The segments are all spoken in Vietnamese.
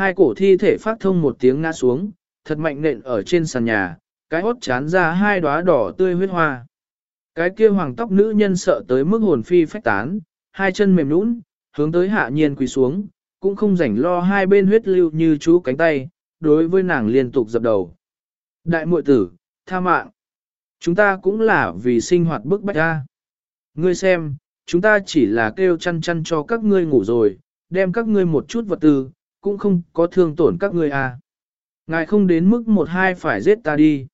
Hai cổ thi thể phát thông một tiếng ngã xuống, thật mạnh nện ở trên sàn nhà, cái hốt chán ra hai đóa đỏ tươi huyết hoa. Cái kia hoàng tóc nữ nhân sợ tới mức hồn phi phách tán, hai chân mềm nũng, hướng tới hạ nhiên quỳ xuống, cũng không rảnh lo hai bên huyết lưu như chú cánh tay, đối với nàng liên tục dập đầu. Đại muội tử, tha mạng. Chúng ta cũng là vì sinh hoạt bức bách ra. Ngươi xem, chúng ta chỉ là kêu chăn chăn cho các ngươi ngủ rồi, đem các ngươi một chút vật tư, cũng không có thương tổn các ngươi à. Ngài không đến mức một hai phải giết ta đi.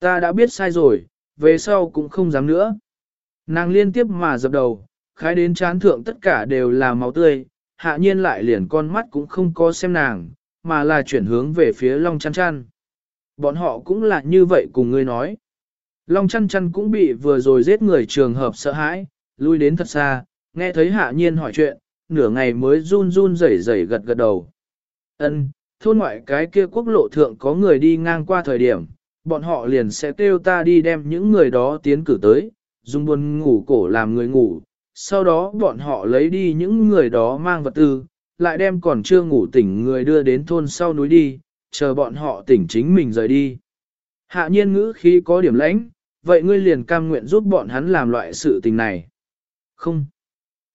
Ta đã biết sai rồi, về sau cũng không dám nữa. Nàng liên tiếp mà dập đầu, khái đến chán thượng tất cả đều là máu tươi, hạ nhiên lại liền con mắt cũng không có xem nàng, mà là chuyển hướng về phía Long chăn chăn. Bọn họ cũng là như vậy cùng ngươi nói. Long chăn chăn cũng bị vừa rồi giết người trường hợp sợ hãi, lui đến thật xa, nghe thấy hạ nhiên hỏi chuyện, nửa ngày mới run run rẩy rẩy gật gật đầu. Ân, thôn ngoại cái kia quốc lộ thượng có người đi ngang qua thời điểm, bọn họ liền sẽ kêu ta đi đem những người đó tiến cử tới, dùng buồn ngủ cổ làm người ngủ, sau đó bọn họ lấy đi những người đó mang vật tư, lại đem còn chưa ngủ tỉnh người đưa đến thôn sau núi đi, chờ bọn họ tỉnh chính mình rời đi. Hạ nhiên ngữ khi có điểm lãnh, vậy ngươi liền cam nguyện giúp bọn hắn làm loại sự tình này. Không,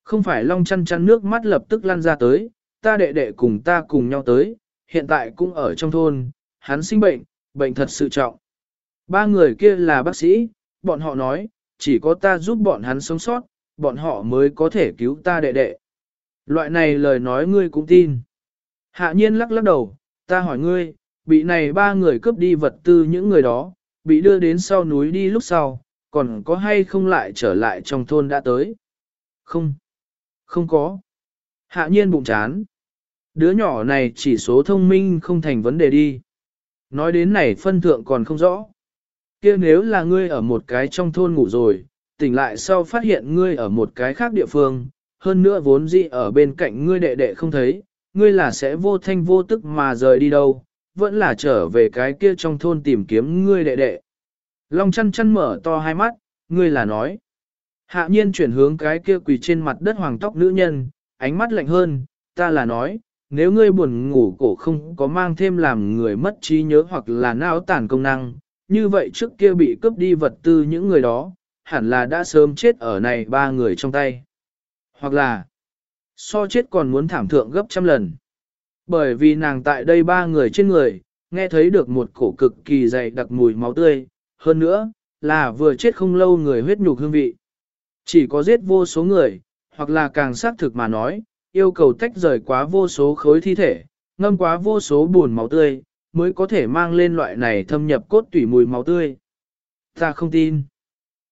không phải long chăn chăn nước mắt lập tức lăn ra tới, ta đệ đệ cùng ta cùng nhau tới, hiện tại cũng ở trong thôn, hắn sinh bệnh, bệnh thật sự trọng. Ba người kia là bác sĩ, bọn họ nói, chỉ có ta giúp bọn hắn sống sót, bọn họ mới có thể cứu ta đệ đệ. Loại này lời nói ngươi cũng tin. Hạ nhiên lắc lắc đầu, ta hỏi ngươi, bị này ba người cướp đi vật tư những người đó, bị đưa đến sau núi đi lúc sau, còn có hay không lại trở lại trong thôn đã tới? Không, không có. Hạ nhiên bụng chán. Đứa nhỏ này chỉ số thông minh không thành vấn đề đi. Nói đến này phân thượng còn không rõ. kia nếu là ngươi ở một cái trong thôn ngủ rồi, tỉnh lại sau phát hiện ngươi ở một cái khác địa phương, hơn nữa vốn dĩ ở bên cạnh ngươi đệ đệ không thấy, ngươi là sẽ vô thanh vô tức mà rời đi đâu, vẫn là trở về cái kia trong thôn tìm kiếm ngươi đệ đệ. Long chăn chăn mở to hai mắt, ngươi là nói. Hạ nhiên chuyển hướng cái kia quỳ trên mặt đất hoàng tóc nữ nhân, ánh mắt lạnh hơn, ta là nói, nếu ngươi buồn ngủ cổ không có mang thêm làm người mất trí nhớ hoặc là não tàn công năng, như vậy trước kia bị cướp đi vật tư những người đó, hẳn là đã sớm chết ở này ba người trong tay. Hoặc là, so chết còn muốn thảm thượng gấp trăm lần. Bởi vì nàng tại đây ba người trên người, nghe thấy được một cổ cực kỳ dày đặc mùi máu tươi, hơn nữa, là vừa chết không lâu người huyết nhục hương vị. Chỉ có giết vô số người, hoặc là càng xác thực mà nói, yêu cầu tách rời quá vô số khối thi thể, ngâm quá vô số buồn máu tươi, mới có thể mang lên loại này thâm nhập cốt tủy mùi máu tươi. Ta không tin.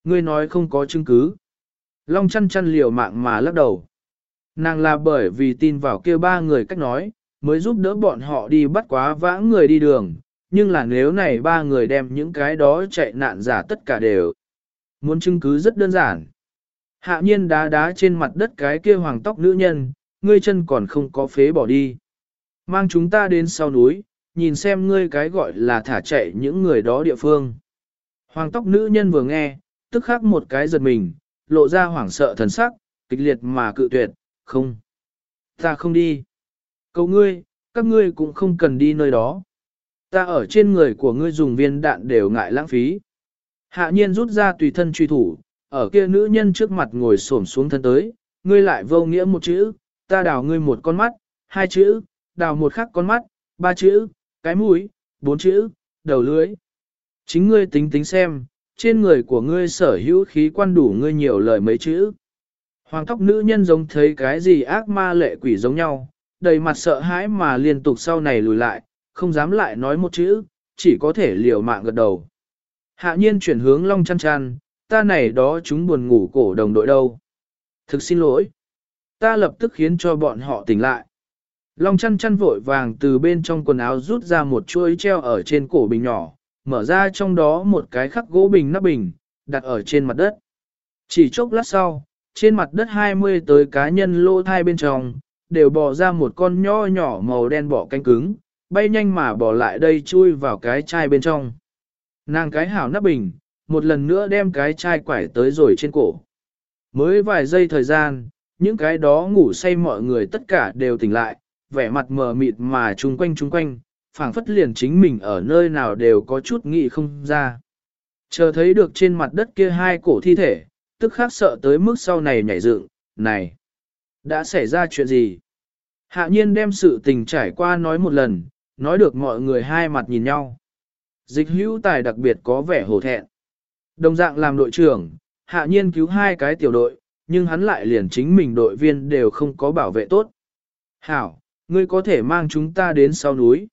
Ngươi nói không có chứng cứ. Long chăn chăn liều mạng mà lắc đầu. Nàng là bởi vì tin vào kia ba người cách nói, mới giúp đỡ bọn họ đi bắt quá vãng người đi đường, nhưng là nếu này ba người đem những cái đó chạy nạn giả tất cả đều. Muốn chứng cứ rất đơn giản. Hạ nhiên đá đá trên mặt đất cái kia hoàng tóc nữ nhân, ngươi chân còn không có phế bỏ đi. Mang chúng ta đến sau núi, nhìn xem ngươi cái gọi là thả chạy những người đó địa phương. Hoàng tóc nữ nhân vừa nghe, tức khắc một cái giật mình, lộ ra hoảng sợ thần sắc, kịch liệt mà cự tuyệt, không. Ta không đi. Cầu ngươi, các ngươi cũng không cần đi nơi đó. Ta ở trên người của ngươi dùng viên đạn đều ngại lãng phí. Hạ nhiên rút ra tùy thân truy thủ, ở kia nữ nhân trước mặt ngồi xổm xuống thân tới, ngươi lại vô nghĩa một chữ, ta đào ngươi một con mắt, hai chữ, đào một khắc con mắt, ba chữ, cái mũi, bốn chữ, đầu lưới. Chính ngươi tính tính xem, trên người của ngươi sở hữu khí quan đủ ngươi nhiều lời mấy chữ. Hoàng tóc nữ nhân giống thấy cái gì ác ma lệ quỷ giống nhau, đầy mặt sợ hãi mà liên tục sau này lùi lại, không dám lại nói một chữ, chỉ có thể liều mạng gật đầu. Hạ nhiên chuyển hướng long chăn chăn, ta này đó chúng buồn ngủ cổ đồng đội đâu. Thực xin lỗi. Ta lập tức khiến cho bọn họ tỉnh lại. Long chăn chăn vội vàng từ bên trong quần áo rút ra một chuỗi treo ở trên cổ bình nhỏ, mở ra trong đó một cái khắc gỗ bình nắp bình, đặt ở trên mặt đất. Chỉ chốc lát sau, trên mặt đất 20 tới cá nhân lô thai bên trong, đều bò ra một con nho nhỏ màu đen bỏ cánh cứng, bay nhanh mà bỏ lại đây chui vào cái chai bên trong. Nàng cái hảo nắp bình, một lần nữa đem cái chai quải tới rồi trên cổ. Mới vài giây thời gian, những cái đó ngủ say mọi người tất cả đều tỉnh lại, vẻ mặt mờ mịt mà chung quanh chung quanh, phảng phất liền chính mình ở nơi nào đều có chút nghĩ không ra. Chờ thấy được trên mặt đất kia hai cổ thi thể, tức khắc sợ tới mức sau này nhảy dựng, này, đã xảy ra chuyện gì? Hạ nhiên đem sự tình trải qua nói một lần, nói được mọi người hai mặt nhìn nhau. Dịch hữu tài đặc biệt có vẻ hổ thẹn. Đồng dạng làm đội trưởng, hạ nhiên cứu hai cái tiểu đội, nhưng hắn lại liền chính mình đội viên đều không có bảo vệ tốt. Hảo, ngươi có thể mang chúng ta đến sau núi.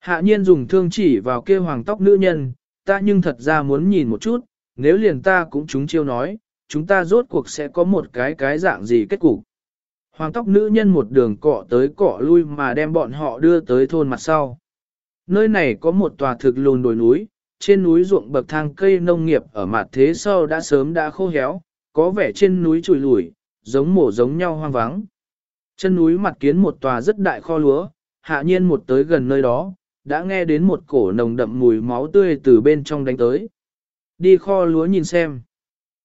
Hạ nhiên dùng thương chỉ vào kia hoàng tóc nữ nhân, ta nhưng thật ra muốn nhìn một chút, nếu liền ta cũng chúng chiêu nói, chúng ta rốt cuộc sẽ có một cái cái dạng gì kết cục. Hoàng tóc nữ nhân một đường cọ tới cọ lui mà đem bọn họ đưa tới thôn mặt sau. Nơi này có một tòa thực lùn đồi núi, trên núi ruộng bậc thang cây nông nghiệp ở mặt thế sau đã sớm đã khô héo, có vẻ trên núi trùi lủi, giống mổ giống nhau hoang vắng. Chân núi mặt kiến một tòa rất đại kho lúa, hạ nhiên một tới gần nơi đó, đã nghe đến một cổ nồng đậm mùi máu tươi từ bên trong đánh tới. Đi kho lúa nhìn xem.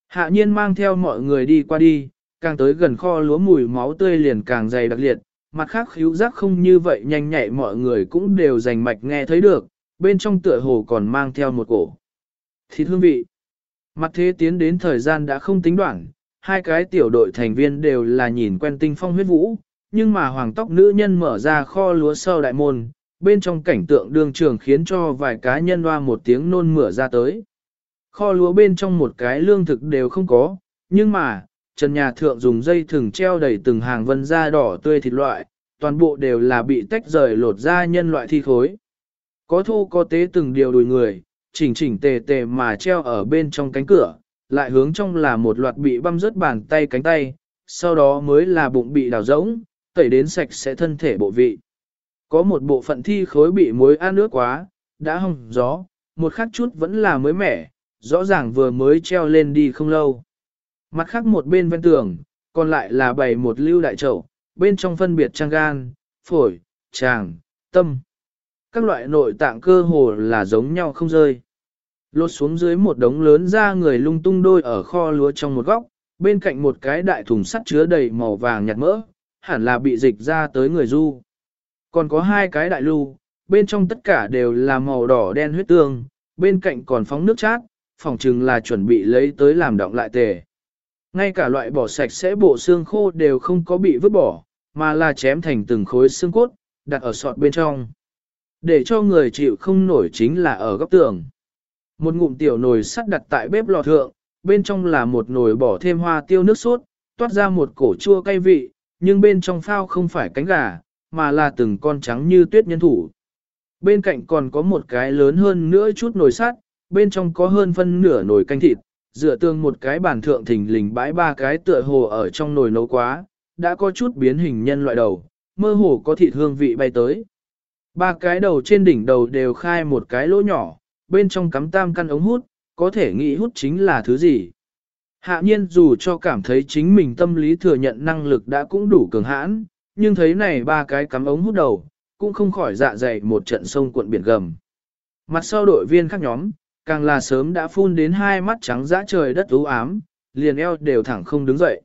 Hạ nhiên mang theo mọi người đi qua đi, càng tới gần kho lúa mùi máu tươi liền càng dày đặc liệt, mặt khác khíu giác không như vậy nhanh nhạy mọi người cũng đều dành mạch nghe thấy được, bên trong tựa hồ còn mang theo một cổ. Thịt hương vị. Mặt thế tiến đến thời gian đã không tính đoạn, hai cái tiểu đội thành viên đều là nhìn quen tinh phong huyết vũ, nhưng mà hoàng tóc nữ nhân mở ra kho lúa sâu đại môn, bên trong cảnh tượng đường trường khiến cho vài cá nhân hoa một tiếng nôn mửa ra tới. Kho lúa bên trong một cái lương thực đều không có, nhưng mà, trần nhà thượng dùng dây thừng treo đầy từng hàng vân da đỏ tươi thịt loại, toàn bộ đều là bị tách rời lột ra nhân loại thi khối. Có thu có tế từng điều đùi người, chỉnh chỉnh tề tề mà treo ở bên trong cánh cửa, lại hướng trong là một loạt bị băm rớt bàn tay cánh tay, sau đó mới là bụng bị đào rỗng, tẩy đến sạch sẽ thân thể bộ vị. Có một bộ phận thi khối bị muối ăn nước quá, đã hong gió, một khắc chút vẫn là mới mẻ, rõ ràng vừa mới treo lên đi không lâu. Mặt khác một bên ven tường, còn lại là bày một lưu đại trậu bên trong phân biệt trang gan, phổi, tràng, tâm. Các loại nội tạng cơ hồ là giống nhau không rơi. Lột xuống dưới một đống lớn ra người lung tung đôi ở kho lúa trong một góc, bên cạnh một cái đại thùng sắt chứa đầy màu vàng nhạt mỡ, hẳn là bị dịch ra tới người du. Còn có hai cái đại lưu, bên trong tất cả đều là màu đỏ đen huyết tương, bên cạnh còn phóng nước chát, phòng chừng là chuẩn bị lấy tới làm động lại tề. Ngay cả loại bỏ sạch sẽ bộ xương khô đều không có bị vứt bỏ, mà là chém thành từng khối xương cốt, đặt ở sọt bên trong. Để cho người chịu không nổi chính là ở góc tường. Một ngụm tiểu nồi sắt đặt tại bếp lò thượng, bên trong là một nồi bỏ thêm hoa tiêu nước sốt, toát ra một cổ chua cay vị, nhưng bên trong phao không phải cánh gà, mà là từng con trắng như tuyết nhân thủ. Bên cạnh còn có một cái lớn hơn nữa chút nồi sắt, bên trong có hơn phân nửa nồi canh thịt, dựa tương một cái bàn thượng thình lình bãi ba cái tựa hồ ở trong nồi nấu quá, đã có chút biến hình nhân loại đầu, mơ hồ có thịt hương vị bay tới. Ba cái đầu trên đỉnh đầu đều khai một cái lỗ nhỏ, bên trong cắm tam căn ống hút, có thể nghĩ hút chính là thứ gì. Hạ nhiên dù cho cảm thấy chính mình tâm lý thừa nhận năng lực đã cũng đủ cường hãn, nhưng thấy này ba cái cắm ống hút đầu, cũng không khỏi dạ dày một trận sông cuộn biển gầm. Mặt sau đội viên khác nhóm, càng là sớm đã phun đến hai mắt trắng dã trời đất u ám, liền eo đều thẳng không đứng dậy.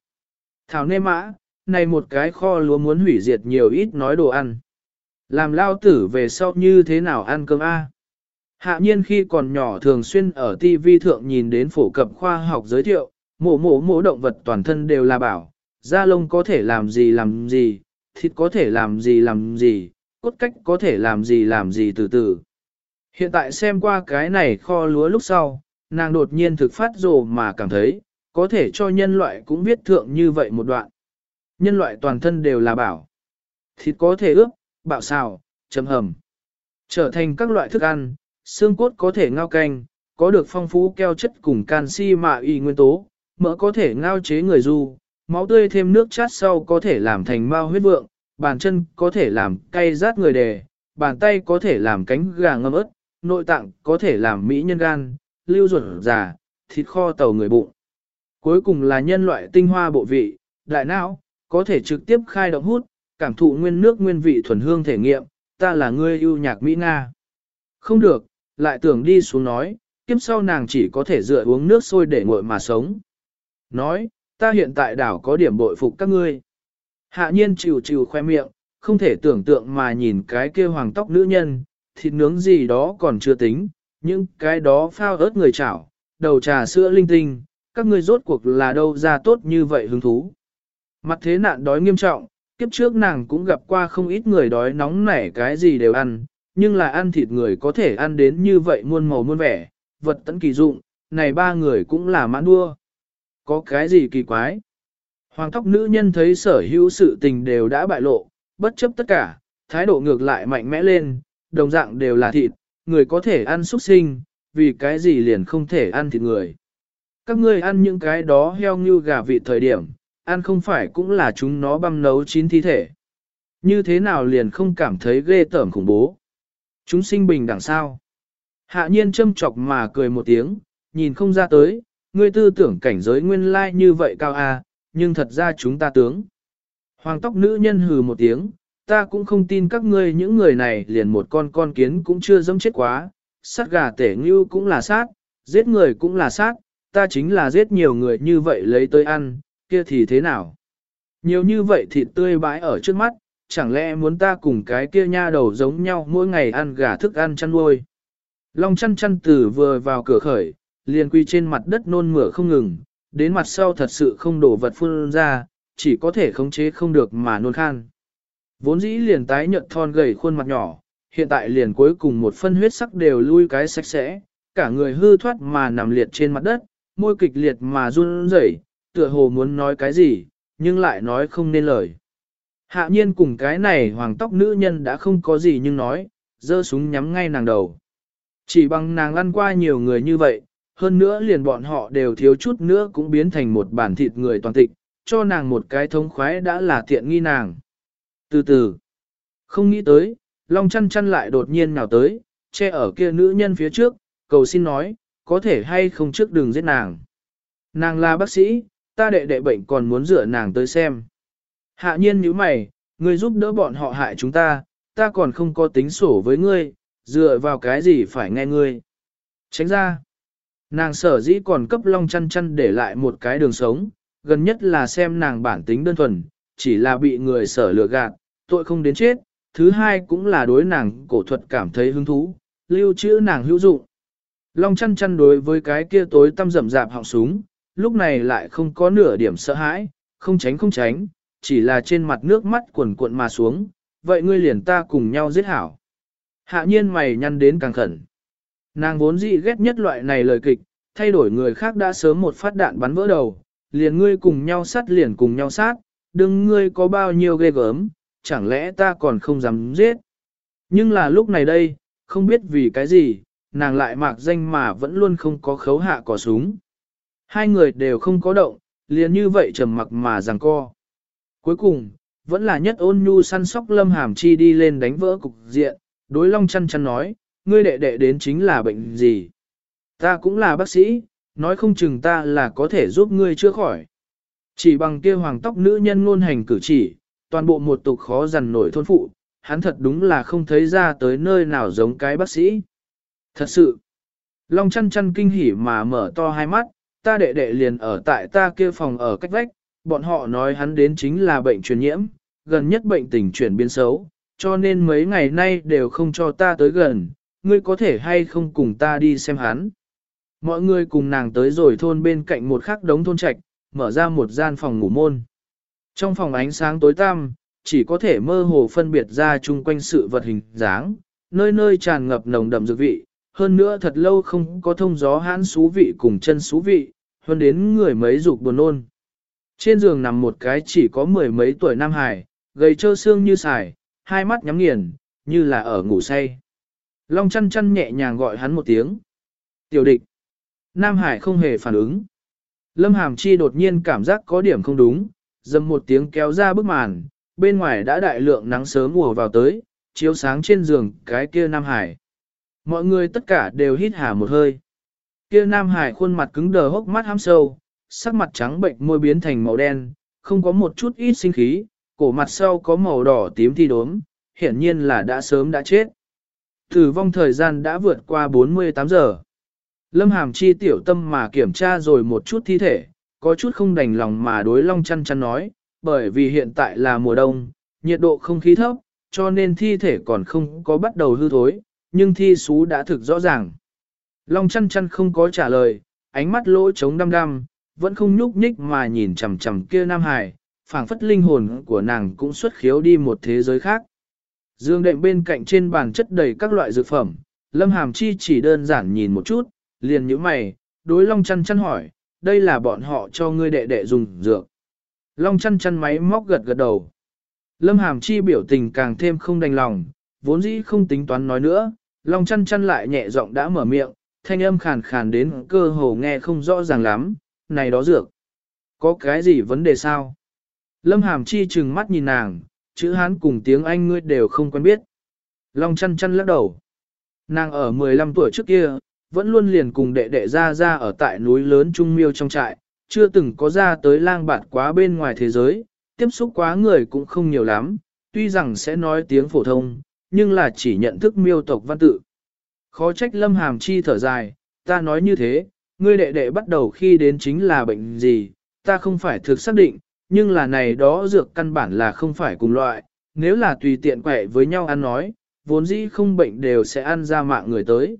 Thảo nê mã, này một cái kho lúa muốn hủy diệt nhiều ít nói đồ ăn. Làm lao tử về sau như thế nào ăn cơm a? Hạ nhiên khi còn nhỏ thường xuyên ở TV thượng nhìn đến phổ cập khoa học giới thiệu, mổ mổ mổ động vật toàn thân đều là bảo, da lông có thể làm gì làm gì, thịt có thể làm gì làm gì, cốt cách có thể làm gì làm gì từ từ. Hiện tại xem qua cái này kho lúa lúc sau, nàng đột nhiên thực phát rồ mà cảm thấy, có thể cho nhân loại cũng viết thượng như vậy một đoạn. Nhân loại toàn thân đều là bảo. Thịt có thể ướp, bạo xào, chấm hầm. Trở thành các loại thức ăn, xương cốt có thể ngao canh, có được phong phú keo chất cùng canxi mạ y nguyên tố, mỡ có thể ngao chế người du, máu tươi thêm nước chát sau có thể làm thành mao huyết vượng, bàn chân có thể làm cay rát người đề, bàn tay có thể làm cánh gà ngâm ớt, nội tạng có thể làm mỹ nhân gan, lưu ruột già, thịt kho tàu người bụng. Cuối cùng là nhân loại tinh hoa bộ vị, đại não, có thể trực tiếp khai động hút, cảm thụ nguyên nước nguyên vị thuần hương thể nghiệm, ta là người yêu nhạc Mỹ Nga. Không được, lại tưởng đi xuống nói, kiếp sau nàng chỉ có thể dựa uống nước sôi để nguội mà sống. Nói, ta hiện tại đảo có điểm bội phục các ngươi. Hạ nhiên chịu chịu khoe miệng, không thể tưởng tượng mà nhìn cái kia hoàng tóc nữ nhân, thịt nướng gì đó còn chưa tính, những cái đó phao ớt người chảo, đầu trà sữa linh tinh, các ngươi rốt cuộc là đâu ra tốt như vậy hứng thú. Mặt thế nạn đói nghiêm trọng, kiếp trước nàng cũng gặp qua không ít người đói nóng nảy cái gì đều ăn, nhưng là ăn thịt người có thể ăn đến như vậy muôn màu muôn vẻ, vật tận kỳ dụng, này ba người cũng là mãn đua. Có cái gì kỳ quái? Hoàng tóc nữ nhân thấy sở hữu sự tình đều đã bại lộ, bất chấp tất cả, thái độ ngược lại mạnh mẽ lên, đồng dạng đều là thịt, người có thể ăn xuất sinh, vì cái gì liền không thể ăn thịt người. Các ngươi ăn những cái đó heo như gà vịt thời điểm, ăn không phải cũng là chúng nó băm nấu chín thi thể. Như thế nào liền không cảm thấy ghê tởm khủng bố. Chúng sinh bình đẳng sao. Hạ nhiên châm chọc mà cười một tiếng, nhìn không ra tới, ngươi tư tưởng cảnh giới nguyên lai như vậy cao à, nhưng thật ra chúng ta tướng. Hoàng tóc nữ nhân hừ một tiếng, ta cũng không tin các ngươi những người này liền một con con kiến cũng chưa dẫm chết quá, sát gà tể ngưu cũng là sát, giết người cũng là sát, ta chính là giết nhiều người như vậy lấy tới ăn, kia thì thế nào? Nhiều như vậy thịt tươi bãi ở trước mắt, chẳng lẽ muốn ta cùng cái kia nha đầu giống nhau mỗi ngày ăn gà thức ăn chăn nuôi? Long chăn chăn tử vừa vào cửa khởi, liền quy trên mặt đất nôn mửa không ngừng, đến mặt sau thật sự không đổ vật phun ra, chỉ có thể khống chế không được mà nôn khan. Vốn dĩ liền tái nhợt thon gầy khuôn mặt nhỏ, hiện tại liền cuối cùng một phân huyết sắc đều lui cái sạch sẽ, cả người hư thoát mà nằm liệt trên mặt đất, môi kịch liệt mà run rẩy, tựa hồ muốn nói cái gì, nhưng lại nói không nên lời. Hạ nhiên cùng cái này hoàng tóc nữ nhân đã không có gì nhưng nói, dơ súng nhắm ngay nàng đầu. Chỉ bằng nàng lăn qua nhiều người như vậy, hơn nữa liền bọn họ đều thiếu chút nữa cũng biến thành một bản thịt người toàn tịch, cho nàng một cái thống khoái đã là tiện nghi nàng. Từ từ, không nghĩ tới, Long chăn chăn lại đột nhiên nào tới, che ở kia nữ nhân phía trước, cầu xin nói, có thể hay không trước đừng giết nàng. Nàng là bác sĩ, ta đệ đệ bệnh còn muốn rửa nàng tới xem. Hạ nhiên như mày, ngươi giúp đỡ bọn họ hại chúng ta, ta còn không có tính sổ với ngươi, dựa vào cái gì phải nghe ngươi. Tránh ra. Nàng sở dĩ còn cấp long chăn chăn để lại một cái đường sống, gần nhất là xem nàng bản tính đơn thuần, chỉ là bị người sở lừa gạt, tội không đến chết, thứ hai cũng là đối nàng cổ thuật cảm thấy hứng thú, lưu trữ nàng hữu dụng. Long chăn chăn đối với cái kia tối tâm rậm rạp họng súng, lúc này lại không có nửa điểm sợ hãi, không tránh không tránh, chỉ là trên mặt nước mắt cuồn cuộn mà xuống, vậy ngươi liền ta cùng nhau giết hảo. Hạ nhiên mày nhăn đến càng khẩn. Nàng vốn dị ghét nhất loại này lời kịch, thay đổi người khác đã sớm một phát đạn bắn vỡ đầu, liền ngươi cùng nhau sát liền cùng nhau sát, đừng ngươi có bao nhiêu ghê gớm, chẳng lẽ ta còn không dám giết. Nhưng là lúc này đây, không biết vì cái gì, nàng lại mạc danh mà vẫn luôn không có khấu hạ cỏ súng. Hai người đều không có động, liền như vậy trầm mặc mà giằng co. Cuối cùng, vẫn là nhất ôn nhu săn sóc lâm hàm chi đi lên đánh vỡ cục diện, đối long chăn chăn nói, ngươi đệ đệ đến chính là bệnh gì. Ta cũng là bác sĩ, nói không chừng ta là có thể giúp ngươi chữa khỏi. Chỉ bằng kia hoàng tóc nữ nhân ngôn hành cử chỉ, toàn bộ một tục khó dằn nổi thôn phụ, hắn thật đúng là không thấy ra tới nơi nào giống cái bác sĩ. Thật sự, Long chăn chăn kinh hỉ mà mở to hai mắt, ta đệ đệ liền ở tại ta kia phòng ở cách vách, bọn họ nói hắn đến chính là bệnh truyền nhiễm, gần nhất bệnh tình chuyển biến xấu, cho nên mấy ngày nay đều không cho ta tới gần, ngươi có thể hay không cùng ta đi xem hắn. Mọi người cùng nàng tới rồi thôn bên cạnh một khắc đống thôn trạch, mở ra một gian phòng ngủ môn. Trong phòng ánh sáng tối tăm, chỉ có thể mơ hồ phân biệt ra chung quanh sự vật hình dáng, nơi nơi tràn ngập nồng đậm dược vị, hơn nữa thật lâu không có thông gió hãn xú vị cùng chân xú vị, hơn đến người mấy dục buồn nôn. Trên giường nằm một cái chỉ có mười mấy tuổi nam hải, gầy trơ xương như xài, hai mắt nhắm nghiền, như là ở ngủ say. Long chăn chăn nhẹ nhàng gọi hắn một tiếng. Tiểu địch. Nam Hải không hề phản ứng. Lâm Hàm Chi đột nhiên cảm giác có điểm không đúng, dầm một tiếng kéo ra bức màn, bên ngoài đã đại lượng nắng sớm mùa vào tới, chiếu sáng trên giường cái kia Nam Hải. Mọi người tất cả đều hít hà một hơi. Kia Nam Hải khuôn mặt cứng đờ hốc mắt hăm sâu, sắc mặt trắng bệnh môi biến thành màu đen, không có một chút ít sinh khí, cổ mặt sau có màu đỏ tím thi đốm, hiển nhiên là đã sớm đã chết. Tử vong thời gian đã vượt qua 48 giờ. Lâm Hàm Chi tiểu tâm mà kiểm tra rồi một chút thi thể, có chút không đành lòng mà đối Long chăn chăn nói, bởi vì hiện tại là mùa đông, nhiệt độ không khí thấp, cho nên thi thể còn không có bắt đầu hư thối, nhưng thi sú đã thực rõ ràng. Long chăn chăn không có trả lời, ánh mắt lỗ trống đăm đăm, vẫn không nhúc nhích mà nhìn chằm chằm kia Nam Hải, phảng phất linh hồn của nàng cũng xuất khiếu đi một thế giới khác. Dương đệm bên cạnh trên bàn chất đầy các loại dược phẩm, Lâm Hàm Chi chỉ đơn giản nhìn một chút, liền nhíu mày, đối Long chăn chăn hỏi, đây là bọn họ cho ngươi đệ đệ dùng dược. Long chăn chăn máy móc gật gật đầu. Lâm Hàm Chi biểu tình càng thêm không đành lòng, vốn dĩ không tính toán nói nữa, Long chăn chăn lại nhẹ giọng đã mở miệng, thanh âm khàn khàn đến cơ hồ nghe không rõ ràng lắm, này đó dược. Có cái gì vấn đề sao? Lâm Hàm Chi trừng mắt nhìn nàng, chữ Hán cùng tiếng Anh ngươi đều không quen biết. Long chăn chăn lắc đầu. Nàng ở 15 tuổi trước kia, vẫn luôn liền cùng đệ đệ ra ra ở tại núi lớn Trung Miêu trong trại, chưa từng có ra tới lang bạt quá bên ngoài thế giới, tiếp xúc quá người cũng không nhiều lắm, tuy rằng sẽ nói tiếng phổ thông, nhưng là chỉ nhận thức miêu tộc văn tự. Khó trách lâm hàm chi thở dài, ta nói như thế, ngươi đệ đệ bắt đầu khi đến chính là bệnh gì, ta không phải thực xác định, nhưng là này đó dược căn bản là không phải cùng loại, nếu là tùy tiện quẻ với nhau ăn nói, vốn dĩ không bệnh đều sẽ ăn ra mạng người tới.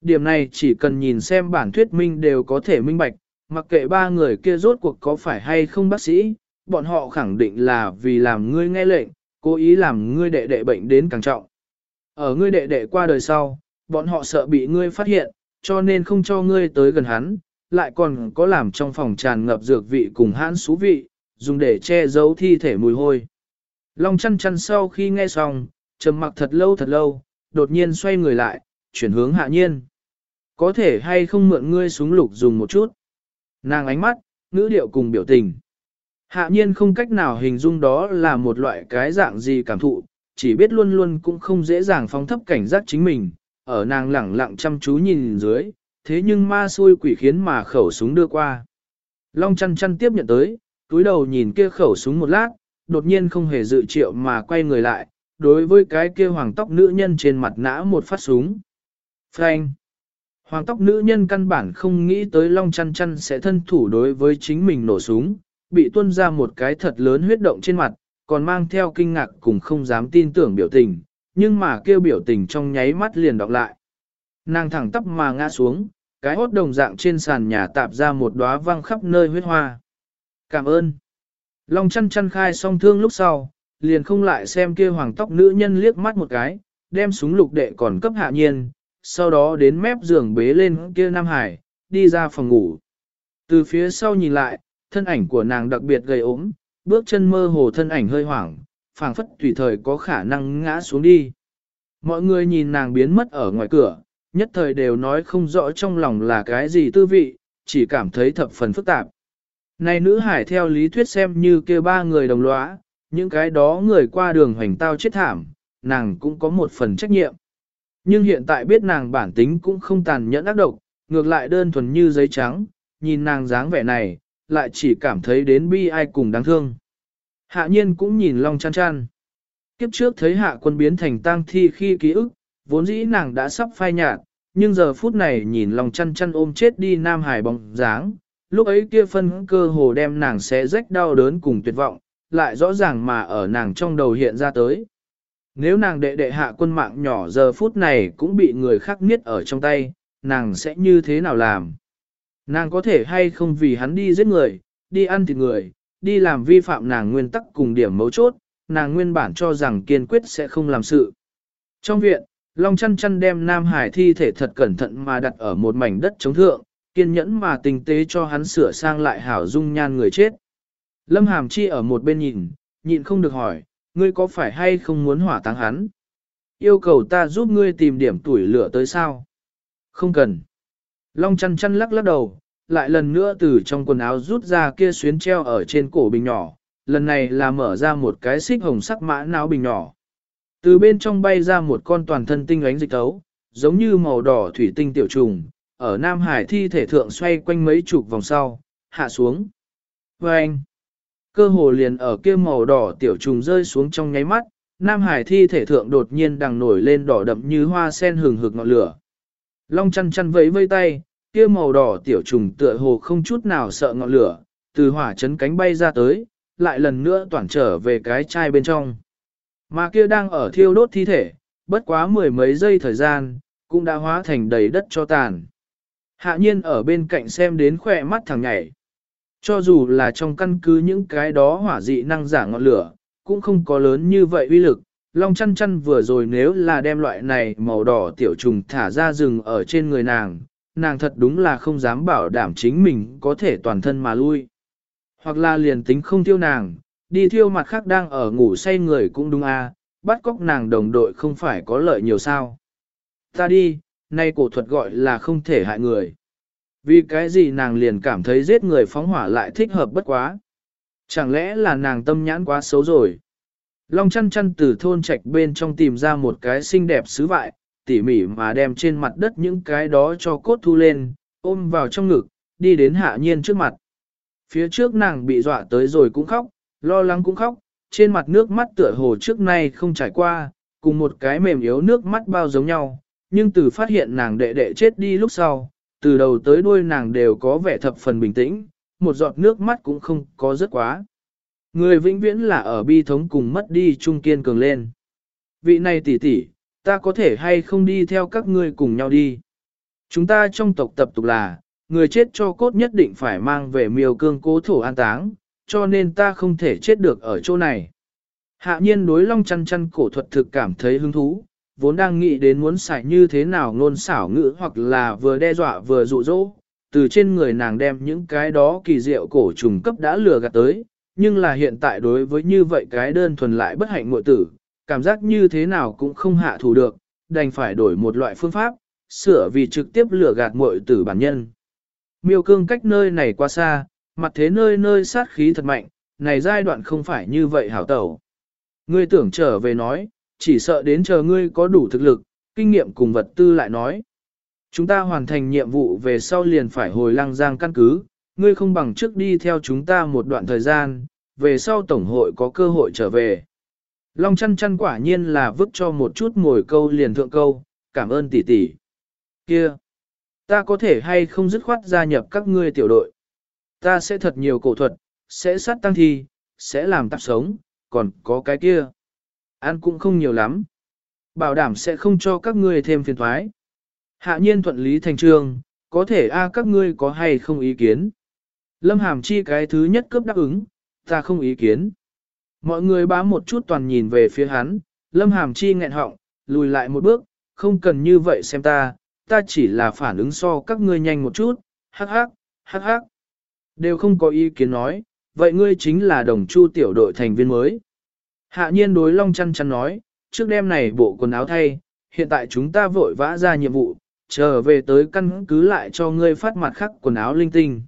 Điểm này chỉ cần nhìn xem bản thuyết minh đều có thể minh bạch, mặc kệ ba người kia rốt cuộc có phải hay không bác sĩ, bọn họ khẳng định là vì làm ngươi nghe lệnh, cố ý làm ngươi đệ đệ bệnh đến càng trọng. Ở ngươi đệ đệ qua đời sau, bọn họ sợ bị ngươi phát hiện, cho nên không cho ngươi tới gần hắn, lại còn có làm trong phòng tràn ngập dược vị cùng hãn xú vị, dùng để che giấu thi thể mùi hôi. Long chăn chăn sau khi nghe xong, trầm mặc thật lâu thật lâu, đột nhiên xoay người lại, chuyển hướng hạ nhiên. Có thể hay không mượn ngươi súng lục dùng một chút. Nàng ánh mắt, ngữ điệu cùng biểu tình. Hạ nhiên không cách nào hình dung đó là một loại cái dạng gì cảm thụ, chỉ biết luôn luôn cũng không dễ dàng phóng thấp cảnh giác chính mình, ở nàng lẳng lặng chăm chú nhìn dưới, thế nhưng ma xui quỷ khiến mà khẩu súng đưa qua. Long chăn chăn tiếp nhận tới, túi đầu nhìn kia khẩu súng một lát, đột nhiên không hề dự triệu mà quay người lại, đối với cái kia hoàng tóc nữ nhân trên mặt nã một phát súng. Frank! Hoàng tóc nữ nhân căn bản không nghĩ tới Long chăn chăn sẽ thân thủ đối với chính mình nổ súng, bị tuôn ra một cái thật lớn huyết động trên mặt, còn mang theo kinh ngạc cùng không dám tin tưởng biểu tình, nhưng mà kêu biểu tình trong nháy mắt liền đọc lại. Nàng thẳng tắp mà ngã xuống, cái hốt đồng dạng trên sàn nhà tạp ra một đóa văng khắp nơi huyết hoa. Cảm ơn. Long chăn chăn khai xong thương lúc sau, liền không lại xem kia hoàng tóc nữ nhân liếc mắt một cái, đem súng lục đệ còn cấp hạ nhiên, sau đó đến mép giường bế lên kia Nam Hải, đi ra phòng ngủ. Từ phía sau nhìn lại, thân ảnh của nàng đặc biệt gầy ốm, bước chân mơ hồ thân ảnh hơi hoảng, phảng phất tùy thời có khả năng ngã xuống đi. Mọi người nhìn nàng biến mất ở ngoài cửa, nhất thời đều nói không rõ trong lòng là cái gì tư vị, chỉ cảm thấy thập phần phức tạp. Này nữ hải theo lý thuyết xem như kia ba người đồng lõa, những cái đó người qua đường hoành tao chết thảm, nàng cũng có một phần trách nhiệm. Nhưng hiện tại biết nàng bản tính cũng không tàn nhẫn ác độc, ngược lại đơn thuần như giấy trắng, nhìn nàng dáng vẻ này, lại chỉ cảm thấy đến bi ai cùng đáng thương. Hạ nhiên cũng nhìn Long chăn chăn. Kiếp trước thấy hạ quân biến thành tang thi khi ký ức, vốn dĩ nàng đã sắp phai nhạt, nhưng giờ phút này nhìn Long chăn chăn ôm chết đi Nam Hải bóng dáng, lúc ấy kia phân cơ hồ đem nàng sẽ rách đau đớn cùng tuyệt vọng, lại rõ ràng mà ở nàng trong đầu hiện ra tới. Nếu nàng đệ đệ hạ quân mạng nhỏ giờ phút này cũng bị người khác niết ở trong tay, nàng sẽ như thế nào làm? Nàng có thể hay không vì hắn đi giết người, đi ăn thịt người, đi làm vi phạm nàng nguyên tắc cùng điểm mấu chốt, nàng nguyên bản cho rằng kiên quyết sẽ không làm sự. Trong viện, Long chăn chăn đem Nam Hải thi thể thật cẩn thận mà đặt ở một mảnh đất chống thượng, kiên nhẫn mà tinh tế cho hắn sửa sang lại hảo dung nhan người chết. Lâm Hàm Chi ở một bên nhìn, nhịn không được hỏi, ngươi có phải hay không muốn hỏa táng hắn? Yêu cầu ta giúp ngươi tìm điểm tuổi lửa tới sao? Không cần. Long chăn chăn lắc lắc đầu, lại lần nữa từ trong quần áo rút ra kia xuyến treo ở trên cổ bình nhỏ, lần này là mở ra một cái xích hồng sắc mã não bình nhỏ. Từ bên trong bay ra một con toàn thân tinh ánh dịch tấu, giống như màu đỏ thủy tinh tiểu trùng, ở Nam Hải thi thể thượng xoay quanh mấy chục vòng sau, hạ xuống. Và anh, cơ hồ liền ở kia màu đỏ tiểu trùng rơi xuống trong nháy mắt, Nam Hải thi thể thượng đột nhiên đằng nổi lên đỏ đậm như hoa sen hừng hực ngọn lửa. Long chăn chăn vẫy vây tay, kia màu đỏ tiểu trùng tựa hồ không chút nào sợ ngọn lửa, từ hỏa chấn cánh bay ra tới, lại lần nữa toàn trở về cái chai bên trong. Mà kia đang ở thiêu đốt thi thể, bất quá mười mấy giây thời gian, cũng đã hóa thành đầy đất cho tàn. Hạ nhiên ở bên cạnh xem đến khỏe mắt thằng nhảy. Cho dù là trong căn cứ những cái đó hỏa dị năng giả ngọn lửa, cũng không có lớn như vậy uy lực. Long chăn chăn vừa rồi nếu là đem loại này màu đỏ tiểu trùng thả ra rừng ở trên người nàng, nàng thật đúng là không dám bảo đảm chính mình có thể toàn thân mà lui. Hoặc là liền tính không tiêu nàng, đi thiêu mặt khác đang ở ngủ say người cũng đúng a, bắt cóc nàng đồng đội không phải có lợi nhiều sao. Ta đi, nay cổ thuật gọi là không thể hại người. Vì cái gì nàng liền cảm thấy giết người phóng hỏa lại thích hợp bất quá. Chẳng lẽ là nàng tâm nhãn quá xấu rồi. Long chăn chăn từ thôn trạch bên trong tìm ra một cái xinh đẹp sứ vại, tỉ mỉ mà đem trên mặt đất những cái đó cho cốt thu lên, ôm vào trong ngực, đi đến hạ nhiên trước mặt. Phía trước nàng bị dọa tới rồi cũng khóc, lo lắng cũng khóc, trên mặt nước mắt tựa hồ trước nay không trải qua, cùng một cái mềm yếu nước mắt bao giống nhau, nhưng từ phát hiện nàng đệ đệ chết đi lúc sau, từ đầu tới đuôi nàng đều có vẻ thập phần bình tĩnh, một giọt nước mắt cũng không có rất quá. Người vĩnh viễn là ở bi thống cùng mất đi trung kiên cường lên. Vị này tỷ tỷ, ta có thể hay không đi theo các ngươi cùng nhau đi. Chúng ta trong tộc tập tục là, người chết cho cốt nhất định phải mang về miêu cương cố thổ an táng, cho nên ta không thể chết được ở chỗ này. Hạ nhiên đối long chăn chăn cổ thuật thực cảm thấy hứng thú, vốn đang nghĩ đến muốn xài như thế nào ngôn xảo ngữ hoặc là vừa đe dọa vừa dụ dỗ, từ trên người nàng đem những cái đó kỳ diệu cổ trùng cấp đã lừa gạt tới, nhưng là hiện tại đối với như vậy cái đơn thuần lại bất hạnh muội tử, cảm giác như thế nào cũng không hạ thủ được, đành phải đổi một loại phương pháp, sửa vì trực tiếp lừa gạt muội tử bản nhân. Miêu cương cách nơi này quá xa, mặt thế nơi nơi sát khí thật mạnh, này giai đoạn không phải như vậy hảo tẩu. Ngươi tưởng trở về nói, chỉ sợ đến chờ ngươi có đủ thực lực, kinh nghiệm cùng vật tư lại nói. Chúng ta hoàn thành nhiệm vụ về sau liền phải hồi lăng giang căn cứ, ngươi không bằng trước đi theo chúng ta một đoạn thời gian, về sau tổng hội có cơ hội trở về. Long chăn chăn quả nhiên là vứt cho một chút ngồi câu liền thượng câu, cảm ơn tỷ tỷ. Kia, ta có thể hay không dứt khoát gia nhập các ngươi tiểu đội. Ta sẽ thật nhiều cổ thuật, sẽ sát tăng thi, sẽ làm tạp sống, còn có cái kia. Ăn cũng không nhiều lắm. Bảo đảm sẽ không cho các ngươi thêm phiền thoái. Hạ nhiên thuận lý thành trương, có thể a các ngươi có hay không ý kiến. Lâm Hàm Chi cái thứ nhất cướp đáp ứng, ta không ý kiến. Mọi người bám một chút toàn nhìn về phía hắn, Lâm Hàm Chi nghẹn họng, lùi lại một bước, không cần như vậy xem ta, ta chỉ là phản ứng so các ngươi nhanh một chút, hắc hắc, hắc hắc. Đều không có ý kiến nói, vậy ngươi chính là đồng chu tiểu đội thành viên mới. Hạ nhiên đối Long chăn chăn nói, trước đêm này bộ quần áo thay, hiện tại chúng ta vội vã ra nhiệm vụ, trở về tới căn cứ lại cho ngươi phát mặt khắc quần áo linh tinh.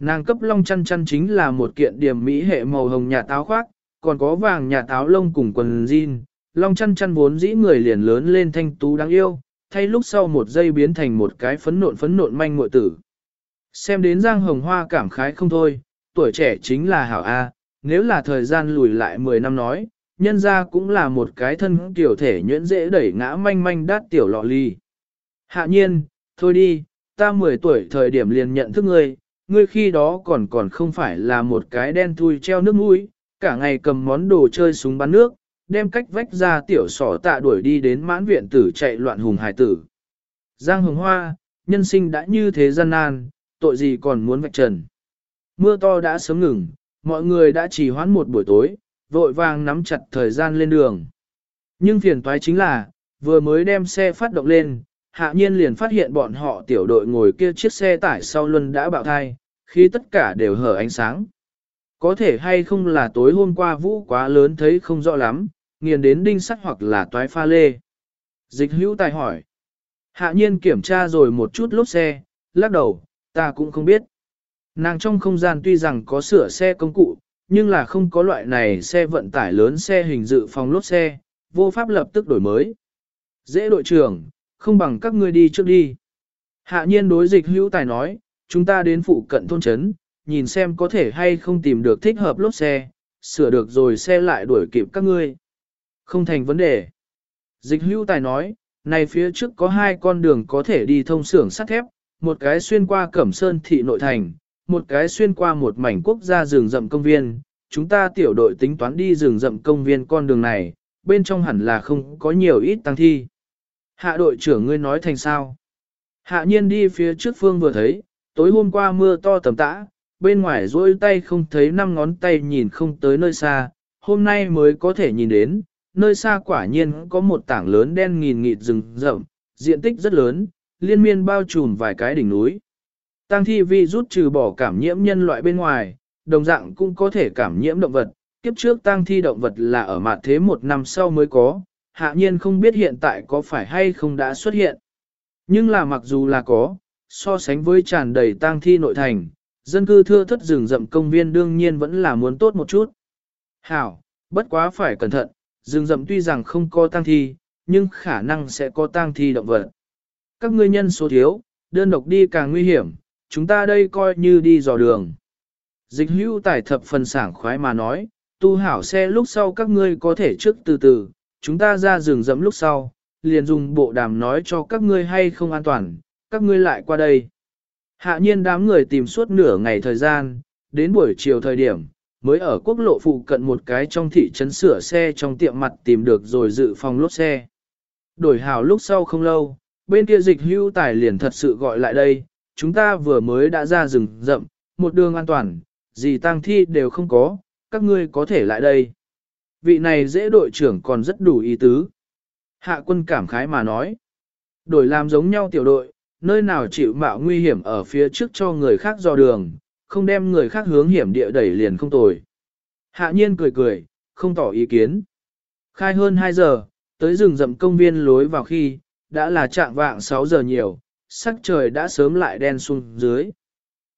Nàng cấp Long chăn chăn chính là một kiện điểm mỹ hệ màu hồng nhà táo khoác, còn có vàng nhà táo lông cùng quần jean. Long chăn chăn vốn dĩ người liền lớn lên thanh tú đáng yêu, thay lúc sau một giây biến thành một cái phấn nộn phấn nộn manh muội tử. Xem đến Giang Hồng Hoa cảm khái không thôi, tuổi trẻ chính là hảo A, nếu là thời gian lùi lại 10 năm nói, nhân ra cũng là một cái thân tiểu thể nhuyễn dễ đẩy ngã manh manh đát tiểu lọ ly. Hạ nhiên, thôi đi, ta 10 tuổi thời điểm liền nhận thức ngươi, ngươi khi đó còn còn không phải là một cái đen thui treo nước mũi, cả ngày cầm món đồ chơi súng bắn nước, đem cách vách ra tiểu sỏ tạ đuổi đi đến mãn viện tử chạy loạn hùng hải tử. Giang Hồng Hoa, nhân sinh đã như thế gian nan, tội gì còn muốn vạch trần. Mưa to đã sớm ngừng, mọi người đã chỉ hoãn một buổi tối, vội vàng nắm chặt thời gian lên đường. Nhưng phiền toái chính là, vừa mới đem xe phát động lên, hạ nhiên liền phát hiện bọn họ tiểu đội ngồi kia chiếc xe tải sau luân đã bạo thai, khi tất cả đều hở ánh sáng. Có thể hay không là tối hôm qua vũ quá lớn thấy không rõ lắm, nghiền đến đinh sắt hoặc là toái pha lê. Dịch hữu tài hỏi. Hạ nhiên kiểm tra rồi một chút lốp xe, lắc đầu, ta cũng không biết. Nàng trong không gian tuy rằng có sửa xe công cụ, nhưng là không có loại này xe vận tải lớn xe hình dự phòng lốp xe, vô pháp lập tức đổi mới. Dễ đội trưởng, không bằng các ngươi đi trước đi. Hạ nhiên đối dịch hữu tài nói, chúng ta đến phụ cận thôn trấn, nhìn xem có thể hay không tìm được thích hợp lốp xe, sửa được rồi xe lại đuổi kịp các ngươi. Không thành vấn đề. Dịch hữu tài nói, này phía trước có hai con đường có thể đi thông xưởng sắt thép, một cái xuyên qua Cẩm Sơn thị nội thành, một cái xuyên qua một mảnh quốc gia rừng rậm công viên. Chúng ta tiểu đội tính toán đi rừng rậm công viên con đường này, bên trong hẳn là không có nhiều ít tăng thi. Hạ đội trưởng ngươi nói thành sao? Hạ nhiên đi phía trước phương vừa thấy, tối hôm qua mưa to tầm tã, bên ngoài rôi tay không thấy năm ngón tay nhìn không tới nơi xa, hôm nay mới có thể nhìn đến, nơi xa quả nhiên có một tảng lớn đen nghìn nghịt rừng rậm, diện tích rất lớn, liên miên bao trùm vài cái đỉnh núi. Tăng thi vi rút trừ bỏ cảm nhiễm nhân loại bên ngoài, đồng dạng cũng có thể cảm nhiễm động vật, kiếp trước tăng thi động vật là ở mặt thế một năm sau mới có, hạ nhiên không biết hiện tại có phải hay không đã xuất hiện. Nhưng là mặc dù là có, so sánh với tràn đầy tang thi nội thành, dân cư thưa thất rừng rậm công viên đương nhiên vẫn là muốn tốt một chút. Hảo, bất quá phải cẩn thận, rừng rậm tuy rằng không có tang thi, nhưng khả năng sẽ có tang thi động vật. Các ngươi nhân số thiếu, đơn độc đi càng nguy hiểm, chúng ta đây coi như đi dò đường. Dịch hưu tải thập phần sảng khoái mà nói, tu hảo xe lúc sau các ngươi có thể trước từ từ, chúng ta ra rừng rậm lúc sau, liền dùng bộ đàm nói cho các ngươi hay không an toàn, các ngươi lại qua đây. Hạ nhiên đám người tìm suốt nửa ngày thời gian, đến buổi chiều thời điểm, mới ở quốc lộ phụ cận một cái trong thị trấn sửa xe trong tiệm mặt tìm được rồi dự phòng lốt xe. Đổi hào lúc sau không lâu, bên kia dịch hưu tài liền thật sự gọi lại đây, chúng ta vừa mới đã ra rừng rậm, một đường an toàn, gì tang thi đều không có, các ngươi có thể lại đây. Vị này dễ đội trưởng còn rất đủ ý tứ. Hạ quân cảm khái mà nói. Đổi làm giống nhau tiểu đội, nơi nào chịu mạo nguy hiểm ở phía trước cho người khác dò đường, không đem người khác hướng hiểm địa đẩy liền không tồi. Hạ nhiên cười cười, không tỏ ý kiến. Khai hơn 2 giờ, tới rừng rậm công viên lối vào khi, đã là trạng vạng 6 giờ nhiều, sắc trời đã sớm lại đen xuống dưới.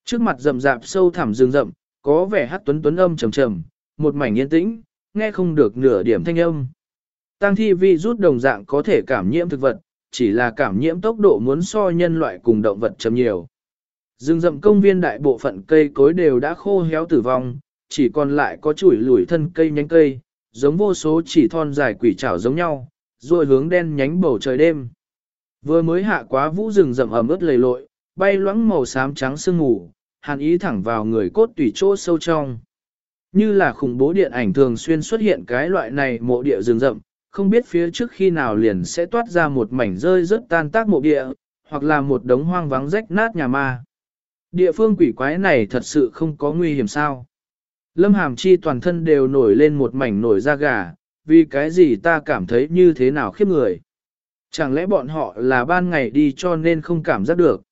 Trước mặt rậm rạp sâu thẳm rừng rậm, có vẻ hát tuấn tuấn âm trầm trầm, một mảnh yên tĩnh, nghe không được nửa điểm thanh âm. Tăng thi vi rút đồng dạng có thể cảm nhiễm thực vật, chỉ là cảm nhiễm tốc độ muốn so nhân loại cùng động vật chấm nhiều. Rừng rậm công viên đại bộ phận cây cối đều đã khô héo tử vong, chỉ còn lại có chuỗi lủi thân cây nhánh cây, giống vô số chỉ thon dài quỷ trảo giống nhau, rồi hướng đen nhánh bầu trời đêm. Vừa mới hạ quá vũ rừng rậm ẩm ướt lầy lội, bay loãng màu xám trắng sương mù, hàn ý thẳng vào người cốt tủy chỗ sâu trong. Như là khủng bố điện ảnh thường xuyên xuất hiện cái loại này mộ địa rừng rậm, không biết phía trước khi nào liền sẽ toát ra một mảnh rơi rất tan tác mộ địa, hoặc là một đống hoang vắng rách nát nhà ma. Địa phương quỷ quái này thật sự không có nguy hiểm sao. Lâm Hàm Chi toàn thân đều nổi lên một mảnh nổi da gà, vì cái gì ta cảm thấy như thế nào khiếp người. Chẳng lẽ bọn họ là ban ngày đi cho nên không cảm giác được.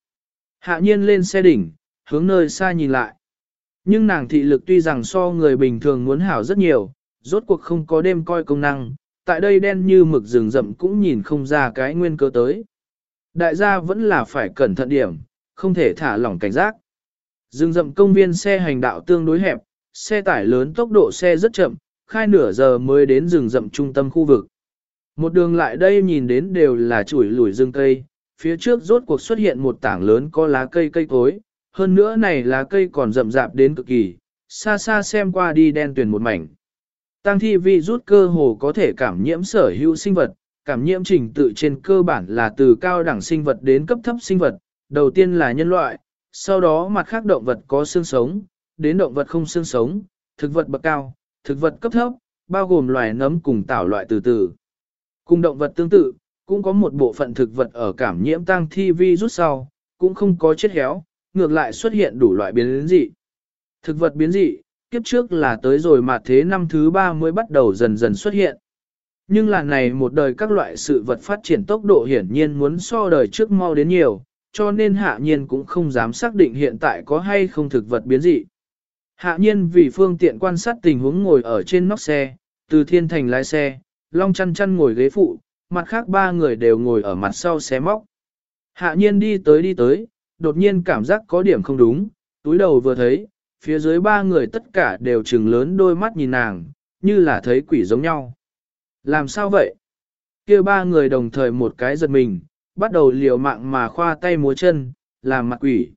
Hạ nhiên lên xe đỉnh, hướng nơi xa nhìn lại. Nhưng nàng thị lực tuy rằng so người bình thường muốn hảo rất nhiều, rốt cuộc không có đêm coi công năng, tại đây đen như mực rừng rậm cũng nhìn không ra cái nguyên cơ tới. Đại gia vẫn là phải cẩn thận điểm, không thể thả lỏng cảnh giác. Rừng rậm công viên xe hành đạo tương đối hẹp, xe tải lớn tốc độ xe rất chậm, khai nửa giờ mới đến rừng rậm trung tâm khu vực. Một đường lại đây nhìn đến đều là chuỗi lùi rừng cây, phía trước rốt cuộc xuất hiện một tảng lớn có lá cây cây cối, hơn nữa này lá cây còn rậm rạp đến cực kỳ, xa xa xem qua đi đen tuyền một mảnh. Tăng thi vi rút cơ hồ có thể cảm nhiễm sở hữu sinh vật, cảm nhiễm trình tự trên cơ bản là từ cao đẳng sinh vật đến cấp thấp sinh vật, đầu tiên là nhân loại, sau đó mặt khác động vật có xương sống, đến động vật không xương sống, thực vật bậc cao, thực vật cấp thấp, bao gồm loài nấm cùng tảo loại từ từ. Cùng động vật tương tự, cũng có một bộ phận thực vật ở cảm nhiễm tăng thi vi rút sau, cũng không có chết héo, ngược lại xuất hiện đủ loại biến dị. Thực vật biến dị, kiếp trước là tới rồi mà thế năm thứ ba mới bắt đầu dần dần xuất hiện. Nhưng là này một đời các loại sự vật phát triển tốc độ hiển nhiên muốn so đời trước mau đến nhiều, cho nên hạ nhiên cũng không dám xác định hiện tại có hay không thực vật biến dị. Hạ nhiên vì phương tiện quan sát tình huống ngồi ở trên nóc xe, từ thiên thành lái xe, long chăn chăn ngồi ghế phụ, mặt khác ba người đều ngồi ở mặt sau xe móc. Hạ nhiên đi tới đi tới, đột nhiên cảm giác có điểm không đúng, túi đầu vừa thấy, phía dưới ba người tất cả đều trừng lớn đôi mắt nhìn nàng, như là thấy quỷ giống nhau. Làm sao vậy? kia ba người đồng thời một cái giật mình, bắt đầu liều mạng mà khoa tay múa chân, làm mặt quỷ.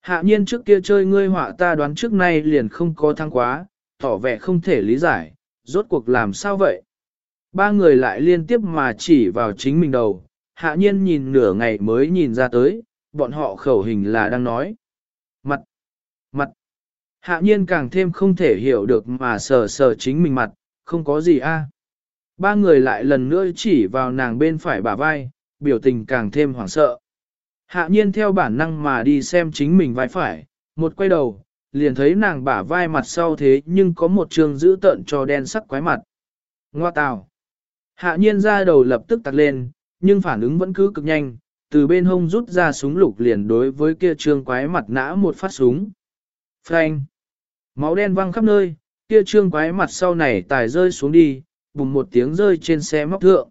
Hạ nhiên trước kia chơi ngươi họa ta đoán trước nay liền không có thăng quá, tỏ vẻ không thể lý giải, rốt cuộc làm sao vậy? Ba người lại liên tiếp mà chỉ vào chính mình đầu, hạ nhiên nhìn nửa ngày mới nhìn ra tới, bọn họ khẩu hình là đang nói. Mặt, mặt, hạ nhiên càng thêm không thể hiểu được mà sờ sờ chính mình mặt, không có gì a. Ba người lại lần nữa chỉ vào nàng bên phải bả vai, biểu tình càng thêm hoảng sợ. Hạ nhiên theo bản năng mà đi xem chính mình vai phải, một quay đầu, liền thấy nàng bả vai mặt sau thế nhưng có một trường giữ tợn cho đen sắc quái mặt. Ngoa tào. Hạ nhiên ra đầu lập tức tặc lên, nhưng phản ứng vẫn cứ cực nhanh, từ bên hông rút ra súng lục liền đối với kia trương quái mặt nã một phát súng. Phanh! Máu đen văng khắp nơi, kia trương quái mặt sau này tài rơi xuống đi, bùng một tiếng rơi trên xe móc thượng.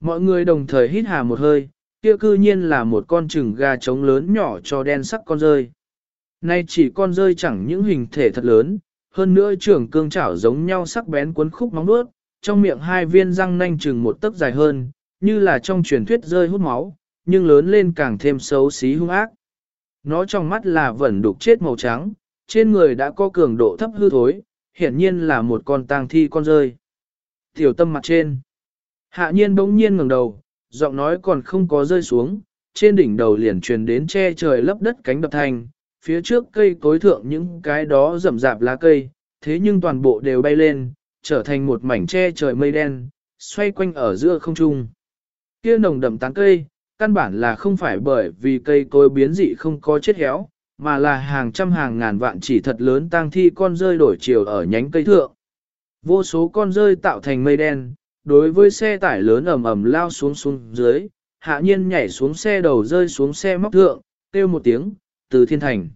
Mọi người đồng thời hít hà một hơi, kia cư nhiên là một con trừng gà trống lớn nhỏ cho đen sắc con rơi. Nay chỉ con rơi chẳng những hình thể thật lớn, hơn nữa trưởng cương chảo giống nhau sắc bén cuốn khúc móng nuốt, trong miệng hai viên răng nanh chừng một tấc dài hơn, như là trong truyền thuyết rơi hút máu, nhưng lớn lên càng thêm xấu xí hung ác. Nó trong mắt là vẩn đục chết màu trắng, trên người đã có cường độ thấp hư thối, hiển nhiên là một con tang thi con rơi. Tiểu tâm mặt trên. Hạ nhiên bỗng nhiên ngẩng đầu, giọng nói còn không có rơi xuống, trên đỉnh đầu liền truyền đến che trời lấp đất cánh đập thành, phía trước cây cối thượng những cái đó rậm rạp lá cây, thế nhưng toàn bộ đều bay lên, trở thành một mảnh che trời mây đen, xoay quanh ở giữa không trung. Kia nồng đậm tán cây, căn bản là không phải bởi vì cây cối biến dị không có chết héo, mà là hàng trăm hàng ngàn vạn chỉ thật lớn tang thi con rơi đổi chiều ở nhánh cây thượng. Vô số con rơi tạo thành mây đen, đối với xe tải lớn ầm ầm lao xuống xuống dưới, hạ nhiên nhảy xuống xe đầu rơi xuống xe móc thượng, kêu một tiếng, từ thiên thành.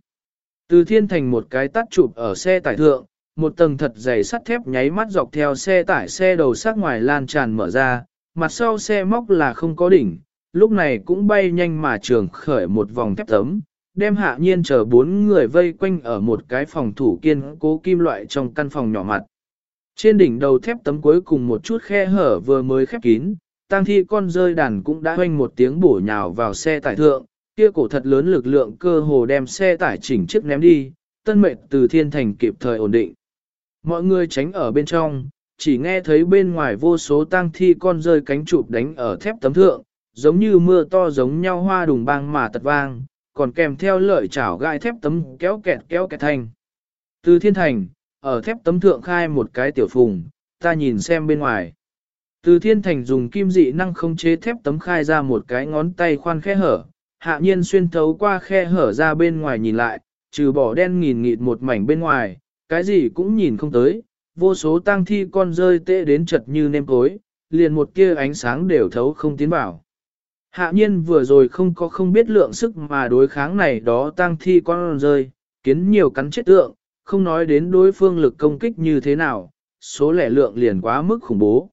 Từ thiên thành một cái tắt chụp ở xe tải thượng, một tầng thật dày sắt thép nháy mắt dọc theo xe tải xe đầu sát ngoài lan tràn mở ra, mặt sau xe móc là không có đỉnh, lúc này cũng bay nhanh mà trường khởi một vòng thép tấm, đem hạ nhiên chờ bốn người vây quanh ở một cái phòng thủ kiên cố kim loại trong căn phòng nhỏ mặt. Trên đỉnh đầu thép tấm cuối cùng một chút khe hở vừa mới khép kín, tang thi con rơi đàn cũng đã hoanh một tiếng bổ nhào vào xe tải thượng, kia cổ thật lớn lực lượng cơ hồ đem xe tải chỉnh chiếc ném đi, tân mệnh từ thiên thành kịp thời ổn định. Mọi người tránh ở bên trong, chỉ nghe thấy bên ngoài vô số tang thi con rơi cánh chụp đánh ở thép tấm thượng, giống như mưa to giống nhau hoa đùng bang mà tật vang, còn kèm theo lợi chảo gai thép tấm kéo kẹt kéo kẹt thành. Từ thiên thành, ở thép tấm thượng khai một cái tiểu phùng, ta nhìn xem bên ngoài. Từ thiên thành dùng kim dị năng không chế thép tấm khai ra một cái ngón tay khoan khe hở, hạ nhiên xuyên thấu qua khe hở ra bên ngoài nhìn lại, trừ bỏ đen nghìn nghịt một mảnh bên ngoài, cái gì cũng nhìn không tới, vô số tang thi con rơi tệ đến chật như nêm cối, liền một kia ánh sáng đều thấu không tiến vào. Hạ nhiên vừa rồi không có không biết lượng sức mà đối kháng này đó tăng thi con rơi, kiến nhiều cắn chết tượng, không nói đến đối phương lực công kích như thế nào, số lẻ lượng liền quá mức khủng bố.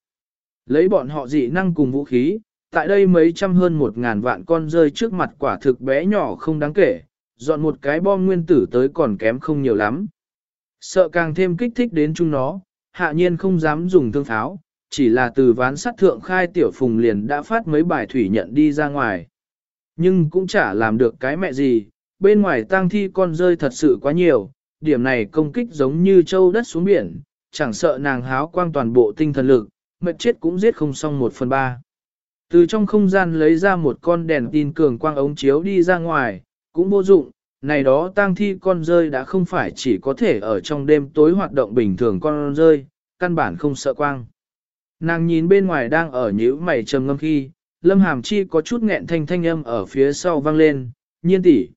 Lấy bọn họ dị năng cùng vũ khí, tại đây mấy trăm hơn một ngàn vạn con rơi trước mặt quả thực bé nhỏ không đáng kể, dọn một cái bom nguyên tử tới còn kém không nhiều lắm. Sợ càng thêm kích thích đến chúng nó, hạ nhiên không dám dùng thương pháo, chỉ là từ ván sắt thượng khai tiểu phùng liền đã phát mấy bài thủy nhận đi ra ngoài. Nhưng cũng chả làm được cái mẹ gì, bên ngoài tang thi con rơi thật sự quá nhiều, điểm này công kích giống như châu đất xuống biển, chẳng sợ nàng háo quang toàn bộ tinh thần lực, mệt chết cũng giết không xong một phần ba. Từ trong không gian lấy ra một con đèn tin cường quang ống chiếu đi ra ngoài, cũng vô dụng, này đó tang thi con rơi đã không phải chỉ có thể ở trong đêm tối hoạt động bình thường con rơi, căn bản không sợ quang. Nàng nhìn bên ngoài đang ở nhíu mày trầm ngâm khi, Lâm Hàm Chi có chút nghẹn thanh thanh âm ở phía sau vang lên, nhiên tỷ.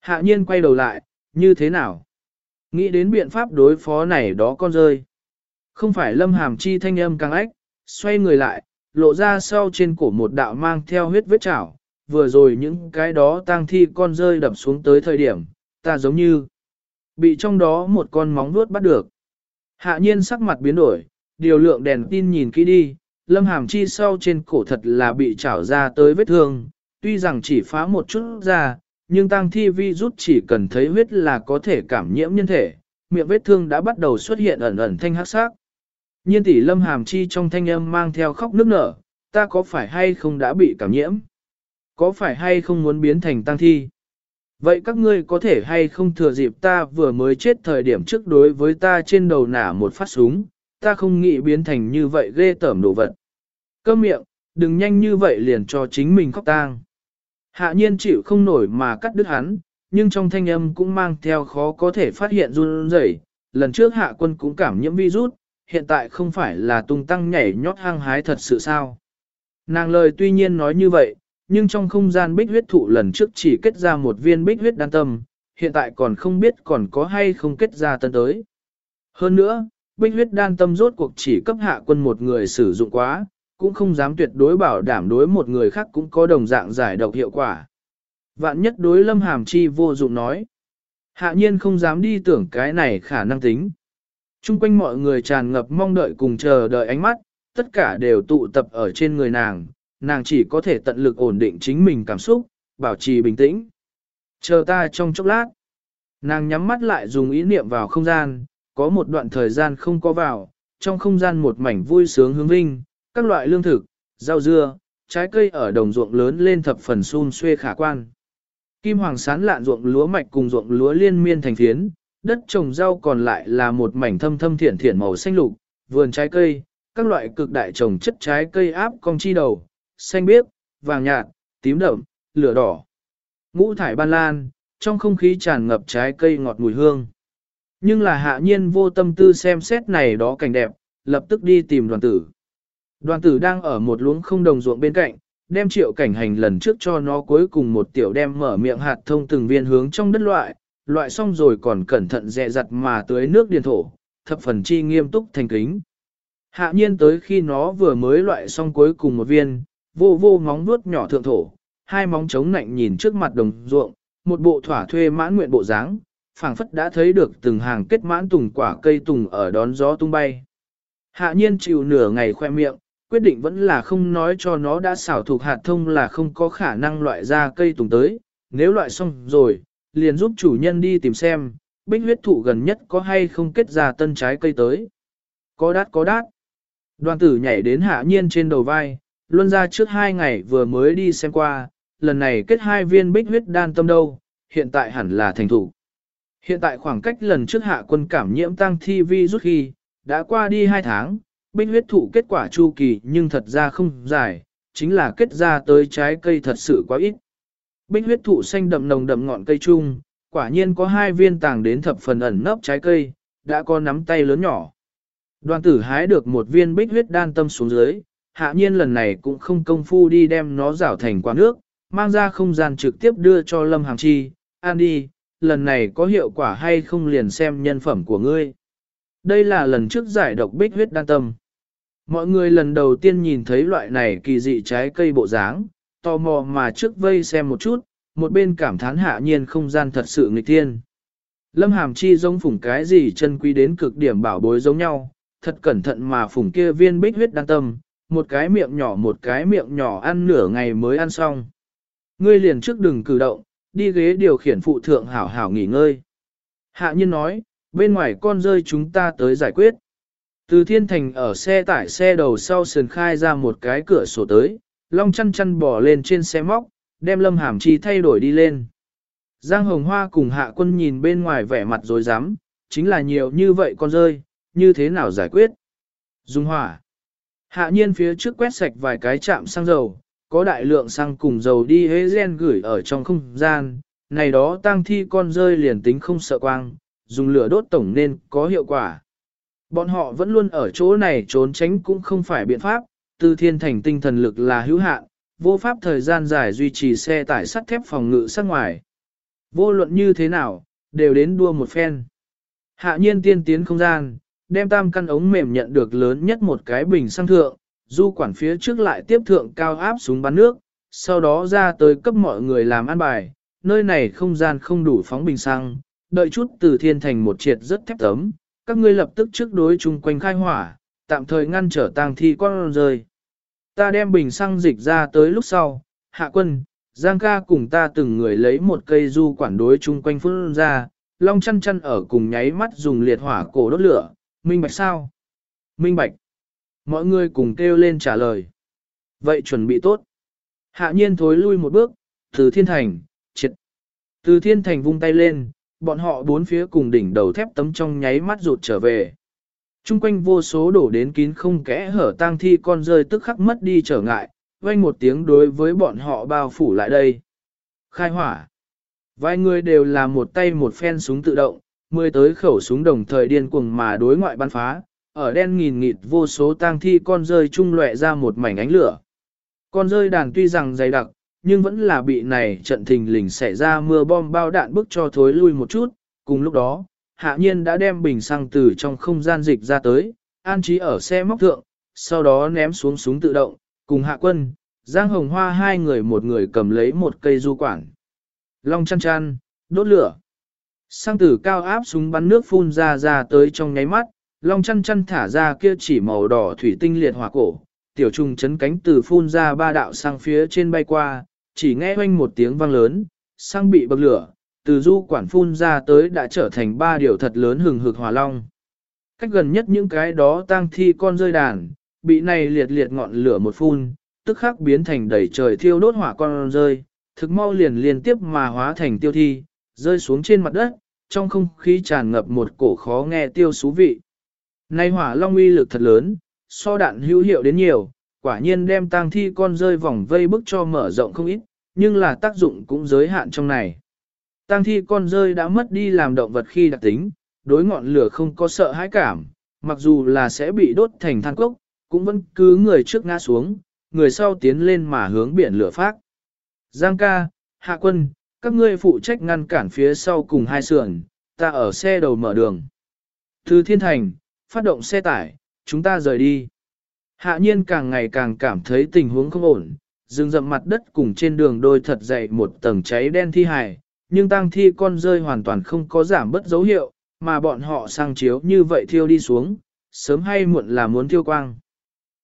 Hạ nhiên quay đầu lại, như thế nào? Nghĩ đến biện pháp đối phó này đó con rơi. Không phải Lâm Hàm Chi thanh âm càng ách, xoay người lại, lộ ra sau trên cổ một đạo mang theo huyết vết chảo, vừa rồi những cái đó tang thi con rơi đập xuống tới thời điểm, ta giống như bị trong đó một con móng vuốt bắt được. Hạ nhiên sắc mặt biến đổi, điều lượng đèn tin nhìn kỹ đi, lâm hàm chi sau trên cổ thật là bị chảo ra tới vết thương, tuy rằng chỉ phá một chút ra, nhưng tăng thi vi rút chỉ cần thấy huyết là có thể cảm nhiễm nhân thể, miệng vết thương đã bắt đầu xuất hiện ẩn ẩn thanh hắc sắc. Nhiên tỷ lâm hàm chi trong thanh âm mang theo khóc nước nở, ta có phải hay không đã bị cảm nhiễm? Có phải hay không muốn biến thành tăng thi? Vậy các ngươi có thể hay không thừa dịp ta vừa mới chết thời điểm trước đối với ta trên đầu nả một phát súng, ta không nghĩ biến thành như vậy ghê tởm đồ vật. cơ miệng, đừng nhanh như vậy liền cho chính mình khóc tang. Hạ nhiên chịu không nổi mà cắt đứt hắn, nhưng trong thanh âm cũng mang theo khó có thể phát hiện run rẩy. Lần trước hạ quân cũng cảm nhiễm virus, hiện tại không phải là tung tăng nhảy nhót hăng hái thật sự sao. Nàng lời tuy nhiên nói như vậy, nhưng trong không gian bích huyết thụ lần trước chỉ kết ra một viên bích huyết đan tâm, hiện tại còn không biết còn có hay không kết ra tân tới. Hơn nữa, bích huyết đan tâm rốt cuộc chỉ cấp hạ quân một người sử dụng quá, cũng không dám tuyệt đối bảo đảm đối một người khác cũng có đồng dạng giải độc hiệu quả. Vạn nhất đối lâm hàm chi vô dụng nói. Hạ nhiên không dám đi tưởng cái này khả năng tính. Trung quanh mọi người tràn ngập mong đợi cùng chờ đợi ánh mắt, tất cả đều tụ tập ở trên người nàng, nàng chỉ có thể tận lực ổn định chính mình cảm xúc, bảo trì bình tĩnh. Chờ ta trong chốc lát. Nàng nhắm mắt lại dùng ý niệm vào không gian, có một đoạn thời gian không có vào, trong không gian một mảnh vui sướng hướng vinh, các loại lương thực, rau dưa, trái cây ở đồng ruộng lớn lên thập phần xun xuê khả quan. Kim hoàng sán lạn ruộng lúa mạch cùng ruộng lúa liên miên thành phiến, đất trồng rau còn lại là một mảnh thâm thâm thiển thiển màu xanh lục, vườn trái cây, các loại cực đại trồng chất trái cây áp cong chi đầu, xanh biếc, vàng nhạt, tím đậm, lửa đỏ. Ngũ thải ban lan, trong không khí tràn ngập trái cây ngọt mùi hương. Nhưng là hạ nhiên vô tâm tư xem xét này đó cảnh đẹp, lập tức đi tìm đoàn tử. Đoàn tử đang ở một luống không đồng ruộng bên cạnh, đem triệu cảnh hành lần trước cho nó cuối cùng một tiểu đem mở miệng hạt thông từng viên hướng trong đất loại, loại xong rồi còn cẩn thận dè dặt mà tưới nước điền thổ, thập phần chi nghiêm túc thành kính. Hạ nhiên tới khi nó vừa mới loại xong cuối cùng một viên, vô vô móng vuốt nhỏ thượng thổ, hai móng trống nạnh nhìn trước mặt đồng ruộng, một bộ thỏa thuê mãn nguyện bộ dáng, phảng phất đã thấy được từng hàng kết mãn tùng quả cây tùng ở đón gió tung bay. Hạ nhiên chịu nửa ngày khoe miệng, quyết định vẫn là không nói cho nó đã xảo thuộc hạt thông là không có khả năng loại ra cây tùng tới, nếu loại xong rồi, liền giúp chủ nhân đi tìm xem, bích huyết thụ gần nhất có hay không kết ra tân trái cây tới. Có đát có đát. Đoàn tử nhảy đến hạ nhiên trên đầu vai, luân ra trước hai ngày vừa mới đi xem qua, lần này kết hai viên bích huyết đan tâm đâu, hiện tại hẳn là thành thủ. Hiện tại khoảng cách lần trước hạ quân cảm nhiễm tăng thi vi rút khi, đã qua đi hai tháng, bích huyết thụ kết quả chu kỳ nhưng thật ra không dài, chính là kết ra tới trái cây thật sự quá ít. Bích huyết thụ xanh đậm nồng đậm ngọn cây chung, quả nhiên có hai viên tàng đến thập phần ẩn nấp trái cây, đã có nắm tay lớn nhỏ. Đoàn tử hái được một viên bích huyết đan tâm xuống dưới, hạ nhiên lần này cũng không công phu đi đem nó rảo thành quả nước, mang ra không gian trực tiếp đưa cho Lâm Hàm Chi, an đi, lần này có hiệu quả hay không liền xem nhân phẩm của ngươi. Đây là lần trước giải độc bích huyết đan tâm. Mọi người lần đầu tiên nhìn thấy loại này kỳ dị trái cây bộ dáng, tò mò mà trước vây xem một chút, một bên cảm thán hạ nhiên không gian thật sự nghịch thiên. Lâm Hàm Chi giống phủng cái gì chân quý đến cực điểm bảo bối giống nhau, thật cẩn thận mà phủng kia viên bích huyết đan tâm, một cái miệng nhỏ một cái miệng nhỏ ăn nửa ngày mới ăn xong. Ngươi liền trước đừng cử động, đi ghế điều khiển phụ thượng hảo hảo nghỉ ngơi. Hạ nhiên nói, bên ngoài con rơi chúng ta tới giải quyết. Từ thiên thành ở xe tải xe đầu sau sườn khai ra một cái cửa sổ tới, long chăn chăn bò lên trên xe móc, đem lâm hàm chi thay đổi đi lên. Giang hồng hoa cùng hạ quân nhìn bên ngoài vẻ mặt dối rắm chính là nhiều như vậy con rơi, như thế nào giải quyết? Dung hỏa. Hạ nhiên phía trước quét sạch vài cái chạm xăng dầu, có đại lượng xăng cùng dầu đi hế gen gửi ở trong không gian, này đó tăng thi con rơi liền tính không sợ quang, dùng lửa đốt tổng nên có hiệu quả. Bọn họ vẫn luôn ở chỗ này trốn tránh cũng không phải biện pháp, từ thiên thành tinh thần lực là hữu hạn, vô pháp thời gian dài duy trì xe tải sắt thép phòng ngự sát ngoài. Vô luận như thế nào, đều đến đua một phen. Hạ nhiên tiên tiến không gian, đem tam căn ống mềm nhận được lớn nhất một cái bình xăng thượng, du quản phía trước lại tiếp thượng cao áp súng bắn nước, sau đó ra tới cấp mọi người làm ăn bài, nơi này không gian không đủ phóng bình xăng, đợi chút từ thiên thành một triệt rất thép tấm, các ngươi lập tức trước đối chung quanh khai hỏa, tạm thời ngăn trở tang thi con rơi. Ta đem bình xăng dịch ra tới lúc sau, hạ quân, Giang ca cùng ta từng người lấy một cây du quản đối chung quanh phun ra, long chăn chăn ở cùng nháy mắt dùng liệt hỏa cổ đốt lửa, minh bạch sao? Minh bạch. Mọi người cùng kêu lên trả lời. Vậy chuẩn bị tốt. Hạ nhiên thối lui một bước, từ thiên thành, triệt. Từ thiên thành vung tay lên, bọn họ bốn phía cùng đỉnh đầu thép tấm trong nháy mắt rụt trở về. Trung quanh vô số đổ đến kín không kẽ hở tang thi con rơi tức khắc mất đi trở ngại, vang một tiếng đối với bọn họ bao phủ lại đây. Khai hỏa. Vài người đều là một tay một phen súng tự động, mười tới khẩu súng đồng thời điên cuồng mà đối ngoại bắn phá, ở đen nghìn nghịt vô số tang thi con rơi trung lệ ra một mảnh ánh lửa. Con rơi đàn tuy rằng dày đặc, nhưng vẫn là bị này trận thình lình xảy ra mưa bom bao đạn bức cho thối lui một chút, cùng lúc đó, hạ nhiên đã đem bình xăng từ trong không gian dịch ra tới, an trí ở xe móc thượng, sau đó ném xuống súng tự động, cùng hạ quân, Giang Hồng Hoa hai người một người cầm lấy một cây du quản. Long chăn chăn, đốt lửa. Sang tử cao áp súng bắn nước phun ra ra tới trong nháy mắt, long chăn chăn thả ra kia chỉ màu đỏ thủy tinh liệt hỏa cổ, tiểu trùng chấn cánh từ phun ra ba đạo sang phía trên bay qua, chỉ nghe hoanh một tiếng vang lớn, sang bị bậc lửa, từ du quản phun ra tới đã trở thành ba điều thật lớn hừng hực hỏa long. Cách gần nhất những cái đó tang thi con rơi đàn, bị này liệt liệt ngọn lửa một phun, tức khắc biến thành đầy trời thiêu đốt hỏa con rơi, thực mau liền liên tiếp mà hóa thành tiêu thi, rơi xuống trên mặt đất, trong không khí tràn ngập một cổ khó nghe tiêu xú vị. Nay hỏa long uy lực thật lớn, so đạn hữu hiệu đến nhiều, quả nhiên đem tang thi con rơi vòng vây bức cho mở rộng không ít, nhưng là tác dụng cũng giới hạn trong này. Tang thi con rơi đã mất đi làm động vật khi đặc tính, đối ngọn lửa không có sợ hãi cảm, mặc dù là sẽ bị đốt thành than cốc, cũng vẫn cứ người trước ngã xuống, người sau tiến lên mà hướng biển lửa phát. Giang ca, hạ quân, các ngươi phụ trách ngăn cản phía sau cùng hai sườn, ta ở xe đầu mở đường. Từ thiên thành, phát động xe tải, chúng ta rời đi. Hạ nhiên càng ngày càng cảm thấy tình huống không ổn, dừng dậm mặt đất cùng trên đường đôi thật dày một tầng cháy đen thi hài, nhưng tang thi con rơi hoàn toàn không có giảm bất dấu hiệu, mà bọn họ sang chiếu như vậy thiêu đi xuống, sớm hay muộn là muốn thiêu quang.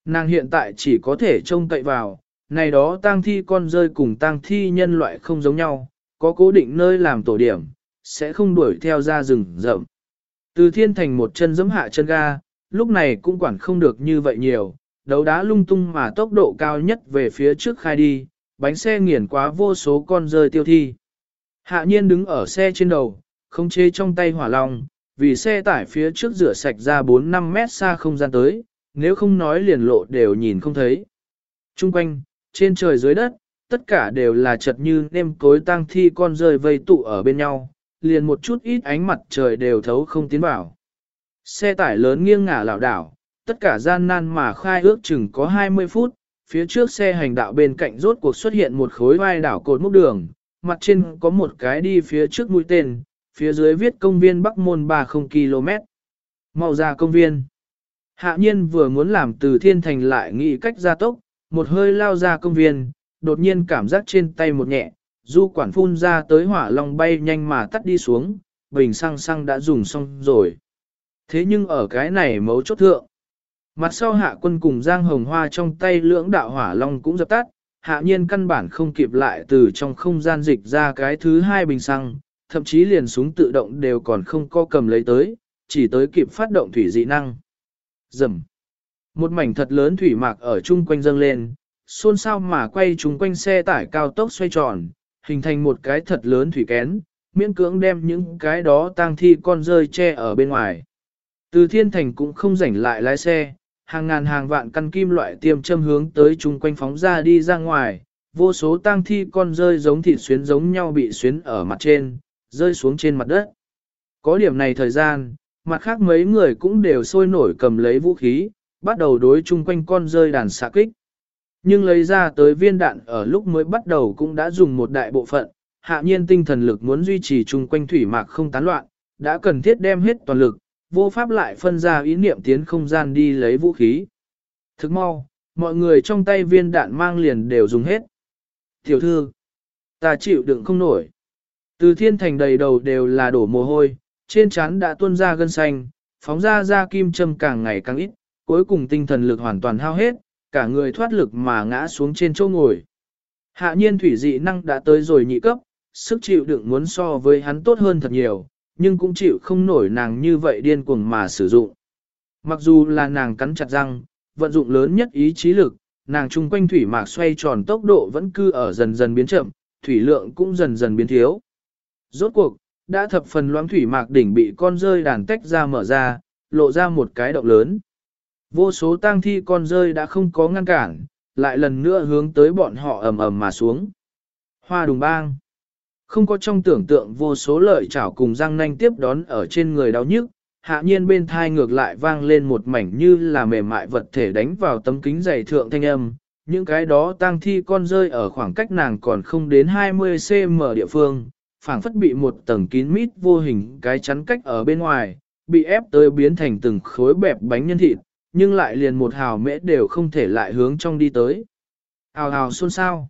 Nàng hiện tại chỉ có thể trông cậy vào, này đó tang thi con rơi cùng tang thi nhân loại không giống nhau, có cố định nơi làm tổ điểm, sẽ không đuổi theo ra rừng rậm. Từ thiên thành một chân giẫm hạ chân ga, lúc này cũng quản không được như vậy nhiều, đấu đá lung tung mà tốc độ cao nhất về phía trước khai đi, bánh xe nghiền quá vô số con rơi tiêu thi. Hạ nhiên đứng ở xe trên đầu, không chế trong tay hỏa long, vì xe tải phía trước rửa sạch ra 4-5 mét xa không gian tới, nếu không nói liền lộ đều nhìn không thấy. Trung quanh, trên trời dưới đất, tất cả đều là chật như nêm cối tang thi con rơi vây tụ ở bên nhau, liền một chút ít ánh mặt trời đều thấu không tiến vào. Xe tải lớn nghiêng ngả lảo đảo, tất cả gian nan mà khai ước chừng có 20 phút, phía trước xe hành đạo bên cạnh rốt cuộc xuất hiện một khối vai đảo cột mốc đường, mặt trên có một cái đi phía trước mũi tên, phía dưới viết công viên Bắc Môn 30 km. Mau ra công viên. Hạ nhiên vừa muốn làm từ thiên thành lại nghĩ cách ra tốc, một hơi lao ra công viên, đột nhiên cảm giác trên tay một nhẹ, du quản phun ra tới hỏa long bay nhanh mà tắt đi xuống, bình xăng xăng đã dùng xong rồi. Thế nhưng ở cái này mấu chốt thượng. Mặt sau hạ quân cùng Giang Hồng Hoa trong tay lưỡng đạo hỏa long cũng dập tắt, hạ nhiên căn bản không kịp lại từ trong không gian dịch ra cái thứ hai bình xăng, thậm chí liền súng tự động đều còn không co cầm lấy tới, chỉ tới kịp phát động thủy dị năng. Dầm. Một mảnh thật lớn thủy mạc ở chung quanh dâng lên, xôn xao mà quay chung quanh xe tải cao tốc xoay tròn, hình thành một cái thật lớn thủy kén, miễn cưỡng đem những cái đó tang thi con rơi che ở bên ngoài. Từ thiên thành cũng không rảnh lại lái xe, hàng ngàn hàng vạn căn kim loại tiêm châm hướng tới chung quanh phóng ra đi ra ngoài, vô số tang thi con rơi giống thịt xuyến giống nhau bị xuyến ở mặt trên, rơi xuống trên mặt đất. Có điểm này thời gian, mặt khác mấy người cũng đều sôi nổi cầm lấy vũ khí, bắt đầu đối chung quanh con rơi đàn xạ kích. Nhưng lấy ra tới viên đạn ở lúc mới bắt đầu cũng đã dùng một đại bộ phận, hạ nhiên tinh thần lực muốn duy trì chung quanh thủy mạc không tán loạn, đã cần thiết đem hết toàn lực, vô pháp lại phân ra ý niệm tiến không gian đi lấy vũ khí. Thức mau, mọi người trong tay viên đạn mang liền đều dùng hết. Tiểu thư, ta chịu đựng không nổi. Từ thiên thành đầy đầu đều là đổ mồ hôi, trên trán đã tuôn ra gân xanh, phóng ra ra kim châm càng ngày càng ít, cuối cùng tinh thần lực hoàn toàn hao hết, cả người thoát lực mà ngã xuống trên chỗ ngồi. Hạ nhiên thủy dị năng đã tới rồi nhị cấp, sức chịu đựng muốn so với hắn tốt hơn thật nhiều, nhưng cũng chịu không nổi nàng như vậy điên cuồng mà sử dụng. Mặc dù là nàng cắn chặt răng, vận dụng lớn nhất ý chí lực, nàng chung quanh thủy mạc xoay tròn tốc độ vẫn cứ ở dần dần biến chậm, thủy lượng cũng dần dần biến thiếu. Rốt cuộc, đã thập phần loãng thủy mạc đỉnh bị con rơi đàn tách ra mở ra, lộ ra một cái động lớn. Vô số tang thi con rơi đã không có ngăn cản, lại lần nữa hướng tới bọn họ ầm ầm mà xuống. Hoa đùng bang. Không có trong tưởng tượng vô số lợi chảo cùng răng nanh tiếp đón ở trên người đau nhức, hạ nhiên bên thai ngược lại vang lên một mảnh như là mềm mại vật thể đánh vào tấm kính dày thượng thanh âm. Những cái đó tang thi con rơi ở khoảng cách nàng còn không đến 20cm địa phương, phảng phất bị một tầng kín mít vô hình cái chắn cách ở bên ngoài, bị ép tới biến thành từng khối bẹp bánh nhân thịt, nhưng lại liền một hào mễ đều không thể lại hướng trong đi tới. Hào hào xôn xao.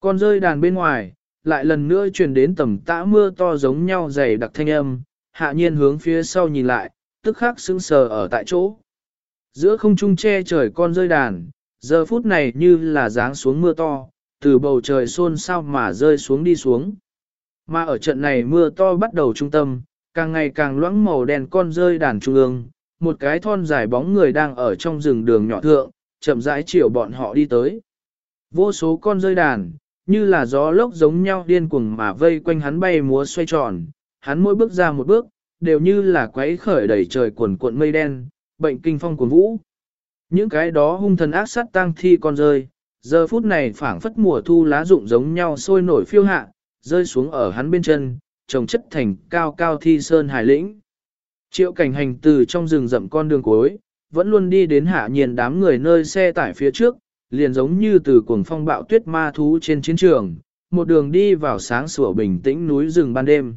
Con rơi đàn bên ngoài, lại lần nữa truyền đến tầm tã mưa to giống nhau dày đặc thanh âm, hạ nhiên hướng phía sau nhìn lại, tức khắc sững sờ ở tại chỗ. Giữa không trung che trời con rơi đàn, giờ phút này như là dáng xuống mưa to, từ bầu trời xôn xao mà rơi xuống đi xuống. Mà ở trận này mưa to bắt đầu trung tâm, càng ngày càng loãng màu đen con rơi đàn trung ương, một cái thon dài bóng người đang ở trong rừng đường nhỏ thượng, chậm rãi chiều bọn họ đi tới. Vô số con rơi đàn, như là gió lốc giống nhau điên cuồng mà vây quanh hắn bay múa xoay tròn, hắn mỗi bước ra một bước, đều như là quấy khởi đầy trời cuộn cuộn mây đen, bệnh kinh phong cuốn vũ. Những cái đó hung thần ác sát tăng thi con rơi, giờ phút này phảng phất mùa thu lá rụng giống nhau sôi nổi phiêu hạ, rơi xuống ở hắn bên chân, trồng chất thành cao cao thi sơn hải lĩnh. Triệu cảnh hành từ trong rừng rậm con đường cuối, vẫn luôn đi đến hạ nhiên đám người nơi xe tải phía trước, liền giống như từ cuồng phong bạo tuyết ma thú trên chiến trường, một đường đi vào sáng sủa bình tĩnh núi rừng ban đêm.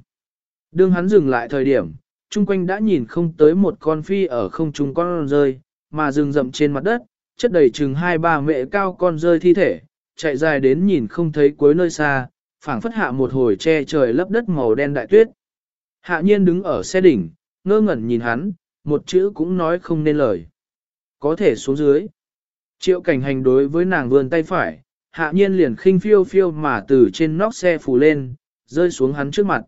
Đường hắn dừng lại thời điểm, chung quanh đã nhìn không tới một con phi ở không trung con rơi, mà rừng rậm trên mặt đất, chất đầy chừng hai ba mẹ cao con rơi thi thể, chạy dài đến nhìn không thấy cuối nơi xa, phảng phất hạ một hồi che trời lấp đất màu đen đại tuyết. Hạ nhiên đứng ở xe đỉnh, ngơ ngẩn nhìn hắn, một chữ cũng nói không nên lời. Có thể xuống dưới. Triệu cảnh hành đối với nàng vươn tay phải, hạ nhiên liền khinh phiêu phiêu mà từ trên nóc xe phủ lên, rơi xuống hắn trước mặt.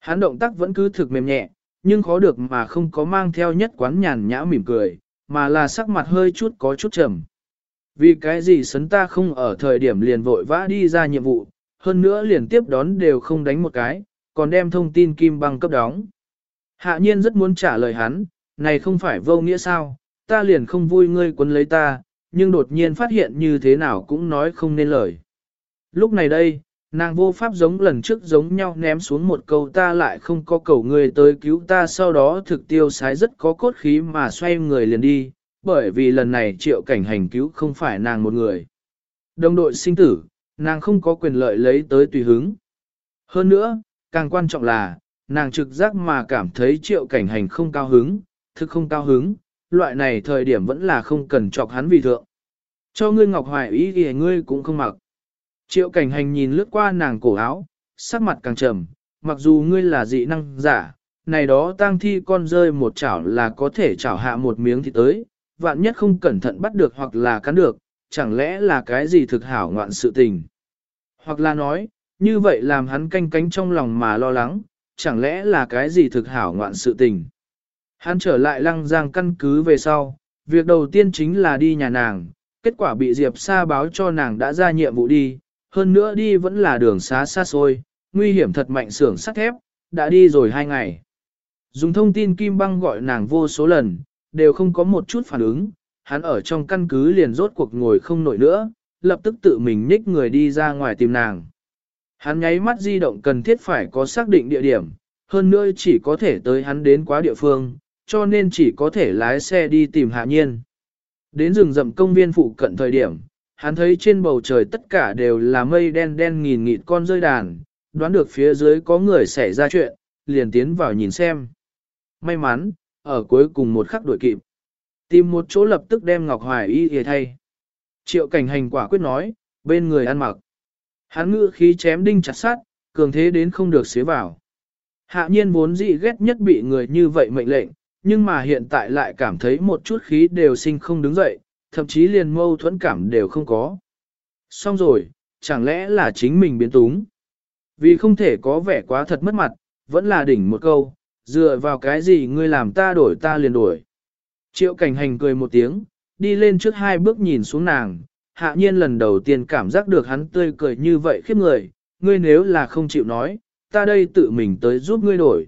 Hắn động tác vẫn cứ thực mềm nhẹ, nhưng khó được mà không có mang theo nhất quán nhàn nhã mỉm cười, mà là sắc mặt hơi chút có chút trầm. Vì cái gì sấn ta không ở thời điểm liền vội vã đi ra nhiệm vụ, hơn nữa liền tiếp đón đều không đánh một cái, còn đem thông tin kim băng cấp đóng. Hạ nhiên rất muốn trả lời hắn, này không phải vô nghĩa sao, ta liền không vui ngươi quấn lấy ta, nhưng đột nhiên phát hiện như thế nào cũng nói không nên lời. Lúc này đây, nàng vô pháp giống lần trước giống nhau ném xuống một câu ta lại không có cầu ngươi tới cứu ta sau đó thực tiêu sái rất có cốt khí mà xoay người liền đi, bởi vì lần này triệu cảnh hành cứu không phải nàng một người. Đồng đội sinh tử, nàng không có quyền lợi lấy tới tùy hứng. Hơn nữa, càng quan trọng là, nàng trực giác mà cảm thấy triệu cảnh hành không cao hứng, thực không cao hứng, loại này thời điểm vẫn là không cần chọc hắn vì thượng. Cho ngươi ngọc hoài ý thì ngươi cũng không mặc. Triệu cảnh hành nhìn lướt qua nàng cổ áo, sắc mặt càng trầm, mặc dù ngươi là dị năng giả, này đó tang thi con rơi một chảo là có thể chảo hạ một miếng thì tới, vạn nhất không cẩn thận bắt được hoặc là cắn được, chẳng lẽ là cái gì thực hảo ngoạn sự tình. Hoặc là nói, như vậy làm hắn canh cánh trong lòng mà lo lắng, chẳng lẽ là cái gì thực hảo ngoạn sự tình. Hắn trở lại lăng giang căn cứ về sau, việc đầu tiên chính là đi nhà nàng, kết quả bị Diệp Sa báo cho nàng đã ra nhiệm vụ đi, hơn nữa đi vẫn là đường xá xa xôi, nguy hiểm thật mạnh xưởng sắt thép, đã đi rồi hai ngày. Dùng thông tin Kim Băng gọi nàng vô số lần, đều không có một chút phản ứng, hắn ở trong căn cứ liền rốt cuộc ngồi không nổi nữa, lập tức tự mình nhích người đi ra ngoài tìm nàng. Hắn nháy mắt di động cần thiết phải có xác định địa điểm, hơn nữa chỉ có thể tới hắn đến quá địa phương, cho nên chỉ có thể lái xe đi tìm hạ nhiên. Đến rừng rậm công viên phụ cận thời điểm, hắn thấy trên bầu trời tất cả đều là mây đen đen nghìn nghịt con rơi đàn, đoán được phía dưới có người xảy ra chuyện, liền tiến vào nhìn xem. May mắn, ở cuối cùng một khắc đuổi kịp. Tìm một chỗ lập tức đem Ngọc Hoài y hề thay. Triệu cảnh hành quả quyết nói, bên người ăn mặc. Hắn ngự khí chém đinh chặt sát, cường thế đến không được xế vào. Hạ nhiên vốn dị ghét nhất bị người như vậy mệnh lệnh, nhưng mà hiện tại lại cảm thấy một chút khí đều sinh không đứng dậy, thậm chí liền mâu thuẫn cảm đều không có. Xong rồi, chẳng lẽ là chính mình biến túng? Vì không thể có vẻ quá thật mất mặt, vẫn là đỉnh một câu, dựa vào cái gì ngươi làm ta đổi ta liền đổi. Triệu cảnh hành cười một tiếng, đi lên trước hai bước nhìn xuống nàng, hạ nhiên lần đầu tiên cảm giác được hắn tươi cười như vậy khiếp người, ngươi nếu là không chịu nói, ta đây tự mình tới giúp ngươi đổi.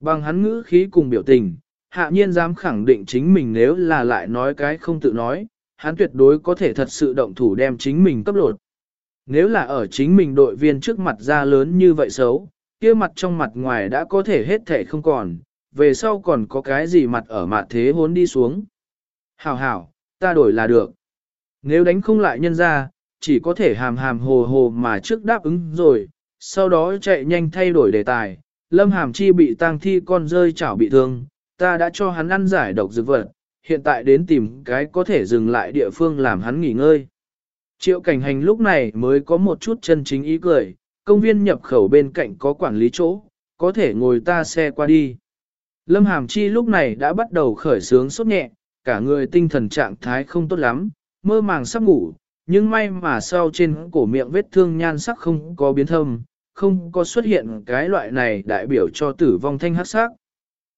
Bằng hắn ngữ khí cùng biểu tình, hạ nhiên dám khẳng định chính mình nếu là lại nói cái không tự nói, hắn tuyệt đối có thể thật sự động thủ đem chính mình cấp lột. Nếu là ở chính mình đội viên trước mặt ra lớn như vậy xấu, kia mặt trong mặt ngoài đã có thể hết thể không còn, về sau còn có cái gì mặt ở mặt thế hốn đi xuống. Hảo hảo, ta đổi là được. Nếu đánh không lại nhân ra, chỉ có thể hàm hàm hồ hồ mà trước đáp ứng rồi, sau đó chạy nhanh thay đổi đề tài. Lâm Hàm Chi bị tang thi con rơi chảo bị thương, ta đã cho hắn ăn giải độc dược vật, hiện tại đến tìm cái có thể dừng lại địa phương làm hắn nghỉ ngơi. Triệu cảnh hành lúc này mới có một chút chân chính ý cười, công viên nhập khẩu bên cạnh có quản lý chỗ, có thể ngồi ta xe qua đi. Lâm Hàm Chi lúc này đã bắt đầu khởi sướng sốt nhẹ, cả người tinh thần trạng thái không tốt lắm, mơ màng sắp ngủ, nhưng may mà sau trên cổ miệng vết thương nhan sắc không có biến thâm, không có xuất hiện cái loại này đại biểu cho tử vong thanh hắc sắc.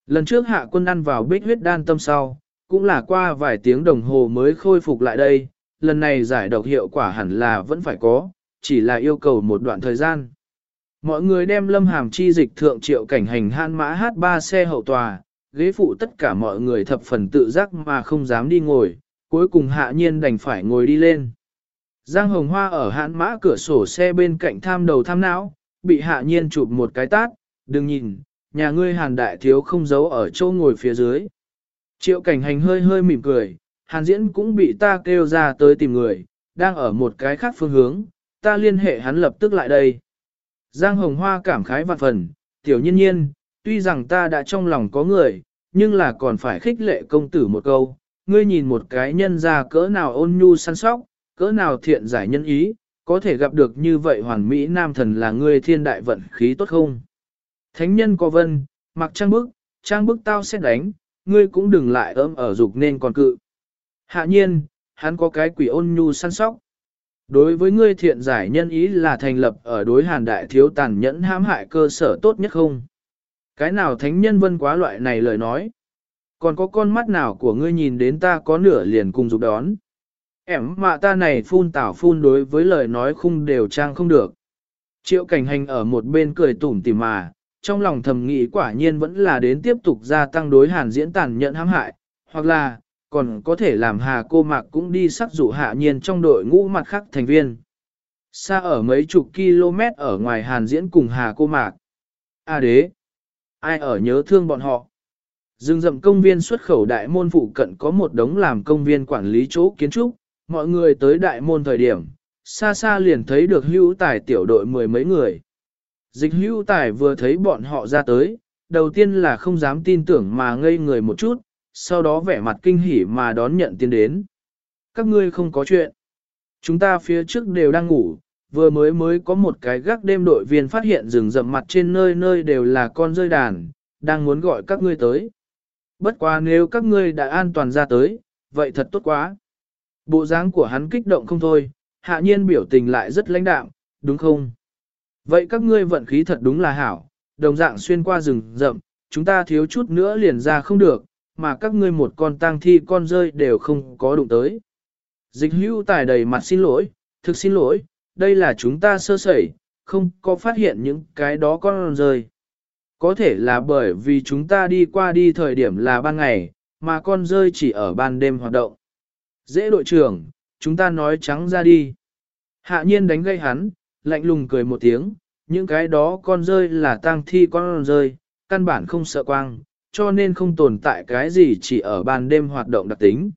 Lần trước hạ quân ăn vào bích huyết đan tâm sau, cũng là qua vài tiếng đồng hồ mới khôi phục lại đây, lần này giải độc hiệu quả hẳn là vẫn phải có, chỉ là yêu cầu một đoạn thời gian. Mọi người đem lâm hàm chi dịch thượng triệu cảnh hành han mã H3 xe hậu tòa, ghế phụ tất cả mọi người thập phần tự giác mà không dám đi ngồi, cuối cùng hạ nhiên đành phải ngồi đi lên. Giang Hồng Hoa ở hãn mã cửa sổ xe bên cạnh tham đầu tham não, bị hạ nhiên chụp một cái tát, đừng nhìn, nhà ngươi hàn đại thiếu không giấu ở chỗ ngồi phía dưới. Triệu cảnh hành hơi hơi mỉm cười, hàn diễn cũng bị ta kêu ra tới tìm người, đang ở một cái khác phương hướng, ta liên hệ hắn lập tức lại đây. Giang Hồng Hoa cảm khái vạn phần, tiểu nhiên nhiên, tuy rằng ta đã trong lòng có người, nhưng là còn phải khích lệ công tử một câu, ngươi nhìn một cái nhân ra cỡ nào ôn nhu săn sóc, cỡ nào thiện giải nhân ý, có thể gặp được như vậy hoàn mỹ nam thần là ngươi thiên đại vận khí tốt không? Thánh nhân có vân, mặc trang bức, trang bức tao sẽ đánh, ngươi cũng đừng lại ấm ở dục nên còn cự. Hạ nhiên, hắn có cái quỷ ôn nhu săn sóc. Đối với ngươi thiện giải nhân ý là thành lập ở đối hàn đại thiếu tàn nhẫn hãm hại cơ sở tốt nhất không? Cái nào thánh nhân vân quá loại này lời nói? Còn có con mắt nào của ngươi nhìn đến ta có nửa liền cùng dục đón? ẻm mà ta này phun tảo phun đối với lời nói khung đều trang không được. Triệu cảnh hành ở một bên cười tủm tỉm mà, trong lòng thầm nghĩ quả nhiên vẫn là đến tiếp tục gia tăng đối hàn diễn tàn nhẫn hãm hại, hoặc là, còn có thể làm hà cô mạc cũng đi sắc dụ hạ nhiên trong đội ngũ mặt khác thành viên. Xa ở mấy chục km ở ngoài hàn diễn cùng hà cô mạc. A đế! Ai ở nhớ thương bọn họ? Dừng rậm công viên xuất khẩu đại môn phụ cận có một đống làm công viên quản lý chỗ kiến trúc, mọi người tới đại môn thời điểm, xa xa liền thấy được hữu tài tiểu đội mười mấy người. Dịch hữu tài vừa thấy bọn họ ra tới, đầu tiên là không dám tin tưởng mà ngây người một chút, sau đó vẻ mặt kinh hỉ mà đón nhận tiền đến. Các ngươi không có chuyện. Chúng ta phía trước đều đang ngủ, vừa mới mới có một cái gác đêm đội viên phát hiện rừng rậm mặt trên nơi nơi đều là con rơi đàn, đang muốn gọi các ngươi tới. Bất quá nếu các ngươi đã an toàn ra tới, vậy thật tốt quá. Bộ dáng của hắn kích động không thôi, hạ nhiên biểu tình lại rất lãnh đạm, đúng không? Vậy các ngươi vận khí thật đúng là hảo, đồng dạng xuyên qua rừng rậm, chúng ta thiếu chút nữa liền ra không được, mà các ngươi một con tang thi con rơi đều không có đụng tới. Dịch hưu tài đầy mặt xin lỗi, thực xin lỗi, đây là chúng ta sơ sẩy, không có phát hiện những cái đó con rơi. Có thể là bởi vì chúng ta đi qua đi thời điểm là ban ngày, mà con rơi chỉ ở ban đêm hoạt động. Dễ đội trưởng, chúng ta nói trắng ra đi. Hạ nhiên đánh gây hắn, lạnh lùng cười một tiếng, những cái đó con rơi là tang thi con rơi, căn bản không sợ quang, cho nên không tồn tại cái gì chỉ ở ban đêm hoạt động đặc tính.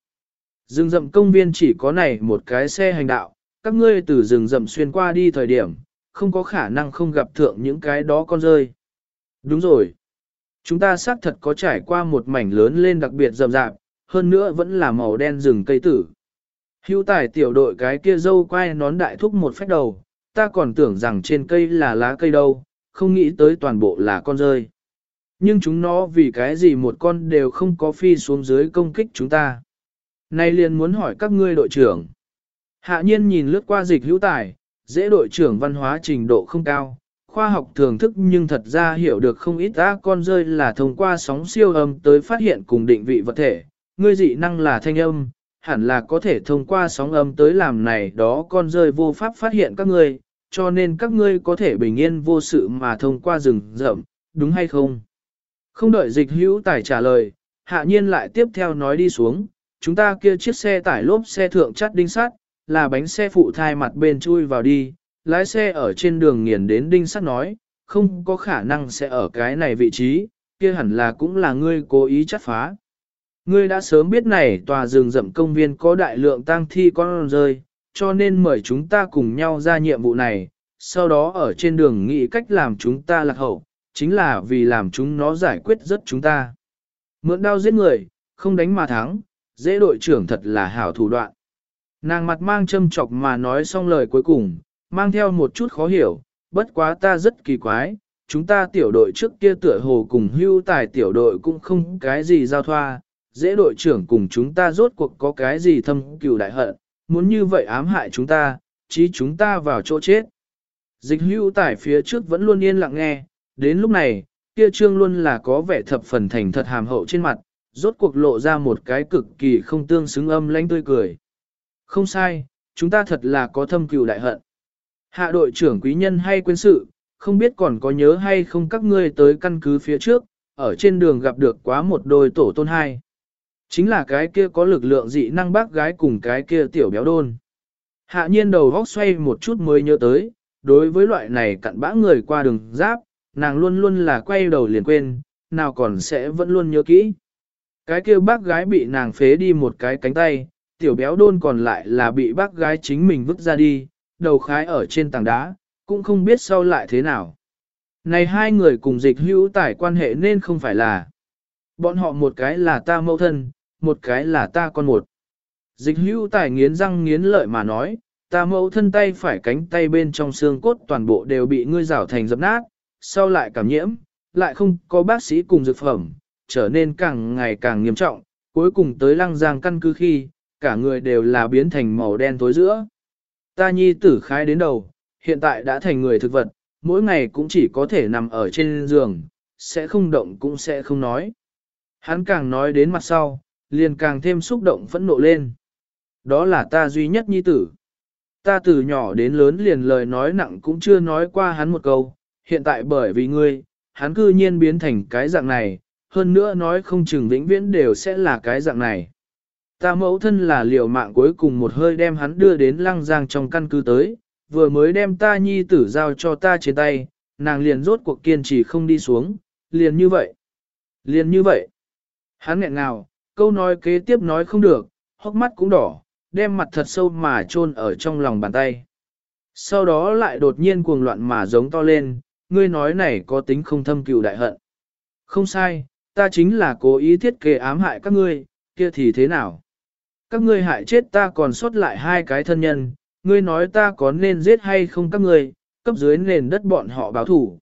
Rừng rậm công viên chỉ có này một cái xe hành đạo, các ngươi từ rừng rậm xuyên qua đi thời điểm, không có khả năng không gặp thượng những cái đó con rơi. Đúng rồi. Chúng ta xác thật có trải qua một mảnh lớn lên đặc biệt rậm rạp, hơn nữa vẫn là màu đen rừng cây tử. Hưu tải tiểu đội cái kia dâu quay nón đại thúc một phép đầu, ta còn tưởng rằng trên cây là lá cây đâu, không nghĩ tới toàn bộ là con rơi. Nhưng chúng nó vì cái gì một con đều không có phi xuống dưới công kích chúng ta. Nay liền muốn hỏi các ngươi đội trưởng. Hạ nhiên nhìn lướt qua dịch hữu tài, dễ đội trưởng văn hóa trình độ không cao, khoa học thường thức nhưng thật ra hiểu được không ít ra con rơi là thông qua sóng siêu âm tới phát hiện cùng định vị vật thể. Ngươi dị năng là thanh âm, hẳn là có thể thông qua sóng âm tới làm này đó con rơi vô pháp phát hiện các ngươi, cho nên các ngươi có thể bình yên vô sự mà thông qua rừng rậm, đúng hay không? Không đợi dịch hữu tải trả lời, hạ nhiên lại tiếp theo nói đi xuống, chúng ta kia chiếc xe tải lốp xe thượng chắt đinh sắt, là bánh xe phụ thai mặt bên chui vào đi, lái xe ở trên đường nghiền đến đinh sắt nói, không có khả năng sẽ ở cái này vị trí, kia hẳn là cũng là ngươi cố ý chắt phá. Ngươi đã sớm biết này tòa rừng rậm công viên có đại lượng tang thi con rơi, cho nên mời chúng ta cùng nhau ra nhiệm vụ này, sau đó ở trên đường nghĩ cách làm chúng ta lạc hậu, chính là vì làm chúng nó giải quyết rất chúng ta. Mượn đao giết người, không đánh mà thắng, dễ đội trưởng thật là hảo thủ đoạn. Nàng mặt mang châm chọc mà nói xong lời cuối cùng, mang theo một chút khó hiểu, bất quá ta rất kỳ quái, chúng ta tiểu đội trước kia tựa hồ cùng hưu tài tiểu đội cũng không cái gì giao thoa, dễ đội trưởng cùng chúng ta rốt cuộc có cái gì thâm cừu đại hận, muốn như vậy ám hại chúng ta, chí chúng ta vào chỗ chết. Dịch hưu tài phía trước vẫn luôn yên lặng nghe, đến lúc này, kia trương luôn là có vẻ thập phần thành thật hàm hậu trên mặt, rốt cuộc lộ ra một cái cực kỳ không tương xứng âm lãnh tươi cười. Không sai, chúng ta thật là có thâm cừu đại hận. Hạ đội trưởng quý nhân hay quên sự, không biết còn có nhớ hay không các ngươi tới căn cứ phía trước, ở trên đường gặp được quá một đôi tổ tôn hai. Chính là cái kia có lực lượng dị năng bác gái cùng cái kia tiểu béo đôn. Hạ nhiên đầu góc xoay một chút mới nhớ tới, đối với loại này cặn bã người qua đường giáp, nàng luôn luôn là quay đầu liền quên, nào còn sẽ vẫn luôn nhớ kỹ. Cái kia bác gái bị nàng phế đi một cái cánh tay, tiểu béo đôn còn lại là bị bác gái chính mình vứt ra đi, đầu khái ở trên tảng đá, cũng không biết sau lại thế nào. Này hai người cùng dịch hữu tải quan hệ nên không phải là. Bọn họ một cái là ta mẫu thân, một cái là ta con một. Dịch hữu tải nghiến răng nghiến lợi mà nói, ta mẫu thân tay phải cánh tay bên trong xương cốt toàn bộ đều bị ngươi rào thành dập nát, sau lại cảm nhiễm, lại không có bác sĩ cùng dược phẩm, trở nên càng ngày càng nghiêm trọng, cuối cùng tới lăng giang căn cứ khi, cả người đều là biến thành màu đen tối giữa. Ta nhi tử khái đến đầu, hiện tại đã thành người thực vật, mỗi ngày cũng chỉ có thể nằm ở trên giường, sẽ không động cũng sẽ không nói. Hắn càng nói đến mặt sau, liền càng thêm xúc động phẫn nộ lên. Đó là ta duy nhất nhi tử. Ta từ nhỏ đến lớn liền lời nói nặng cũng chưa nói qua hắn một câu, hiện tại bởi vì ngươi, hắn cư nhiên biến thành cái dạng này, hơn nữa nói không chừng vĩnh viễn đều sẽ là cái dạng này. Ta mẫu thân là liều mạng cuối cùng một hơi đem hắn đưa đến lăng giang trong căn cứ tới, vừa mới đem ta nhi tử giao cho ta trên tay, nàng liền rốt cuộc kiên trì không đi xuống, liền như vậy. Liền như vậy. Hắn nghẹn ngào, câu nói kế tiếp nói không được, hốc mắt cũng đỏ, đem mặt thật sâu mà chôn ở trong lòng bàn tay. Sau đó lại đột nhiên cuồng loạn mà giống to lên, ngươi nói này có tính không thâm cừu đại hận. Không sai, ta chính là cố ý thiết kế ám hại các ngươi, kia thì thế nào? Các ngươi hại chết ta còn sót lại hai cái thân nhân, ngươi nói ta có nên giết hay không các ngươi, cấp dưới nền đất bọn họ báo thủ.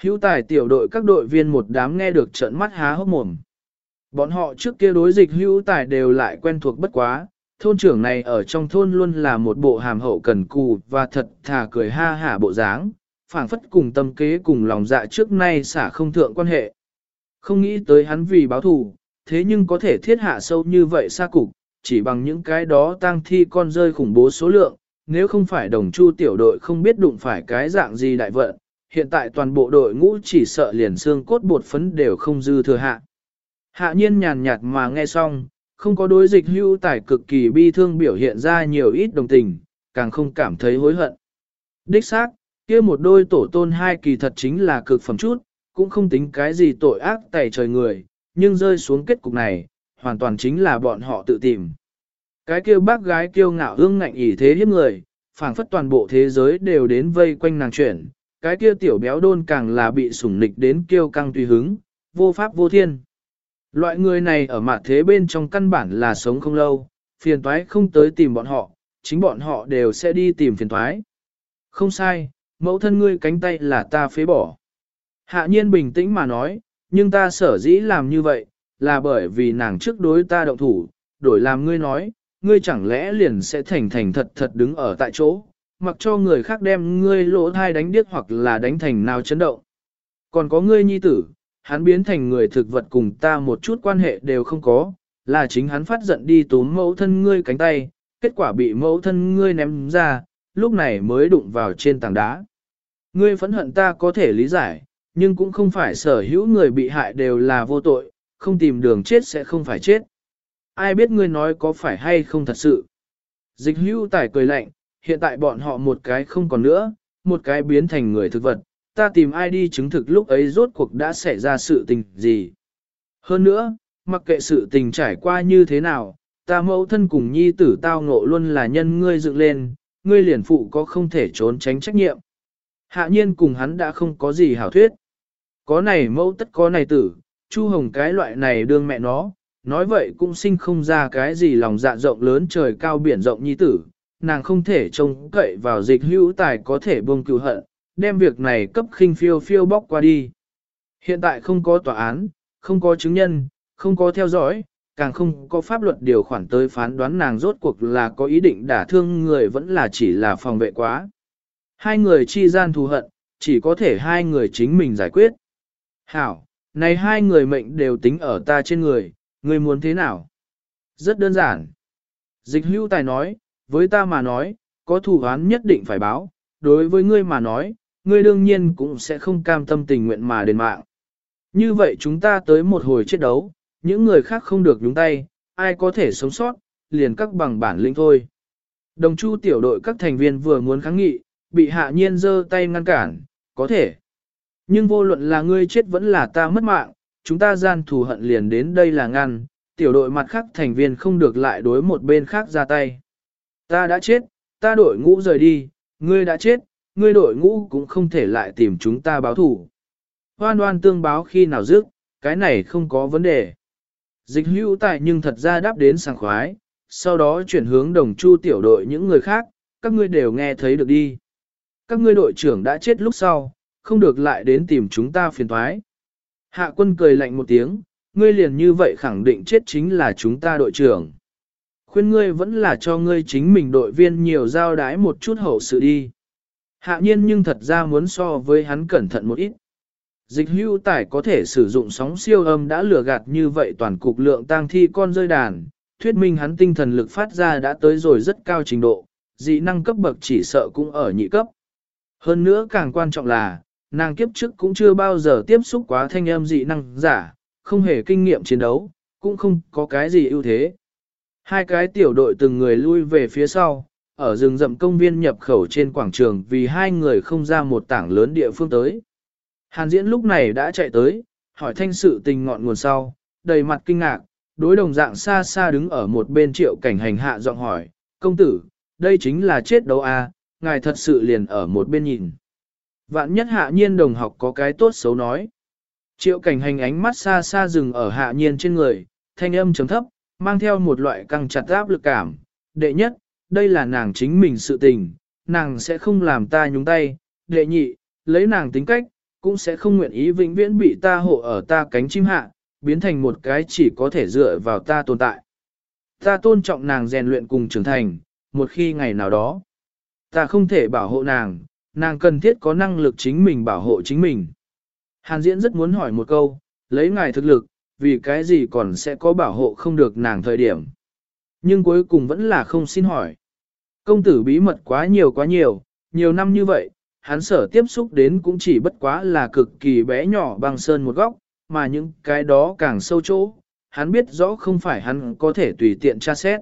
Hữu tài tiểu đội các đội viên một đám nghe được trợn mắt há hốc mồm. Bọn họ trước kia đối dịch hữu tài đều lại quen thuộc bất quá, thôn trưởng này ở trong thôn luôn là một bộ hàm hậu cần cù và thật thà cười ha hả bộ dáng, phảng phất cùng tâm kế cùng lòng dạ trước nay xả không thượng quan hệ. Không nghĩ tới hắn vì báo thù, thế nhưng có thể thiết hạ sâu như vậy xa cục, chỉ bằng những cái đó tang thi con rơi khủng bố số lượng, nếu không phải đồng chu tiểu đội không biết đụng phải cái dạng gì đại vận, hiện tại toàn bộ đội ngũ chỉ sợ liền xương cốt bột phấn đều không dư thừa hạ. Hạ nhiên nhàn nhạt mà nghe xong, không có đối dịch hưu tải cực kỳ bi thương biểu hiện ra nhiều ít đồng tình, càng không cảm thấy hối hận. Đích xác, kia một đôi tổ tôn hai kỳ thật chính là cực phẩm chút, cũng không tính cái gì tội ác tẩy trời người, nhưng rơi xuống kết cục này, hoàn toàn chính là bọn họ tự tìm. Cái kêu bác gái kiêu ngạo hương ngạnh ỉ thế hiếp người, phảng phất toàn bộ thế giới đều đến vây quanh nàng chuyển, cái kia tiểu béo đôn càng là bị sủng nịch đến kiêu căng tùy hứng, vô pháp vô thiên. Loại người này ở mặt thế bên trong căn bản là sống không lâu, phiền toái không tới tìm bọn họ, chính bọn họ đều sẽ đi tìm phiền toái. Không sai, mẫu thân ngươi cánh tay là ta phế bỏ. Hạ nhiên bình tĩnh mà nói, nhưng ta sở dĩ làm như vậy, là bởi vì nàng trước đối ta động thủ, đổi làm ngươi nói, ngươi chẳng lẽ liền sẽ thành thành thật thật đứng ở tại chỗ, mặc cho người khác đem ngươi lỗ thai đánh điếc hoặc là đánh thành nào chấn động. Còn có ngươi nhi tử, hắn biến thành người thực vật cùng ta một chút quan hệ đều không có, là chính hắn phát giận đi túm mẫu thân ngươi cánh tay, kết quả bị mẫu thân ngươi ném ra, lúc này mới đụng vào trên tảng đá. Ngươi phẫn hận ta có thể lý giải, nhưng cũng không phải sở hữu người bị hại đều là vô tội, không tìm đường chết sẽ không phải chết. Ai biết ngươi nói có phải hay không thật sự. Dịch hưu tải cười lạnh, hiện tại bọn họ một cái không còn nữa, một cái biến thành người thực vật, ta tìm ai đi chứng thực lúc ấy rốt cuộc đã xảy ra sự tình gì. Hơn nữa, mặc kệ sự tình trải qua như thế nào, ta mẫu thân cùng nhi tử tao ngộ luôn là nhân ngươi dựng lên, ngươi liền phụ có không thể trốn tránh trách nhiệm. Hạ nhiên cùng hắn đã không có gì hảo thuyết. Có này mẫu tất có này tử, Chu Hồng cái loại này đương mẹ nó, nói vậy cũng sinh không ra cái gì lòng dạ rộng lớn trời cao biển rộng nhi tử, nàng không thể trông cậy vào dịch hữu tài có thể buông cựu hận, đem việc này cấp khinh phiêu phiêu bóc qua đi. Hiện tại không có tòa án, không có chứng nhân, không có theo dõi, càng không có pháp luật điều khoản tới phán đoán nàng rốt cuộc là có ý định đả thương người vẫn là chỉ là phòng vệ quá. Hai người chi gian thù hận, chỉ có thể hai người chính mình giải quyết. Hảo, này hai người mệnh đều tính ở ta trên người, người muốn thế nào? Rất đơn giản. Dịch hưu tài nói, với ta mà nói, có thủ án nhất định phải báo, đối với ngươi mà nói, ngươi đương nhiên cũng sẽ không cam tâm tình nguyện mà đền mạng. Như vậy chúng ta tới một hồi chiến đấu, những người khác không được nhúng tay, ai có thể sống sót, liền các bằng bản lĩnh thôi. Đồng chu tiểu đội các thành viên vừa muốn kháng nghị, bị hạ nhiên giơ tay ngăn cản, có thể. Nhưng vô luận là ngươi chết vẫn là ta mất mạng, chúng ta gian thù hận liền đến đây là ngăn, tiểu đội mặt khác thành viên không được lại đối một bên khác ra tay. Ta đã chết, ta đội ngũ rời đi, ngươi đã chết, ngươi đội ngũ cũng không thể lại tìm chúng ta báo thủ. Hoan hoan tương báo khi nào dứt, cái này không có vấn đề. Dịch hữu tại nhưng thật ra đáp đến sảng khoái, sau đó chuyển hướng đồng chu tiểu đội những người khác, các ngươi đều nghe thấy được đi. Các ngươi đội trưởng đã chết lúc sau, không được lại đến tìm chúng ta phiền thoái. Hạ quân cười lạnh một tiếng, ngươi liền như vậy khẳng định chết chính là chúng ta đội trưởng. Khuyên ngươi vẫn là cho ngươi chính mình đội viên nhiều giao đái một chút hậu sự đi. Hạ nhiên nhưng thật ra muốn so với hắn cẩn thận một ít. Dịch hưu tải có thể sử dụng sóng siêu âm đã lừa gạt như vậy toàn cục lượng tăng thi con rơi đàn, thuyết minh hắn tinh thần lực phát ra đã tới rồi rất cao trình độ, dị năng cấp bậc chỉ sợ cũng ở nhị cấp. Hơn nữa càng quan trọng là, nàng kiếp trước cũng chưa bao giờ tiếp xúc quá thanh âm dị năng giả, không hề kinh nghiệm chiến đấu, cũng không có cái gì ưu thế. Hai cái tiểu đội từng người lui về phía sau, ở rừng rậm công viên nhập khẩu trên quảng trường vì hai người không ra một tảng lớn địa phương tới. Hàn diễn lúc này đã chạy tới, hỏi thanh sự tình ngọn nguồn sau, đầy mặt kinh ngạc, đối đồng dạng xa xa đứng ở một bên triệu cảnh hành hạ giọng hỏi, công tử, đây chính là chết đấu à, ngài thật sự liền ở một bên nhìn. Vạn nhất hạ nhiên đồng học có cái tốt xấu nói. Triệu cảnh hành ánh mắt xa xa dừng ở hạ nhiên trên người, thanh âm chấm thấp, mang theo một loại căng chặt áp lực cảm. Đệ nhất, đây là nàng chính mình sự tình, nàng sẽ không làm ta nhúng tay. Đệ nhị, lấy nàng tính cách, cũng sẽ không nguyện ý vĩnh viễn bị ta hộ ở ta cánh chim hạ, biến thành một cái chỉ có thể dựa vào ta tồn tại. Ta tôn trọng nàng rèn luyện cùng trưởng thành, một khi ngày nào đó, ta không thể bảo hộ nàng, nàng cần thiết có năng lực chính mình bảo hộ chính mình. Hàn Diễn rất muốn hỏi một câu, lấy ngài thực lực, vì cái gì còn sẽ có bảo hộ không được nàng thời điểm. Nhưng cuối cùng vẫn là không xin hỏi. Công tử bí mật quá nhiều quá nhiều, nhiều năm như vậy, hắn sở tiếp xúc đến cũng chỉ bất quá là cực kỳ bé nhỏ bằng sơn một góc, mà những cái đó càng sâu chỗ, hắn biết rõ không phải hắn có thể tùy tiện tra xét.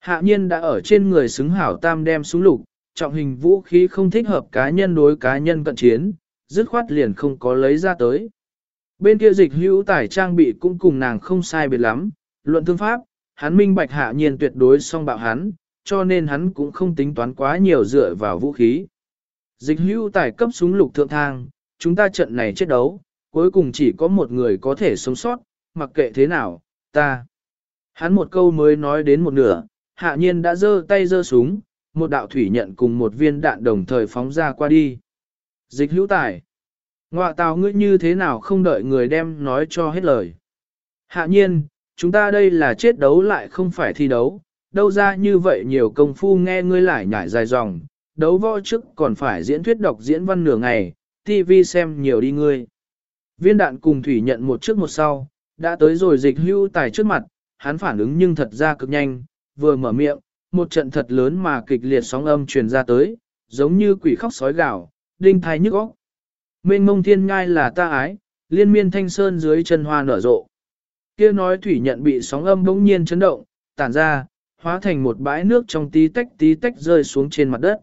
Hạ nhiên đã ở trên người xứng hảo tam đem xuống lục, trọng hình vũ khí không thích hợp cá nhân đối cá nhân cận chiến, dứt khoát liền không có lấy ra tới. Bên kia dịch hữu tải trang bị cũng cùng nàng không sai biệt lắm, luận thương pháp, hắn minh bạch hạ nhiên tuyệt đối song bạo hắn, cho nên hắn cũng không tính toán quá nhiều dựa vào vũ khí. Dịch hữu tải cấp súng lục thượng thang, chúng ta trận này chết đấu, cuối cùng chỉ có một người có thể sống sót, mặc kệ thế nào, ta. Hắn một câu mới nói đến một nửa, hạ nhiên đã giơ tay giơ súng, một đạo thủy nhận cùng một viên đạn đồng thời phóng ra qua đi. Dịch hữu tải. Ngoạ tào ngươi như thế nào không đợi người đem nói cho hết lời. Hạ nhiên, chúng ta đây là chết đấu lại không phải thi đấu, đâu ra như vậy nhiều công phu nghe ngươi lại nhảy dài dòng, đấu võ trước còn phải diễn thuyết đọc diễn văn nửa ngày, TV xem nhiều đi ngươi. Viên đạn cùng thủy nhận một trước một sau, đã tới rồi dịch hưu tài trước mặt, hắn phản ứng nhưng thật ra cực nhanh, vừa mở miệng, một trận thật lớn mà kịch liệt sóng âm truyền ra tới, giống như quỷ khóc sói gào, đinh thai nhức óc. Mênh mông thiên ngai là ta ái, liên miên thanh sơn dưới chân hoa nở rộ. Kia nói thủy nhận bị sóng âm bỗng nhiên chấn động, tản ra, hóa thành một bãi nước trong tí tách tí tách rơi xuống trên mặt đất.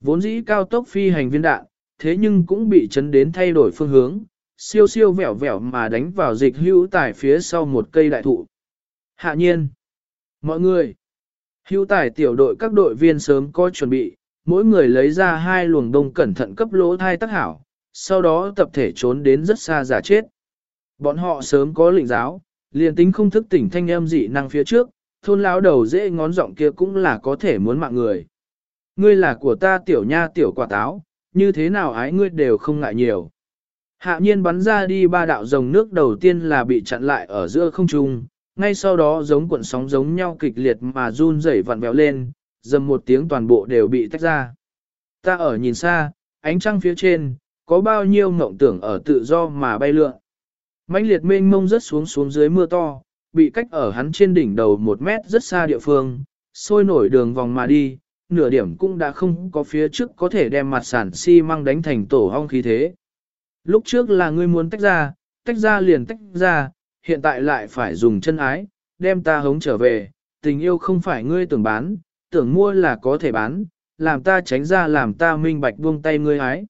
Vốn dĩ cao tốc phi hành viên đạn, thế nhưng cũng bị chấn đến thay đổi phương hướng, siêu siêu vẻo vẻo mà đánh vào dịch hữu tải phía sau một cây đại thụ. Hạ nhiên, mọi người, hữu tài tiểu đội các đội viên sớm có chuẩn bị, mỗi người lấy ra hai luồng đông cẩn thận cấp lỗ thai tác hảo, sau đó tập thể trốn đến rất xa giả chết. Bọn họ sớm có lệnh giáo, liền tính không thức tỉnh thanh âm dị năng phía trước, thôn lão đầu dễ ngón giọng kia cũng là có thể muốn mạng người. Ngươi là của ta tiểu nha tiểu quả táo, như thế nào ái ngươi đều không ngại nhiều. Hạ nhiên bắn ra đi ba đạo dòng nước đầu tiên là bị chặn lại ở giữa không trung, ngay sau đó giống cuộn sóng giống nhau kịch liệt mà run rẩy vặn vẹo lên, dầm một tiếng toàn bộ đều bị tách ra. Ta ở nhìn xa, ánh trăng phía trên, có bao nhiêu ngộng tưởng ở tự do mà bay lượn. mãnh liệt mênh mông rất xuống xuống dưới mưa to, bị cách ở hắn trên đỉnh đầu một mét rất xa địa phương, sôi nổi đường vòng mà đi, nửa điểm cũng đã không có phía trước có thể đem mặt sản xi si măng đánh thành tổ hong khí thế. Lúc trước là ngươi muốn tách ra, tách ra liền tách ra, hiện tại lại phải dùng chân ái, đem ta hống trở về, tình yêu không phải ngươi tưởng bán, tưởng mua là có thể bán, làm ta tránh ra làm ta minh bạch buông tay ngươi ái.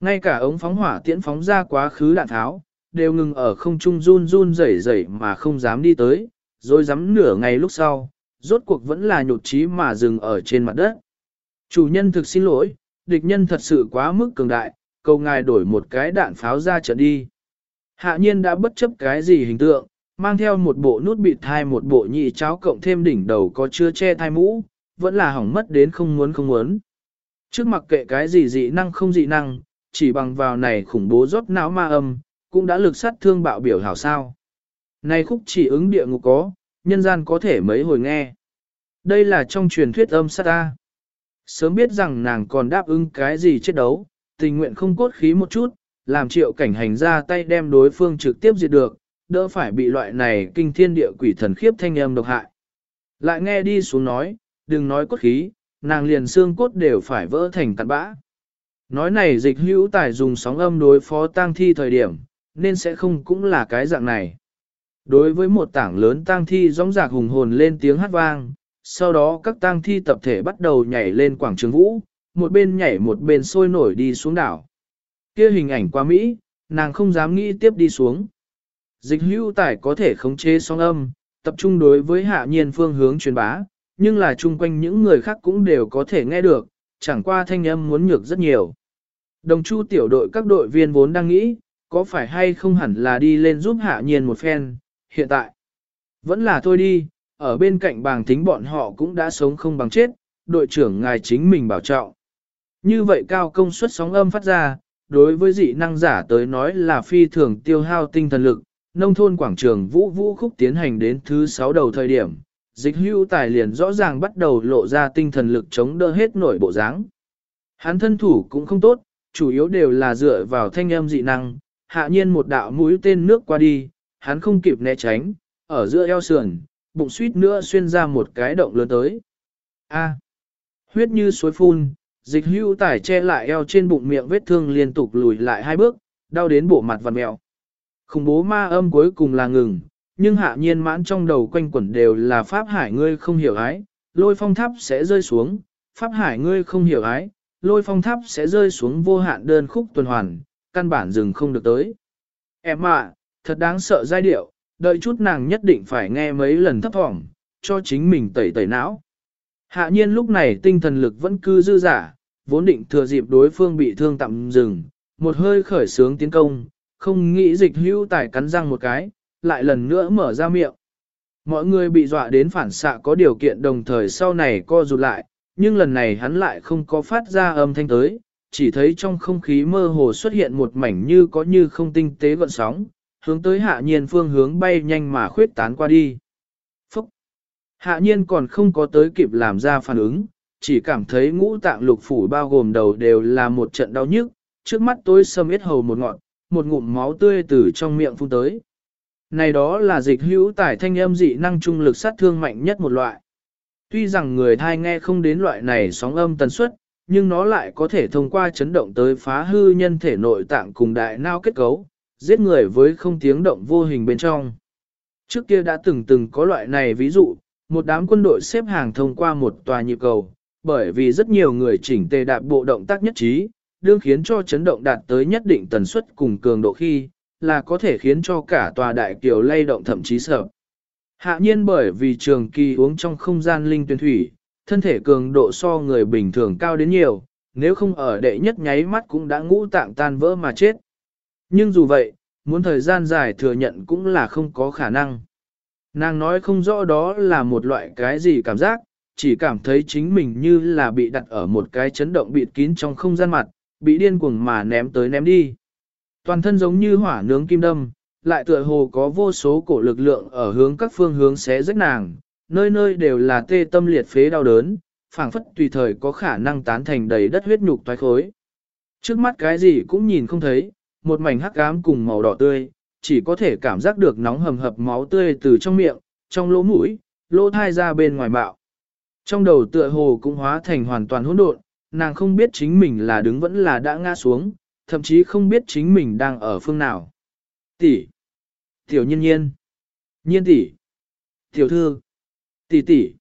Ngay cả ống phóng hỏa tiễn phóng ra quá khứ đạn tháo, đều ngừng ở không trung run run rẩy rẩy mà không dám đi tới, rồi dám nửa ngày lúc sau, rốt cuộc vẫn là nhột trí mà dừng ở trên mặt đất. Chủ nhân thực xin lỗi, địch nhân thật sự quá mức cường đại, cầu ngài đổi một cái đạn pháo ra trận đi. Hạ nhiên đã bất chấp cái gì hình tượng, mang theo một bộ nút bị thai một bộ nhị cháo cộng thêm đỉnh đầu có chưa che thai mũ, vẫn là hỏng mất đến không muốn không muốn. Trước mặc kệ cái gì dị năng không dị năng, chỉ bằng vào này khủng bố rót não ma âm, cũng đã lực sát thương bạo biểu hảo sao. Này khúc chỉ ứng địa ngục có, nhân gian có thể mấy hồi nghe. Đây là trong truyền thuyết âm sát ta. Sớm biết rằng nàng còn đáp ứng cái gì chết đấu, tình nguyện không cốt khí một chút, làm triệu cảnh hành ra tay đem đối phương trực tiếp diệt được, đỡ phải bị loại này kinh thiên địa quỷ thần khiếp thanh âm độc hại. Lại nghe đi xuống nói, đừng nói cốt khí, nàng liền xương cốt đều phải vỡ thành cặn bã. Nói này dịch hữu tài dùng sóng âm đối phó tang thi thời điểm, nên sẽ không cũng là cái dạng này. Đối với một tảng lớn tang thi rõng rạc hùng hồn lên tiếng hát vang, sau đó các tang thi tập thể bắt đầu nhảy lên quảng trường vũ, một bên nhảy một bên sôi nổi đi xuống đảo. Kia hình ảnh qua Mỹ, nàng không dám nghĩ tiếp đi xuống. Dịch hữu tải có thể khống chế song âm, tập trung đối với hạ nhiên phương hướng truyền bá, nhưng là chung quanh những người khác cũng đều có thể nghe được, chẳng qua thanh âm muốn nhược rất nhiều. Đồng chu tiểu đội các đội viên vốn đang nghĩ, có phải hay không hẳn là đi lên giúp hạ nhiên một phen, hiện tại. Vẫn là thôi đi, ở bên cạnh bàng tính bọn họ cũng đã sống không bằng chết, đội trưởng ngài chính mình bảo trọng. Như vậy cao công suất sóng âm phát ra, đối với dị năng giả tới nói là phi thường tiêu hao tinh thần lực, nông thôn quảng trường vũ vũ khúc tiến hành đến thứ 6 đầu thời điểm, dịch hưu tài liền rõ ràng bắt đầu lộ ra tinh thần lực chống đỡ hết nổi bộ dáng. Hắn thân thủ cũng không tốt, chủ yếu đều là dựa vào thanh âm dị năng, hạ nhiên một đạo mũi tên nước qua đi, hắn không kịp né tránh, ở giữa eo sườn, bụng suýt nữa xuyên ra một cái động lớn tới. A. huyết như suối phun, dịch hưu tải che lại eo trên bụng miệng vết thương liên tục lùi lại hai bước, đau đến bộ mặt vằn mẹo. Khủng bố ma âm cuối cùng là ngừng, nhưng hạ nhiên mãn trong đầu quanh quẩn đều là Pháp Hải ngươi không hiểu ái, lôi phong tháp sẽ rơi xuống, Pháp Hải ngươi không hiểu ái, lôi phong tháp sẽ rơi xuống vô hạn đơn khúc tuần hoàn, căn bản dừng không được tới. Em ạ, thật đáng sợ giai điệu, đợi chút nàng nhất định phải nghe mấy lần thấp thỏm, cho chính mình tẩy tẩy não. Hạ nhiên lúc này tinh thần lực vẫn cứ dư giả, vốn định thừa dịp đối phương bị thương tạm dừng, một hơi khởi sướng tiến công, không nghĩ dịch hưu tài cắn răng một cái, lại lần nữa mở ra miệng. Mọi người bị dọa đến phản xạ có điều kiện đồng thời sau này co rụt lại, nhưng lần này hắn lại không có phát ra âm thanh tới, chỉ thấy trong không khí mơ hồ xuất hiện một mảnh như có như không tinh tế gọn sóng, hướng tới hạ nhiên phương hướng bay nhanh mà khuyết tán qua đi. Hạ nhiên còn không có tới kịp làm ra phản ứng, chỉ cảm thấy ngũ tạng lục phủ bao gồm đầu đều là một trận đau nhức, trước mắt tôi sâm ít hầu một ngọn, một ngụm máu tươi từ trong miệng phun tới. Này đó là dịch hữu tải thanh âm dị năng trung lực sát thương mạnh nhất một loại. Tuy rằng người thai nghe không đến loại này sóng âm tần suất, nhưng nó lại có thể thông qua chấn động tới phá hư nhân thể nội tạng cùng đại nao kết cấu, giết người với không tiếng động vô hình bên trong. Trước kia đã từng từng có loại này ví dụ, một đám quân đội xếp hàng thông qua một tòa nhịp cầu, bởi vì rất nhiều người chỉnh tề đạp bộ động tác nhất trí, đương khiến cho chấn động đạt tới nhất định tần suất cùng cường độ khi, là có thể khiến cho cả tòa đại kiều lay động thậm chí sợ. Hạ nhiên bởi vì trường kỳ uống trong không gian linh tuyên thủy, thân thể cường độ so người bình thường cao đến nhiều, nếu không ở đệ nhất nháy mắt cũng đã ngũ tạng tan vỡ mà chết. Nhưng dù vậy, muốn thời gian dài thừa nhận cũng là không có khả năng. Nàng nói không rõ đó là một loại cái gì cảm giác, chỉ cảm thấy chính mình như là bị đặt ở một cái chấn động bịt kín trong không gian mặt, bị điên cuồng mà ném tới ném đi. Toàn thân giống như hỏa nướng kim đâm, lại tựa hồ có vô số cổ lực lượng ở hướng các phương hướng xé rách nàng, nơi nơi đều là tê tâm liệt phế đau đớn, phảng phất tùy thời có khả năng tán thành đầy đất huyết nhục toái khối. Trước mắt cái gì cũng nhìn không thấy, một mảnh hắc ám cùng màu đỏ tươi, chỉ có thể cảm giác được nóng hầm hập máu tươi từ trong miệng, trong lỗ mũi, lỗ thai ra bên ngoài bạo. Trong đầu tựa hồ cũng hóa thành hoàn toàn hỗn độn, nàng không biết chính mình là đứng vẫn là đã ngã xuống, thậm chí không biết chính mình đang ở phương nào. Tỷ, tiểu nhiên nhiên, nhiên tỷ, tiểu thư, tỷ tỷ,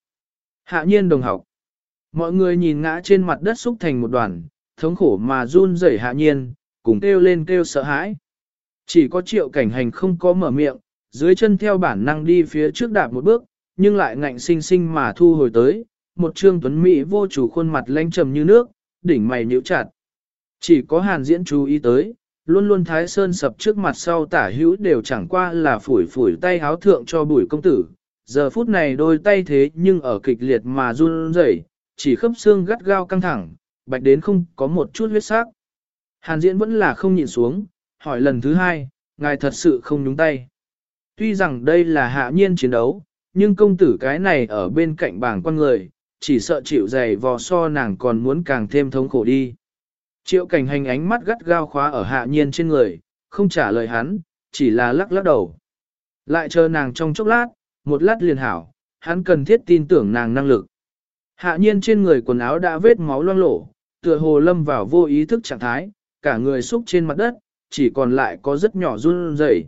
hạ nhiên đồng học. Mọi người nhìn ngã trên mặt đất xúc thành một đoàn, thống khổ mà run rẩy hạ nhiên, cùng kêu lên kêu sợ hãi. Chỉ có triệu cảnh hành không có mở miệng, dưới chân theo bản năng đi phía trước đạp một bước, nhưng lại ngạnh sinh sinh mà thu hồi tới, một trương tuấn mỹ vô chủ khuôn mặt lanh trầm như nước, đỉnh mày nhíu chặt. Chỉ có hàn diễn chú ý tới, luôn luôn thái sơn sập trước mặt sau tả hữu đều chẳng qua là phủi phủi tay háo thượng cho bùi công tử. Giờ phút này đôi tay thế nhưng ở kịch liệt mà run rẩy, chỉ khớp xương gắt gao căng thẳng, bạch đến không có một chút huyết sắc. Hàn diễn vẫn là không nhìn xuống, hỏi lần thứ hai, ngài thật sự không nhúng tay. Tuy rằng đây là hạ nhiên chiến đấu, nhưng công tử cái này ở bên cạnh bảng quan người, chỉ sợ chịu dày vò so nàng còn muốn càng thêm thống khổ đi. Triệu cảnh hành ánh mắt gắt gao khóa ở hạ nhiên trên người, không trả lời hắn, chỉ là lắc lắc đầu. Lại chờ nàng trong chốc lát, một lát liền hảo, hắn cần thiết tin tưởng nàng năng lực. Hạ nhiên trên người quần áo đã vết máu loang lổ, tựa hồ lâm vào vô ý thức trạng thái, cả người xúc trên mặt đất, chỉ còn lại có rất nhỏ run rẩy.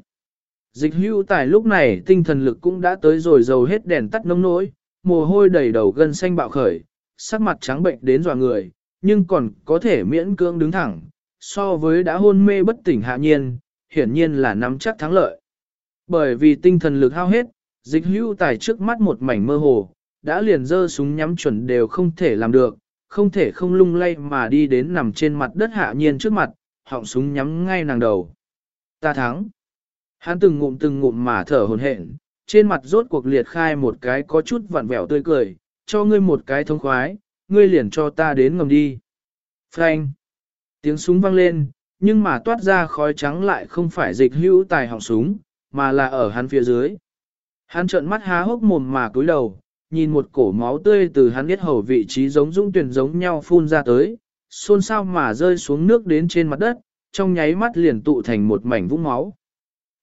Dịch hưu tài lúc này tinh thần lực cũng đã tới rồi dầu hết đèn tắt nông nỗi, mồ hôi đầy đầu gân xanh bạo khởi, sắc mặt trắng bệnh đến dọa người, nhưng còn có thể miễn cưỡng đứng thẳng, so với đã hôn mê bất tỉnh hạ nhiên, hiển nhiên là nắm chắc thắng lợi. Bởi vì tinh thần lực hao hết, dịch hưu tài trước mắt một mảnh mơ hồ, đã liền dơ súng nhắm chuẩn đều không thể làm được, không thể không lung lay mà đi đến nằm trên mặt đất hạ nhiên trước mặt, họng súng nhắm ngay nàng đầu. Ta thắng. Hắn từng ngụm từng ngụm mà thở hồn hển, trên mặt rốt cuộc liệt khai một cái có chút vặn vẹo tươi cười, cho ngươi một cái thông khoái, ngươi liền cho ta đến ngầm đi. Frank. Tiếng súng vang lên, nhưng mà toát ra khói trắng lại không phải dịch hữu tài họng súng, mà là ở hắn phía dưới. Hắn trợn mắt há hốc mồm mà cúi đầu, nhìn một cổ máu tươi từ hắn biết hầu vị trí giống dũng tuyển giống nhau phun ra tới, xôn xao mà rơi xuống nước đến trên mặt đất, trong nháy mắt liền tụ thành một mảnh vũng máu.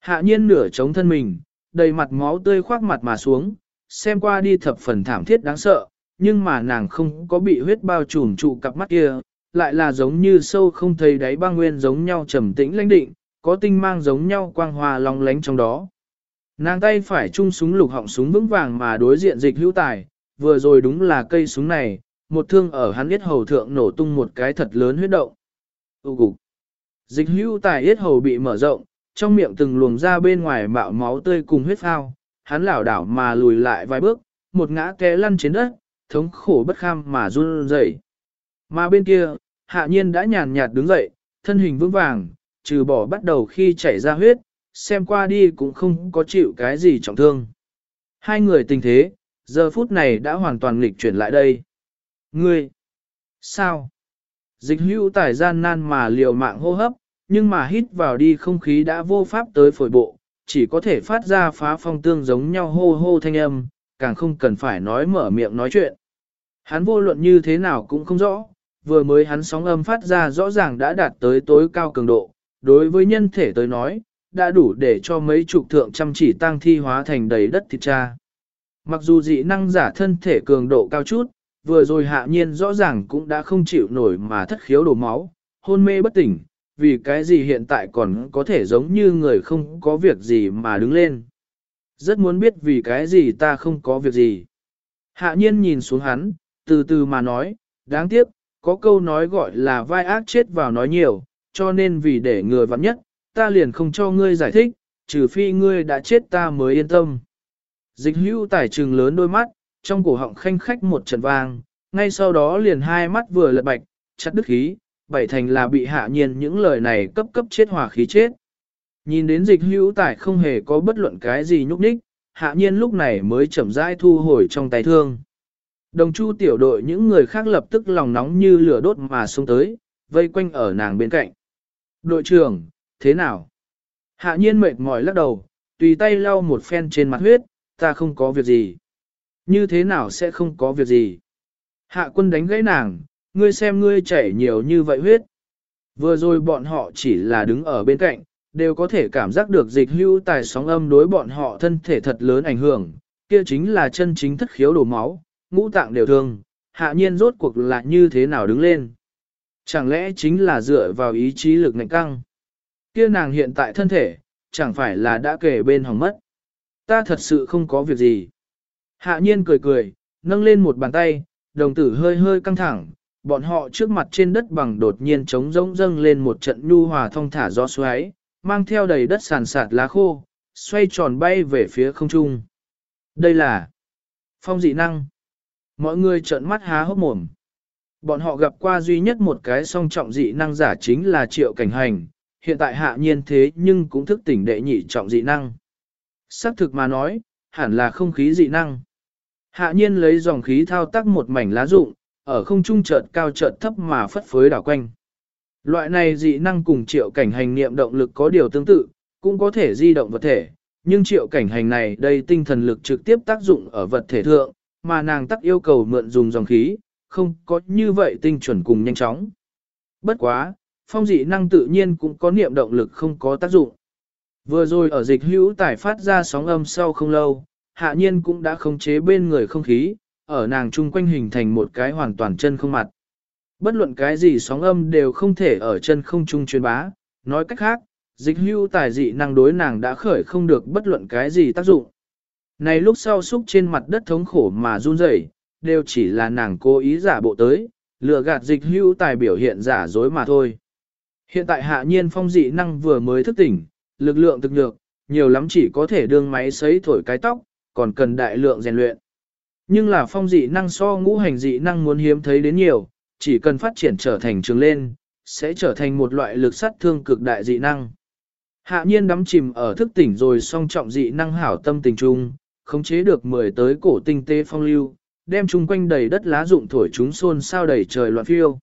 Hạ nhiên nửa chống thân mình, đầy mặt máu tươi khoác mặt mà xuống, xem qua đi thập phần thảm thiết đáng sợ, nhưng mà nàng không có bị huyết bao trùm trụ cặp mắt kia, lại là giống như sâu không thấy đáy băng nguyên giống nhau trầm tĩnh lãnh định, có tinh mang giống nhau quang hòa long lánh trong đó. Nàng tay phải chung súng lục họng súng vững vàng mà đối diện dịch hữu tài, vừa rồi đúng là cây súng này, một thương ở hắn yết hầu thượng nổ tung một cái thật lớn huyết động. Ú cục. Dịch hưu tài yết hầu bị mở rộng, trong miệng từng luồng ra bên ngoài bạo máu tươi cùng huyết phao, hắn lảo đảo mà lùi lại vài bước, một ngã té lăn trên đất, thống khổ bất kham mà run rẩy. Mà bên kia, hạ nhiên đã nhàn nhạt đứng dậy, thân hình vững vàng, trừ bỏ bắt đầu khi chảy ra huyết, xem qua đi cũng không có chịu cái gì trọng thương. Hai người tình thế, giờ phút này đã hoàn toàn nghịch chuyển lại đây. Ngươi! Sao? Dịch hữu tài gian nan mà liều mạng hô hấp, nhưng mà hít vào đi không khí đã vô pháp tới phổi bộ, chỉ có thể phát ra phá phong tương giống nhau hô hô thanh âm, càng không cần phải nói mở miệng nói chuyện. Hắn vô luận như thế nào cũng không rõ, vừa mới hắn sóng âm phát ra rõ ràng đã đạt tới tối cao cường độ, đối với nhân thể tới nói, đã đủ để cho mấy chục thượng chăm chỉ tăng thi hóa thành đầy đất thịt cha. Mặc dù dị năng giả thân thể cường độ cao chút, vừa rồi hạ nhiên rõ ràng cũng đã không chịu nổi mà thất khiếu đổ máu, hôn mê bất tỉnh, vì cái gì hiện tại còn có thể giống như người không có việc gì mà đứng lên. Rất muốn biết vì cái gì ta không có việc gì. Hạ nhiên nhìn xuống hắn, từ từ mà nói, đáng tiếc, Có câu nói gọi là vai ác chết vào nói nhiều, cho nên vì để người vặn nhất, ta liền không cho ngươi giải thích, trừ phi ngươi đã chết ta mới yên tâm. Dịch hưu tải trừng lớn đôi mắt, trong cổ họng khanh khách một trận vang, ngay sau đó liền hai mắt vừa lật bạch, chặt đứt khí, bảy thành là bị hạ nhiên những lời này cấp cấp chết hòa khí chết. Nhìn đến dịch hữu tải không hề có bất luận cái gì nhúc nhích, hạ nhiên lúc này mới chậm rãi thu hồi trong tay thương. Đồng chu tiểu đội những người khác lập tức lòng nóng như lửa đốt mà xuống tới, vây quanh ở nàng bên cạnh. Đội trưởng, thế nào? Hạ nhiên mệt mỏi lắc đầu, tùy tay lau một phen trên mặt huyết, ta không có việc gì. Như thế nào sẽ không có việc gì? Hạ quân đánh gãy nàng, ngươi xem ngươi chảy nhiều như vậy huyết. Vừa rồi bọn họ chỉ là đứng ở bên cạnh, đều có thể cảm giác được dịch hưu tài sóng âm đối bọn họ thân thể thật lớn ảnh hưởng, kia chính là chân chính thất khiếu đổ máu, ngũ tạng đều thương, hạ nhiên rốt cuộc là như thế nào đứng lên. Chẳng lẽ chính là dựa vào ý chí lực ngạnh căng. Kia nàng hiện tại thân thể, chẳng phải là đã kể bên hỏng mất. Ta thật sự không có việc gì. Hạ nhiên cười cười, nâng lên một bàn tay, đồng tử hơi hơi căng thẳng, bọn họ trước mặt trên đất bằng đột nhiên trống rỗng dâng lên một trận nhu hòa thông thả gió xoáy, mang theo đầy đất sàn sạt lá khô, xoay tròn bay về phía không trung. Đây là phong dị năng. Mọi người trợn mắt há hốc mồm. Bọn họ gặp qua duy nhất một cái song trọng dị năng giả chính là triệu cảnh hành, hiện tại hạ nhiên thế nhưng cũng thức tỉnh đệ nhị trọng dị năng. Sắc thực mà nói, hẳn là không khí dị năng. Hạ nhiên lấy dòng khí thao tác một mảnh lá rụng, ở không trung chợt cao chợt thấp mà phất phới đảo quanh. Loại này dị năng cùng triệu cảnh hành niệm động lực có điều tương tự, cũng có thể di động vật thể, nhưng triệu cảnh hành này đây tinh thần lực trực tiếp tác dụng ở vật thể thượng, mà nàng tắc yêu cầu mượn dùng dòng khí, không có như vậy tinh chuẩn cùng nhanh chóng. Bất quá, phong dị năng tự nhiên cũng có niệm động lực không có tác dụng. Vừa rồi ở dịch hữu tải phát ra sóng âm sau không lâu, hạ nhiên cũng đã khống chế bên người không khí, ở nàng chung quanh hình thành một cái hoàn toàn chân không mặt. Bất luận cái gì sóng âm đều không thể ở chân không trung truyền bá, nói cách khác, dịch hưu tài dị năng đối nàng đã khởi không được bất luận cái gì tác dụng. Này lúc sau xúc trên mặt đất thống khổ mà run rẩy, đều chỉ là nàng cố ý giả bộ tới, lừa gạt dịch hưu tài biểu hiện giả dối mà thôi. Hiện tại hạ nhiên phong dị năng vừa mới thức tỉnh, lực lượng thực nhược, nhiều lắm chỉ có thể đương máy sấy thổi cái tóc, còn cần đại lượng rèn luyện. Nhưng là phong dị năng so ngũ hành dị năng muốn hiếm thấy đến nhiều, chỉ cần phát triển trở thành trường lên, sẽ trở thành một loại lực sát thương cực đại dị năng. Hạ nhiên đắm chìm ở thức tỉnh rồi song trọng dị năng hảo tâm tình trung, khống chế được mười tới cổ tinh tế phong lưu, đem chung quanh đầy đất lá rụng thổi chúng xôn sao đầy trời loạn phiêu.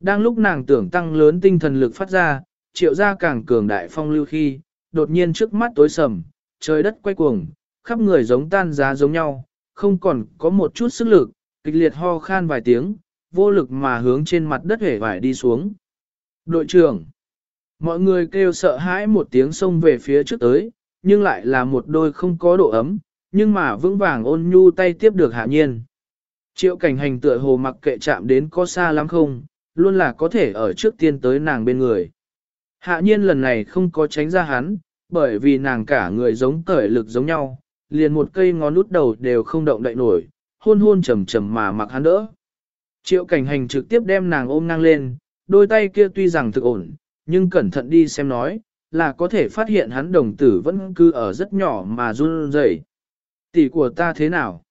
Đang lúc nàng tưởng tăng lớn tinh thần lực phát ra, triệu ra càng cường đại phong lưu khi, đột nhiên trước mắt tối sầm, trời đất quay cuồng, khắp người giống tan giá giống nhau, không còn có một chút sức lực, kịch liệt ho khan vài tiếng, vô lực mà hướng trên mặt đất hể vải đi xuống. Đội trưởng, mọi người kêu sợ hãi một tiếng xông về phía trước tới, nhưng lại là một đôi không có độ ấm, nhưng mà vững vàng ôn nhu tay tiếp được hạ nhiên. Triệu cảnh hành tựa hồ mặc kệ chạm đến có xa lắm không, luôn là có thể ở trước tiên tới nàng bên người. Hạ nhiên lần này không có tránh ra hắn, bởi vì nàng cả người giống tởi lực giống nhau, liền một cây ngón út đầu đều không động đậy nổi, hôn hôn trầm trầm mà mặc hắn đỡ. Triệu cảnh hành trực tiếp đem nàng ôm ngang lên, đôi tay kia tuy rằng thực ổn, nhưng cẩn thận đi xem nói, là có thể phát hiện hắn đồng tử vẫn cứ ở rất nhỏ mà run rẩy. Tỷ của ta thế nào?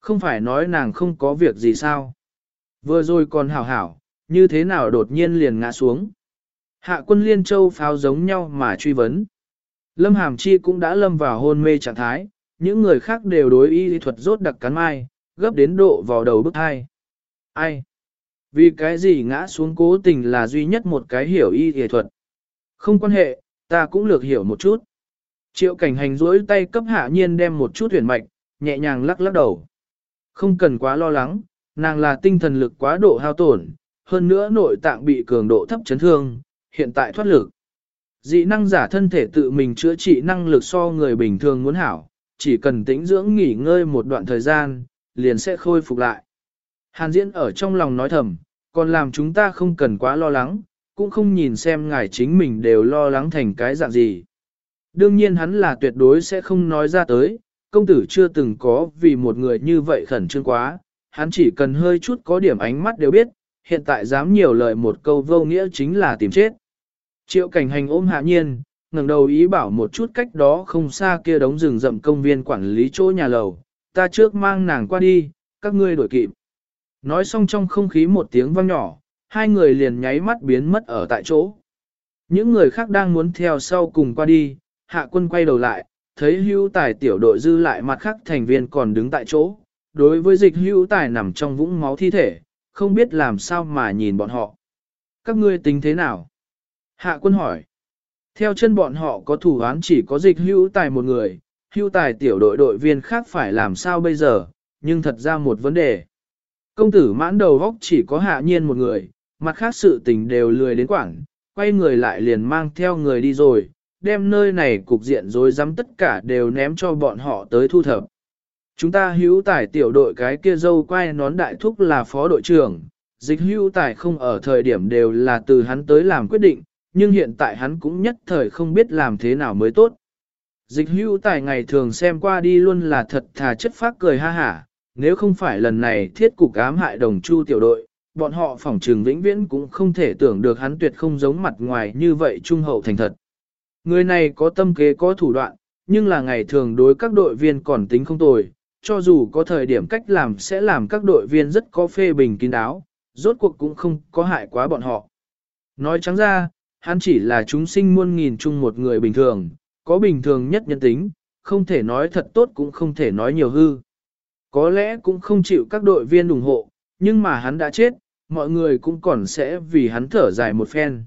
Không phải nói nàng không có việc gì sao? Vừa rồi còn hảo hảo, như thế nào đột nhiên liền ngã xuống? Hạ quân liên châu pháo giống nhau mà truy vấn. Lâm Hàm Chi cũng đã lâm vào hôn mê trạng thái, những người khác đều đối y thuật rốt đặc cắn mai, gấp đến độ vào đầu bức hai. Ai? Vì cái gì ngã xuống cố tình là duy nhất một cái hiểu y y thuật. Không quan hệ, ta cũng lược hiểu một chút. Triệu cảnh hành duỗi tay cấp hạ nhiên đem một chút huyền mạch, nhẹ nhàng lắc lắc đầu. Không cần quá lo lắng, nàng là tinh thần lực quá độ hao tổn, hơn nữa nội tạng bị cường độ thấp chấn thương, hiện tại thoát lực. Dị năng giả thân thể tự mình chữa trị năng lực so người bình thường muốn hảo, chỉ cần tĩnh dưỡng nghỉ ngơi một đoạn thời gian, liền sẽ khôi phục lại. Hàn diễn ở trong lòng nói thầm, còn làm chúng ta không cần quá lo lắng, cũng không nhìn xem ngài chính mình đều lo lắng thành cái dạng gì. Đương nhiên hắn là tuyệt đối sẽ không nói ra tới, công tử chưa từng có vì một người như vậy khẩn trương quá, hắn chỉ cần hơi chút có điểm ánh mắt đều biết, hiện tại dám nhiều lời một câu vô nghĩa chính là tìm chết. Triệu cảnh hành ôm hạ nhiên, ngẩng đầu ý bảo một chút cách đó không xa kia đống rừng rậm công viên quản lý chỗ nhà lầu, ta trước mang nàng qua đi, các ngươi đổi kịp. Nói xong trong không khí một tiếng vang nhỏ, hai người liền nháy mắt biến mất ở tại chỗ. Những người khác đang muốn theo sau cùng qua đi, hạ quân quay đầu lại, thấy hưu tài tiểu đội dư lại mặt khác thành viên còn đứng tại chỗ. Đối với dịch hưu tài nằm trong vũng máu thi thể, không biết làm sao mà nhìn bọn họ. Các ngươi tính thế nào? Hạ quân hỏi. Theo chân bọn họ có thủ án chỉ có dịch hữu tài một người, hữu tài tiểu đội đội viên khác phải làm sao bây giờ, nhưng thật ra một vấn đề. Công tử mãn đầu góc chỉ có hạ nhiên một người, mặt khác sự tình đều lười đến quảng, quay người lại liền mang theo người đi rồi, đem nơi này cục diện rồi dám tất cả đều ném cho bọn họ tới thu thập. Chúng ta hữu tài tiểu đội cái kia dâu quay nón đại thúc là phó đội trưởng, dịch hữu tài không ở thời điểm đều là từ hắn tới làm quyết định, nhưng hiện tại hắn cũng nhất thời không biết làm thế nào mới tốt. Dịch Hưu tài ngày thường xem qua đi luôn là thật thà chất phác cười ha hả, nếu không phải lần này thiết cục ám hại đồng chu tiểu đội, bọn họ phỏng trừng vĩnh viễn cũng không thể tưởng được hắn tuyệt không giống mặt ngoài như vậy trung hậu thành thật. Người này có tâm kế có thủ đoạn, nhưng là ngày thường đối các đội viên còn tính không tồi, cho dù có thời điểm cách làm sẽ làm các đội viên rất có phê bình kín đáo, rốt cuộc cũng không có hại quá bọn họ. Nói trắng ra, hắn chỉ là chúng sinh muôn nghìn chung một người bình thường, có bình thường nhất nhân tính, không thể nói thật tốt cũng không thể nói nhiều hư. Có lẽ cũng không chịu các đội viên ủng hộ, nhưng mà hắn đã chết, mọi người cũng còn sẽ vì hắn thở dài một phen.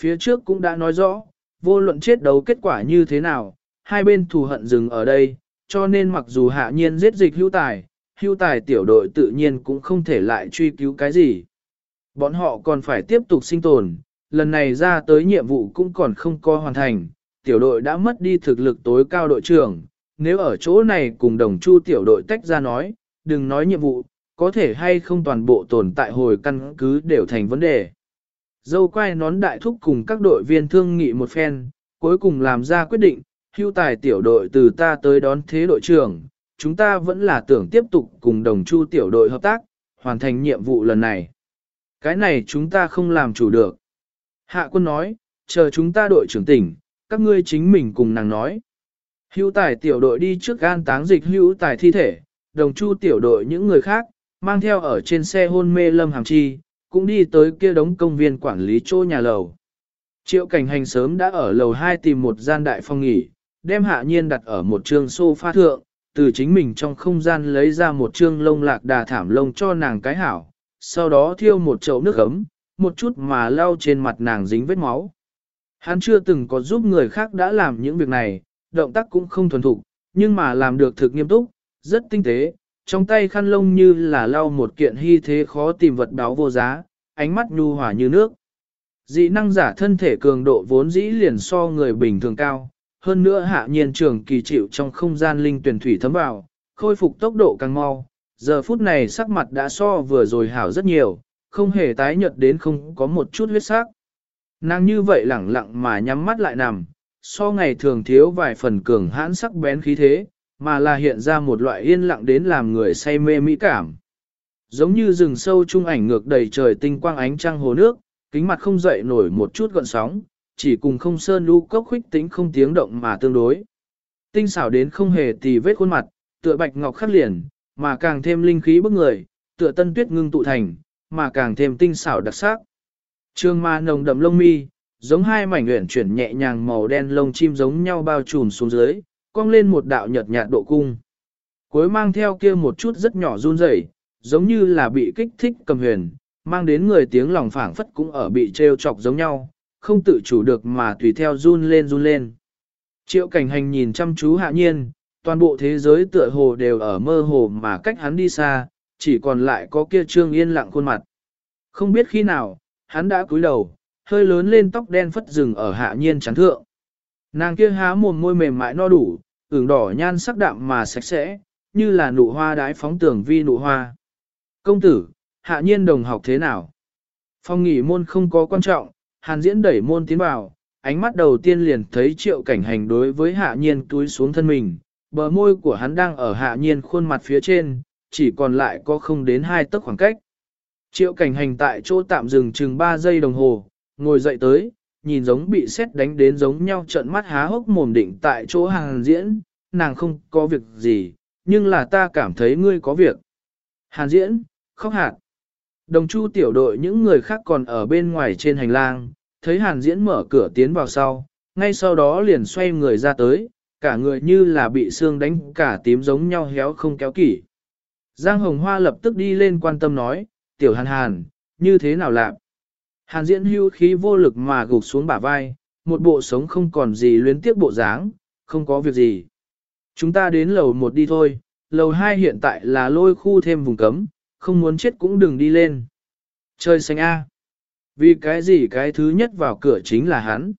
Phía trước cũng đã nói rõ, vô luận chết đấu kết quả như thế nào, hai bên thù hận dừng ở đây, cho nên mặc dù hạ nhiên giết dịch hưu tài, hưu tài tiểu đội tự nhiên cũng không thể lại truy cứu cái gì. Bọn họ còn phải tiếp tục sinh tồn, lần này ra tới nhiệm vụ cũng còn không có hoàn thành, tiểu đội đã mất đi thực lực tối cao đội trưởng, nếu ở chỗ này cùng đồng chu tiểu đội tách ra nói, đừng nói nhiệm vụ, có thể hay không toàn bộ tồn tại hồi căn cứ đều thành vấn đề. Dâu quay nón đại thúc cùng các đội viên thương nghị một phen, cuối cùng làm ra quyết định, hưu tài tiểu đội từ ta tới đón thế đội trưởng, chúng ta vẫn là tưởng tiếp tục cùng đồng chu tiểu đội hợp tác, hoàn thành nhiệm vụ lần này. Cái này chúng ta không làm chủ được. Hạ quân nói, chờ chúng ta đội trưởng tỉnh, các ngươi chính mình cùng nàng nói. Hưu tài tiểu đội đi trước gan táng dịch hữu tài thi thể, đồng chu tiểu đội những người khác, mang theo ở trên xe hôn mê lâm hàm chi, cũng đi tới kia đống công viên quản lý chỗ nhà lầu. Triệu cảnh hành sớm đã ở lầu 2 tìm một gian đại phòng nghỉ, đem hạ nhiên đặt ở một trường sofa thượng, từ chính mình trong không gian lấy ra một trương lông lạc đà thảm lông cho nàng cái hảo, sau đó thiêu một chậu nước ấm, một chút mà lau trên mặt nàng dính vết máu. Hắn chưa từng có giúp người khác đã làm những việc này, động tác cũng không thuần thục, nhưng mà làm được thực nghiêm túc, rất tinh tế, trong tay khăn lông như là lau một kiện hy thế khó tìm vật báo vô giá, ánh mắt nhu hòa như nước. Dị năng giả thân thể cường độ vốn dĩ liền so người bình thường cao, hơn nữa hạ nhiên trường kỳ chịu trong không gian linh tuyển thủy thấm vào, khôi phục tốc độ càng mau. Giờ phút này sắc mặt đã so vừa rồi hảo rất nhiều, không hề tái nhợt đến không có một chút huyết sắc. Nàng như vậy lẳng lặng mà nhắm mắt lại nằm, so ngày thường thiếu vài phần cường hãn sắc bén khí thế, mà là hiện ra một loại yên lặng đến làm người say mê mỹ cảm. Giống như rừng sâu trung ảnh ngược đầy trời tinh quang ánh trăng hồ nước, kính mặt không dậy nổi một chút gọn sóng, chỉ cùng không sơn lưu cốc khuyết tính không tiếng động mà tương đối. Tinh xảo đến không hề tì vết khuôn mặt, tựa bạch ngọc khắc liền, mà càng thêm linh khí bức người, tựa tân tuyết ngưng tụ thành, mà càng thêm tinh xảo đặc sắc. Trương ma nồng đậm lông mi, giống hai mảnh uyển chuyển nhẹ nhàng màu đen lông chim giống nhau bao trùm xuống dưới, cong lên một đạo nhợt nhạt độ cung. Cuối mang theo kia một chút rất nhỏ run rẩy, giống như là bị kích thích cầm huyền, mang đến người tiếng lòng phảng phất cũng ở bị treo chọc giống nhau, không tự chủ được mà tùy theo run lên run lên. Triệu cảnh hành nhìn chăm chú hạ nhiên, toàn bộ thế giới tựa hồ đều ở mơ hồ mà cách hắn đi xa, chỉ còn lại có kia trương yên lặng khuôn mặt. Không biết khi nào, hắn đã cúi đầu, hơi lớn lên tóc đen phất rừng ở hạ nhiên chán thượng. Nàng kia há mồm môi mềm mại no đủ, ửng đỏ nhan sắc đạm mà sạch sẽ, như là nụ hoa đái phóng tưởng vi nụ hoa. Công tử, hạ nhiên đồng học thế nào? Phong nghỉ môn không có quan trọng, hàn diễn đẩy môn tiến vào, ánh mắt đầu tiên liền thấy triệu cảnh hành đối với hạ nhiên túi xuống thân mình, bờ môi của hắn đang ở hạ nhiên khuôn mặt phía trên, chỉ còn lại có không đến hai tấc khoảng cách. Triệu cảnh hành tại chỗ tạm dừng chừng 3 giây đồng hồ, ngồi dậy tới, nhìn giống bị xét đánh đến giống nhau trận mắt há hốc mồm định tại chỗ hàng diễn, nàng không có việc gì, nhưng là ta cảm thấy ngươi có việc. Hàn diễn, khóc hạt. Đồng chu tiểu đội những người khác còn ở bên ngoài trên hành lang, thấy hàn diễn mở cửa tiến vào sau, ngay sau đó liền xoay người ra tới, cả người như là bị xương đánh cả tím giống nhau héo không kéo kỷ. Giang Hồng Hoa lập tức đi lên quan tâm nói, tiểu hàn hàn, như thế nào lạc? Hàn diễn hưu khí vô lực mà gục xuống bả vai, một bộ sống không còn gì luyến tiếc bộ dáng, không có việc gì. Chúng ta đến lầu một đi thôi, lầu hai hiện tại là lôi khu thêm vùng cấm, không muốn chết cũng đừng đi lên. Chơi xanh A. Vì cái gì cái thứ nhất vào cửa chính là hắn.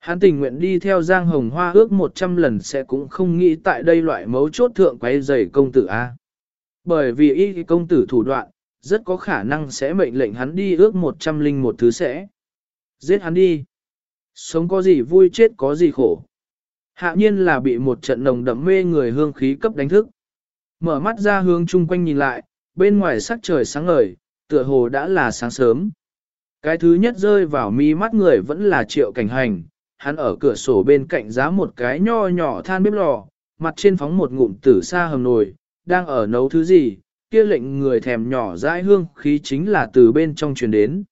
Hắn tình nguyện đi theo Giang Hồng Hoa ước 100 lần sẽ cũng không nghĩ tại đây loại mấu chốt thượng quay rầy công tử A. Bởi vì y công tử thủ đoạn, rất có khả năng sẽ mệnh lệnh hắn đi ước 100 linh một thứ sẽ. Giết hắn đi. Sống có gì vui chết có gì khổ. Hạ nhiên là bị một trận nồng đậm mê người hương khí cấp đánh thức. Mở mắt ra hướng chung quanh nhìn lại, bên ngoài sắc trời sáng ngời, tựa hồ đã là sáng sớm. Cái thứ nhất rơi vào mi mắt người vẫn là triệu cảnh hành, hắn ở cửa sổ bên cạnh giá một cái nho nhỏ than bếp lò, mặt trên phóng một ngụm tử sa hầm nồi, đang ở nấu thứ gì, kia lệnh người thèm nhỏ dãi hương khí chính là từ bên trong truyền đến.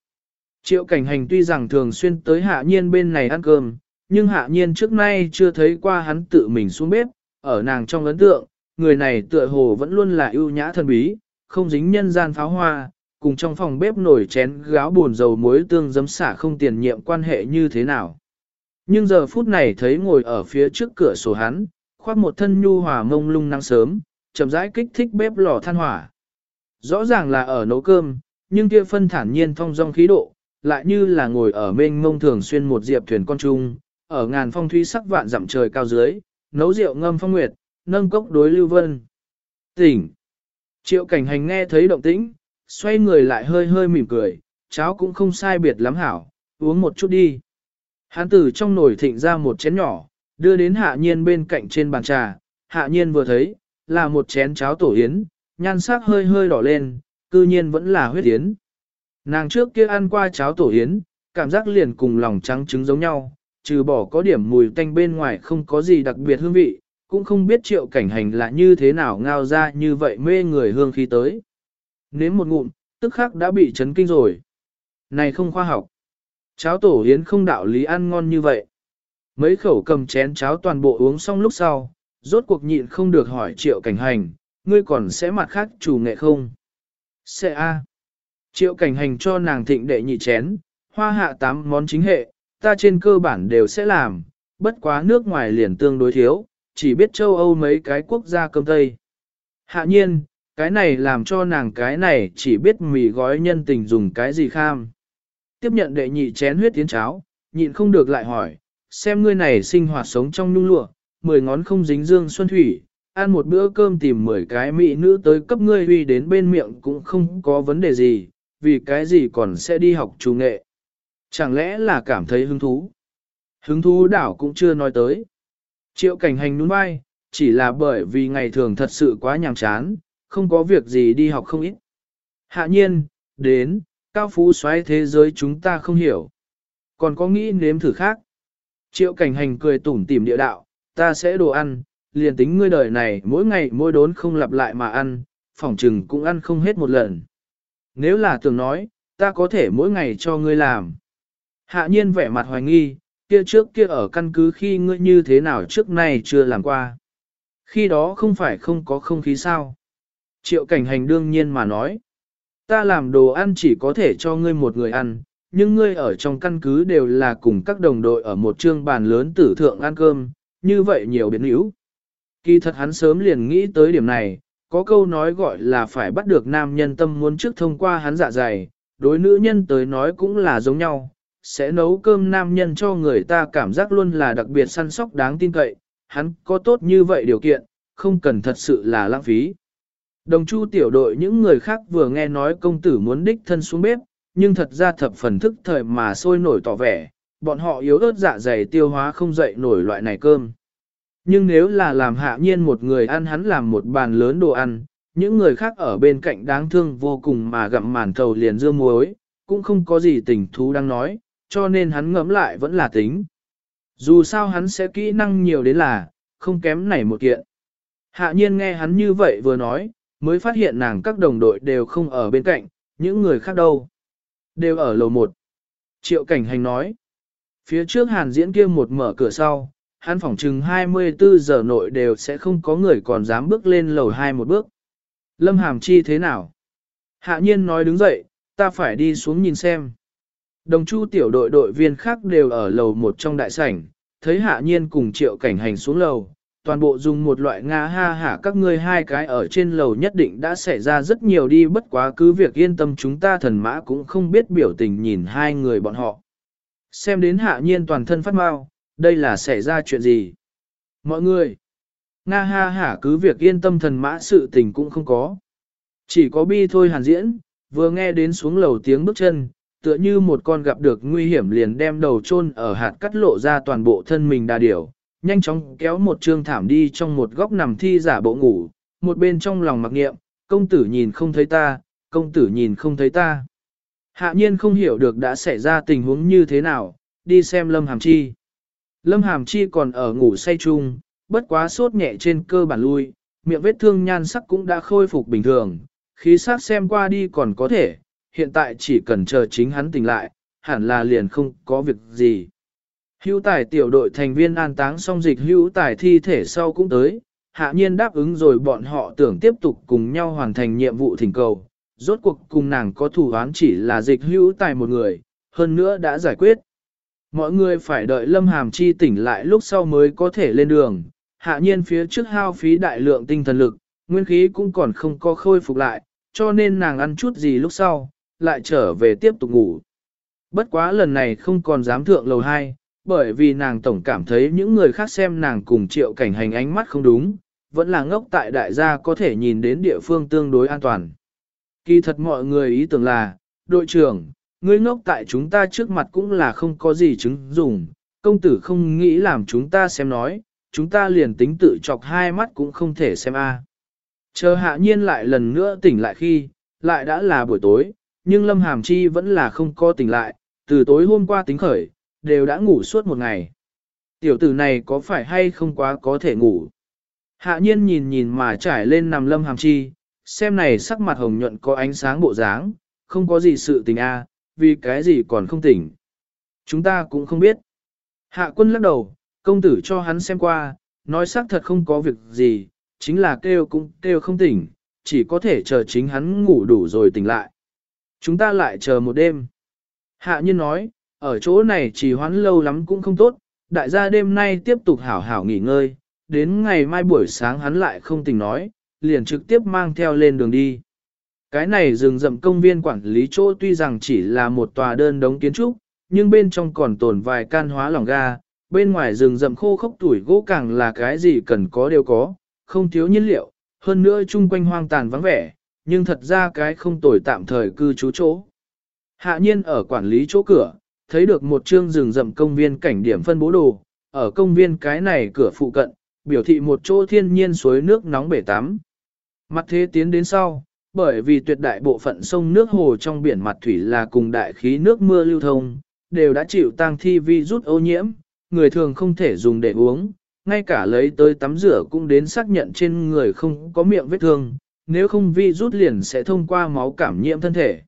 Triệu cảnh hành tuy rằng thường xuyên tới hạ nhiên bên này ăn cơm, nhưng hạ nhiên trước nay chưa thấy qua hắn tự mình xuống bếp, ở nàng trong ấn tượng, người này tựa hồ vẫn luôn là ưu nhã thần bí, không dính nhân gian pháo hoa, cùng trong phòng bếp nổi chén gáo buồn dầu muối tương giấm xả không tiền nhiệm quan hệ như thế nào. Nhưng giờ phút này thấy ngồi ở phía trước cửa sổ hắn, khoác một thân nhu hòa mông lung nắng sớm, chậm rãi kích thích bếp lò than hỏa. Rõ ràng là ở nấu cơm, nhưng kia phân thản nhiên thong dong khí độ, lại như là ngồi ở mênh mông thường xuyên một diệp thuyền con trung, ở ngàn phong thủy sắc vạn dặm trời cao dưới, nấu rượu ngâm phong nguyệt, nâng cốc đối lưu vân. Tỉnh! Triệu cảnh hành nghe thấy động tĩnh, xoay người lại hơi hơi mỉm cười, cháo cũng không sai biệt lắm hảo, uống một chút đi. Hán tử trong nồi thịnh ra một chén nhỏ, đưa đến hạ nhiên bên cạnh trên bàn trà, hạ nhiên vừa thấy, là một chén cháo tổ yến, nhan sắc hơi hơi đỏ lên, cư nhiên vẫn là huyết yến. Nàng trước kia ăn qua cháo tổ yến, cảm giác liền cùng lòng trắng trứng giống nhau, trừ bỏ có điểm mùi tanh bên ngoài không có gì đặc biệt hương vị, cũng không biết triệu cảnh hành là như thế nào ngao ra như vậy mê người hương khí tới. Nếm một ngụm, tức khắc đã bị chấn kinh rồi. Này không khoa học. Cháo tổ yến không đạo lý ăn ngon như vậy. Mấy khẩu cầm chén cháo toàn bộ uống xong lúc sau, rốt cuộc nhịn không được hỏi triệu cảnh hành, ngươi còn sẽ mặt khác chủ nghệ không? Sẽ A. Triệu cảnh hành cho nàng thịnh đệ nhị chén, hoa hạ tám món chính hệ, ta trên cơ bản đều sẽ làm, bất quá nước ngoài liền tương đối thiếu, chỉ biết châu Âu mấy cái quốc gia cơm Tây. Hạ nhiên, cái này làm cho nàng cái này chỉ biết mì gói nhân tình dùng cái gì kham. Tiếp nhận đệ nhị chén huyết tiến cháo, nhịn không được lại hỏi, xem ngươi này sinh hoạt sống trong nhung lụa, mười ngón không dính dương xuân thủy, ăn một bữa cơm tìm mười cái mỹ nữ tới cấp ngươi huy đến bên miệng cũng không có vấn đề gì, vì cái gì còn sẽ đi học chủ nghệ. Chẳng lẽ là cảm thấy hứng thú? Hứng thú đảo cũng chưa nói tới. Triệu cảnh hành nhún vai, chỉ là bởi vì ngày thường thật sự quá nhàm chán, không có việc gì đi học không ít. Hạ nhiên, đến, cao phú xoáy thế giới chúng ta không hiểu. Còn có nghĩ nếm thử khác. Triệu cảnh hành cười tủm tỉm địa đạo, ta sẽ đồ ăn, liền tính ngươi đời này mỗi ngày mỗi đốn không lặp lại mà ăn, phỏng trừng cũng ăn không hết một lần. Nếu là tưởng nói, ta có thể mỗi ngày cho ngươi làm. Hạ nhiên vẻ mặt hoài nghi, kia trước kia ở căn cứ khi ngươi như thế nào trước nay chưa làm qua. Khi đó không phải không có không khí sao. Triệu cảnh hành đương nhiên mà nói. Ta làm đồ ăn chỉ có thể cho ngươi một người ăn, nhưng ngươi ở trong căn cứ đều là cùng các đồng đội ở một trương bàn lớn tử thượng ăn cơm, như vậy nhiều biến yếu. Kỳ thật hắn sớm liền nghĩ tới điểm này, có câu nói gọi là phải bắt được nam nhân tâm muốn trước thông qua hắn dạ dày, đối nữ nhân tới nói cũng là giống nhau, sẽ nấu cơm nam nhân cho người ta cảm giác luôn là đặc biệt săn sóc đáng tin cậy, hắn có tốt như vậy điều kiện, không cần thật sự là lãng phí. Đồng chu tiểu đội những người khác vừa nghe nói công tử muốn đích thân xuống bếp, nhưng thật ra thập phần thức thời mà sôi nổi tỏ vẻ, bọn họ yếu ớt dạ dày tiêu hóa không dậy nổi loại này cơm. Nhưng nếu là làm hạ nhiên một người ăn hắn làm một bàn lớn đồ ăn, Những người khác ở bên cạnh đáng thương vô cùng mà gặm màn thầu liền dưa muối, cũng không có gì tình thú đang nói, cho nên hắn ngẫm lại vẫn là tính. Dù sao hắn sẽ kỹ năng nhiều đến là, không kém này một kiện. Hạ nhiên nghe hắn như vậy vừa nói, mới phát hiện nàng các đồng đội đều không ở bên cạnh, những người khác đâu. Đều ở lầu một. Triệu cảnh hành nói. Phía trước hàn diễn kia một mở cửa sau, hắn phỏng chừng 24 giờ nội đều sẽ không có người còn dám bước lên lầu hai một bước. Lâm Hàm Chi thế nào? Hạ nhiên nói đứng dậy, ta phải đi xuống nhìn xem. Đồng chu tiểu đội đội viên khác đều ở lầu một trong đại sảnh, thấy hạ nhiên cùng triệu cảnh hành xuống lầu, toàn bộ dùng một loại nga ha hả các ngươi hai cái ở trên lầu nhất định đã xảy ra rất nhiều đi bất quá cứ việc yên tâm chúng ta thần mã cũng không biết biểu tình nhìn hai người bọn họ. Xem đến hạ nhiên toàn thân phát mau, đây là xảy ra chuyện gì? Mọi người, nga ha hả cứ việc yên tâm thần mã sự tình cũng không có. Chỉ có bi thôi hàn diễn, vừa nghe đến xuống lầu tiếng bước chân, tựa như một con gặp được nguy hiểm liền đem đầu chôn ở hạt cắt lộ ra toàn bộ thân mình đà điểu, nhanh chóng kéo một trương thảm đi trong một góc nằm thi giả bộ ngủ, một bên trong lòng mặc nghiệm, công tử nhìn không thấy ta, công tử nhìn không thấy ta. Hạ nhiên không hiểu được đã xảy ra tình huống như thế nào, đi xem Lâm Hàm Chi. Lâm Hàm Chi còn ở ngủ say chung, bất quá sốt nhẹ trên cơ bản lui, miệng vết thương nhan sắc cũng đã khôi phục bình thường, khí sắc xem qua đi còn có thể, hiện tại chỉ cần chờ chính hắn tỉnh lại, hẳn là liền không có việc gì. Hữu tài tiểu đội thành viên an táng xong dịch hữu tài thi thể sau cũng tới, hạ nhiên đáp ứng rồi bọn họ tưởng tiếp tục cùng nhau hoàn thành nhiệm vụ thỉnh cầu. Rốt cuộc cùng nàng có thủ án chỉ là dịch hữu tài một người, hơn nữa đã giải quyết. Mọi người phải đợi Lâm Hàm Chi tỉnh lại lúc sau mới có thể lên đường. Hạ nhiên phía trước hao phí đại lượng tinh thần lực, nguyên khí cũng còn không có khôi phục lại, cho nên nàng ăn chút gì lúc sau, lại trở về tiếp tục ngủ. Bất quá lần này không còn dám thượng lầu 2, bởi vì nàng tổng cảm thấy những người khác xem nàng cùng triệu cảnh hành ánh mắt không đúng, vẫn là ngốc tại đại gia có thể nhìn đến địa phương tương đối an toàn. Kỳ thật mọi người ý tưởng là, đội trưởng, ngươi ngốc tại chúng ta trước mặt cũng là không có gì chứng dùng, công tử không nghĩ làm chúng ta xem nói, chúng ta liền tính tự chọc hai mắt cũng không thể xem a. Chờ hạ nhiên lại lần nữa tỉnh lại khi, lại đã là buổi tối, nhưng Lâm Hàm Chi vẫn là không có tỉnh lại, từ tối hôm qua tính khởi, đều đã ngủ suốt một ngày. Tiểu tử này có phải hay không quá có thể ngủ? Hạ nhiên nhìn nhìn mà trải lên nằm Lâm Hàm Chi, xem này sắc mặt hồng nhuận có ánh sáng bộ dáng, không có gì sự tình a, vì cái gì còn không tỉnh. Chúng ta cũng không biết. Hạ quân lắc đầu, công tử cho hắn xem qua, nói xác thật không có việc gì, chính là kêu cũng kêu không tỉnh, chỉ có thể chờ chính hắn ngủ đủ rồi tỉnh lại. Chúng ta lại chờ một đêm. Hạ nhân nói, ở chỗ này chỉ hoãn lâu lắm cũng không tốt, đại gia đêm nay tiếp tục hảo hảo nghỉ ngơi, đến ngày mai buổi sáng hắn lại không tỉnh nói, liền trực tiếp mang theo lên đường đi. Cái này rừng rậm công viên quản lý chỗ tuy rằng chỉ là một tòa đơn đống kiến trúc, nhưng bên trong còn tồn vài can hóa lỏng ga, bên ngoài rừng rậm khô khốc tuổi gỗ càng là cái gì cần có đều có, không thiếu nhiên liệu, hơn nữa chung quanh hoang tàn vắng vẻ, nhưng thật ra cái không tồi tạm thời cư trú chỗ. Hạ nhiên ở quản lý chỗ cửa, thấy được một chương rừng rậm công viên cảnh điểm phân bố đồ, ở công viên cái này cửa phụ cận, biểu thị một chỗ thiên nhiên suối nước nóng bể tắm. Mặt thế tiến đến sau, bởi vì tuyệt đại bộ phận sông nước hồ trong biển mặt thủy là cùng đại khí nước mưa lưu thông, đều đã chịu tăng thi vi rút ô nhiễm, người thường không thể dùng để uống, ngay cả lấy tới tắm rửa cũng đến xác nhận trên người không có miệng vết thương, nếu không vi rút liền sẽ thông qua máu cảm nhiễm thân thể.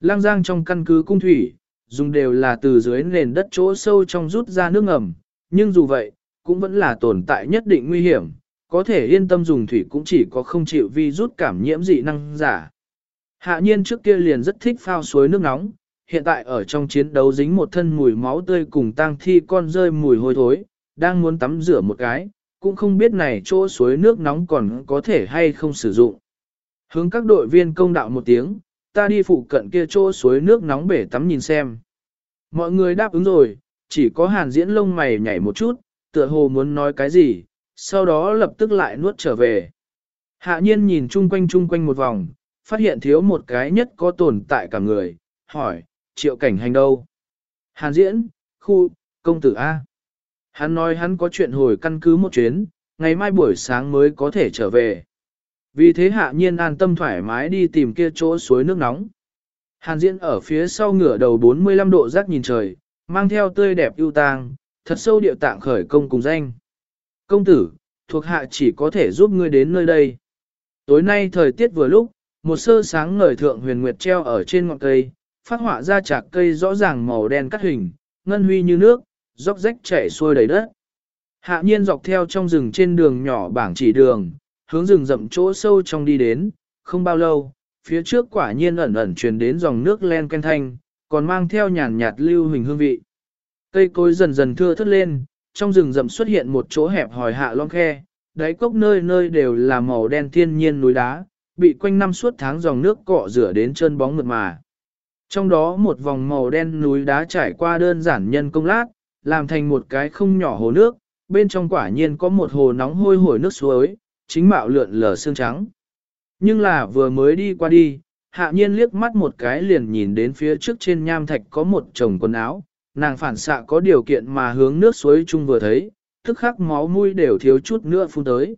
Lang giang trong căn cứ cung thủy, dùng đều là từ dưới nền đất chỗ sâu trong rút ra nước ngầm, nhưng dù vậy, cũng vẫn là tồn tại nhất định nguy hiểm, có thể yên tâm dùng thủy cũng chỉ có không chịu vi rút cảm nhiễm dị năng giả. Hạ nhiên trước kia liền rất thích phao suối nước nóng, hiện tại ở trong chiến đấu dính một thân mùi máu tươi cùng tang thi con rơi mùi hôi thối, đang muốn tắm rửa một cái, cũng không biết này chỗ suối nước nóng còn có thể hay không sử dụng. Hướng các đội viên công đạo một tiếng, ta đi phụ cận kia chỗ suối nước nóng bể tắm nhìn xem. Mọi người đáp ứng rồi, chỉ có hàn diễn lông mày nhảy một chút, tựa hồ muốn nói cái gì, sau đó lập tức lại nuốt trở về. Hạ nhiên nhìn chung quanh chung quanh một vòng, phát hiện thiếu một cái nhất có tồn tại cả người, hỏi, triệu cảnh hành đâu? Hàn diễn, khu, công tử A. Hắn nói hắn có chuyện hồi căn cứ một chuyến, ngày mai buổi sáng mới có thể trở về. Vì thế hạ nhiên an tâm thoải mái đi tìm kia chỗ suối nước nóng. Hàn diễn ở phía sau ngửa đầu 45 độ rác nhìn trời, mang theo tươi đẹp ưu tang, thật sâu điệu tạng khởi công cùng danh. Công tử, thuộc hạ chỉ có thể giúp ngươi đến nơi đây. Tối nay thời tiết vừa lúc, một sơ sáng ngời thượng huyền nguyệt treo ở trên ngọn cây, phát họa ra chạc cây rõ ràng màu đen cắt hình, ngân huy như nước, róc rách chảy xuôi đầy đất. Hạ nhiên dọc theo trong rừng trên đường nhỏ bảng chỉ đường, hướng rừng rậm chỗ sâu trong đi đến, không bao lâu, phía trước quả nhiên ẩn ẩn truyền đến dòng nước len ken thanh, còn mang theo nhàn nhạt lưu hình hương vị. Cây cối dần dần thưa thất lên, trong rừng rậm xuất hiện một chỗ hẹp hòi hạ long khe, đáy cốc nơi nơi đều là màu đen thiên nhiên núi đá, bị quanh năm suốt tháng dòng nước cọ rửa đến chân bóng mượt mà. Trong đó một vòng màu đen núi đá trải qua đơn giản nhân công lát, làm thành một cái không nhỏ hồ nước, bên trong quả nhiên có một hồ nóng hôi hổi nước suối, chính mạo lượn lờ xương trắng. Nhưng là vừa mới đi qua đi, hạ nhiên liếc mắt một cái liền nhìn đến phía trước trên nham thạch có một chồng quần áo, nàng phản xạ có điều kiện mà hướng nước suối chung vừa thấy, tức khắc máu mũi đều thiếu chút nữa phun tới.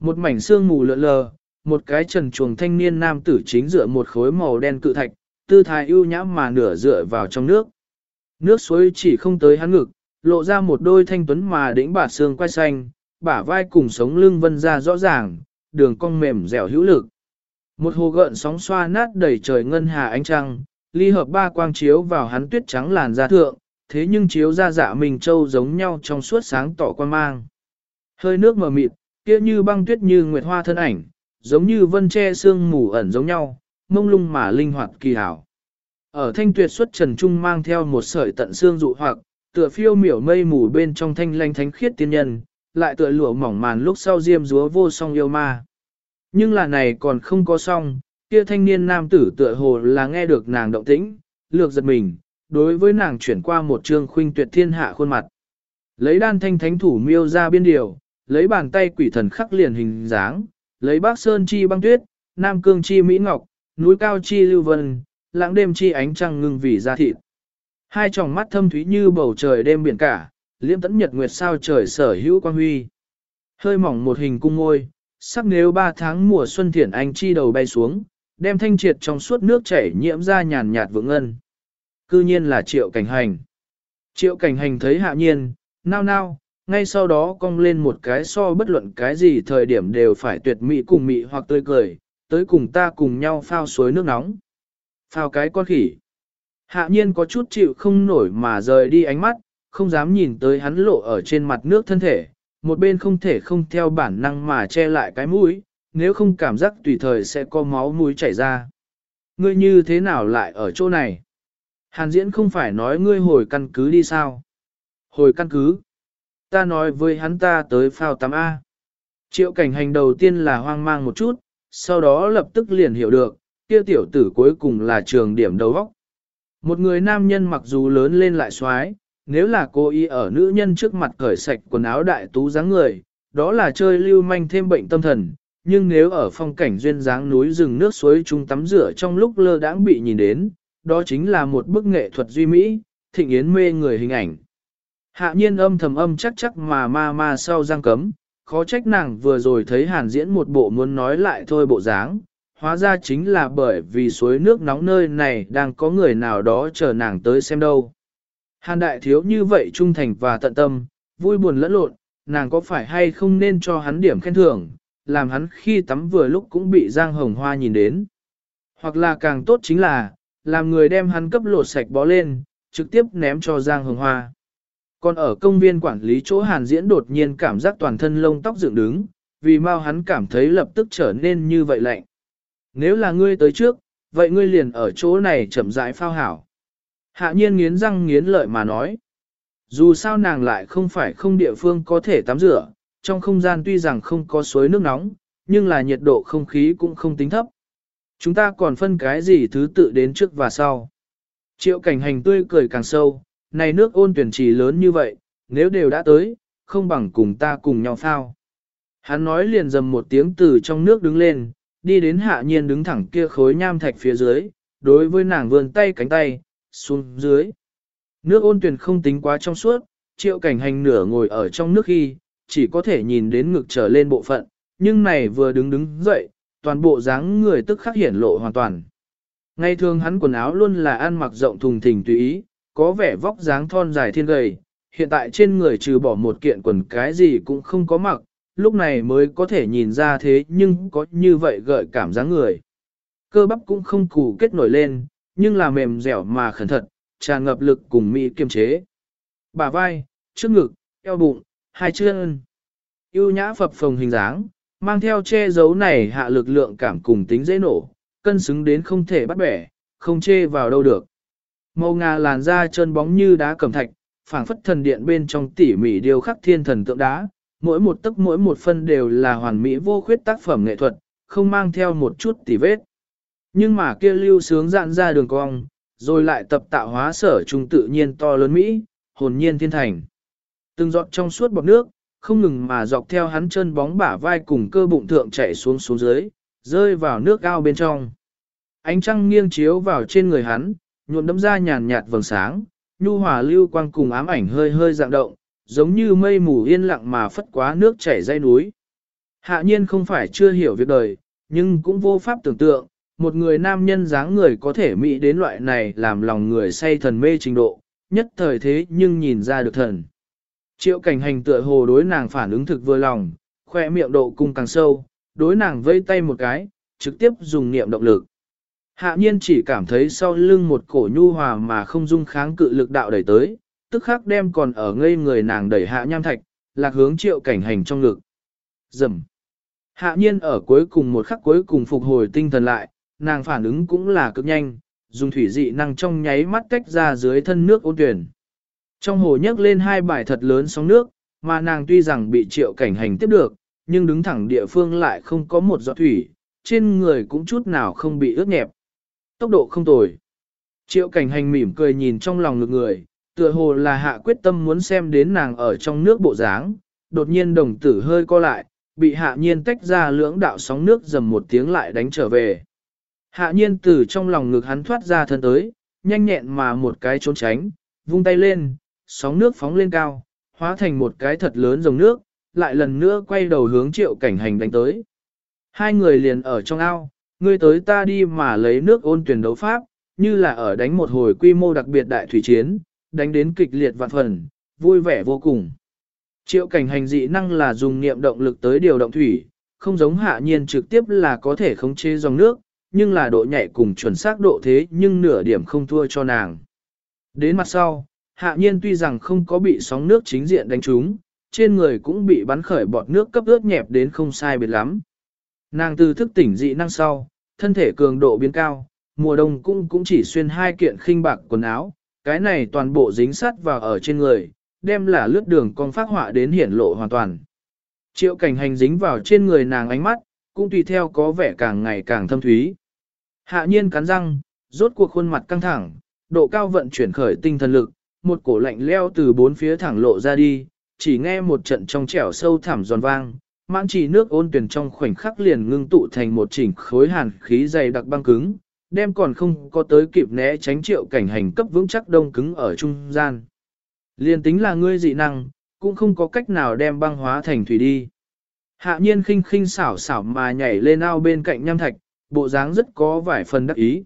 Một mảnh xương mù lượn lờ, một cái trần chuồng thanh niên nam tử chính dựa một khối màu đen cự thạch, tư thái ưu nhã mà nửa dựa vào trong nước. Nước suối chỉ không tới hắn ngực, lộ ra một đôi thanh tuấn mà đĩnh bả xương quay xanh, bả vai cùng sống lưng vân ra rõ ràng, đường cong mềm dẻo hữu lực. Một hồ gợn sóng xoa nát đầy trời ngân hà ánh trăng, ly hợp ba quang chiếu vào hắn tuyết trắng làn da thượng, thế nhưng chiếu ra dạ mình châu giống nhau trong suốt sáng tỏ quan mang. Hơi nước mờ mịt, kia như băng tuyết như nguyệt hoa thân ảnh, giống như vân che sương mù ẩn giống nhau, mông lung mà linh hoạt kỳ hảo. Ở thanh tuyệt xuất trần trung mang theo một sợi tận xương dụ hoặc, tựa phiêu miểu mây mù bên trong thanh lanh thánh khiết tiên nhân, lại tựa lụa mỏng màn lúc sau diêm rúa vô song yêu ma. Nhưng là này còn không có xong, kia thanh niên nam tử tựa hồ là nghe được nàng động tĩnh, lược giật mình, đối với nàng chuyển qua một trương khuynh tuyệt thiên hạ khuôn mặt. Lấy đan thanh thánh thủ miêu ra biên điều, lấy bàn tay quỷ thần khắc liền hình dáng, lấy bác sơn chi băng tuyết, nam cương chi mỹ ngọc, núi cao chi lưu vân, lãng đêm chi ánh trăng ngưng vì ra thịt. Hai tròng mắt thâm thúy như bầu trời đêm biển cả, liễm tẫn nhật nguyệt sao trời sở hữu quang huy. Hơi mỏng một hình cung ngôi, sắc nếu ba tháng mùa xuân thiển anh chi đầu bay xuống, đem thanh triệt trong suốt nước chảy nhiễm ra nhàn nhạt vượng ngân. Cư nhiên là triệu cảnh hành. Triệu cảnh hành thấy hạ nhiên, nao nao, ngay sau đó cong lên một cái so bất luận cái gì thời điểm đều phải tuyệt mỹ cùng mỹ hoặc tươi cười, tới cùng ta cùng nhau phao suối nước nóng. Phao cái con khỉ. Hạ nhiên có chút chịu không nổi mà rời đi ánh mắt, không dám nhìn tới hắn lộ ở trên mặt nước thân thể, một bên không thể không theo bản năng mà che lại cái mũi, nếu không cảm giác tùy thời sẽ có máu mũi chảy ra. Ngươi như thế nào lại ở chỗ này? Hàn diễn không phải nói ngươi hồi căn cứ đi sao? Hồi căn cứ. Ta nói với hắn ta tới phao tắm A. Triệu cảnh hành đầu tiên là hoang mang một chút, sau đó lập tức liền hiểu được, kia tiểu tử cuối cùng là trường điểm đầu óc Một người nam nhân mặc dù lớn lên lại xoái, nếu là cô y ở nữ nhân trước mặt cởi sạch quần áo đại tú dáng người, đó là chơi lưu manh thêm bệnh tâm thần, nhưng nếu ở phong cảnh duyên dáng núi rừng nước suối chúng tắm rửa trong lúc lơ đãng bị nhìn đến, đó chính là một bức nghệ thuật duy mỹ, thịnh yến mê người hình ảnh. Hạ nhiên âm thầm âm chắc chắc mà ma ma sau giang cấm, khó trách nàng vừa rồi thấy hàn diễn một bộ muốn nói lại thôi bộ dáng, hóa ra chính là bởi vì suối nước nóng nơi này đang có người nào đó chờ nàng tới xem đâu. Hàn đại thiếu như vậy trung thành và tận tâm, vui buồn lẫn lộn, nàng có phải hay không nên cho hắn điểm khen thưởng, làm hắn khi tắm vừa lúc cũng bị Giang Hồng Hoa nhìn đến. Hoặc là càng tốt chính là, làm người đem hắn cấp lột sạch bó lên, trực tiếp ném cho Giang Hồng Hoa. Còn ở công viên quản lý chỗ Hàn Diễn đột nhiên cảm giác toàn thân lông tóc dựng đứng, vì mau hắn cảm thấy lập tức trở nên như vậy lạnh. Nếu là ngươi tới trước, vậy ngươi liền ở chỗ này chậm rãi phao hảo. Hạ nhiên nghiến răng nghiến lợi mà nói. Dù sao nàng lại không phải không địa phương có thể tắm rửa, trong không gian tuy rằng không có suối nước nóng, nhưng là nhiệt độ không khí cũng không tính thấp. Chúng ta còn phân cái gì thứ tự đến trước và sau. Triệu cảnh hành tươi cười càng sâu, này nước ôn tuyển trì lớn như vậy, nếu đều đã tới, không bằng cùng ta cùng nhau phao. Hắn nói liền dầm một tiếng từ trong nước đứng lên, đi đến hạ nhiên đứng thẳng kia khối nham thạch phía dưới, đối với nàng vươn tay cánh tay, xuống dưới. Nước ôn tuyển không tính quá trong suốt, triệu cảnh hành nửa ngồi ở trong nước khi, chỉ có thể nhìn đến ngực trở lên bộ phận, nhưng này vừa đứng đứng dậy, toàn bộ dáng người tức khắc hiển lộ hoàn toàn. Ngày thường hắn quần áo luôn là ăn mặc rộng thùng thình tùy ý, có vẻ vóc dáng thon dài thiên gầy, hiện tại trên người trừ bỏ một kiện quần cái gì cũng không có mặc, lúc này mới có thể nhìn ra thế nhưng có như vậy gợi cảm dáng người. Cơ bắp cũng không củ kết nổi lên, nhưng là mềm dẻo mà khẩn thật, tràn ngập lực cùng mỹ kiềm chế. Bả vai, trước ngực, eo bụng, hai chân. Yêu nhã phập phồng hình dáng, mang theo che giấu này hạ lực lượng cảm cùng tính dễ nổ, cân xứng đến không thể bắt bẻ, không chê vào đâu được. Màu ngà làn da trơn bóng như đá cẩm thạch, phảng phất thần điện bên trong tỉ mỉ điều khắc thiên thần tượng đá, mỗi một tấc mỗi một phân đều là hoàn mỹ vô khuyết tác phẩm nghệ thuật, không mang theo một chút tỉ vết. Nhưng mà kia lưu sướng dạn ra đường cong, rồi lại tập tạo hóa sở trung tự nhiên to lớn Mỹ, hồn nhiên thiên thành. Từng giọt trong suốt bọt nước, không ngừng mà dọc theo hắn chân bóng bả vai cùng cơ bụng thượng chạy xuống xuống dưới, rơi vào nước ao bên trong. Ánh trăng nghiêng chiếu vào trên người hắn, nhuộm đấm ra nhàn nhạt vầng sáng, nhu hòa lưu quang cùng ám ảnh hơi hơi dạng động, giống như mây mù yên lặng mà phất quá nước chảy dây núi. Hạ nhiên không phải chưa hiểu việc đời, nhưng cũng vô pháp tưởng tượng, một người nam nhân dáng người có thể mỹ đến loại này làm lòng người say thần mê trình độ, nhất thời thế nhưng nhìn ra được thần. Triệu cảnh hành tựa hồ đối nàng phản ứng thực vừa lòng, khoe miệng độ cung càng sâu, đối nàng vây tay một cái, trực tiếp dùng niệm động lực. Hạ nhiên chỉ cảm thấy sau lưng một cổ nhu hòa mà không dung kháng cự lực đạo đẩy tới, tức khắc đem còn ở ngây người nàng đẩy hạ nham thạch, lạc hướng triệu cảnh hành trong ngực. Dầm. Hạ nhiên ở cuối cùng một khắc cuối cùng phục hồi tinh thần lại, nàng phản ứng cũng là cực nhanh, dùng thủy dị năng trong nháy mắt cách ra dưới thân nước ôn tuyển. Trong hồ nhấc lên hai bài thật lớn sóng nước, mà nàng tuy rằng bị triệu cảnh hành tiếp được, nhưng đứng thẳng địa phương lại không có một giọt thủy, trên người cũng chút nào không bị ướt nhẹp. Tốc độ không tồi. Triệu cảnh hành mỉm cười nhìn trong lòng ngực người, tựa hồ là hạ quyết tâm muốn xem đến nàng ở trong nước bộ dáng, đột nhiên đồng tử hơi co lại, bị hạ nhiên tách ra lưỡng đạo sóng nước dầm một tiếng lại đánh trở về. Hạ nhiên từ trong lòng ngực hắn thoát ra thân tới, nhanh nhẹn mà một cái trốn tránh, vung tay lên, sóng nước phóng lên cao, hóa thành một cái thật lớn dòng nước, lại lần nữa quay đầu hướng triệu cảnh hành đánh tới. Hai người liền ở trong ao, ngươi tới ta đi mà lấy nước ôn tuyển đấu pháp, như là ở đánh một hồi quy mô đặc biệt đại thủy chiến, đánh đến kịch liệt vạn phần, vui vẻ vô cùng. Triệu cảnh hành dị năng là dùng niệm động lực tới điều động thủy, không giống hạ nhiên trực tiếp là có thể khống chế dòng nước, nhưng là độ nhạy cùng chuẩn xác độ thế nhưng nửa điểm không thua cho nàng. Đến mặt sau, hạ nhiên tuy rằng không có bị sóng nước chính diện đánh trúng, trên người cũng bị bắn khởi bọt nước cấp ướt nhẹp đến không sai biệt lắm. Nàng từ thức tỉnh dị năng sau, thân thể cường độ biến cao, mùa đông cũng cũng chỉ xuyên hai kiện khinh bạc quần áo, cái này toàn bộ dính sắt vào ở trên người, đem là lướt đường con phát họa đến hiển lộ hoàn toàn. Triệu cảnh hành dính vào trên người nàng ánh mắt, cũng tùy theo có vẻ càng ngày càng thâm thúy. Hạ nhiên cắn răng, rốt cuộc khuôn mặt căng thẳng, độ cao vận chuyển khởi tinh thần lực, một cổ lạnh leo từ bốn phía thẳng lộ ra đi, chỉ nghe một trận trong trẻo sâu thẳm giòn vang, mãn chỉ nước ôn tuyển trong khoảnh khắc liền ngưng tụ thành một chỉnh khối hàn khí dày đặc băng cứng, đem còn không có tới kịp né tránh triệu cảnh hành cấp vững chắc đông cứng ở trung gian. Liên tính là ngươi dị năng, cũng không có cách nào đem băng hóa thành thủy đi. Hạ nhiên khinh khinh xảo xảo mà nhảy lên ao bên cạnh nham thạch, bộ dáng rất có vài phần đắc ý.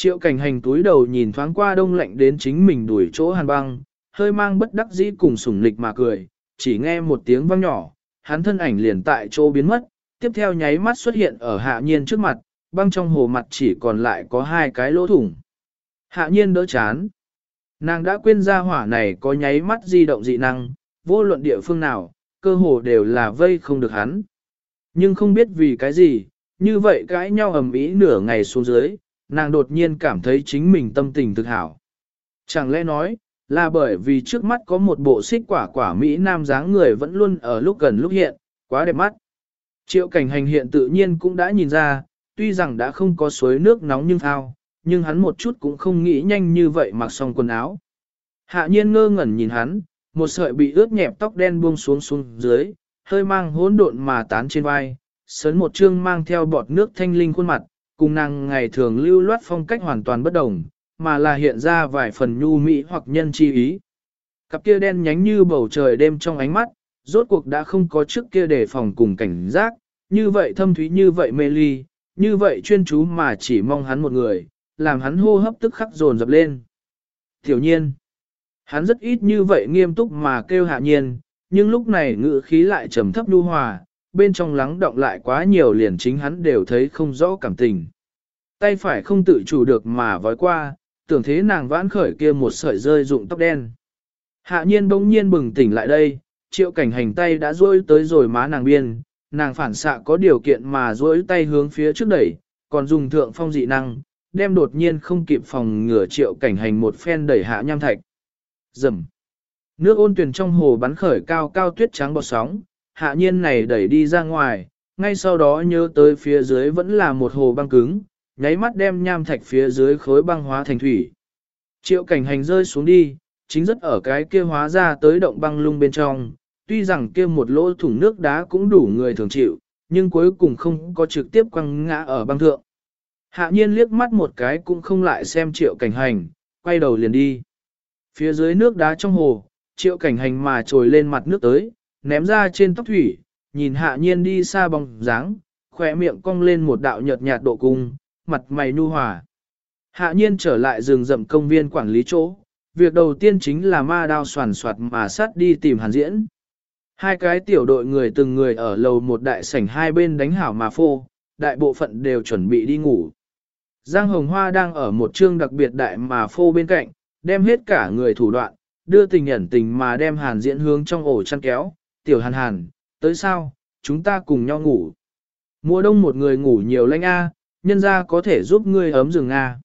Triệu cảnh hành túi đầu nhìn thoáng qua đông lạnh đến chính mình đuổi chỗ hàn băng, hơi mang bất đắc dĩ cùng sủng lịch mà cười, chỉ nghe một tiếng vang nhỏ, hắn thân ảnh liền tại chỗ biến mất, tiếp theo nháy mắt xuất hiện ở hạ nhiên trước mặt, băng trong hồ mặt chỉ còn lại có hai cái lỗ thủng. Hạ nhiên đỡ chán. Nàng đã quên ra hỏa này có nháy mắt di động dị năng, vô luận địa phương nào, cơ hồ đều là vây không được hắn. Nhưng không biết vì cái gì, như vậy cãi nhau ầm ĩ nửa ngày xuống dưới, nàng đột nhiên cảm thấy chính mình tâm tình thực hảo. Chẳng lẽ nói, là bởi vì trước mắt có một bộ xích quả quả Mỹ Nam dáng người vẫn luôn ở lúc gần lúc hiện, quá đẹp mắt. Triệu cảnh hành hiện tự nhiên cũng đã nhìn ra, tuy rằng đã không có suối nước nóng nhưng thao, nhưng hắn một chút cũng không nghĩ nhanh như vậy mặc xong quần áo. Hạ nhiên ngơ ngẩn nhìn hắn, một sợi bị ướt nhẹp tóc đen buông xuống xuống dưới, hơi mang hỗn độn mà tán trên vai, sớn một trương mang theo bọt nước thanh linh khuôn mặt, cùng nàng ngày thường lưu loát phong cách hoàn toàn bất đồng, mà là hiện ra vài phần nhu mỹ hoặc nhân chi ý. Cặp kia đen nhánh như bầu trời đêm trong ánh mắt, rốt cuộc đã không có trước kia để phòng cùng cảnh giác, như vậy thâm thúy như vậy mê ly, như vậy chuyên chú mà chỉ mong hắn một người, làm hắn hô hấp tức khắc dồn dập lên. Tiểu nhiên, hắn rất ít như vậy nghiêm túc mà kêu hạ nhiên, nhưng lúc này ngữ khí lại trầm thấp nhu hòa, bên trong lắng động lại quá nhiều liền chính hắn đều thấy không rõ cảm tình. Tay phải không tự chủ được mà vói qua, tưởng thế nàng vãn khởi kia một sợi rơi rụng tóc đen. Hạ nhiên bỗng nhiên bừng tỉnh lại đây, triệu cảnh hành tay đã rôi tới rồi má nàng biên, nàng phản xạ có điều kiện mà rôi tay hướng phía trước đẩy, còn dùng thượng phong dị năng, đem đột nhiên không kịp phòng ngừa triệu cảnh hành một phen đẩy hạ nham thạch. Dầm. Nước ôn tuyển trong hồ bắn khởi cao cao tuyết trắng bọt sóng, hạ nhiên này đẩy đi ra ngoài, ngay sau đó nhớ tới phía dưới vẫn là một hồ băng cứng, nháy mắt đem nham thạch phía dưới khối băng hóa thành thủy. Triệu cảnh hành rơi xuống đi, chính rất ở cái kia hóa ra tới động băng lung bên trong, tuy rằng kia một lỗ thủng nước đá cũng đủ người thường chịu, nhưng cuối cùng không có trực tiếp quăng ngã ở băng thượng. Hạ nhiên liếc mắt một cái cũng không lại xem triệu cảnh hành, quay đầu liền đi. Phía dưới nước đá trong hồ, triệu cảnh hành mà trồi lên mặt nước tới, ném ra trên tóc thủy, nhìn hạ nhiên đi xa bóng dáng, khỏe miệng cong lên một đạo nhợt nhạt độ cung, mặt mày nu hòa. Hạ nhiên trở lại rừng rậm công viên quản lý chỗ, việc đầu tiên chính là ma đao soàn soạt mà sát đi tìm hàn diễn. Hai cái tiểu đội người từng người ở lầu một đại sảnh hai bên đánh hảo mà phô, đại bộ phận đều chuẩn bị đi ngủ. Giang Hồng Hoa đang ở một chương đặc biệt đại mà phô bên cạnh, đem hết cả người thủ đoạn, đưa tình ẩn tình mà đem hàn diễn hướng trong ổ chăn kéo, tiểu hàn hàn, tới sao, chúng ta cùng nhau ngủ. Mùa đông một người ngủ nhiều lanh a, nhân ra có thể giúp ngươi ấm rừng a.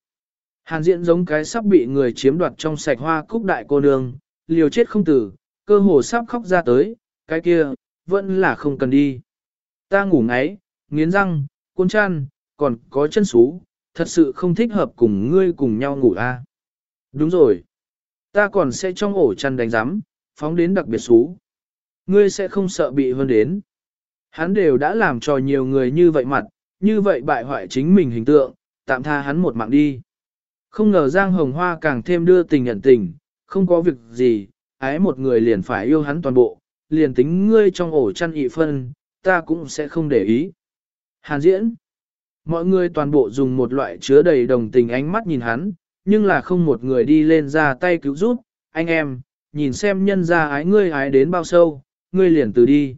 Hàn diễn giống cái sắp bị người chiếm đoạt trong sạch hoa cúc đại cô nương, liều chết không tử, cơ hồ sắp khóc ra tới, cái kia, vẫn là không cần đi. Ta ngủ ngáy, nghiến răng, cuốn chăn, còn có chân xú, thật sự không thích hợp cùng ngươi cùng nhau ngủ a. Đúng rồi. Ta còn sẽ trong ổ chăn đánh giám, phóng đến đặc biệt xú. Ngươi sẽ không sợ bị hơn đến. Hắn đều đã làm cho nhiều người như vậy mặt, như vậy bại hoại chính mình hình tượng, tạm tha hắn một mạng đi. Không ngờ Giang Hồng Hoa càng thêm đưa tình nhận tình, không có việc gì, ái một người liền phải yêu hắn toàn bộ, liền tính ngươi trong ổ chăn ị phân, ta cũng sẽ không để ý. Hàn diễn, mọi người toàn bộ dùng một loại chứa đầy đồng tình ánh mắt nhìn hắn, nhưng là không một người đi lên ra tay cứu giúp, anh em, nhìn xem nhân ra ái ngươi ái đến bao sâu, ngươi liền từ đi.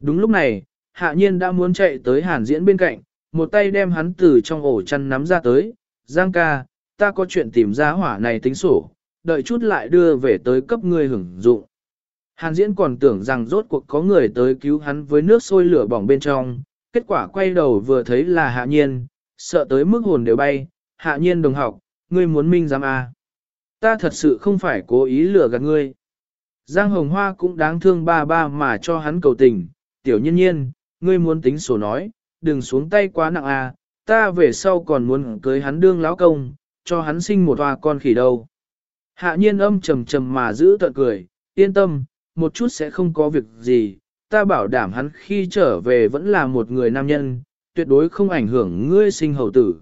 Đúng lúc này, hạ nhiên đã muốn chạy tới hàn diễn bên cạnh, một tay đem hắn từ trong ổ chăn nắm ra tới, Giang ca, ta có chuyện tìm ra hỏa này tính sổ, đợi chút lại đưa về tới cấp ngươi hưởng dụng. Hàn diễn còn tưởng rằng rốt cuộc có người tới cứu hắn với nước sôi lửa bỏng bên trong, kết quả quay đầu vừa thấy là hạ nhiên, sợ tới mức hồn đều bay, hạ nhiên đồng học, ngươi muốn minh giám à. Ta thật sự không phải cố ý lừa gạt ngươi. Giang Hồng Hoa cũng đáng thương ba ba mà cho hắn cầu tình, tiểu nhiên nhiên, ngươi muốn tính sổ nói, đừng xuống tay quá nặng à, ta về sau còn muốn cưới hắn đương lão công, cho hắn sinh một hoa con khỉ đâu. Hạ nhiên âm trầm trầm mà giữ tận cười, yên tâm, một chút sẽ không có việc gì, ta bảo đảm hắn khi trở về vẫn là một người nam nhân, tuyệt đối không ảnh hưởng ngươi sinh hầu tử.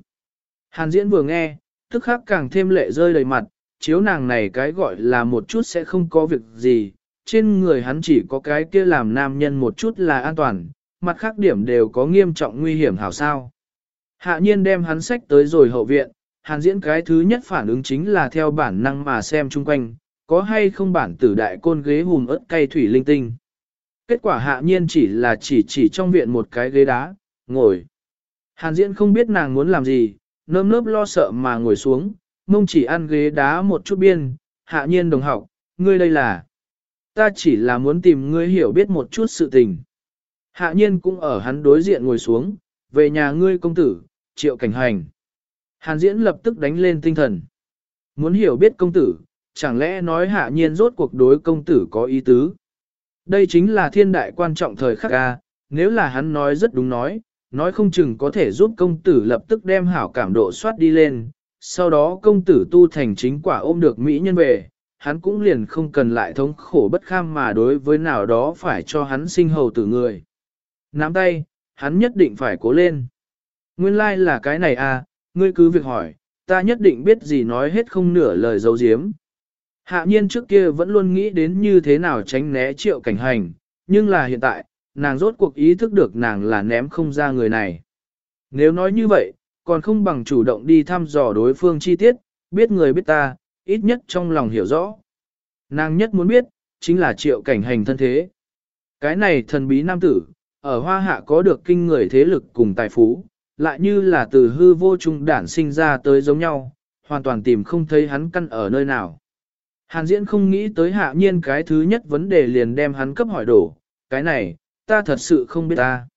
Hàn diễn vừa nghe, tức khắc càng thêm lệ rơi đầy mặt, chiếu nàng này cái gọi là một chút sẽ không có việc gì, trên người hắn chỉ có cái kia làm nam nhân một chút là an toàn, mặt khác điểm đều có nghiêm trọng nguy hiểm hảo sao. Hạ nhiên đem hắn sách tới rồi hậu viện, hàn diễn cái thứ nhất phản ứng chính là theo bản năng mà xem chung quanh, có hay không bản tử đại côn ghế hùm ớt cay thủy linh tinh. Kết quả hạ nhiên chỉ là chỉ chỉ trong viện một cái ghế đá, ngồi. Hàn diễn không biết nàng muốn làm gì, nơm nớp lo sợ mà ngồi xuống, mông chỉ ăn ghế đá một chút biên, hạ nhiên đồng học, ngươi đây là. Ta chỉ là muốn tìm ngươi hiểu biết một chút sự tình. Hạ nhiên cũng ở hắn đối diện ngồi xuống, về nhà ngươi công tử, triệu cảnh hành. Hàn diễn lập tức đánh lên tinh thần. Muốn hiểu biết công tử, chẳng lẽ nói hạ nhiên rốt cuộc đối công tử có ý tứ. Đây chính là thiên đại quan trọng thời khắc ca, nếu là hắn nói rất đúng nói, nói không chừng có thể giúp công tử lập tức đem hảo cảm độ soát đi lên, sau đó công tử tu thành chính quả ôm được Mỹ nhân về, hắn cũng liền không cần lại thống khổ bất kham mà đối với nào đó phải cho hắn sinh hầu tử người. Nắm tay, hắn nhất định phải cố lên. Nguyên lai like là cái này à, ngươi cứ việc hỏi, ta nhất định biết gì nói hết không nửa lời dấu diếm. Hạ nhiên trước kia vẫn luôn nghĩ đến như thế nào tránh né triệu cảnh hành, nhưng là hiện tại, nàng rốt cuộc ý thức được nàng là ném không ra người này. Nếu nói như vậy, còn không bằng chủ động đi thăm dò đối phương chi tiết, biết người biết ta, ít nhất trong lòng hiểu rõ. Nàng nhất muốn biết, chính là triệu cảnh hành thân thế. Cái này thần bí nam tử, ở hoa hạ có được kinh người thế lực cùng tài phú, lại như là từ hư vô trung đản sinh ra tới giống nhau, hoàn toàn tìm không thấy hắn căn ở nơi nào. Hàn diễn không nghĩ tới hạ nhiên cái thứ nhất vấn đề liền đem hắn cấp hỏi đổ, cái này, ta thật sự không biết ta.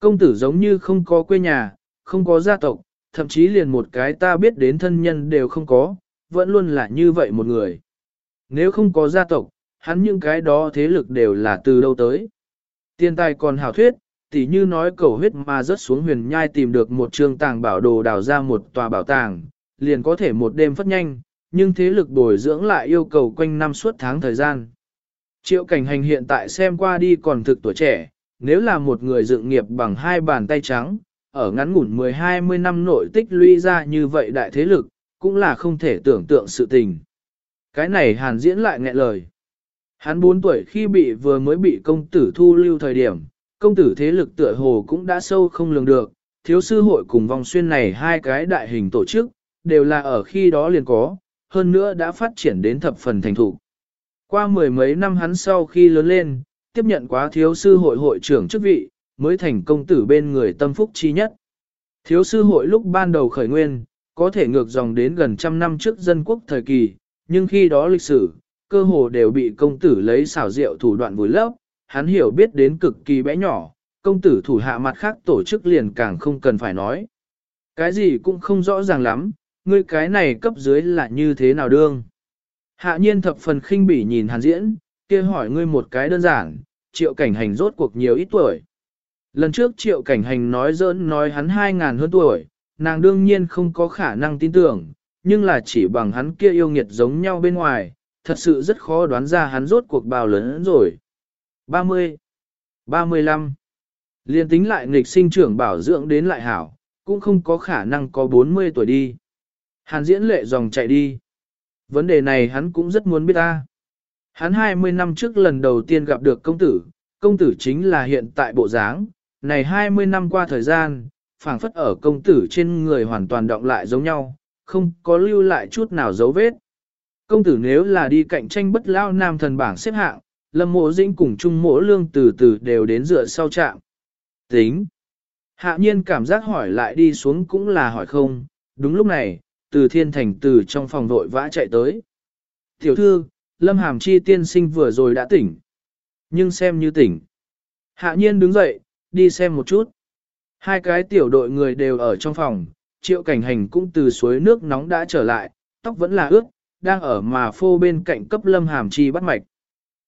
Công tử giống như không có quê nhà, không có gia tộc, thậm chí liền một cái ta biết đến thân nhân đều không có, vẫn luôn là như vậy một người. Nếu không có gia tộc, hắn những cái đó thế lực đều là từ đâu tới. Tiên tài còn hảo thuyết, tỉ như nói cầu huyết mà rớt xuống huyền nhai tìm được một trường tàng bảo đồ đào ra một tòa bảo tàng, liền có thể một đêm phất nhanh, nhưng thế lực bồi dưỡng lại yêu cầu quanh năm suốt tháng thời gian. Triệu cảnh hành hiện tại xem qua đi còn thực tuổi trẻ, nếu là một người dựng nghiệp bằng hai bàn tay trắng, ở ngắn ngủn 10-20 năm nội tích lũy ra như vậy đại thế lực, cũng là không thể tưởng tượng sự tình. Cái này hàn diễn lại nghẹn lời. Hắn 4 tuổi khi bị vừa mới bị công tử thu lưu thời điểm, công tử thế lực tựa hồ cũng đã sâu không lường được, thiếu sư hội cùng vòng xuyên này hai cái đại hình tổ chức, đều là ở khi đó liền có, hơn nữa đã phát triển đến thập phần thành thủ. Qua mười mấy năm hắn sau khi lớn lên, tiếp nhận quá thiếu sư hội hội trưởng chức vị, mới thành công tử bên người tâm phúc chi nhất. Thiếu sư hội lúc ban đầu khởi nguyên, có thể ngược dòng đến gần trăm năm trước dân quốc thời kỳ, nhưng khi đó lịch sử, cơ hồ đều bị công tử lấy xảo diệu thủ đoạn vùi lấp, hắn hiểu biết đến cực kỳ bé nhỏ, công tử thủ hạ mặt khác tổ chức liền càng không cần phải nói. Cái gì cũng không rõ ràng lắm, ngươi cái này cấp dưới là như thế nào đương. Hạ nhiên thập phần khinh bỉ nhìn hàn diễn, kia hỏi ngươi một cái đơn giản, triệu cảnh hành rốt cuộc nhiều ít tuổi. Lần trước triệu cảnh hành nói dỡn nói hắn 2.000 hơn tuổi, nàng đương nhiên không có khả năng tin tưởng, nhưng là chỉ bằng hắn kia yêu nghiệt giống nhau bên ngoài, thật sự rất khó đoán ra hắn rốt cuộc bao lớn rồi. 30, 35, liên tính lại nghịch sinh trưởng bảo dưỡng đến lại hảo, cũng không có khả năng có 40 tuổi đi. Hàn diễn lệ dòng chạy đi. Vấn đề này hắn cũng rất muốn biết ta. Hắn 20 năm trước lần đầu tiên gặp được công tử, công tử chính là hiện tại bộ dáng, này 20 năm qua thời gian, phảng phất ở công tử trên người hoàn toàn động lại giống nhau, không có lưu lại chút nào dấu vết. Công tử nếu là đi cạnh tranh bất lao nam thần bảng xếp hạng, lâm mộ dĩnh cùng chung mỗ lương từ từ đều đến dựa sau trạm. Tính. Hạ nhiên cảm giác hỏi lại đi xuống cũng là hỏi không, đúng lúc này, từ thiên thành từ trong phòng vội vã chạy tới. Tiểu thư, lâm hàm chi tiên sinh vừa rồi đã tỉnh. Nhưng xem như tỉnh. Hạ nhiên đứng dậy, đi xem một chút. Hai cái tiểu đội người đều ở trong phòng, triệu cảnh hành cũng từ suối nước nóng đã trở lại, tóc vẫn là ướt, đang ở mà phô bên cạnh cấp lâm hàm chi bắt mạch.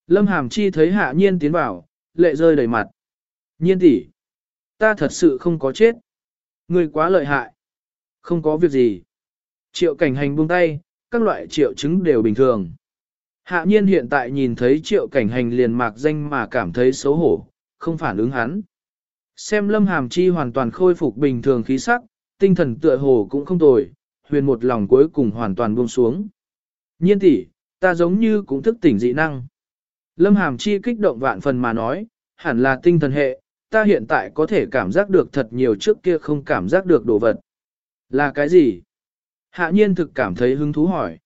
Lâm hàm chi thấy hạ nhiên tiến vào, lệ rơi đầy mặt. Nhiên tỷ, ta thật sự không có chết. Người quá lợi hại. Không có việc gì. Triệu cảnh hành buông tay, các loại triệu chứng đều bình thường. Hạ nhiên hiện tại nhìn thấy triệu cảnh hành liền mạc danh mà cảm thấy xấu hổ, không phản ứng hắn. Xem lâm hàm chi hoàn toàn khôi phục bình thường khí sắc, tinh thần tựa hồ cũng không tồi, huyền một lòng cuối cùng hoàn toàn buông xuống. Nhiên tỷ, ta giống như cũng thức tỉnh dị năng. Lâm hàm chi kích động vạn phần mà nói, hẳn là tinh thần hệ, ta hiện tại có thể cảm giác được thật nhiều trước kia không cảm giác được đồ vật. Là cái gì? Hạ nhiên thực cảm thấy hứng thú hỏi.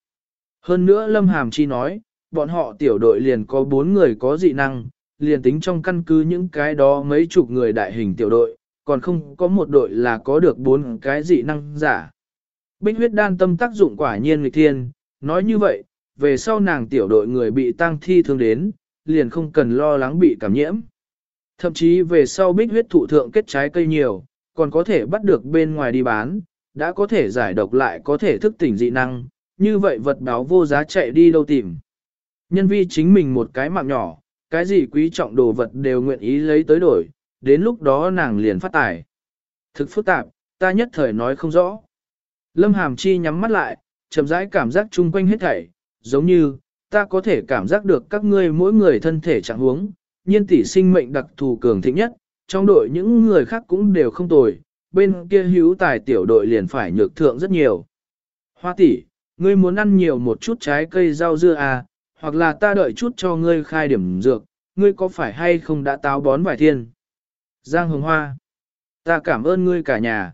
Hơn nữa Lâm Hàm Chi nói, bọn họ tiểu đội liền có bốn người có dị năng, liền tính trong căn cứ những cái đó mấy chục người đại hình tiểu đội, còn không có một đội là có được bốn cái dị năng giả. Bích huyết đan tâm tác dụng quả nhiên nghịch thiên, nói như vậy, về sau nàng tiểu đội người bị tăng thi thương đến, liền không cần lo lắng bị cảm nhiễm. Thậm chí về sau bích huyết thụ thượng kết trái cây nhiều, còn có thể bắt được bên ngoài đi bán, đã có thể giải độc lại có thể thức tỉnh dị năng, như vậy vật báo vô giá chạy đi đâu tìm. Nhân vi chính mình một cái mạng nhỏ, cái gì quý trọng đồ vật đều nguyện ý lấy tới đổi, đến lúc đó nàng liền phát tài. Thực phức tạp, ta nhất thời nói không rõ. Lâm Hàm Chi nhắm mắt lại, chậm rãi cảm giác chung quanh hết thảy, giống như, ta có thể cảm giác được các ngươi mỗi người thân thể trạng huống, nhiên tỷ sinh mệnh đặc thù cường thịnh nhất, trong đội những người khác cũng đều không tồi, bên kia hữu tài tiểu đội liền phải nhược thượng rất nhiều. Hoa tỷ, ngươi muốn ăn nhiều một chút trái cây rau dưa à, hoặc là ta đợi chút cho ngươi khai điểm dược, ngươi có phải hay không đã táo bón vài thiên? Giang Hồng Hoa, ta cảm ơn ngươi cả nhà.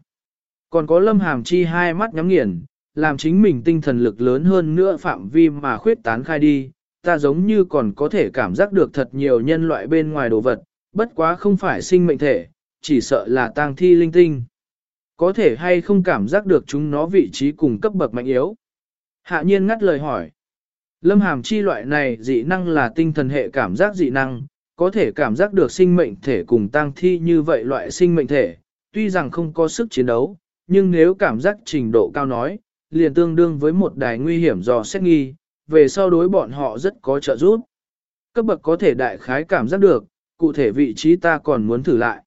Còn có Lâm Hàm Chi hai mắt nhắm nghiền, làm chính mình tinh thần lực lớn hơn nữa phạm vi mà khuyết tán khai đi, ta giống như còn có thể cảm giác được thật nhiều nhân loại bên ngoài đồ vật, bất quá không phải sinh mệnh thể, chỉ sợ là tang thi linh tinh. Có thể hay không cảm giác được chúng nó vị trí cùng cấp bậc mạnh yếu? Hạ nhiên ngắt lời hỏi. Lâm hàm chi loại này dị năng là tinh thần hệ cảm giác dị năng, có thể cảm giác được sinh mệnh thể cùng tang thi như vậy loại sinh mệnh thể, tuy rằng không có sức chiến đấu, nhưng nếu cảm giác trình độ cao nói, liền tương đương với một đài nguy hiểm do xét nghi, về sau đối bọn họ rất có trợ giúp. Cấp bậc có thể đại khái cảm giác được, cụ thể vị trí ta còn muốn thử lại.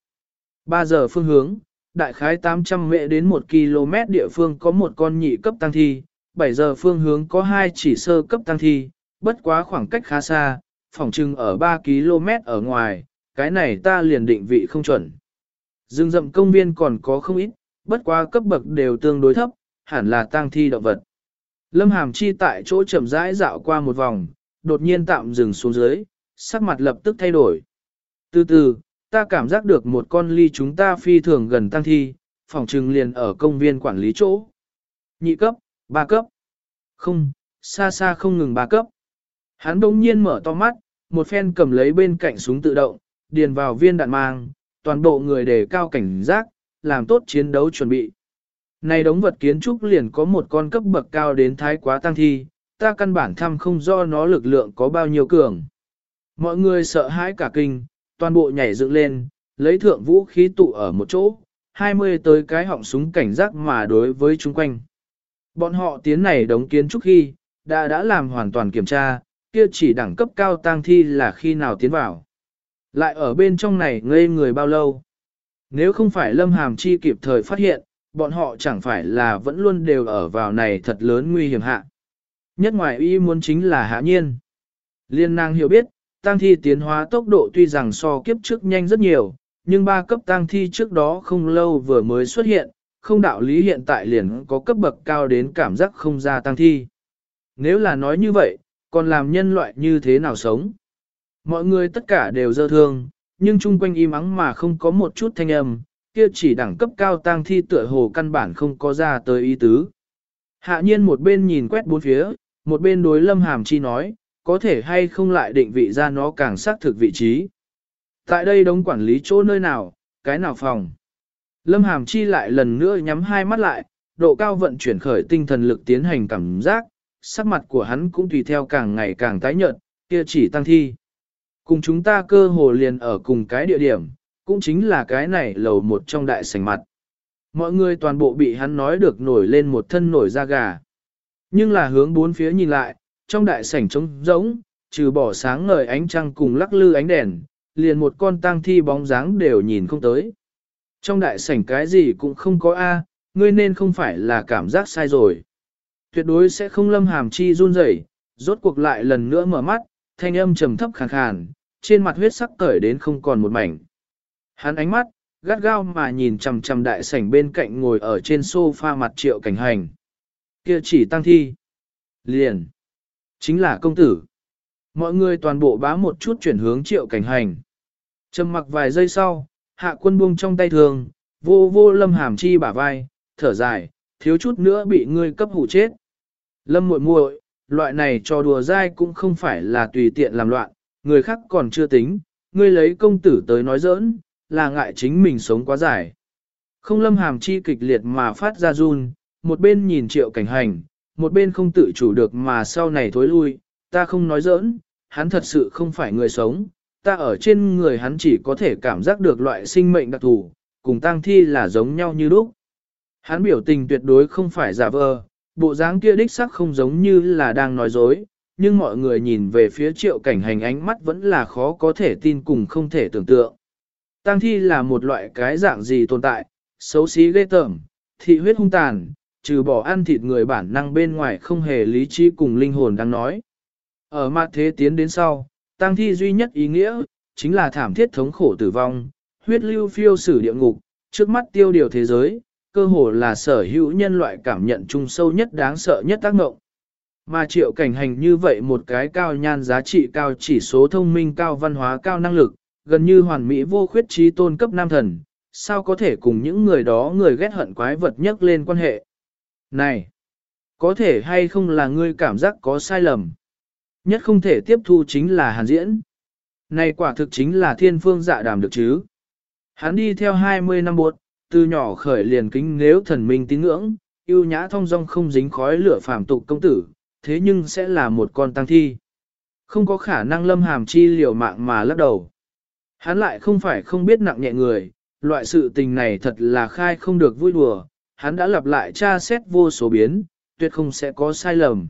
3 giờ phương hướng, đại khái 800 mệ đến 1 km địa phương có một con nhị cấp tăng thi, 7 giờ phương hướng có hai chỉ sơ cấp tăng thi, bất quá khoảng cách khá xa, phòng trưng ở 3 km ở ngoài, cái này ta liền định vị không chuẩn. Dương rậm công viên còn có không ít, bất quá cấp bậc đều tương đối thấp, hẳn là tăng thi động vật. Lâm Hàm Chi tại chỗ chậm rãi dạo qua một vòng, đột nhiên tạm dừng xuống dưới, sắc mặt lập tức thay đổi. Từ từ, ta cảm giác được một con ly chúng ta phi thường gần tăng thi, phòng trừng liền ở công viên quản lý chỗ. Nhị cấp, ba cấp. Không, xa xa không ngừng ba cấp. Hắn đông nhiên mở to mắt, một phen cầm lấy bên cạnh súng tự động, điền vào viên đạn mang, toàn bộ người đề cao cảnh giác, làm tốt chiến đấu chuẩn bị. Này đống vật kiến trúc liền có một con cấp bậc cao đến thái quá tăng thi, ta căn bản thăm không do nó lực lượng có bao nhiêu cường. Mọi người sợ hãi cả kinh, toàn bộ nhảy dựng lên, lấy thượng vũ khí tụ ở một chỗ, 20 tới cái họng súng cảnh giác mà đối với chúng quanh. Bọn họ tiến này đống kiến trúc khi, đã đã làm hoàn toàn kiểm tra, kia chỉ đẳng cấp cao tang thi là khi nào tiến vào. Lại ở bên trong này ngây người bao lâu. Nếu không phải Lâm Hàm Chi kịp thời phát hiện, bọn họ chẳng phải là vẫn luôn đều ở vào này thật lớn nguy hiểm hạ. Nhất ngoài y muốn chính là hạ nhiên. Liên năng hiểu biết, tăng thi tiến hóa tốc độ tuy rằng so kiếp trước nhanh rất nhiều, nhưng ba cấp tăng thi trước đó không lâu vừa mới xuất hiện, không đạo lý hiện tại liền có cấp bậc cao đến cảm giác không ra tăng thi. Nếu là nói như vậy, còn làm nhân loại như thế nào sống? Mọi người tất cả đều dơ thương, nhưng chung quanh im ắng mà không có một chút thanh âm, kia chỉ đẳng cấp cao tăng thi tựa hồ căn bản không có ra tới ý tứ. Hạ nhiên một bên nhìn quét bốn phía, một bên đối lâm hàm chi nói, có thể hay không lại định vị ra nó càng xác thực vị trí. Tại đây đóng quản lý chỗ nơi nào, cái nào phòng. Lâm hàm chi lại lần nữa nhắm hai mắt lại, độ cao vận chuyển khởi tinh thần lực tiến hành cảm giác, sắc mặt của hắn cũng tùy theo càng ngày càng tái nhợt, kia chỉ tăng thi. Cùng chúng ta cơ hồ liền ở cùng cái địa điểm, cũng chính là cái này lầu một trong đại sảnh mặt. Mọi người toàn bộ bị hắn nói được nổi lên một thân nổi da gà. Nhưng là hướng bốn phía nhìn lại, trong đại sảnh trống rỗng, trừ bỏ sáng ngời ánh trăng cùng lắc lư ánh đèn, liền một con tang thi bóng dáng đều nhìn không tới. Trong đại sảnh cái gì cũng không có A, ngươi nên không phải là cảm giác sai rồi. Tuyệt đối sẽ không lâm hàm chi run rẩy, rốt cuộc lại lần nữa mở mắt, thanh âm trầm thấp khàn khàn, trên mặt huyết sắc cởi đến không còn một mảnh. Hắn ánh mắt, gắt gao mà nhìn chằm chằm đại sảnh bên cạnh ngồi ở trên sofa mặt triệu cảnh hành. Kia chỉ tăng thi. Liền. Chính là công tử. Mọi người toàn bộ bá một chút chuyển hướng triệu cảnh hành. Trầm mặc vài giây sau, hạ quân buông trong tay thường, vô vô lâm hàm chi bả vai, thở dài, thiếu chút nữa bị ngươi cấp hủ chết. Lâm muội muội, loại này trò đùa dai cũng không phải là tùy tiện làm loạn, người khác còn chưa tính, ngươi lấy công tử tới nói giỡn, là ngại chính mình sống quá dài. Không lâm hàm chi kịch liệt mà phát ra run, một bên nhìn triệu cảnh hành, một bên không tự chủ được mà sau này thối lui, ta không nói giỡn, hắn thật sự không phải người sống, ta ở trên người hắn chỉ có thể cảm giác được loại sinh mệnh đặc thù, cùng tang thi là giống nhau như lúc. Hắn biểu tình tuyệt đối không phải giả vờ, bộ dáng kia đích sắc không giống như là đang nói dối, nhưng mọi người nhìn về phía triệu cảnh hành ánh mắt vẫn là khó có thể tin cùng không thể tưởng tượng. Tang thi là một loại cái dạng gì tồn tại, xấu xí ghê tởm, thị huyết hung tàn, trừ bỏ ăn thịt người bản năng bên ngoài không hề lý trí cùng linh hồn đang nói. Ở mặt thế tiến đến sau, Tăng thi duy nhất ý nghĩa, chính là thảm thiết thống khổ tử vong, huyết lưu phiêu sử địa ngục, trước mắt tiêu điều thế giới, cơ hồ là sở hữu nhân loại cảm nhận chung sâu nhất đáng sợ nhất tác ngộng. Mà triệu cảnh hành như vậy một cái cao nhan giá trị cao chỉ số thông minh cao văn hóa cao năng lực, gần như hoàn mỹ vô khuyết trí tôn cấp nam thần, sao có thể cùng những người đó người ghét hận quái vật nhất lên quan hệ. Này, có thể hay không là ngươi cảm giác có sai lầm. Nhất không thể tiếp thu chính là hàn diễn. Này quả thực chính là thiên phương dạ đàm được chứ. Hắn đi theo 20 năm buộc, từ nhỏ khởi liền kính nếu thần minh tín ngưỡng, yêu nhã thông dong không dính khói lửa phàm tục công tử, thế nhưng sẽ là một con tăng thi. Không có khả năng lâm hàm chi liều mạng mà lắc đầu. Hắn lại không phải không biết nặng nhẹ người, loại sự tình này thật là khai không được vui đùa, hắn đã lặp lại tra xét vô số biến, tuyệt không sẽ có sai lầm.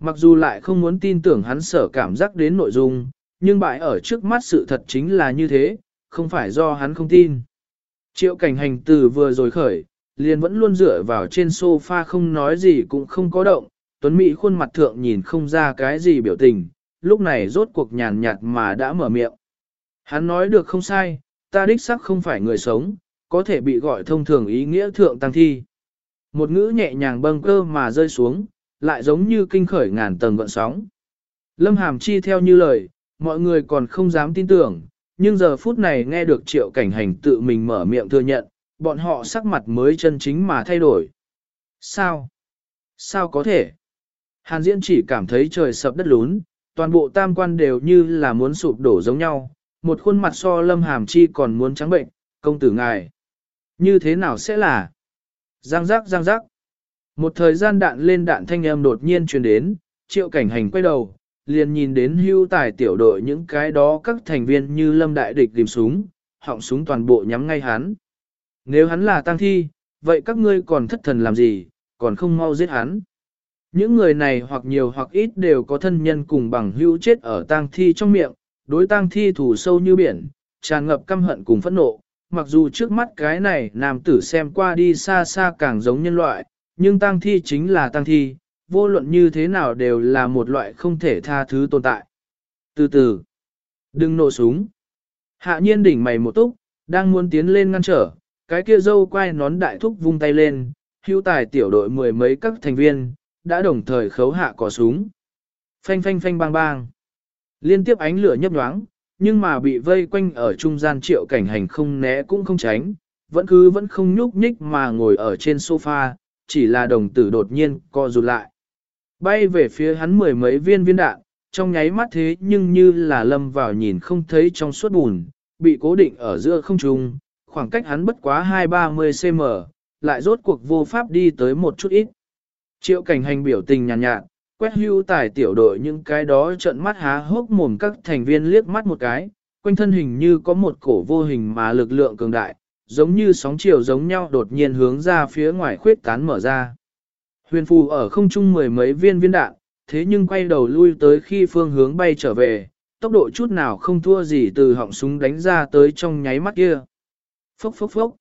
Mặc dù lại không muốn tin tưởng hắn sở cảm giác đến nội dung, nhưng bại ở trước mắt sự thật chính là như thế, không phải do hắn không tin. Triệu cảnh hành từ vừa rồi khởi, liền vẫn luôn dựa vào trên sofa không nói gì cũng không có động, Tuấn Mỹ khuôn mặt thượng nhìn không ra cái gì biểu tình, lúc này rốt cuộc nhàn nhạt mà đã mở miệng. Hắn nói được không sai, ta đích xác không phải người sống, có thể bị gọi thông thường ý nghĩa thượng tăng thi. Một ngữ nhẹ nhàng bâng cơ mà rơi xuống, lại giống như kinh khởi ngàn tầng gọn sóng. Lâm Hàm Chi theo như lời, mọi người còn không dám tin tưởng, nhưng giờ phút này nghe được triệu cảnh hành tự mình mở miệng thừa nhận, bọn họ sắc mặt mới chân chính mà thay đổi. Sao? Sao có thể? Hàn diễn chỉ cảm thấy trời sập đất lún, toàn bộ tam quan đều như là muốn sụp đổ giống nhau, một khuôn mặt so lâm hàm chi còn muốn trắng bệnh, công tử ngài. Như thế nào sẽ là? Giang giác giang giác. Một thời gian đạn lên đạn thanh âm đột nhiên truyền đến, triệu cảnh hành quay đầu, liền nhìn đến hưu tài tiểu đội những cái đó các thành viên như lâm đại địch tìm súng, họng súng toàn bộ nhắm ngay hắn. Nếu hắn là tăng thi, vậy các ngươi còn thất thần làm gì, còn không mau giết hắn. Những người này hoặc nhiều hoặc ít đều có thân nhân cùng bằng hữu chết ở tang thi trong miệng, đối tang thi thủ sâu như biển, tràn ngập căm hận cùng phẫn nộ. Mặc dù trước mắt cái này nam tử xem qua đi xa xa càng giống nhân loại, nhưng tang thi chính là tang thi, vô luận như thế nào đều là một loại không thể tha thứ tồn tại. Từ từ, đừng nổ súng. Hạ nhiên đỉnh mày một túc, đang muốn tiến lên ngăn trở, cái kia dâu quay nón đại thúc vung tay lên, hưu tài tiểu đội mười mấy các thành viên, đã đồng thời khấu hạ cỏ súng. Phanh phanh phanh bang bang. Liên tiếp ánh lửa nhấp nhoáng, nhưng mà bị vây quanh ở trung gian triệu cảnh hành không né cũng không tránh, vẫn cứ vẫn không nhúc nhích mà ngồi ở trên sofa, chỉ là đồng tử đột nhiên co rụt lại. Bay về phía hắn mười mấy viên viên đạn, trong nháy mắt thế nhưng như là lâm vào nhìn không thấy trong suốt bùn, bị cố định ở giữa không trung, khoảng cách hắn bất quá 2-30 cm, lại rốt cuộc vô pháp đi tới một chút ít. Triệu cảnh hành biểu tình nhàn nhạt, nhạt, quét hưu tải tiểu đội những cái đó trận mắt há hốc mồm các thành viên liếc mắt một cái, quanh thân hình như có một cổ vô hình mà lực lượng cường đại, giống như sóng chiều giống nhau đột nhiên hướng ra phía ngoài khuyết tán mở ra. Huyền phù ở không trung mười mấy viên viên đạn, thế nhưng quay đầu lui tới khi phương hướng bay trở về, tốc độ chút nào không thua gì từ họng súng đánh ra tới trong nháy mắt kia. Phốc phốc phốc.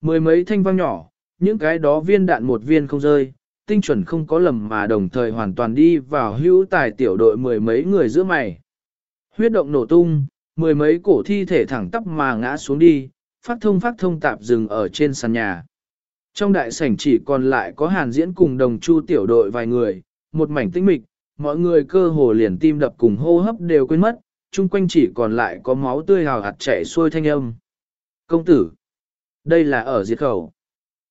Mười mấy thanh vang nhỏ, những cái đó viên đạn một viên không rơi, tinh chuẩn không có lầm mà đồng thời hoàn toàn đi vào hữu tài tiểu đội mười mấy người giữa mày. Huyết động nổ tung, mười mấy cổ thi thể thẳng tắp mà ngã xuống đi, phát thông phát thông tạp dừng ở trên sàn nhà. Trong đại sảnh chỉ còn lại có hàn diễn cùng đồng chu tiểu đội vài người, một mảnh tinh mịch, mọi người cơ hồ liền tim đập cùng hô hấp đều quên mất, chung quanh chỉ còn lại có máu tươi hào hạt chảy xuôi thanh âm. Công tử, đây là ở diệt khẩu.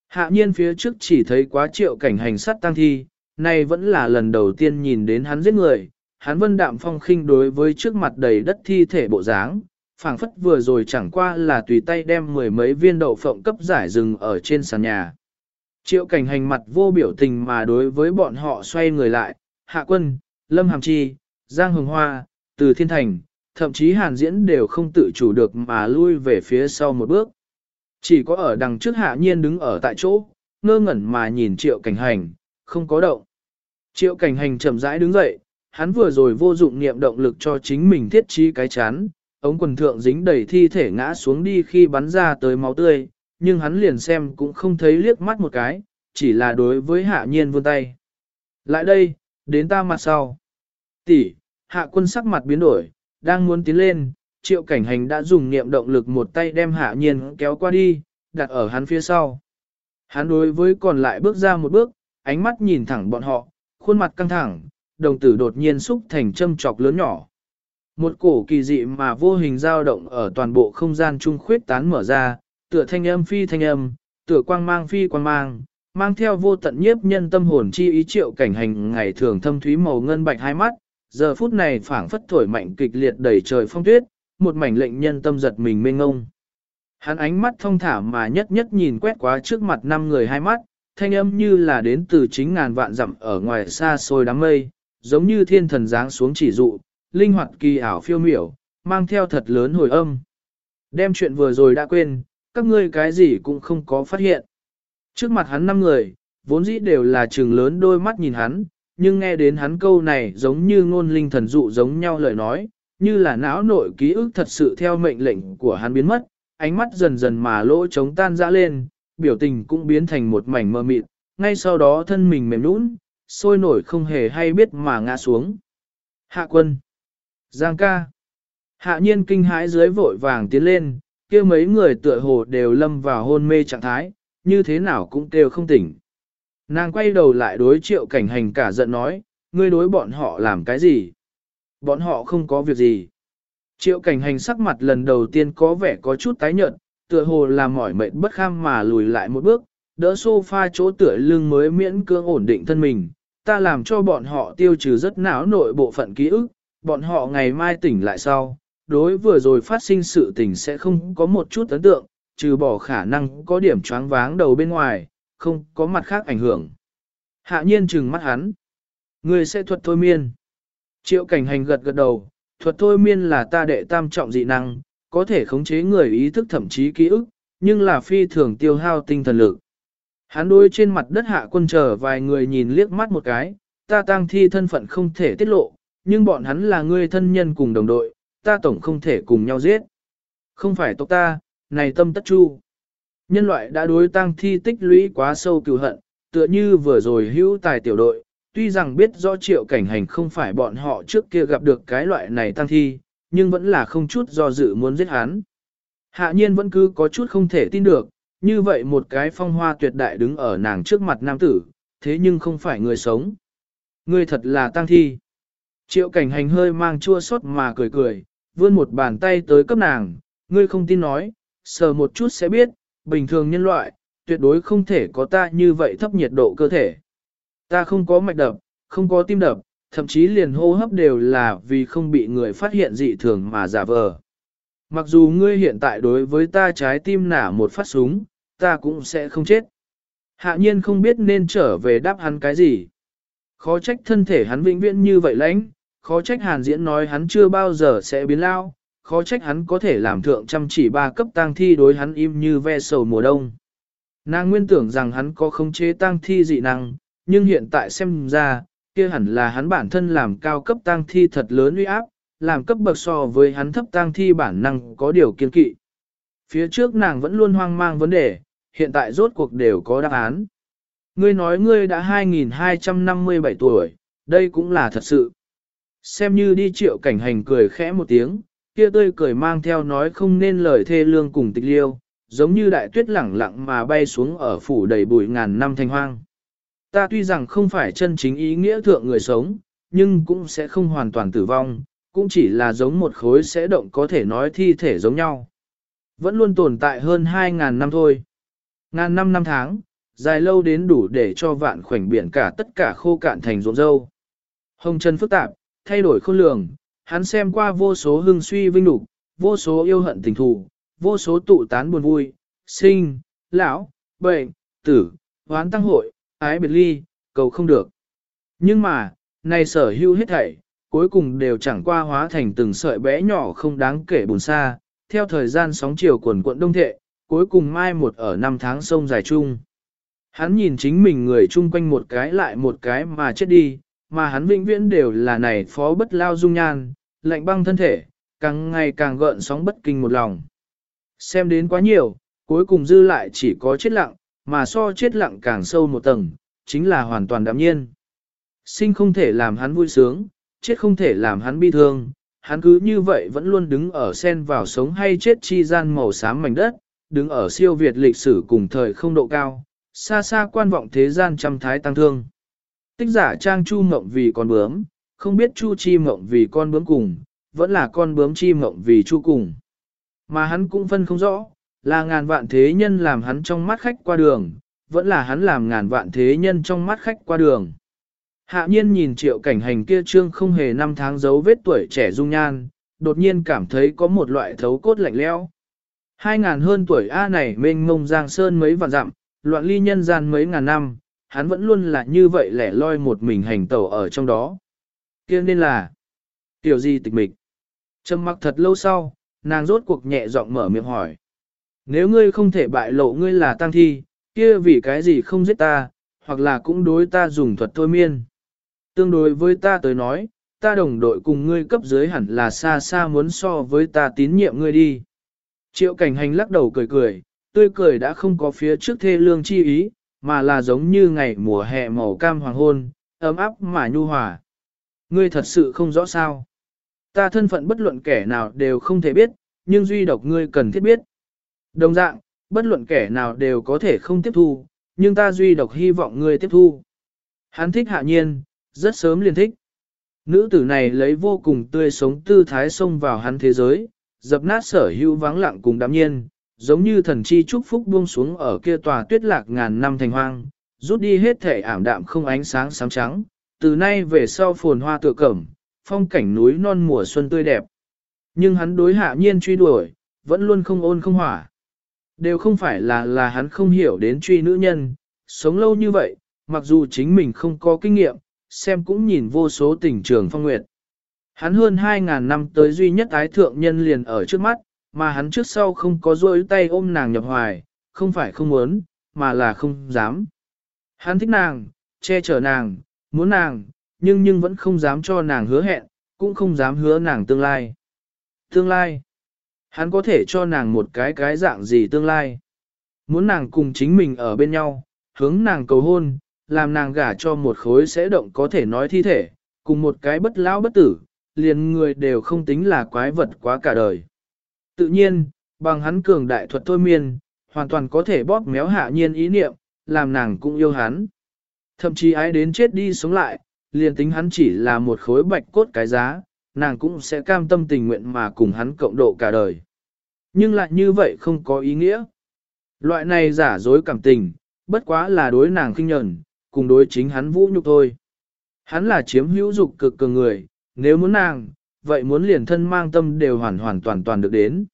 Hạ nhiên phía trước chỉ thấy quá triệu cảnh hành sát tăng thi, nay vẫn là lần đầu tiên nhìn đến hắn giết người, hắn vân đạm phong khinh đối với trước mặt đầy đất thi thể bộ dáng, phảng phất vừa rồi chẳng qua là tùy tay đem mười mấy viên đậu phộng cấp giải rừng ở trên sàn nhà. Triệu cảnh hành mặt vô biểu tình mà đối với bọn họ xoay người lại, Hạ Quân, Lâm Hàm Chi, Giang Hồng Hoa, Từ Thiên Thành, thậm chí Hàn Diễn đều không tự chủ được mà lui về phía sau một bước. Chỉ có ở đằng trước Hạ Nhiên đứng ở tại chỗ, ngơ ngẩn mà nhìn Triệu cảnh hành, không có động. Triệu cảnh hành chậm rãi đứng dậy, hắn vừa rồi vô dụng niệm động lực cho chính mình thiết trí cái chán, ống quần thượng dính đầy thi thể ngã xuống đi khi bắn ra tới máu tươi, nhưng hắn liền xem cũng không thấy liếc mắt một cái, chỉ là đối với hạ nhiên vươn tay. Lại đây, đến ta mặt sau. Tỷ, hạ quân sắc mặt biến đổi, đang muốn tiến lên, triệu cảnh hành đã dùng niệm động lực một tay đem hạ nhiên kéo qua đi, đặt ở hắn phía sau. Hắn đối với còn lại bước ra một bước, ánh mắt nhìn thẳng bọn họ, khuôn mặt căng thẳng, đồng tử đột nhiên xúc thành châm chọc lớn nhỏ. Một cổ kỳ dị mà vô hình dao động ở toàn bộ không gian trung khuyết tán mở ra, tựa thanh âm phi thanh âm, tựa quang mang phi quang mang, mang theo vô tận nhiếp nhân tâm hồn chi ý triệu cảnh hành ngày thường thâm thúy màu ngân bạch hai mắt, giờ phút này phảng phất thổi mạnh kịch liệt đầy trời phong tuyết, một mảnh lệnh nhân tâm giật mình mênh ngông. Hắn ánh mắt thông thả mà nhất nhất nhìn quét quá trước mặt năm người hai mắt, thanh âm như là đến từ chính ngàn vạn dặm ở ngoài xa xôi đám mây, giống như thiên thần giáng xuống chỉ dụ, linh hoạt kỳ ảo phiêu miểu, mang theo thật lớn hồi âm. Đem chuyện vừa rồi đã quên, các ngươi cái gì cũng không có phát hiện. Trước mặt hắn năm người, vốn dĩ đều là trường lớn đôi mắt nhìn hắn, nhưng nghe đến hắn câu này giống như ngôn linh thần dụ giống nhau lời nói, như là não nội ký ức thật sự theo mệnh lệnh của hắn biến mất, ánh mắt dần dần mà lỗ trống tan dã lên, biểu tình cũng biến thành một mảnh mơ mịt, ngay sau đó thân mình mềm nũng, sôi nổi không hề hay biết mà ngã xuống. Hạ quân. Giang ca. Hạ nhiên kinh hãi dưới vội vàng tiến lên, kia mấy người tựa hồ đều lâm vào hôn mê trạng thái, như thế nào cũng đều không tỉnh. Nàng quay đầu lại đối triệu cảnh hành cả giận nói, ngươi đối bọn họ làm cái gì? Bọn họ không có việc gì. Triệu cảnh hành sắc mặt lần đầu tiên có vẻ có chút tái nhợt, tựa hồ là mỏi mệt bất kham mà lùi lại một bước, đỡ sofa chỗ tựa lưng mới miễn cưỡng ổn định thân mình. Ta làm cho bọn họ tiêu trừ rất não nội bộ phận ký ức, bọn họ ngày mai tỉnh lại sau, đối vừa rồi phát sinh sự tình sẽ không có một chút ấn tượng, trừ bỏ khả năng có điểm choáng váng đầu bên ngoài, không có mặt khác ảnh hưởng. Hạ nhiên trừng mắt hắn. Người sẽ thuật thôi miên. Triệu cảnh hành gật gật đầu, thuật thôi miên là ta đệ tam trọng dị năng, có thể khống chế người ý thức thậm chí ký ức, nhưng là phi thường tiêu hao tinh thần lực. Hắn đôi trên mặt đất hạ quân chờ vài người nhìn liếc mắt một cái, ta tăng thi thân phận không thể tiết lộ, nhưng bọn hắn là người thân nhân cùng đồng đội, ta tổng không thể cùng nhau giết. Không phải tộc ta, này tâm tất chu. Nhân loại đã đối tang thi tích lũy quá sâu cừu hận, tựa như vừa rồi hữu tài tiểu đội, tuy rằng biết rõ triệu cảnh hành không phải bọn họ trước kia gặp được cái loại này tang thi, nhưng vẫn là không chút do dự muốn giết hắn. Hạ nhiên vẫn cứ có chút không thể tin được, như vậy một cái phong hoa tuyệt đại đứng ở nàng trước mặt nam tử, thế nhưng không phải người sống. Người thật là tang thi. Triệu cảnh hành hơi mang chua xót mà cười cười, vươn một bàn tay tới cấp nàng, ngươi không tin nói, sờ một chút sẽ biết, bình thường nhân loại, tuyệt đối không thể có ta như vậy thấp nhiệt độ cơ thể. Ta không có mạch đập, không có tim đập, thậm chí liền hô hấp đều là vì không bị người phát hiện dị thường mà giả vờ. Mặc dù ngươi hiện tại đối với ta trái tim nả một phát súng, ta cũng sẽ không chết. Hạ nhiên không biết nên trở về đáp hắn cái gì. Khó trách thân thể hắn vĩnh viễn như vậy lãnh, khó trách hàn diễn nói hắn chưa bao giờ sẽ biến lao, khó trách hắn có thể làm thượng chăm chỉ ba cấp tang thi đối hắn im như ve sầu mùa đông. Nàng nguyên tưởng rằng hắn có khống chế tang thi dị năng, nhưng hiện tại xem ra, kia hẳn là hắn bản thân làm cao cấp tang thi thật lớn uy áp, làm cấp bậc so với hắn thấp tang thi bản năng có điều kiên kỵ. Phía trước nàng vẫn luôn hoang mang vấn đề, hiện tại rốt cuộc đều có đáp án. Ngươi nói ngươi đã 2257 tuổi, đây cũng là thật sự. Xem như đi triệu cảnh hành cười khẽ một tiếng, kia tươi cười mang theo nói không nên lời thê lương cùng tịch liêu, giống như đại tuyết lẳng lặng mà bay xuống ở phủ đầy bụi ngàn năm thanh hoang. Ta tuy rằng không phải chân chính ý nghĩa thượng người sống, nhưng cũng sẽ không hoàn toàn tử vong, cũng chỉ là giống một khối sẽ động có thể nói thi thể giống nhau. Vẫn luôn tồn tại hơn 2.000 năm thôi. Ngàn năm năm tháng, dài lâu đến đủ để cho vạn khoảnh biển cả tất cả khô cạn thành ruộng dâu. Hồng chân phức tạp, thay đổi khôn lường, hắn xem qua vô số hưng suy vinh đục, vô số yêu hận tình thù, vô số tụ tán buồn vui, sinh, lão, bệnh, tử, hoán tăng hội, ái biệt ly, cầu không được. Nhưng mà, này sở hữu hết thảy, cuối cùng đều chẳng qua hóa thành từng sợi bé nhỏ không đáng kể buồn xa, theo thời gian sóng chiều quần quận đông thệ, cuối cùng mai một ở năm tháng sông dài chung. Hắn nhìn chính mình người chung quanh một cái lại một cái mà chết đi, mà hắn vĩnh viễn đều là này phó bất lao dung nhan, lạnh băng thân thể, càng ngày càng gợn sóng bất kinh một lòng. Xem đến quá nhiều, cuối cùng dư lại chỉ có chết lặng, mà so chết lặng càng sâu một tầng, chính là hoàn toàn đạm nhiên. Sinh không thể làm hắn vui sướng, chết không thể làm hắn bi thương, hắn cứ như vậy vẫn luôn đứng ở sen vào sống hay chết chi gian màu xám mảnh đất, đứng ở siêu việt lịch sử cùng thời không độ cao, xa xa quan vọng thế gian trăm thái tăng thương. Tích giả trang chu mộng vì con bướm, không biết chu chi mộng vì con bướm cùng, vẫn là con bướm chi mộng vì chu cùng. Mà hắn cũng phân không rõ, là ngàn vạn thế nhân làm hắn trong mắt khách qua đường, vẫn là hắn làm ngàn vạn thế nhân trong mắt khách qua đường. Hạ nhiên nhìn triệu cảnh hành kia trương không hề năm tháng dấu vết tuổi trẻ dung nhan, đột nhiên cảm thấy có một loại thấu cốt lạnh lẽo. Hai ngàn hơn tuổi A này mênh mông giang sơn mấy vạn dặm, loạn ly nhân gian mấy ngàn năm, hắn vẫn luôn là như vậy lẻ loi một mình hành tẩu ở trong đó. kia nên là, tiểu gì tịch mịch. Trầm mặc thật lâu sau, nàng rốt cuộc nhẹ giọng mở miệng hỏi. Nếu ngươi không thể bại lộ ngươi là tăng thi, kia vì cái gì không giết ta, hoặc là cũng đối ta dùng thuật thôi miên. Tương đối với ta tới nói, ta đồng đội cùng ngươi cấp dưới hẳn là xa xa muốn so với ta tín nhiệm ngươi đi. Triệu cảnh hành lắc đầu cười cười, tươi cười đã không có phía trước thê lương chi ý, mà là giống như ngày mùa hè màu cam hoàng hôn, ấm áp mà nhu hòa. Ngươi thật sự không rõ sao. Ta thân phận bất luận kẻ nào đều không thể biết, nhưng duy độc ngươi cần thiết biết. Đồng dạng, bất luận kẻ nào đều có thể không tiếp thu, nhưng ta duy độc hy vọng ngươi tiếp thu. Hắn thích hạ nhiên, rất sớm liền thích. Nữ tử này lấy vô cùng tươi sống tư thái xông vào hắn thế giới, dập nát sở hữu vắng lặng cùng đám nhiên, giống như thần chi chúc phúc buông xuống ở kia tòa tuyết lạc ngàn năm thành hoang, rút đi hết thể ảm đạm không ánh sáng sáng trắng, từ nay về sau phồn hoa tựa cẩm, phong cảnh núi non mùa xuân tươi đẹp. Nhưng hắn đối hạ nhiên truy đuổi, vẫn luôn không ôn không hỏa. Đều không phải là là hắn không hiểu đến truy nữ nhân, sống lâu như vậy, mặc dù chính mình không có kinh nghiệm, xem cũng nhìn vô số tình trường phong nguyệt. Hắn hơn 2.000 năm tới duy nhất ái thượng nhân liền ở trước mắt, mà hắn trước sau không có duỗi tay ôm nàng nhập hoài, không phải không muốn, mà là không dám. Hắn thích nàng, che chở nàng, muốn nàng, nhưng nhưng vẫn không dám cho nàng hứa hẹn, cũng không dám hứa nàng tương lai. Tương lai. Hắn có thể cho nàng một cái cái dạng gì tương lai. Muốn nàng cùng chính mình ở bên nhau, hướng nàng cầu hôn, làm nàng gả cho một khối sẽ động có thể nói thi thể, cùng một cái bất lão bất tử, liền người đều không tính là quái vật quá cả đời. Tự nhiên, bằng hắn cường đại thuật thôi miên, hoàn toàn có thể bóp méo hạ nhiên ý niệm, làm nàng cũng yêu hắn. Thậm chí ái đến chết đi sống lại, liền tính hắn chỉ là một khối bạch cốt cái giá, nàng cũng sẽ cam tâm tình nguyện mà cùng hắn cộng độ cả đời. Nhưng lại như vậy không có ý nghĩa. Loại này giả dối cảm tình, bất quá là đối nàng khinh nhẫn, cùng đối chính hắn vũ nhục thôi. Hắn là chiếm hữu dục cực cường người, nếu muốn nàng, vậy muốn liền thân mang tâm đều hoàn hoàn toàn toàn được đến.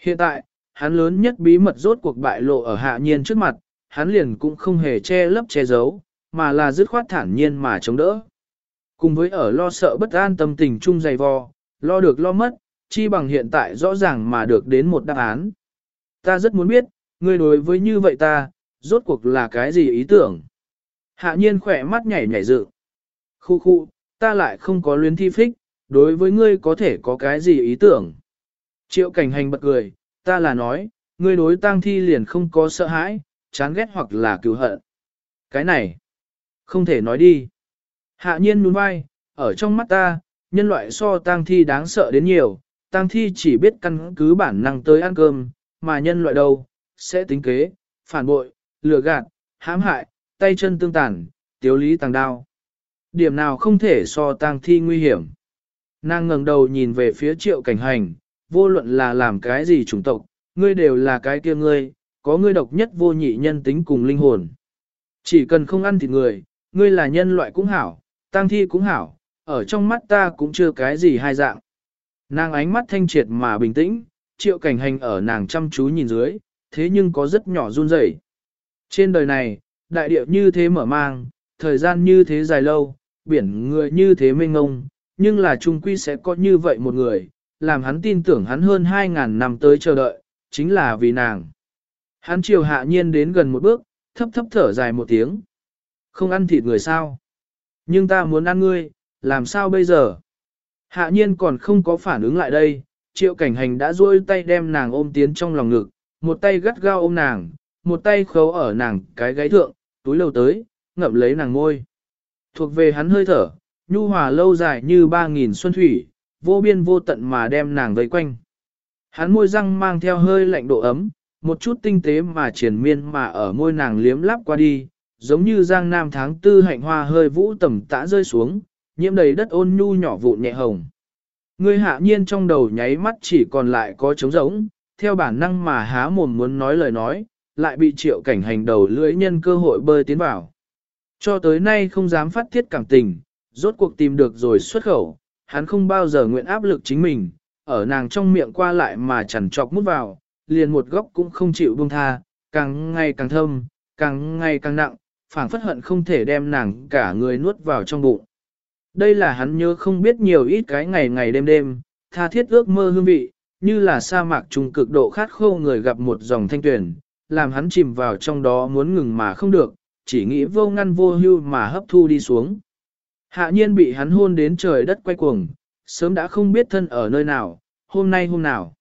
Hiện tại, hắn lớn nhất bí mật rốt cuộc bại lộ ở hạ nhiên trước mặt, hắn liền cũng không hề che lấp che giấu, mà là dứt khoát thản nhiên mà chống đỡ. Cùng với ở lo sợ bất an tâm tình chung dày vò, lo được lo mất, chi bằng hiện tại rõ ràng mà được đến một đáp án. Ta rất muốn biết, ngươi đối với như vậy ta, rốt cuộc là cái gì ý tưởng? Hạ nhiên khỏe mắt nhảy nhảy dự. Khu khu, ta lại không có luyến thi phích, đối với ngươi có thể có cái gì ý tưởng? Triệu cảnh hành bật cười, ta là nói, ngươi đối tang thi liền không có sợ hãi, chán ghét hoặc là cứu hận. Cái này, không thể nói đi. Hạ nhiên nhún vai, ở trong mắt ta, nhân loại so tang thi đáng sợ đến nhiều, tang thi chỉ biết căn cứ bản năng tới ăn cơm, mà nhân loại đâu, sẽ tính kế, phản bội, lừa gạt, hãm hại, tay chân tương tàn, tiếu lý tàng đao. Điểm nào không thể so tang thi nguy hiểm. Nàng ngẩng đầu nhìn về phía triệu cảnh hành, vô luận là làm cái gì chủng tộc, ngươi đều là cái kia ngươi, có ngươi độc nhất vô nhị nhân tính cùng linh hồn. Chỉ cần không ăn thịt người, ngươi là nhân loại cũng hảo, tang thi cũng hảo, ở trong mắt ta cũng chưa cái gì hai dạng. Nàng ánh mắt thanh triệt mà bình tĩnh, triệu cảnh hành ở nàng chăm chú nhìn dưới, thế nhưng có rất nhỏ run rẩy. Trên đời này, đại địa như thế mở mang, thời gian như thế dài lâu, biển người như thế mênh ngông, nhưng là trung quy sẽ có như vậy một người, làm hắn tin tưởng hắn hơn 2.000 năm tới chờ đợi, chính là vì nàng. Hắn chiều hạ nhiên đến gần một bước, thấp thấp thở dài một tiếng. Không ăn thịt người sao? Nhưng ta muốn ăn ngươi, làm sao bây giờ? Hạ nhiên còn không có phản ứng lại đây, triệu cảnh hành đã duỗi tay đem nàng ôm tiến trong lòng ngực, một tay gắt gao ôm nàng, một tay khấu ở nàng cái gáy thượng, túi lâu tới, ngậm lấy nàng ngôi. Thuộc về hắn hơi thở, nhu hòa lâu dài như ba nghìn xuân thủy, vô biên vô tận mà đem nàng vây quanh. Hắn môi răng mang theo hơi lạnh độ ấm, một chút tinh tế mà triển miên mà ở môi nàng liếm lắp qua đi, giống như giang nam tháng tư hạnh hoa hơi vũ tầm tã rơi xuống, nhiễm đầy đất ôn nhu nhỏ vụn nhẹ hồng. Người hạ nhiên trong đầu nháy mắt chỉ còn lại có trống rỗng, theo bản năng mà há mồm muốn nói lời nói, lại bị triệu cảnh hành đầu lưỡi nhân cơ hội bơi tiến vào. Cho tới nay không dám phát tiết cảm tình, rốt cuộc tìm được rồi xuất khẩu, hắn không bao giờ nguyện áp lực chính mình, ở nàng trong miệng qua lại mà chẳng chọc mút vào, liền một góc cũng không chịu buông tha, càng ngày càng thâm, càng ngày càng nặng, phảng phất hận không thể đem nàng cả người nuốt vào trong bụng. Đây là hắn nhớ không biết nhiều ít cái ngày ngày đêm đêm, tha thiết ước mơ hương vị, như là sa mạc trùng cực độ khát khô người gặp một dòng thanh tuyển, làm hắn chìm vào trong đó muốn ngừng mà không được, chỉ nghĩ vô ngăn vô hưu mà hấp thu đi xuống. Hạ nhiên bị hắn hôn đến trời đất quay cuồng, sớm đã không biết thân ở nơi nào, hôm nay hôm nào.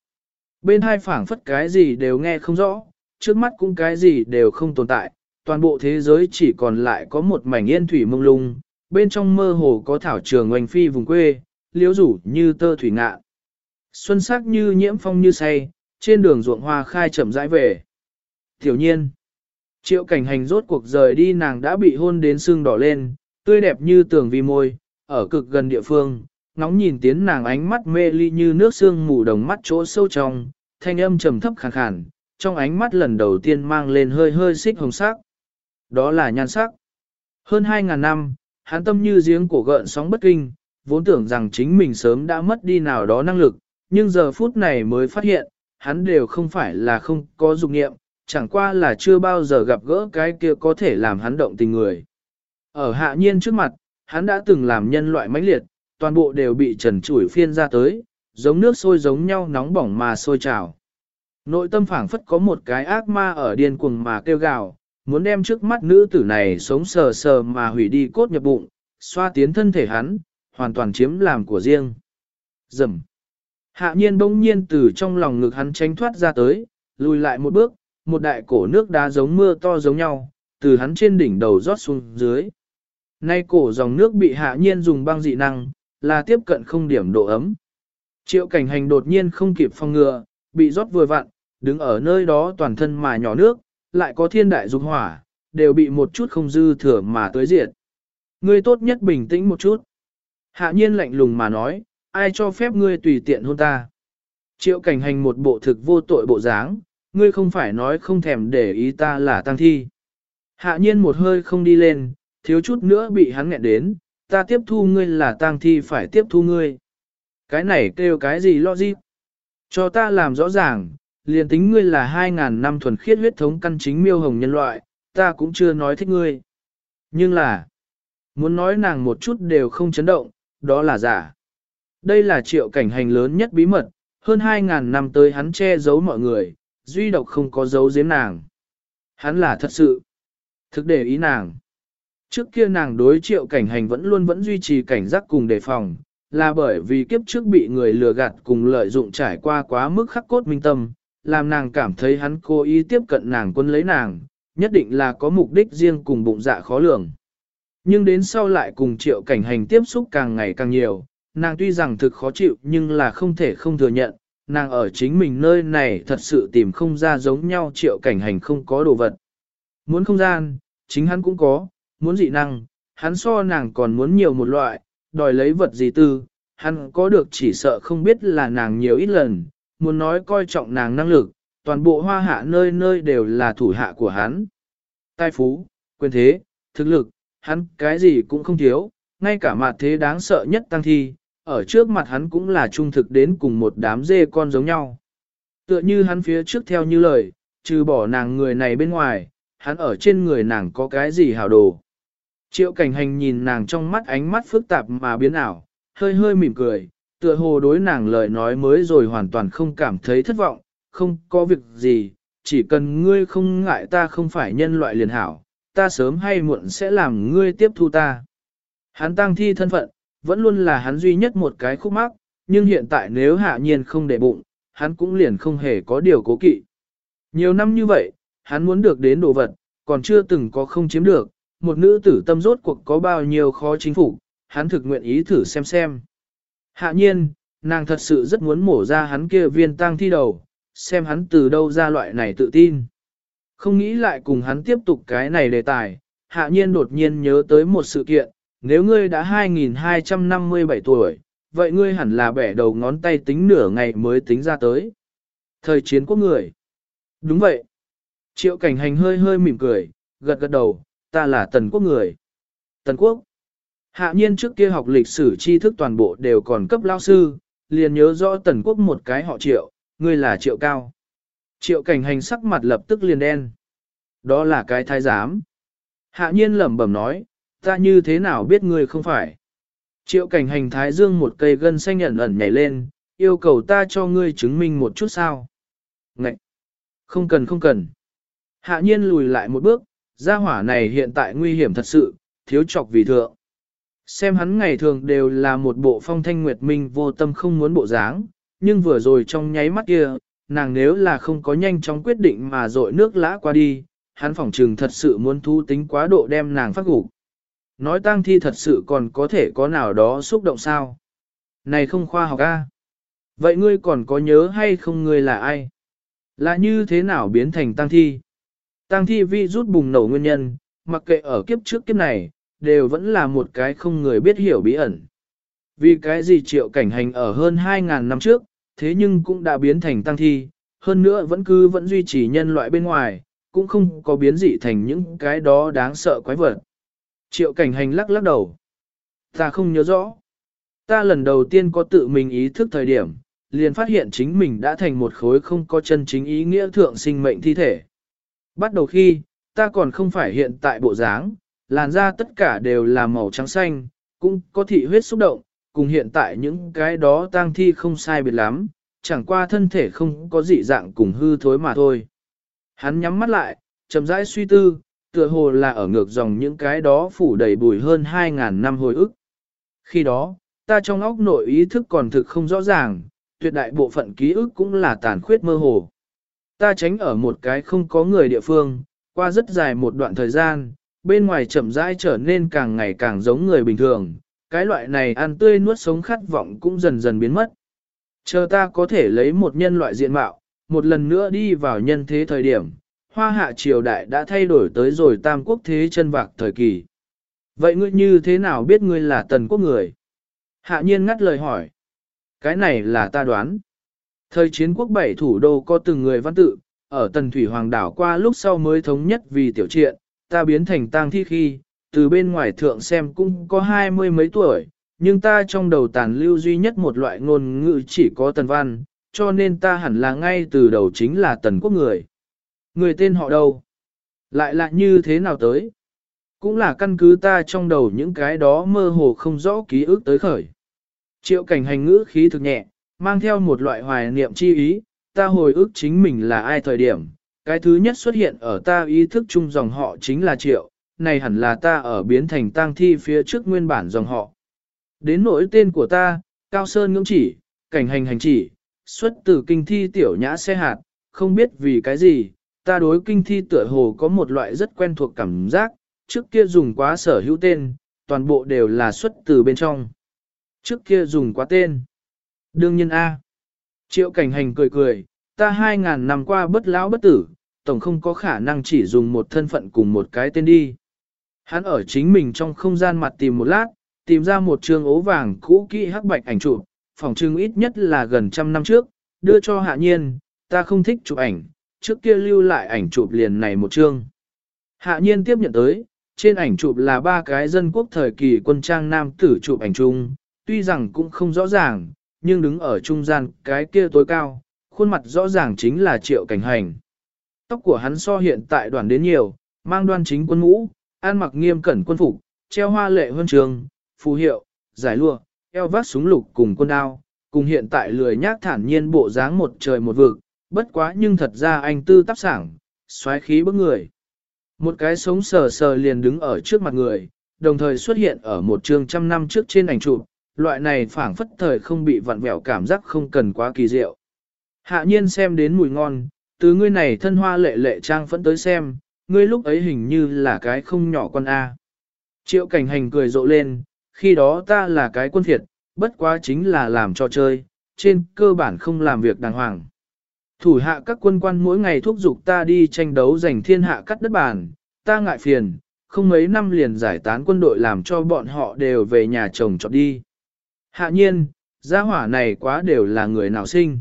Bên hai phảng phất cái gì đều nghe không rõ, trước mắt cũng cái gì đều không tồn tại, toàn bộ thế giới chỉ còn lại có một mảnh yên thủy mông lung, bên trong mơ hồ có thảo trường oanh phi vùng quê, liễu rủ như tơ thủy ngạ. Xuân sắc như nhiễm phong như say, trên đường ruộng hoa khai chậm rãi về. Tiểu nhiên, triệu cảnh hành rốt cuộc rời đi nàng đã bị hôn đến sưng đỏ lên, tươi đẹp như tường vi môi, ở cực gần địa phương, ngóng nhìn tiến nàng ánh mắt mê ly như nước sương mù đồng mắt chỗ sâu trong, thanh âm trầm thấp khàn khàn, trong ánh mắt lần đầu tiên mang lên hơi hơi xích hồng sắc. Đó là nhan sắc. Hơn 2.000 năm, hắn tâm như giếng cổ gợn sóng bất kinh, vốn tưởng rằng chính mình sớm đã mất đi nào đó năng lực, nhưng giờ phút này mới phát hiện, hắn đều không phải là không có dục nghiệm, chẳng qua là chưa bao giờ gặp gỡ cái kia có thể làm hắn động tình người. Ở hạ nhiên trước mặt, hắn đã từng làm nhân loại mãnh liệt, toàn bộ đều bị trần chủi phiên ra tới, giống nước sôi giống nhau nóng bỏng mà sôi trào. Nội tâm phảng phất có một cái ác ma ở điên cuồng mà kêu gào, muốn đem trước mắt nữ tử này sống sờ sờ mà hủy đi cốt nhập bụng, xoa tiến thân thể hắn, hoàn toàn chiếm làm của riêng. Dầm. Hạ nhiên bỗng nhiên từ trong lòng ngực hắn tránh thoát ra tới, lùi lại một bước, một đại cổ nước đá giống mưa to giống nhau, từ hắn trên đỉnh đầu rót xuống dưới. Nay cổ dòng nước bị hạ nhiên dùng băng dị năng, là tiếp cận không điểm độ ấm. Triệu cảnh hành đột nhiên không kịp phòng ngừa, bị rót vừa vặn, đứng ở nơi đó toàn thân mà nhỏ nước, lại có thiên đại dục hỏa, đều bị một chút không dư thừa mà tới diệt. Ngươi tốt nhất bình tĩnh một chút. Hạ nhiên lạnh lùng mà nói, ai cho phép ngươi tùy tiện hôn ta. Triệu cảnh hành một bộ thực vô tội bộ dáng, ngươi không phải nói không thèm để ý ta là tăng thi. Hạ nhiên một hơi không đi lên, thiếu chút nữa bị hắn nghẹn đến, ta tiếp thu ngươi là tang thi phải tiếp thu ngươi. Cái này kêu cái gì lo gì, Cho ta làm rõ ràng, liền tính ngươi là 2.000 năm thuần khiết huyết thống căn chính miêu hồng nhân loại, ta cũng chưa nói thích ngươi. Nhưng là, muốn nói nàng một chút đều không chấn động, đó là giả. Đây là triệu cảnh hành lớn nhất bí mật, hơn 2.000 năm tới hắn che giấu mọi người, duy độc không có giấu giếm nàng. Hắn là thật sự, thực để ý nàng. Trước kia nàng đối triệu cảnh hành vẫn luôn vẫn duy trì cảnh giác cùng đề phòng, là bởi vì kiếp trước bị người lừa gạt cùng lợi dụng trải qua quá mức khắc cốt minh tâm, làm nàng cảm thấy hắn cố ý tiếp cận nàng quân lấy nàng, nhất định là có mục đích riêng cùng bụng dạ khó lường. Nhưng đến sau lại cùng triệu cảnh hành tiếp xúc càng ngày càng nhiều, nàng tuy rằng thực khó chịu nhưng là không thể không thừa nhận, nàng ở chính mình nơi này thật sự tìm không ra giống nhau triệu cảnh hành không có đồ vật. Muốn không gian, chính hắn cũng có, muốn dị năng, hắn so nàng còn muốn nhiều một loại, đòi lấy vật gì tư, hắn có được chỉ sợ không biết là nàng nhiều ít lần, muốn nói coi trọng nàng năng lực, toàn bộ hoa hạ nơi nơi đều là thủ hạ của hắn. Tài phú, quyền thế, thực lực, hắn cái gì cũng không thiếu, ngay cả mặt thế đáng sợ nhất tăng thi, ở trước mặt hắn cũng là trung thực đến cùng một đám dê con giống nhau. Tựa như hắn phía trước theo như lời, trừ bỏ nàng người này bên ngoài, hắn ở trên người nàng có cái gì hảo đồ. Triệu cảnh hành nhìn nàng trong mắt ánh mắt phức tạp mà biến ảo, hơi hơi mỉm cười, tựa hồ đối nàng lời nói mới rồi hoàn toàn không cảm thấy thất vọng, không có việc gì, chỉ cần ngươi không ngại ta không phải nhân loại liền hảo, ta sớm hay muộn sẽ làm ngươi tiếp thu ta. Hắn tăng thi thân phận, vẫn luôn là hắn duy nhất một cái khúc mắc, nhưng hiện tại nếu hạ nhiên không để bụng, hắn cũng liền không hề có điều cố kỵ. Nhiều năm như vậy, hắn muốn được đến đồ vật, còn chưa từng có không chiếm được, một nữ tử tâm rốt cuộc có bao nhiêu khó chính phủ, hắn thực nguyện ý thử xem xem. Hạ nhiên, nàng thật sự rất muốn mổ ra hắn kia viên tang thi đầu, xem hắn từ đâu ra loại này tự tin. Không nghĩ lại cùng hắn tiếp tục cái này đề tài, hạ nhiên đột nhiên nhớ tới một sự kiện, nếu ngươi đã 2257 tuổi, vậy ngươi hẳn là bẻ đầu ngón tay tính nửa ngày mới tính ra tới. Thời chiến quốc người. Đúng vậy. Triệu cảnh hành hơi hơi mỉm cười, gật gật đầu, ta là tần quốc người. Tần quốc. Hạ nhiên trước kia học lịch sử tri thức toàn bộ đều còn cấp lao sư, liền nhớ rõ tần quốc một cái họ triệu, ngươi là triệu cao. Triệu cảnh hành sắc mặt lập tức liền đen. Đó là cái thái giám. Hạ nhiên lẩm bẩm nói, ta như thế nào biết ngươi không phải. Triệu cảnh hành thái dương một cây gân xanh ẩn ẩn nhảy lên, yêu cầu ta cho ngươi chứng minh một chút sao. Ngậy! Không cần không cần. Hạ nhiên lùi lại một bước, gia hỏa này hiện tại nguy hiểm thật sự, thiếu chọc vì thượng. Xem hắn ngày thường đều là một bộ phong thanh nguyệt minh vô tâm không muốn bộ dáng, nhưng vừa rồi trong nháy mắt kia, nàng nếu là không có nhanh chóng quyết định mà dội nước lã qua đi, hắn phỏng trừng thật sự muốn thu tính quá độ đem nàng phát gục. Nói tang thi thật sự còn có thể có nào đó xúc động sao? Này không khoa học a. Vậy ngươi còn có nhớ hay không ngươi là ai? Là như thế nào biến thành tang thi? Tang thi vi rút bùng nổ nguyên nhân, mặc kệ ở kiếp trước kiếp này, đều vẫn là một cái không người biết hiểu bí ẩn. Vì cái gì triệu cảnh hành ở hơn 2.000 năm trước, thế nhưng cũng đã biến thành tăng thi, hơn nữa vẫn cứ vẫn duy trì nhân loại bên ngoài, cũng không có biến dị thành những cái đó đáng sợ quái vật. Triệu cảnh hành lắc lắc đầu. Ta không nhớ rõ. Ta lần đầu tiên có tự mình ý thức thời điểm, liền phát hiện chính mình đã thành một khối không có chân chính ý nghĩa thượng sinh mệnh thi thể. Bắt đầu khi, ta còn không phải hiện tại bộ dáng, làn da tất cả đều là màu trắng xanh, cũng có thị huyết xúc động, cùng hiện tại những cái đó tang thi không sai biệt lắm, chẳng qua thân thể không có dị dạng cùng hư thối mà thôi. Hắn nhắm mắt lại, chậm rãi suy tư, tựa hồ là ở ngược dòng những cái đó phủ đầy bùi hơn 2.000 năm hồi ức. Khi đó, ta trong óc nội ý thức còn thực không rõ ràng, tuyệt đại bộ phận ký ức cũng là tàn khuyết mơ hồ. Ta tránh ở một cái không có người địa phương, qua rất dài một đoạn thời gian, bên ngoài chậm rãi trở nên càng ngày càng giống người bình thường, cái loại này ăn tươi nuốt sống khát vọng cũng dần dần biến mất. Chờ ta có thể lấy một nhân loại diện mạo, một lần nữa đi vào nhân thế thời điểm, hoa hạ triều đại đã thay đổi tới rồi tam quốc thế chân vạc thời kỳ. Vậy ngươi như thế nào biết ngươi là tần quốc người? Hạ nhiên ngắt lời hỏi. Cái này là ta đoán. Thời chiến quốc bảy thủ đô có từng người văn tự, ở tần thủy hoàng đảo qua lúc sau mới thống nhất vì tiểu triện, ta biến thành tang thi khi, từ bên ngoài thượng xem cũng có hai mươi mấy tuổi, nhưng ta trong đầu tàn lưu duy nhất một loại ngôn ngữ chỉ có tần văn, cho nên ta hẳn là ngay từ đầu chính là tần quốc người. Người tên họ đâu? Lại là như thế nào tới? Cũng là căn cứ ta trong đầu những cái đó mơ hồ không rõ ký ức tới khởi. Triệu cảnh hành ngữ khí thực nhẹ, mang theo một loại hoài niệm chi ý, ta hồi ức chính mình là ai thời điểm. Cái thứ nhất xuất hiện ở ta ý thức chung dòng họ chính là triệu, này hẳn là ta ở biến thành tang thi phía trước nguyên bản dòng họ. Đến nỗi tên của ta, Cao Sơn ngưỡng chỉ, cảnh hành hành chỉ, xuất từ kinh thi tiểu nhã xe hạt, không biết vì cái gì, ta đối kinh thi tựa hồ có một loại rất quen thuộc cảm giác, trước kia dùng quá sở hữu tên, toàn bộ đều là xuất từ bên trong. Trước kia dùng quá tên. Đương nhiên A. Triệu cảnh hành cười cười, ta hai ngàn năm qua bất lão bất tử, tổng không có khả năng chỉ dùng một thân phận cùng một cái tên đi. Hắn ở chính mình trong không gian mặt tìm một lát, tìm ra một trường ố vàng cũ kỹ hắc bạch ảnh chụp, phòng trưng ít nhất là gần trăm năm trước, đưa cho hạ nhiên, ta không thích chụp ảnh, trước kia lưu lại ảnh chụp liền này một chương. Hạ nhiên tiếp nhận tới, trên ảnh chụp là ba cái dân quốc thời kỳ quân trang nam tử chụp ảnh chung, tuy rằng cũng không rõ ràng, nhưng đứng ở trung gian cái kia tối cao, khuôn mặt rõ ràng chính là triệu cảnh hành. Tóc của hắn so hiện tại đoàn đến nhiều, mang đoan chính quân mũ, an mặc nghiêm cẩn quân phục, treo hoa lệ huân trường, phù hiệu, giải lụa, eo vác súng lục cùng quân đao, cùng hiện tại lười nhác thản nhiên bộ dáng một trời một vực, bất quá nhưng thật ra anh tư tác sảng, xoáy khí bức người. Một cái sống sờ sờ liền đứng ở trước mặt người, đồng thời xuất hiện ở một trường trăm năm trước trên ảnh chụp, loại này phảng phất thời không bị vặn vẹo cảm giác không cần quá kỳ diệu. Hạ nhiên xem đến mùi ngon, từ ngươi này thân hoa lệ lệ trang phẫn tới xem, ngươi lúc ấy hình như là cái không nhỏ con A. Triệu cảnh hành cười rộ lên, khi đó ta là cái quân thiệt, bất quá chính là làm cho chơi, trên cơ bản không làm việc đàng hoàng. Thủ hạ các quân quan mỗi ngày thúc giục ta đi tranh đấu giành thiên hạ cắt đất bản, ta ngại phiền, không mấy năm liền giải tán quân đội làm cho bọn họ đều về nhà chồng chọn đi. Hạ nhiên, gia hỏa này quá đều là người nào sinh.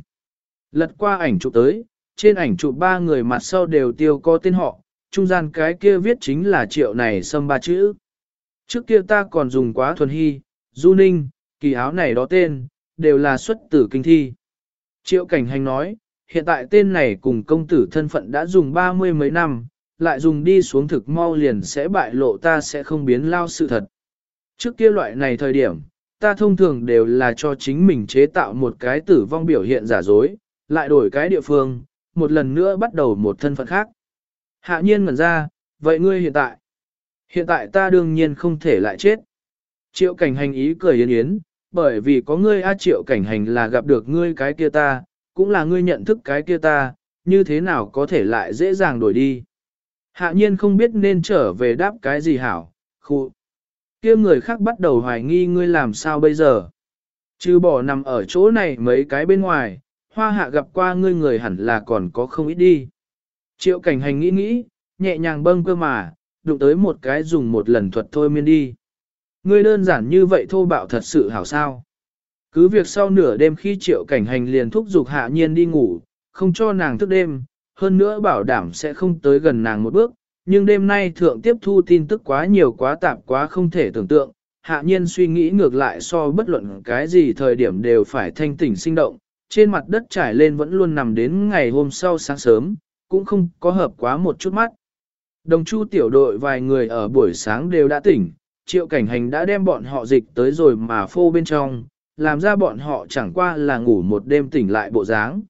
Lật qua ảnh chụp tới, trên ảnh chụp ba người mặt sau đều tiêu có tên họ, trung gian cái kia viết chính là triệu này xâm ba chữ. Trước kia ta còn dùng quá thuần hy, du ninh, kỳ áo này đó tên, đều là xuất tử kinh thi. Triệu cảnh hành nói, hiện tại tên này cùng công tử thân phận đã dùng ba mươi mấy năm, lại dùng đi xuống thực mau liền sẽ bại lộ ta sẽ không biến lao sự thật. Trước kia loại này thời điểm, ta thông thường đều là cho chính mình chế tạo một cái tử vong biểu hiện giả dối, lại đổi cái địa phương, một lần nữa bắt đầu một thân phận khác. Hạ nhiên ngẩn ra, vậy ngươi hiện tại? Hiện tại ta đương nhiên không thể lại chết. Triệu cảnh hành ý cười yến yến, bởi vì có ngươi a triệu cảnh hành là gặp được ngươi cái kia ta, cũng là ngươi nhận thức cái kia ta, như thế nào có thể lại dễ dàng đổi đi. Hạ nhiên không biết nên trở về đáp cái gì hảo, khu kia người khác bắt đầu hoài nghi ngươi làm sao bây giờ. Chứ bỏ nằm ở chỗ này mấy cái bên ngoài, hoa hạ gặp qua ngươi người hẳn là còn có không ít đi. Triệu cảnh hành nghĩ nghĩ, nhẹ nhàng bâng cơ mà, đụng tới một cái dùng một lần thuật thôi miên đi. Ngươi đơn giản như vậy thô bạo thật sự hảo sao. Cứ việc sau nửa đêm khi triệu cảnh hành liền thúc giục hạ nhiên đi ngủ, không cho nàng thức đêm, hơn nữa bảo đảm sẽ không tới gần nàng một bước, nhưng đêm nay thượng tiếp thu tin tức quá nhiều quá tạp quá không thể tưởng tượng, hạ nhiên suy nghĩ ngược lại so bất luận cái gì thời điểm đều phải thanh tỉnh sinh động, trên mặt đất trải lên vẫn luôn nằm đến ngày hôm sau sáng sớm, cũng không có hợp quá một chút mắt. Đồng chu tiểu đội vài người ở buổi sáng đều đã tỉnh, triệu cảnh hành đã đem bọn họ dịch tới rồi mà phô bên trong, làm ra bọn họ chẳng qua là ngủ một đêm tỉnh lại bộ dáng.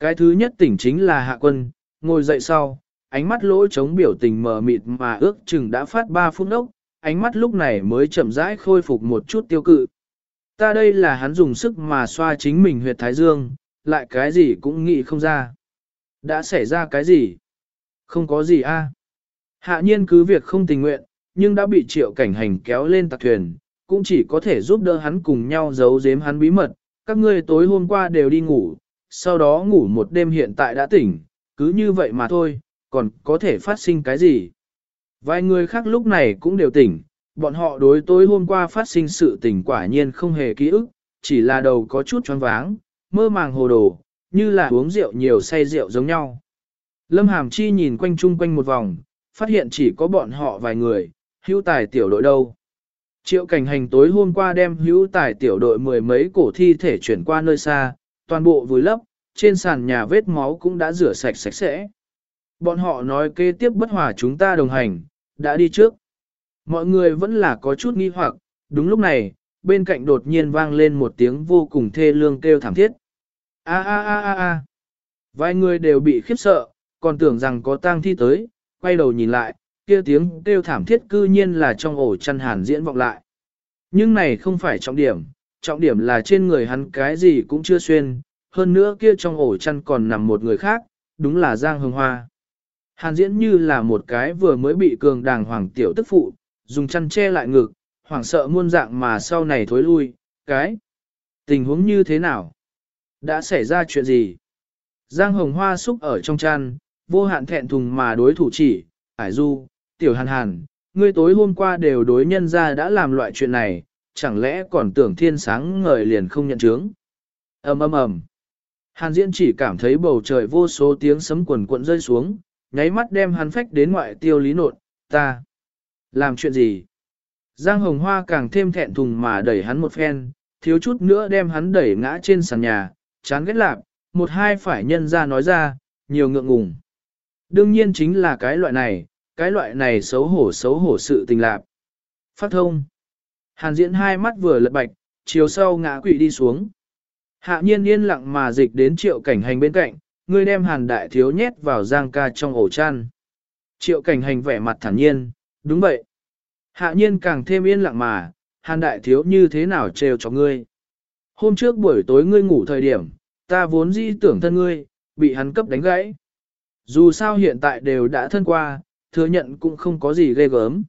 Cái thứ nhất tỉnh chính là hạ quân, ngồi dậy sau, ánh mắt lỗ chống biểu tình mờ mịt mà ước chừng đã phát 3 phút ốc, ánh mắt lúc này mới chậm rãi khôi phục một chút tiêu cự. Ta đây là hắn dùng sức mà xoa chính mình huyệt thái dương, lại cái gì cũng nghĩ không ra. Đã xảy ra cái gì? Không có gì a. Hạ nhiên cứ việc không tình nguyện, nhưng đã bị triệu cảnh hành kéo lên tạc thuyền, cũng chỉ có thể giúp đỡ hắn cùng nhau giấu giếm hắn bí mật. Các ngươi tối hôm qua đều đi ngủ, sau đó ngủ một đêm hiện tại đã tỉnh, cứ như vậy mà thôi, còn có thể phát sinh cái gì. Vài người khác lúc này cũng đều tỉnh, bọn họ đối tối hôm qua phát sinh sự tỉnh quả nhiên không hề ký ức, chỉ là đầu có chút choáng váng, mơ màng hồ đồ, như là uống rượu nhiều say rượu giống nhau. Lâm Hàm Chi nhìn quanh chung quanh một vòng, phát hiện chỉ có bọn họ vài người, hữu tài tiểu đội đâu. Triệu cảnh hành tối hôm qua đem hữu tài tiểu đội mười mấy cổ thi thể chuyển qua nơi xa, toàn bộ vùi lấp, trên sàn nhà vết máu cũng đã rửa sạch sạch sẽ. Bọn họ nói kế tiếp bất hòa chúng ta đồng hành, đã đi trước. Mọi người vẫn là có chút nghi hoặc, đúng lúc này, bên cạnh đột nhiên vang lên một tiếng vô cùng thê lương kêu thảm thiết. A a a a a. Vài người đều bị khiếp sợ, còn tưởng rằng có tang thi tới, quay đầu nhìn lại, kia tiếng kêu thảm thiết cư nhiên là trong ổ chăn hàn diễn vọng lại. Nhưng này không phải trọng điểm, trọng điểm là trên người hắn cái gì cũng chưa xuyên, hơn nữa kia trong ổ chăn còn nằm một người khác, đúng là Giang Hồng Hoa. Hàn diễn như là một cái vừa mới bị cường đàng hoàng tiểu tức phụ, dùng chăn che lại ngực, hoảng sợ muôn dạng mà sau này thối lui, cái. Tình huống như thế nào? Đã xảy ra chuyện gì? Giang Hồng Hoa xúc ở trong chăn, vô hạn thẹn thùng mà đối thủ chỉ, Ải Du, Tiểu Hàn Hàn, ngươi tối hôm qua đều đối nhân ra đã làm loại chuyện này, chẳng lẽ còn tưởng thiên sáng ngời liền không nhận chứng? ầm ầm ầm. Hàn Diễn chỉ cảm thấy bầu trời vô số tiếng sấm quần cuộn rơi xuống, nháy mắt đem hắn phách đến ngoại tiêu lý nột, ta. Làm chuyện gì? Giang Hồng Hoa càng thêm thẹn thùng mà đẩy hắn một phen, thiếu chút nữa đem hắn đẩy ngã trên sàn nhà, chán ghét lạp, một hai phải nhân ra nói ra, nhiều ngượng ngùng. Đương nhiên chính là cái loại này, cái loại này xấu hổ xấu hổ sự tình lạp. Phát thông. Hàn diễn hai mắt vừa lật bạch, chiều sau ngã quỵ đi xuống. Hạ nhiên yên lặng mà dịch đến triệu cảnh hành bên cạnh, ngươi đem hàn đại thiếu nhét vào giang ca trong ổ chăn. Triệu cảnh hành vẻ mặt thản nhiên, đúng vậy. Hạ nhiên càng thêm yên lặng mà, hàn đại thiếu như thế nào trêu cho ngươi. Hôm trước buổi tối ngươi ngủ thời điểm, ta vốn di tưởng thân ngươi, bị hắn cấp đánh gãy. Dù sao hiện tại đều đã thân qua, thừa nhận cũng không có gì ghê gớm.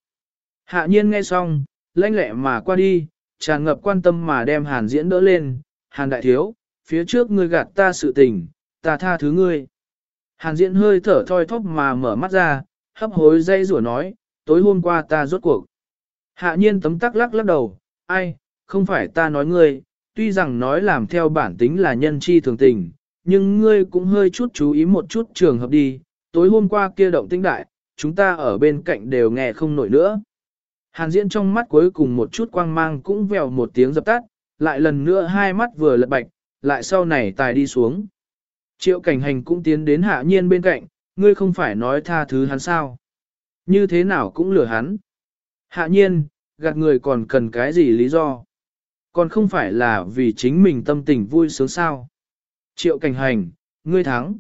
Hạ nhiên nghe xong, lanh lẹ mà qua đi, tràn ngập quan tâm mà đem hàn diễn đỡ lên, hàn đại thiếu, phía trước ngươi gạt ta sự tình, ta tha thứ ngươi. Hàn diễn hơi thở thoi thóp mà mở mắt ra, hấp hối dây rủa nói, tối hôm qua ta rốt cuộc. Hạ nhiên tấm tắc lắc lắc đầu, ai, không phải ta nói ngươi, tuy rằng nói làm theo bản tính là nhân chi thường tình, nhưng ngươi cũng hơi chút chú ý một chút trường hợp đi, tối hôm qua kia động tinh đại, chúng ta ở bên cạnh đều nghe không nổi nữa. Hàn diễn trong mắt cuối cùng một chút quang mang cũng vèo một tiếng dập tắt, lại lần nữa hai mắt vừa lật bạch, lại sau này tài đi xuống. Triệu cảnh hành cũng tiến đến hạ nhiên bên cạnh, ngươi không phải nói tha thứ hắn sao. Như thế nào cũng lừa hắn. Hạ nhiên, gạt người còn cần cái gì lý do. Còn không phải là vì chính mình tâm tình vui sướng sao. Triệu cảnh hành, ngươi thắng.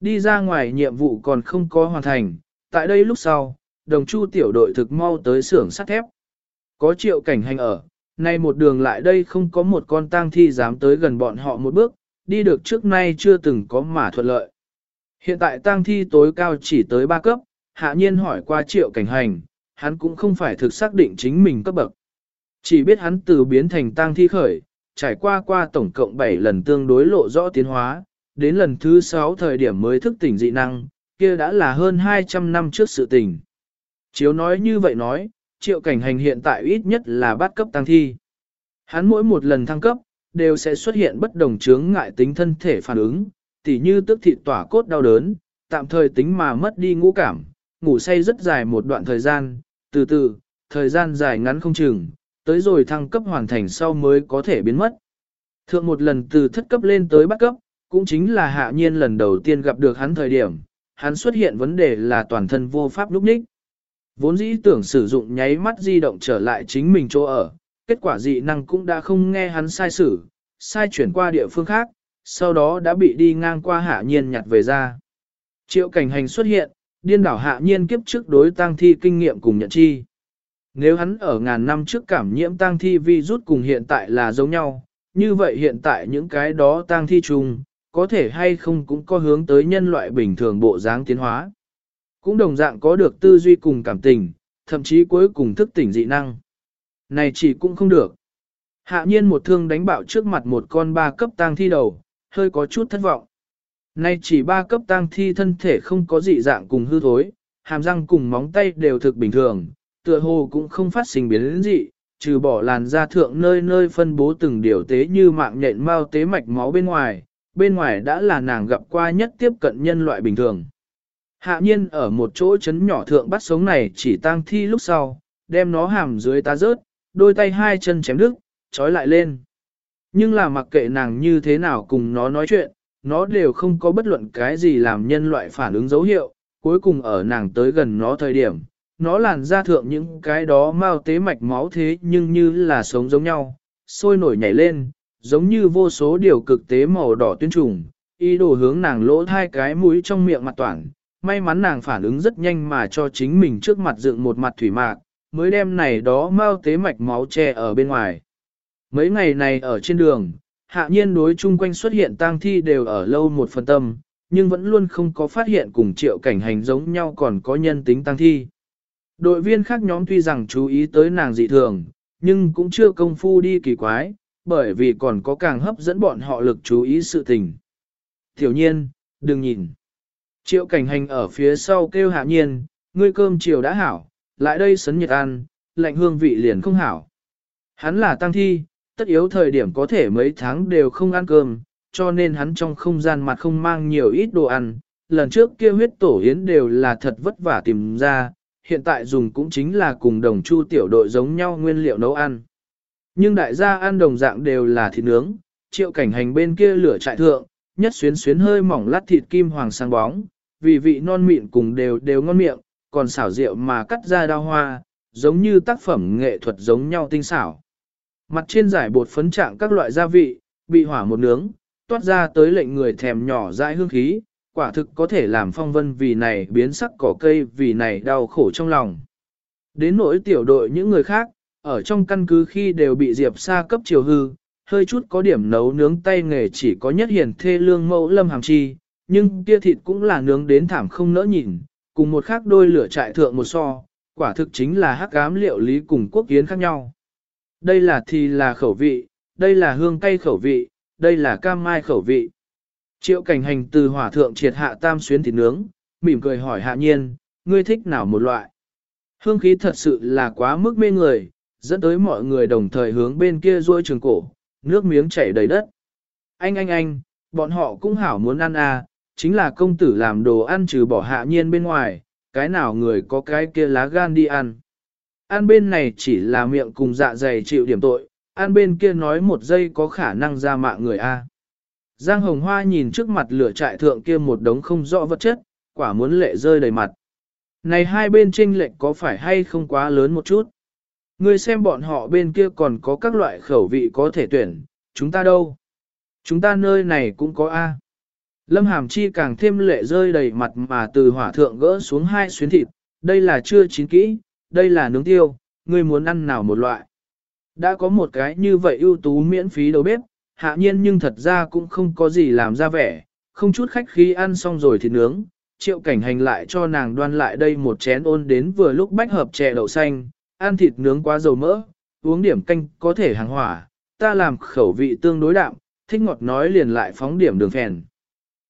Đi ra ngoài nhiệm vụ còn không có hoàn thành, tại đây lúc sau, đồng chu tiểu đội thực mau tới xưởng sắt thép. Có triệu cảnh hành ở, nay một đường lại đây không có một con tang thi dám tới gần bọn họ một bước, đi được trước nay chưa từng có mà thuận lợi. Hiện tại tang thi tối cao chỉ tới 3 cấp, hạ nhiên hỏi qua triệu cảnh hành, hắn cũng không phải thực xác định chính mình cấp bậc. Chỉ biết hắn từ biến thành tang thi khởi, trải qua qua tổng cộng 7 lần tương đối lộ rõ tiến hóa, đến lần thứ 6 thời điểm mới thức tỉnh dị năng, kia đã là hơn 200 năm trước sự tình. Chiếu nói như vậy nói, triệu cảnh hành hiện tại ít nhất là bát cấp tăng thi. Hắn mỗi một lần thăng cấp, đều sẽ xuất hiện bất đồng chướng ngại tính thân thể phản ứng, tỉ như tức thịt tỏa cốt đau đớn, tạm thời tính mà mất đi ngũ cảm, ngủ say rất dài một đoạn thời gian, từ từ, thời gian dài ngắn không chừng, tới rồi thăng cấp hoàn thành sau mới có thể biến mất. Thượng một lần từ thất cấp lên tới bắt cấp, cũng chính là hạ nhiên lần đầu tiên gặp được hắn thời điểm, hắn xuất hiện vấn đề là toàn thân vô pháp lúc ních. Vốn dĩ tưởng sử dụng nháy mắt di động trở lại chính mình chỗ ở, kết quả dị năng cũng đã không nghe hắn sai sử, sai chuyển qua địa phương khác, sau đó đã bị đi ngang qua hạ nhiên nhặt về ra. Triệu cảnh hành xuất hiện, điên đảo hạ nhiên kiếp trước đối tăng thi kinh nghiệm cùng nhận chi. Nếu hắn ở ngàn năm trước cảm nhiễm tăng thi vi rút cùng hiện tại là giống nhau, như vậy hiện tại những cái đó tăng thi chung, có thể hay không cũng có hướng tới nhân loại bình thường bộ dáng tiến hóa. Cũng đồng dạng có được tư duy cùng cảm tình, thậm chí cuối cùng thức tỉnh dị năng. Này chỉ cũng không được. Hạ nhiên một thương đánh bạo trước mặt một con ba cấp tang thi đầu, hơi có chút thất vọng. Này chỉ ba cấp tang thi thân thể không có dị dạng cùng hư thối, hàm răng cùng móng tay đều thực bình thường, tựa hồ cũng không phát sinh biến dị, trừ bỏ làn da thượng nơi nơi phân bố từng điều tế như mạng nhện mau tế mạch máu bên ngoài, bên ngoài đã là nàng gặp qua nhất tiếp cận nhân loại bình thường. Hạ nhiên ở một chỗ chấn nhỏ thượng bắt sống này chỉ tang thi lúc sau, đem nó hàm dưới ta rớt, đôi tay hai chân chém đứt, trói lại lên. Nhưng là mặc kệ nàng như thế nào cùng nó nói chuyện, nó đều không có bất luận cái gì làm nhân loại phản ứng dấu hiệu, cuối cùng ở nàng tới gần nó thời điểm, nó làn ra thượng những cái đó mau tế mạch máu thế nhưng như là sống giống nhau, sôi nổi nhảy lên, giống như vô số điều cực tế màu đỏ tuyên trùng, ý đồ hướng nàng lỗ hai cái mũi trong miệng mặt toàn. May mắn nàng phản ứng rất nhanh mà cho chính mình trước mặt dựng một mặt thủy mạc, mới đem này đó mau tế mạch máu che ở bên ngoài. Mấy ngày này ở trên đường, hạ nhiên đối chung quanh xuất hiện tang thi đều ở lâu một phần tâm, nhưng vẫn luôn không có phát hiện cùng triệu cảnh hành giống nhau còn có nhân tính tang thi. Đội viên khác nhóm tuy rằng chú ý tới nàng dị thường, nhưng cũng chưa công phu đi kỳ quái, bởi vì còn có càng hấp dẫn bọn họ lực chú ý sự tình. Tiểu nhiên, đừng nhìn. Triệu cảnh hành ở phía sau kêu hạ nhiên, ngươi cơm chiều đã hảo, lại đây sấn nhiệt ăn, lạnh hương vị liền không hảo. Hắn là tăng thi, tất yếu thời điểm có thể mấy tháng đều không ăn cơm, cho nên hắn trong không gian mặt không mang nhiều ít đồ ăn. Lần trước kia huyết tổ yến đều là thật vất vả tìm ra, hiện tại dùng cũng chính là cùng đồng chu tiểu đội giống nhau nguyên liệu nấu ăn. Nhưng đại gia ăn đồng dạng đều là thịt nướng, triệu cảnh hành bên kia lửa trại thượng, nhất xuyến xuyến hơi mỏng lát thịt kim hoàng sáng bóng, vì vị non mịn cùng đều đều ngon miệng, còn xảo rượu mà cắt ra đao hoa, giống như tác phẩm nghệ thuật giống nhau tinh xảo. Mặt trên giải bột phấn trạng các loại gia vị, bị hỏa một nướng, toát ra tới lệnh người thèm nhỏ dãi hương khí, quả thực có thể làm phong vân vì này biến sắc cỏ cây vì này đau khổ trong lòng. Đến nỗi tiểu đội những người khác, ở trong căn cứ khi đều bị Diệp Sa cấp chiều hư, hơi chút có điểm nấu nướng tay nghề chỉ có nhất hiển thê lương mẫu lâm hàm chi, nhưng kia thịt cũng là nướng đến thảm không nỡ nhìn, cùng một khác đôi lửa trại thượng một so, quả thực chính là hắc ám liệu lý cùng quốc kiến khác nhau. Đây là thì là khẩu vị, đây là hương cay khẩu vị, đây là cam mai khẩu vị. Triệu cảnh hành từ hỏa thượng triệt hạ tam xuyến thịt nướng, mỉm cười hỏi hạ nhiên, ngươi thích nào một loại? Hương khí thật sự là quá mức mê người, dẫn tới mọi người đồng thời hướng bên kia ruôi trường cổ, nước miếng chảy đầy đất. Anh anh anh, bọn họ cũng hảo muốn ăn à, chính là công tử làm đồ ăn trừ bỏ hạ nhiên bên ngoài, cái nào người có cái kia lá gan đi ăn. Ăn bên này chỉ là miệng cùng dạ dày chịu điểm tội, ăn bên kia nói một giây có khả năng ra mạng người A. Giang Hồng Hoa nhìn trước mặt lửa trại thượng kia một đống không rõ vật chất, quả muốn lệ rơi đầy mặt. Này hai bên tranh lệnh có phải hay không quá lớn một chút? Người xem bọn họ bên kia còn có các loại khẩu vị có thể tuyển, chúng ta đâu? Chúng ta nơi này cũng có A. Lâm Hàm Chi càng thêm lệ rơi đầy mặt mà từ hỏa thượng gỡ xuống hai xuyến thịt, đây là chưa chín kỹ, đây là nướng tiêu, ngươi muốn ăn nào một loại. Đã có một cái như vậy ưu tú miễn phí đầu bếp, hạ nhiên nhưng thật ra cũng không có gì làm ra vẻ, không chút khách khí ăn xong rồi thì nướng, triệu cảnh hành lại cho nàng đoan lại đây một chén ôn đến vừa lúc bách hợp chè đậu xanh, ăn thịt nướng quá dầu mỡ, uống điểm canh có thể hàng hỏa, ta làm khẩu vị tương đối đạm, thích ngọt nói liền lại phóng điểm đường phèn.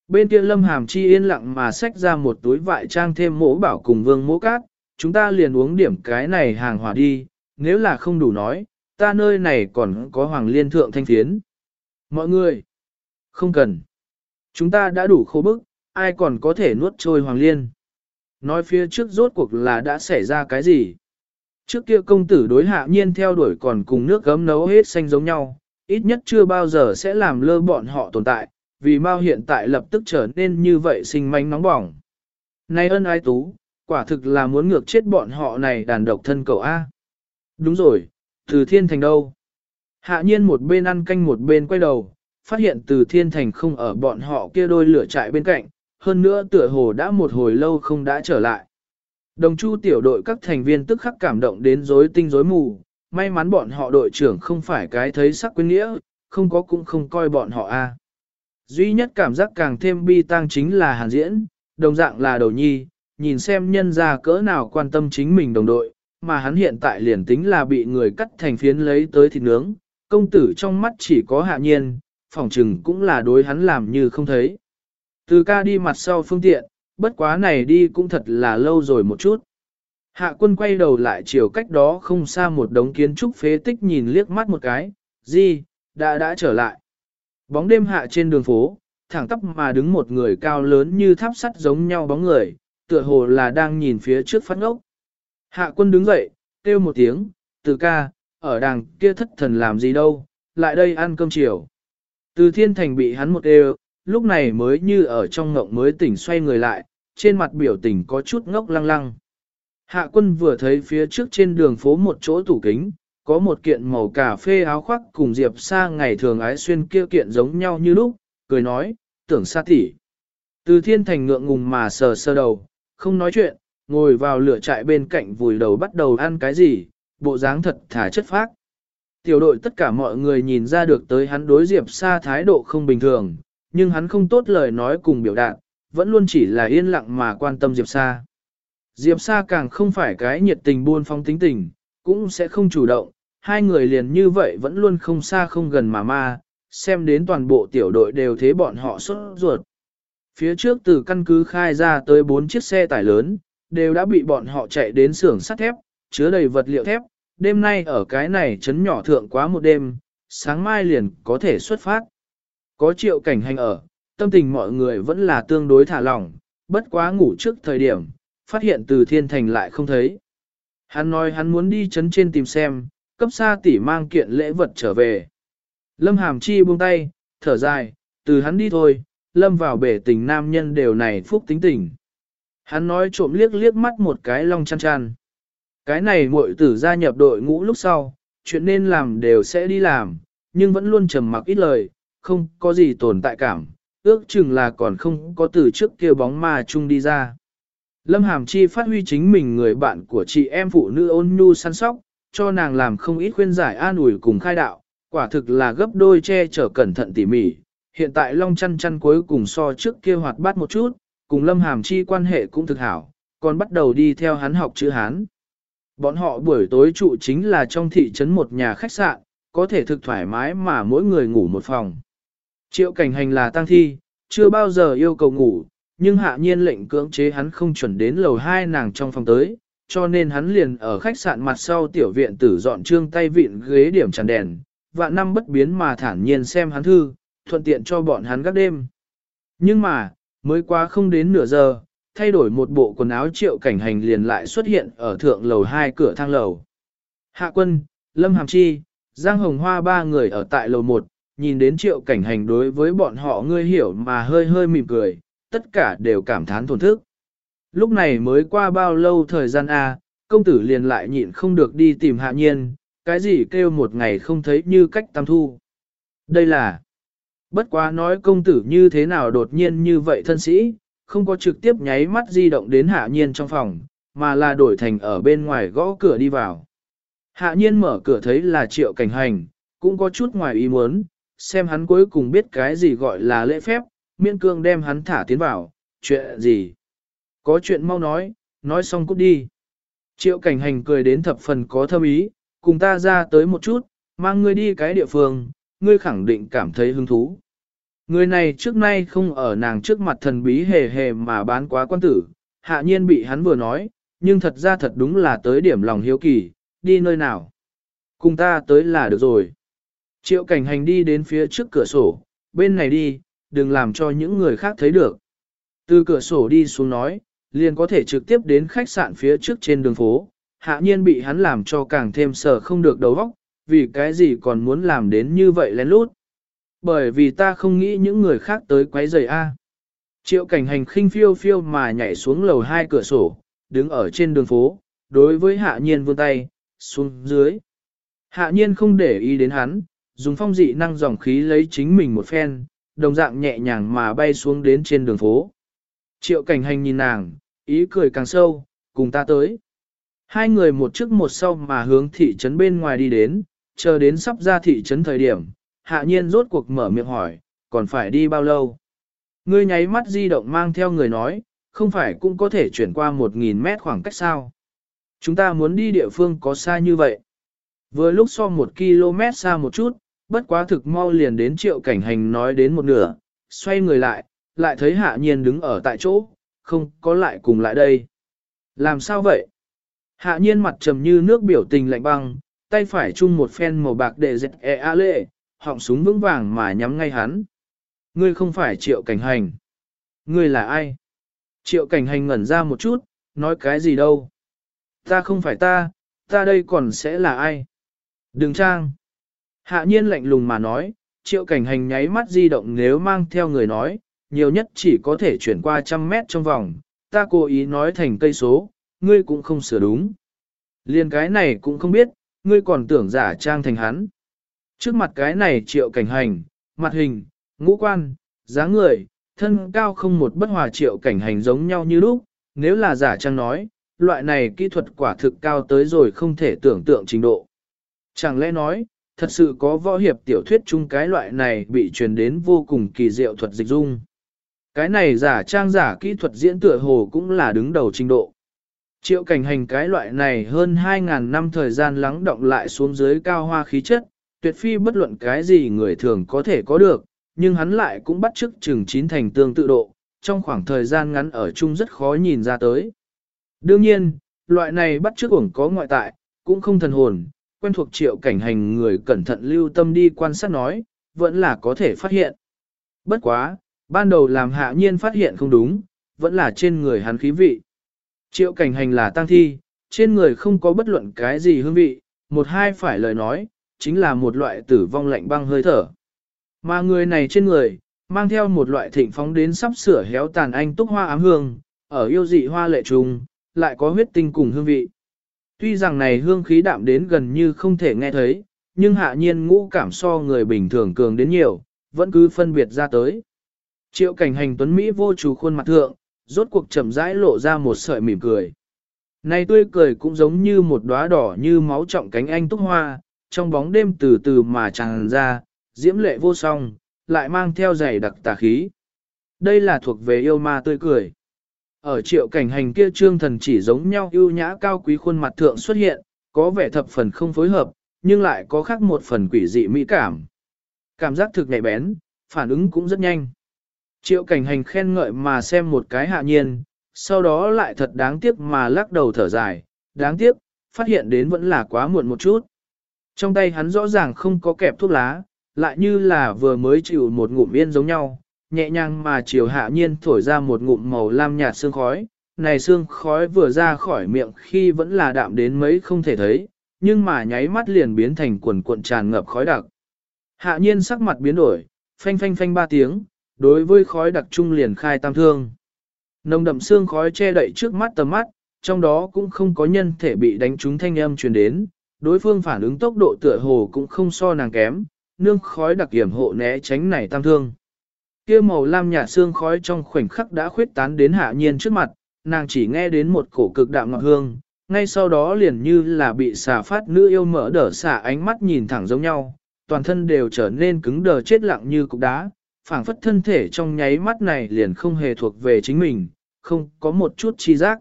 Bên kia lâm hàm chi yên lặng mà xách ra một túi vại trang thêm mỗ bảo cùng vương mỗ cát, chúng ta liền uống điểm cái này hàng hỏa đi, nếu là không đủ nói, ta nơi này còn có hoàng liên thượng thanh phiến. Mọi người, không cần. Chúng ta đã đủ khô bức, ai còn có thể nuốt trôi hoàng liên. Nói phía trước rốt cuộc là đã xảy ra cái gì? Trước kia công tử đối hạ nhiên theo đuổi còn cùng nước gấm nấu hết xanh giống nhau, ít nhất chưa bao giờ sẽ làm lơ bọn họ tồn tại, vì mau hiện tại lập tức trở nên như vậy sinh manh nóng bỏng. Này ân ái tú, quả thực là muốn ngược chết bọn họ này đàn độc thân cậu A. Đúng rồi, từ thiên thành đâu? Hạ nhiên một bên ăn canh một bên quay đầu, phát hiện từ thiên thành không ở bọn họ kia đôi lửa trại bên cạnh, hơn nữa tựa hồ đã một hồi lâu không đã trở lại. Đồng chu tiểu đội các thành viên tức khắc cảm động đến rối tinh rối mù, may mắn bọn họ đội trưởng không phải cái thấy sắc quyến nghĩa, không có cũng không coi bọn họ a. Duy nhất cảm giác càng thêm bi tang chính là hàn diễn, đồng dạng là đầu nhi, nhìn xem nhân ra cỡ nào quan tâm chính mình đồng đội, mà hắn hiện tại liền tính là bị người cắt thành phiến lấy tới thịt nướng, công tử trong mắt chỉ có hạ nhiên, phỏng trừng cũng là đối hắn làm như không thấy. Từ ca đi mặt sau phương tiện, bất quá này đi cũng thật là lâu rồi một chút. Hạ quân quay đầu lại chiều cách đó không xa một đống kiến trúc phế tích nhìn liếc mắt một cái, gì, đã đã trở lại. Bóng đêm hạ trên đường phố, thẳng tắp mà đứng một người cao lớn như tháp sắt giống nhau bóng người, tựa hồ là đang nhìn phía trước phát ngốc. Hạ quân đứng dậy, kêu một tiếng, từ ca, ở đằng kia thất thần làm gì đâu, lại đây ăn cơm chiều. Từ thiên thành bị hắn một đều, lúc này mới như ở trong ngộng mới tỉnh xoay người lại, trên mặt biểu tình có chút ngốc lăng lăng. Hạ quân vừa thấy phía trước trên đường phố một chỗ tủ kính, có một kiện màu cà phê áo khoác cùng Diệp Sa ngày thường ái xuyên kia kiện giống nhau như lúc, cười nói, tưởng xa tỉ. Từ thiên thành ngượng ngùng mà sờ sơ đầu, không nói chuyện, ngồi vào lửa trại bên cạnh vùi đầu bắt đầu ăn cái gì, bộ dáng thật thả chất phác. Tiểu đội tất cả mọi người nhìn ra được tới hắn đối Diệp Sa thái độ không bình thường, nhưng hắn không tốt lời nói cùng biểu đạt, vẫn luôn chỉ là yên lặng mà quan tâm Diệp Sa. Diệp Sa càng không phải cái nhiệt tình buôn phong tính tình, cũng sẽ không chủ động, hai người liền như vậy vẫn luôn không xa không gần mà ma, xem đến toàn bộ tiểu đội đều thế bọn họ xuất ruột. Phía trước từ căn cứ khai ra tới bốn chiếc xe tải lớn, đều đã bị bọn họ chạy đến xưởng sắt thép, chứa đầy vật liệu thép, đêm nay ở cái này chấn nhỏ thượng quá một đêm, sáng mai liền có thể xuất phát. Có triệu cảnh hành ở, tâm tình mọi người vẫn là tương đối thả lỏng, bất quá ngủ trước thời điểm, phát hiện từ thiên thành lại không thấy. Hắn nói hắn muốn đi chấn trên tìm xem, cấp xa tỷ mang kiện lễ vật trở về. Lâm Hàm Chi buông tay, thở dài, từ hắn đi thôi, lâm vào bể tình nam nhân đều này phúc tính tình. Hắn nói trộm liếc liếc mắt một cái long chăn chăn. Cái này muội tử gia nhập đội ngũ lúc sau, chuyện nên làm đều sẽ đi làm, nhưng vẫn luôn trầm mặc ít lời, không có gì tồn tại cảm, ước chừng là còn không có từ trước kia bóng ma chung đi ra. Lâm Hàm Chi phát huy chính mình người bạn của chị em phụ nữ ôn nhu săn sóc, cho nàng làm không ít khuyên giải an ủi cùng khai đạo, quả thực là gấp đôi che chở cẩn thận tỉ mỉ. Hiện tại Long chăn chăn cuối cùng so trước kia hoạt bát một chút, cùng Lâm Hàm Chi quan hệ cũng thực hảo, còn bắt đầu đi theo hắn học chữ Hán. Bọn họ buổi tối trụ chính là trong thị trấn một nhà khách sạn, có thể thực thoải mái mà mỗi người ngủ một phòng. Triệu cảnh hành là tăng thi, chưa bao giờ yêu cầu ngủ, nhưng hạ nhiên lệnh cưỡng chế hắn không chuẩn đến lầu hai nàng trong phòng tới, cho nên hắn liền ở khách sạn mặt sau tiểu viện tử dọn trương tay vịn ghế điểm tràn đèn, và năm bất biến mà thản nhiên xem hắn thư, thuận tiện cho bọn hắn gác đêm. Nhưng mà, mới qua không đến nửa giờ, thay đổi một bộ quần áo triệu cảnh hành liền lại xuất hiện ở thượng lầu hai cửa thang lầu. Hạ quân, Lâm Hàm Chi, Giang Hồng Hoa ba người ở tại lầu một, nhìn đến triệu cảnh hành đối với bọn họ ngươi hiểu mà hơi hơi mỉm cười, tất cả đều cảm thán thổn thức. Lúc này mới qua bao lâu thời gian A, công tử liền lại nhịn không được đi tìm hạ nhiên, cái gì kêu một ngày không thấy như cách tam thu. Đây là, bất quá nói công tử như thế nào đột nhiên như vậy thân sĩ, không có trực tiếp nháy mắt di động đến hạ nhiên trong phòng, mà là đổi thành ở bên ngoài gõ cửa đi vào. Hạ nhiên mở cửa thấy là triệu cảnh hành, cũng có chút ngoài ý muốn, xem hắn cuối cùng biết cái gì gọi là lễ phép, miễn cương đem hắn thả tiến vào, chuyện gì. Có chuyện mau nói, nói xong cút đi. Triệu cảnh hành cười đến thập phần có thâm ý, cùng ta ra tới một chút, mang ngươi đi cái địa phương, ngươi khẳng định cảm thấy hứng thú. Người này trước nay không ở nàng trước mặt thần bí hề hề mà bán quá quan tử, hạ nhiên bị hắn vừa nói, nhưng thật ra thật đúng là tới điểm lòng hiếu kỳ, đi nơi nào. Cùng ta tới là được rồi. Triệu cảnh hành đi đến phía trước cửa sổ, bên này đi, đừng làm cho những người khác thấy được. Từ cửa sổ đi xuống nói, liền có thể trực tiếp đến khách sạn phía trước trên đường phố. Hạ nhiên bị hắn làm cho càng thêm sợ không được đầu óc, vì cái gì còn muốn làm đến như vậy lén lút. Bởi vì ta không nghĩ những người khác tới quấy rầy a. Triệu cảnh hành khinh phiêu phiêu mà nhảy xuống lầu hai cửa sổ, đứng ở trên đường phố, đối với hạ nhiên vươn tay, xuống dưới. Hạ nhiên không để ý đến hắn, dùng phong dị năng dòng khí lấy chính mình một phen, đồng dạng nhẹ nhàng mà bay xuống đến trên đường phố. Triệu cảnh hành nhìn nàng, ý cười càng sâu, cùng ta tới. Hai người một trước một sau mà hướng thị trấn bên ngoài đi đến, chờ đến sắp ra thị trấn thời điểm, hạ nhiên rốt cuộc mở miệng hỏi, còn phải đi bao lâu? Ngươi nháy mắt di động mang theo người nói, không phải cũng có thể chuyển qua một nghìn mét khoảng cách sao? Chúng ta muốn đi địa phương có xa như vậy. Vừa lúc so một km xa một chút, bất quá thực mau liền đến triệu cảnh hành nói đến một nửa, xoay người lại, lại thấy hạ nhiên đứng ở tại chỗ, không có lại cùng lại đây. Làm sao vậy? Hạ nhiên mặt trầm như nước biểu tình lạnh băng, tay phải chung một phen màu bạc để dẹt e a lệ, họng súng vững vàng mà nhắm ngay hắn. Ngươi không phải triệu cảnh hành. Ngươi là ai? Triệu cảnh hành ngẩn ra một chút, nói cái gì đâu? Ta không phải ta, ta đây còn sẽ là ai? Đừng trang. Hạ nhiên lạnh lùng mà nói, triệu cảnh hành nháy mắt di động nếu mang theo người nói, nhiều nhất chỉ có thể chuyển qua trăm mét trong vòng, ta cố ý nói thành cây số, ngươi cũng không sửa đúng. Liên cái này cũng không biết, ngươi còn tưởng giả trang thành hắn. Trước mặt cái này triệu cảnh hành, mặt hình, ngũ quan, dáng người, thân cao không một bất hòa triệu cảnh hành giống nhau như lúc, nếu là giả trang nói, loại này kỹ thuật quả thực cao tới rồi không thể tưởng tượng trình độ. Chẳng lẽ nói, thật sự có võ hiệp tiểu thuyết chung cái loại này bị truyền đến vô cùng kỳ diệu thuật dịch dung. Cái này giả trang giả kỹ thuật diễn tựa hồ cũng là đứng đầu trình độ. Triệu cảnh hành cái loại này hơn 2.000 năm thời gian lắng động lại xuống dưới cao hoa khí chất, tuyệt phi bất luận cái gì người thường có thể có được, nhưng hắn lại cũng bắt chước chừng chín thành tương tự độ, trong khoảng thời gian ngắn ở chung rất khó nhìn ra tới. Đương nhiên, loại này bắt chước ủng có ngoại tại, cũng không thần hồn, quen thuộc triệu cảnh hành người cẩn thận lưu tâm đi quan sát nói, vẫn là có thể phát hiện. Bất quá, ban đầu làm hạ nhiên phát hiện không đúng, vẫn là trên người hắn khí vị. Triệu cảnh hành là tăng thi, trên người không có bất luận cái gì hương vị, một hai phải lời nói, chính là một loại tử vong lạnh băng hơi thở. Mà người này trên người, mang theo một loại thịnh phóng đến sắp sửa héo tàn anh túc hoa ám hương, ở yêu dị hoa lệ trùng, lại có huyết tinh cùng hương vị. Tuy rằng này hương khí đạm đến gần như không thể nghe thấy, nhưng hạ nhiên ngũ cảm so người bình thường cường đến nhiều, vẫn cứ phân biệt ra tới. Triệu cảnh hành tuấn Mỹ vô chủ khuôn mặt thượng, rốt cuộc chậm rãi lộ ra một sợi mỉm cười. Này tươi cười cũng giống như một đóa đỏ như máu trọng cánh anh túc hoa, trong bóng đêm từ từ mà tràn ra, diễm lệ vô song, lại mang theo dày đặc tà khí. Đây là thuộc về yêu ma tươi cười. Ở triệu cảnh hành kia trương thần chỉ giống nhau ưu nhã cao quý khuôn mặt thượng xuất hiện, có vẻ thập phần không phối hợp, nhưng lại có khác một phần quỷ dị mỹ cảm. Cảm giác thực nhạy bén, phản ứng cũng rất nhanh. Triệu cảnh hành khen ngợi mà xem một cái hạ nhiên, sau đó lại thật đáng tiếc mà lắc đầu thở dài, đáng tiếc, phát hiện đến vẫn là quá muộn một chút. Trong tay hắn rõ ràng không có kẹp thuốc lá, lại như là vừa mới chịu một ngụm yên giống nhau, nhẹ nhàng mà chiều hạ nhiên thổi ra một ngụm màu lam nhạt sương khói. Này sương khói vừa ra khỏi miệng khi vẫn là đạm đến mấy không thể thấy, nhưng mà nháy mắt liền biến thành quần cuộn tràn ngập khói đặc. Hạ nhiên sắc mặt biến đổi, phanh phanh phanh ba tiếng, đối với khói đặc trung liền khai tam thương. Nồng đậm xương khói che đậy trước mắt tầm mắt, trong đó cũng không có nhân thể bị đánh trúng thanh âm truyền đến, đối phương phản ứng tốc độ tựa hồ cũng không so nàng kém, nương khói đặc hiểm hộ né tránh này tam thương. Kia màu lam nhạt xương khói trong khoảnh khắc đã khuyết tán đến hạ nhiên trước mặt, nàng chỉ nghe đến một cổ cực đạm ngọt hương, ngay sau đó liền như là bị xà phát nữ yêu mở đở xả ánh mắt nhìn thẳng giống nhau, toàn thân đều trở nên cứng đờ chết lặng như cục đá, phảng phất thân thể trong nháy mắt này liền không hề thuộc về chính mình, không có một chút chi giác.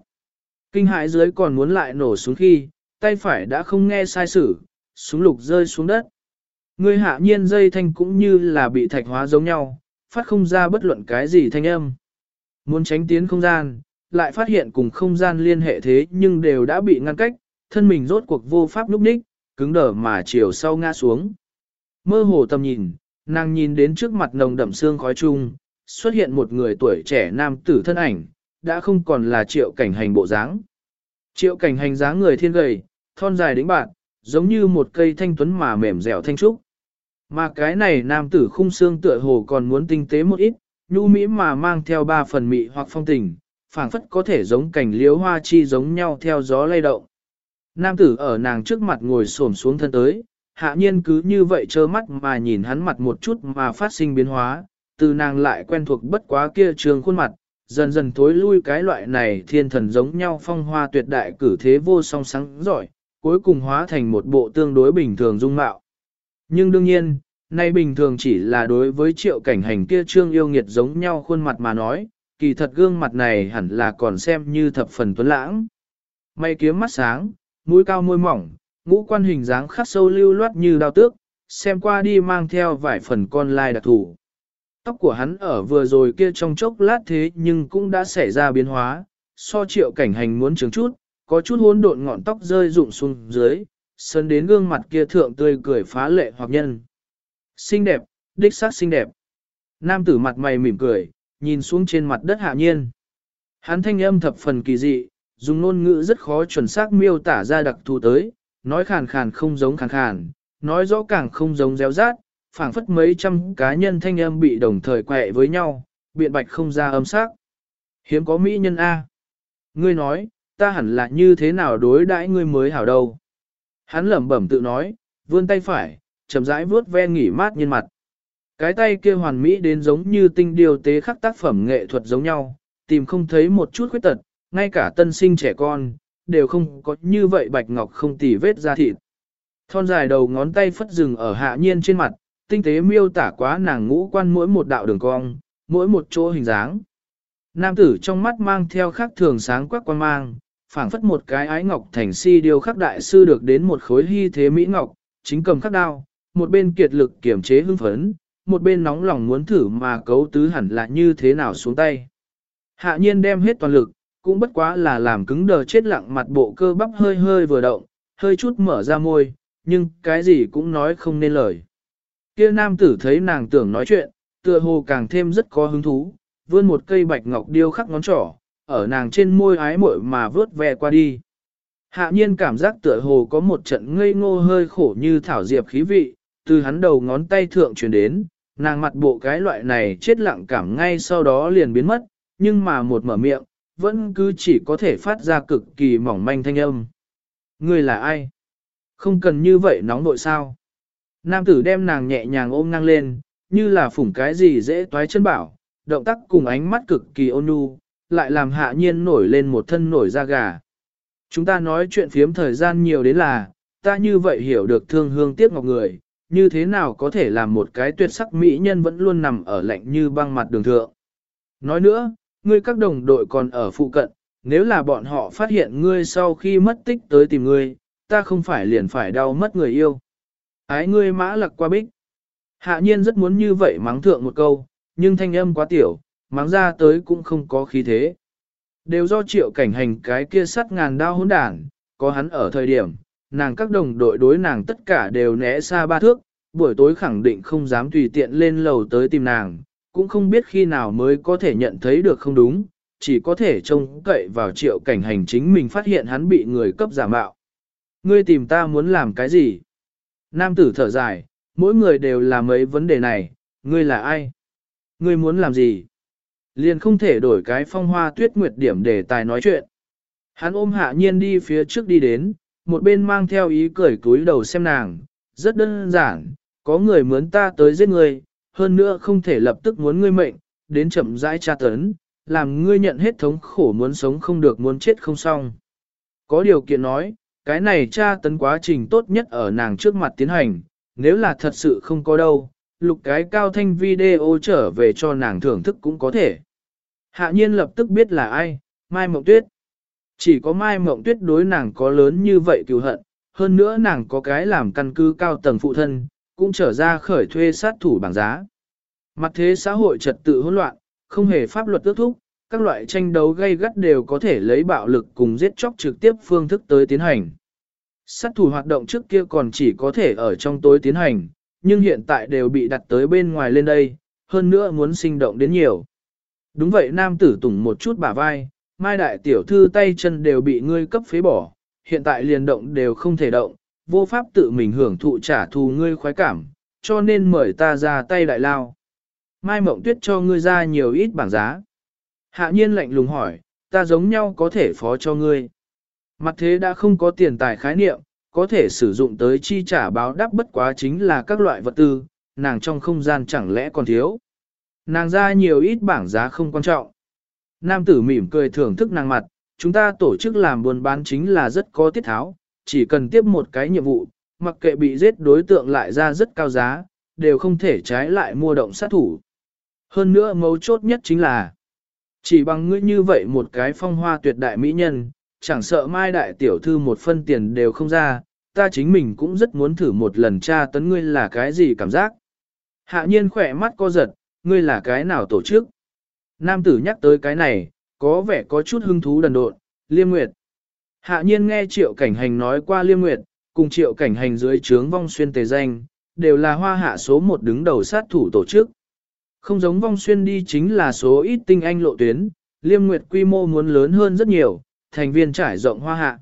Kinh hãi dưới còn muốn lại nổ xuống khi, tay phải đã không nghe sai sử, súng lục rơi xuống đất. Người hạ nhiên dây thanh cũng như là bị thạch hóa giống nhau, phát không ra bất luận cái gì thanh âm. Muốn tránh tiến không gian, lại phát hiện cùng không gian liên hệ thế nhưng đều đã bị ngăn cách, thân mình rốt cuộc vô pháp núp đích cứng đờ mà chiều sau ngã xuống. Mơ hồ tầm nhìn, nàng nhìn đến trước mặt nồng đậm xương khói chung, xuất hiện một người tuổi trẻ nam tử thân ảnh, đã không còn là triệu cảnh hành bộ dáng. Triệu cảnh hành dáng người thiên gầy, thon dài đĩnh bạn, giống như một cây thanh tuấn mà mềm dẻo thanh trúc. Mà cái này nam tử khung xương tựa hồ còn muốn tinh tế một ít, nhu mỹ mà mang theo ba phần mị hoặc phong tình, phảng phất có thể giống cảnh liếu hoa chi giống nhau theo gió lay động. Nam tử ở nàng trước mặt ngồi xổm xuống thân tới, hạ nhiên cứ như vậy trơ mắt mà nhìn hắn mặt một chút mà phát sinh biến hóa, từ nàng lại quen thuộc bất quá kia trường khuôn mặt, dần dần tối lui cái loại này thiên thần giống nhau phong hoa tuyệt đại cử thế vô song sáng giỏi, cuối cùng hóa thành một bộ tương đối bình thường dung mạo. Nhưng đương nhiên, nay bình thường chỉ là đối với triệu cảnh hành kia trương yêu nghiệt giống nhau khuôn mặt mà nói, kỳ thật gương mặt này hẳn là còn xem như thập phần tuấn lãng. Mày kiếm mắt sáng, mũi cao môi mỏng, ngũ quan hình dáng khắc sâu lưu loát như đao tước, xem qua đi mang theo vài phần con lai đặc thủ. Tóc của hắn ở vừa rồi kia trong chốc lát thế nhưng cũng đã xảy ra biến hóa, so triệu cảnh hành muốn chứng chút, có chút hỗn độn ngọn tóc rơi rụng xuống dưới, sân đến gương mặt kia thượng tươi cười phá lệ hoặc nhân. Xinh đẹp, đích xác xinh đẹp. Nam tử mặt mày mỉm cười, nhìn xuống trên mặt đất hạ nhiên. Hắn thanh âm thập phần kỳ dị, dùng ngôn ngữ rất khó chuẩn xác miêu tả ra đặc thù tới, nói khàn khàn không giống khàn khàn, nói rõ càng không giống réo rát, phảng phất mấy trăm cá nhân thanh âm bị đồng thời quẹ với nhau, biện bạch không ra âm sắc. Hiếm có mỹ nhân A. Ngươi nói, ta hẳn là như thế nào đối đãi ngươi mới hảo đâu. Hắn lẩm bẩm tự nói, vươn tay phải, chậm rãi vuốt ve nghỉ mát nhân mặt. Cái tay kia hoàn mỹ đến giống như tinh điều tế khắc tác phẩm nghệ thuật giống nhau, tìm không thấy một chút khuyết tật, ngay cả tân sinh trẻ con, đều không có như vậy bạch ngọc không tỉ vết ra thịt. Thon dài đầu ngón tay phất rừng ở hạ nhiên trên mặt, tinh tế miêu tả quá nàng ngũ quan mỗi một đạo đường cong, mỗi một chỗ hình dáng. Nam tử trong mắt mang theo khắc thường sáng quắc quan mang, phảng phất một cái ái ngọc thành si điều khắc đại sư được đến một khối hy thế mỹ ngọc, chính cầm khắc đao, một bên kiệt lực kiểm chế hưng phấn, một bên nóng lòng muốn thử mà cấu tứ hẳn là như thế nào xuống tay. Hạ nhiên đem hết toàn lực, cũng bất quá là làm cứng đờ chết lặng mặt bộ cơ bắp hơi hơi vừa động, hơi chút mở ra môi, nhưng cái gì cũng nói không nên lời. Kia nam tử thấy nàng tưởng nói chuyện, tựa hồ càng thêm rất có hứng thú, vươn một cây bạch ngọc điêu khắc ngón trỏ, ở nàng trên môi ái muội mà vớt ve qua đi. Hạ nhiên cảm giác tựa hồ có một trận ngây ngô hơi khổ như thảo diệp khí vị, từ hắn đầu ngón tay thượng truyền đến, nàng mặt bộ cái loại này chết lặng cảm ngay sau đó liền biến mất, nhưng mà một mở miệng, vẫn cứ chỉ có thể phát ra cực kỳ mỏng manh thanh âm. Người là ai? Không cần như vậy nóng nội sao? Nam tử đem nàng nhẹ nhàng ôm ngang lên, như là phủng cái gì dễ toái chân bảo, động tác cùng ánh mắt cực kỳ ôn nhu, lại làm hạ nhiên nổi lên một thân nổi da gà. Chúng ta nói chuyện phiếm thời gian nhiều đến là, ta như vậy hiểu được thương hương tiếc ngọc người, như thế nào có thể làm một cái tuyệt sắc mỹ nhân vẫn luôn nằm ở lạnh như băng mặt đường thượng. Nói nữa, ngươi các đồng đội còn ở phụ cận, nếu là bọn họ phát hiện ngươi sau khi mất tích tới tìm ngươi, ta không phải liền phải đau mất người yêu. Ái ngươi mã lặc qua bích. Hạ nhiên rất muốn như vậy mắng thượng một câu, nhưng thanh âm quá tiểu, mắng ra tới cũng không có khí thế. Đều do triệu cảnh hành cái kia sắt ngàn đao hỗn đảng, có hắn ở thời điểm, nàng các đồng đội đối nàng tất cả đều né xa ba thước, buổi tối khẳng định không dám tùy tiện lên lầu tới tìm nàng, cũng không biết khi nào mới có thể nhận thấy được không đúng, chỉ có thể trông cậy vào triệu cảnh hành chính mình phát hiện hắn bị người cấp giả mạo. Ngươi tìm ta muốn làm cái gì? Nam tử thở dài, mỗi người đều làm mấy vấn đề này, ngươi là ai? Ngươi muốn làm gì? Liền không thể đổi cái phong hoa tuyết nguyệt điểm để tài nói chuyện. Hắn ôm hạ nhiên đi phía trước đi đến, một bên mang theo ý cười cúi đầu xem nàng, rất đơn giản, có người muốn ta tới giết ngươi, hơn nữa không thể lập tức muốn ngươi mệnh, đến chậm rãi tra tấn, làm ngươi nhận hết thống khổ muốn sống không được muốn chết không xong. Có điều kiện nói, cái này tra tấn quá trình tốt nhất ở nàng trước mặt tiến hành, nếu là thật sự không có đâu, lục cái cao thanh video trở về cho nàng thưởng thức cũng có thể. Hạ nhiên lập tức biết là ai, Mai Mộng Tuyết. Chỉ có Mai Mộng Tuyết đối nàng có lớn như vậy cứu hận, hơn nữa nàng có cái làm căn cứ cao tầng phụ thân, cũng trở ra khởi thuê sát thủ bảng giá. Mặt thế xã hội trật tự hỗn loạn, không hề pháp luật ước thúc, các loại tranh đấu gây gắt đều có thể lấy bạo lực cùng giết chóc trực tiếp phương thức tới tiến hành. Sát thủ hoạt động trước kia còn chỉ có thể ở trong tối tiến hành, nhưng hiện tại đều bị đặt tới bên ngoài lên đây, hơn nữa muốn sinh động đến nhiều. Đúng vậy nam tử tùng một chút bả vai, mai đại tiểu thư tay chân đều bị ngươi cấp phế bỏ, hiện tại liền động đều không thể động, vô pháp tự mình hưởng thụ trả thù ngươi khoái cảm, cho nên mời ta ra tay đại lao. Mai mộng tuyết cho ngươi ra nhiều ít bảng giá. Hạ nhiên lạnh lùng hỏi, ta giống nhau có thể phó cho ngươi. Mặt thế đã không có tiền tài khái niệm, có thể sử dụng tới chi trả báo đáp bất quá chính là các loại vật tư, nàng trong không gian chẳng lẽ còn thiếu. Nàng ra nhiều ít bảng giá không quan trọng. Nam tử mỉm cười thưởng thức nàng mặt, chúng ta tổ chức làm buôn bán chính là rất có tiết tháo, chỉ cần tiếp một cái nhiệm vụ, mặc kệ bị giết đối tượng lại ra rất cao giá, đều không thể trái lại mua động sát thủ. Hơn nữa mấu chốt nhất chính là, chỉ bằng ngươi như vậy một cái phong hoa tuyệt đại mỹ nhân, chẳng sợ mai đại tiểu thư một phân tiền đều không ra, ta chính mình cũng rất muốn thử một lần tra tấn ngươi là cái gì cảm giác. Hạ nhiên khỏe mắt co giật, ngươi là cái nào tổ chức? Nam tử nhắc tới cái này, có vẻ có chút hứng thú đần độn, liêm nguyệt. Hạ nhiên nghe triệu cảnh hành nói qua liêm nguyệt, cùng triệu cảnh hành dưới trướng vong xuyên tề danh, đều là hoa hạ số một đứng đầu sát thủ tổ chức. Không giống vong xuyên đi chính là số ít tinh anh lộ tuyến, liêm nguyệt quy mô muốn lớn hơn rất nhiều, thành viên trải rộng hoa hạ.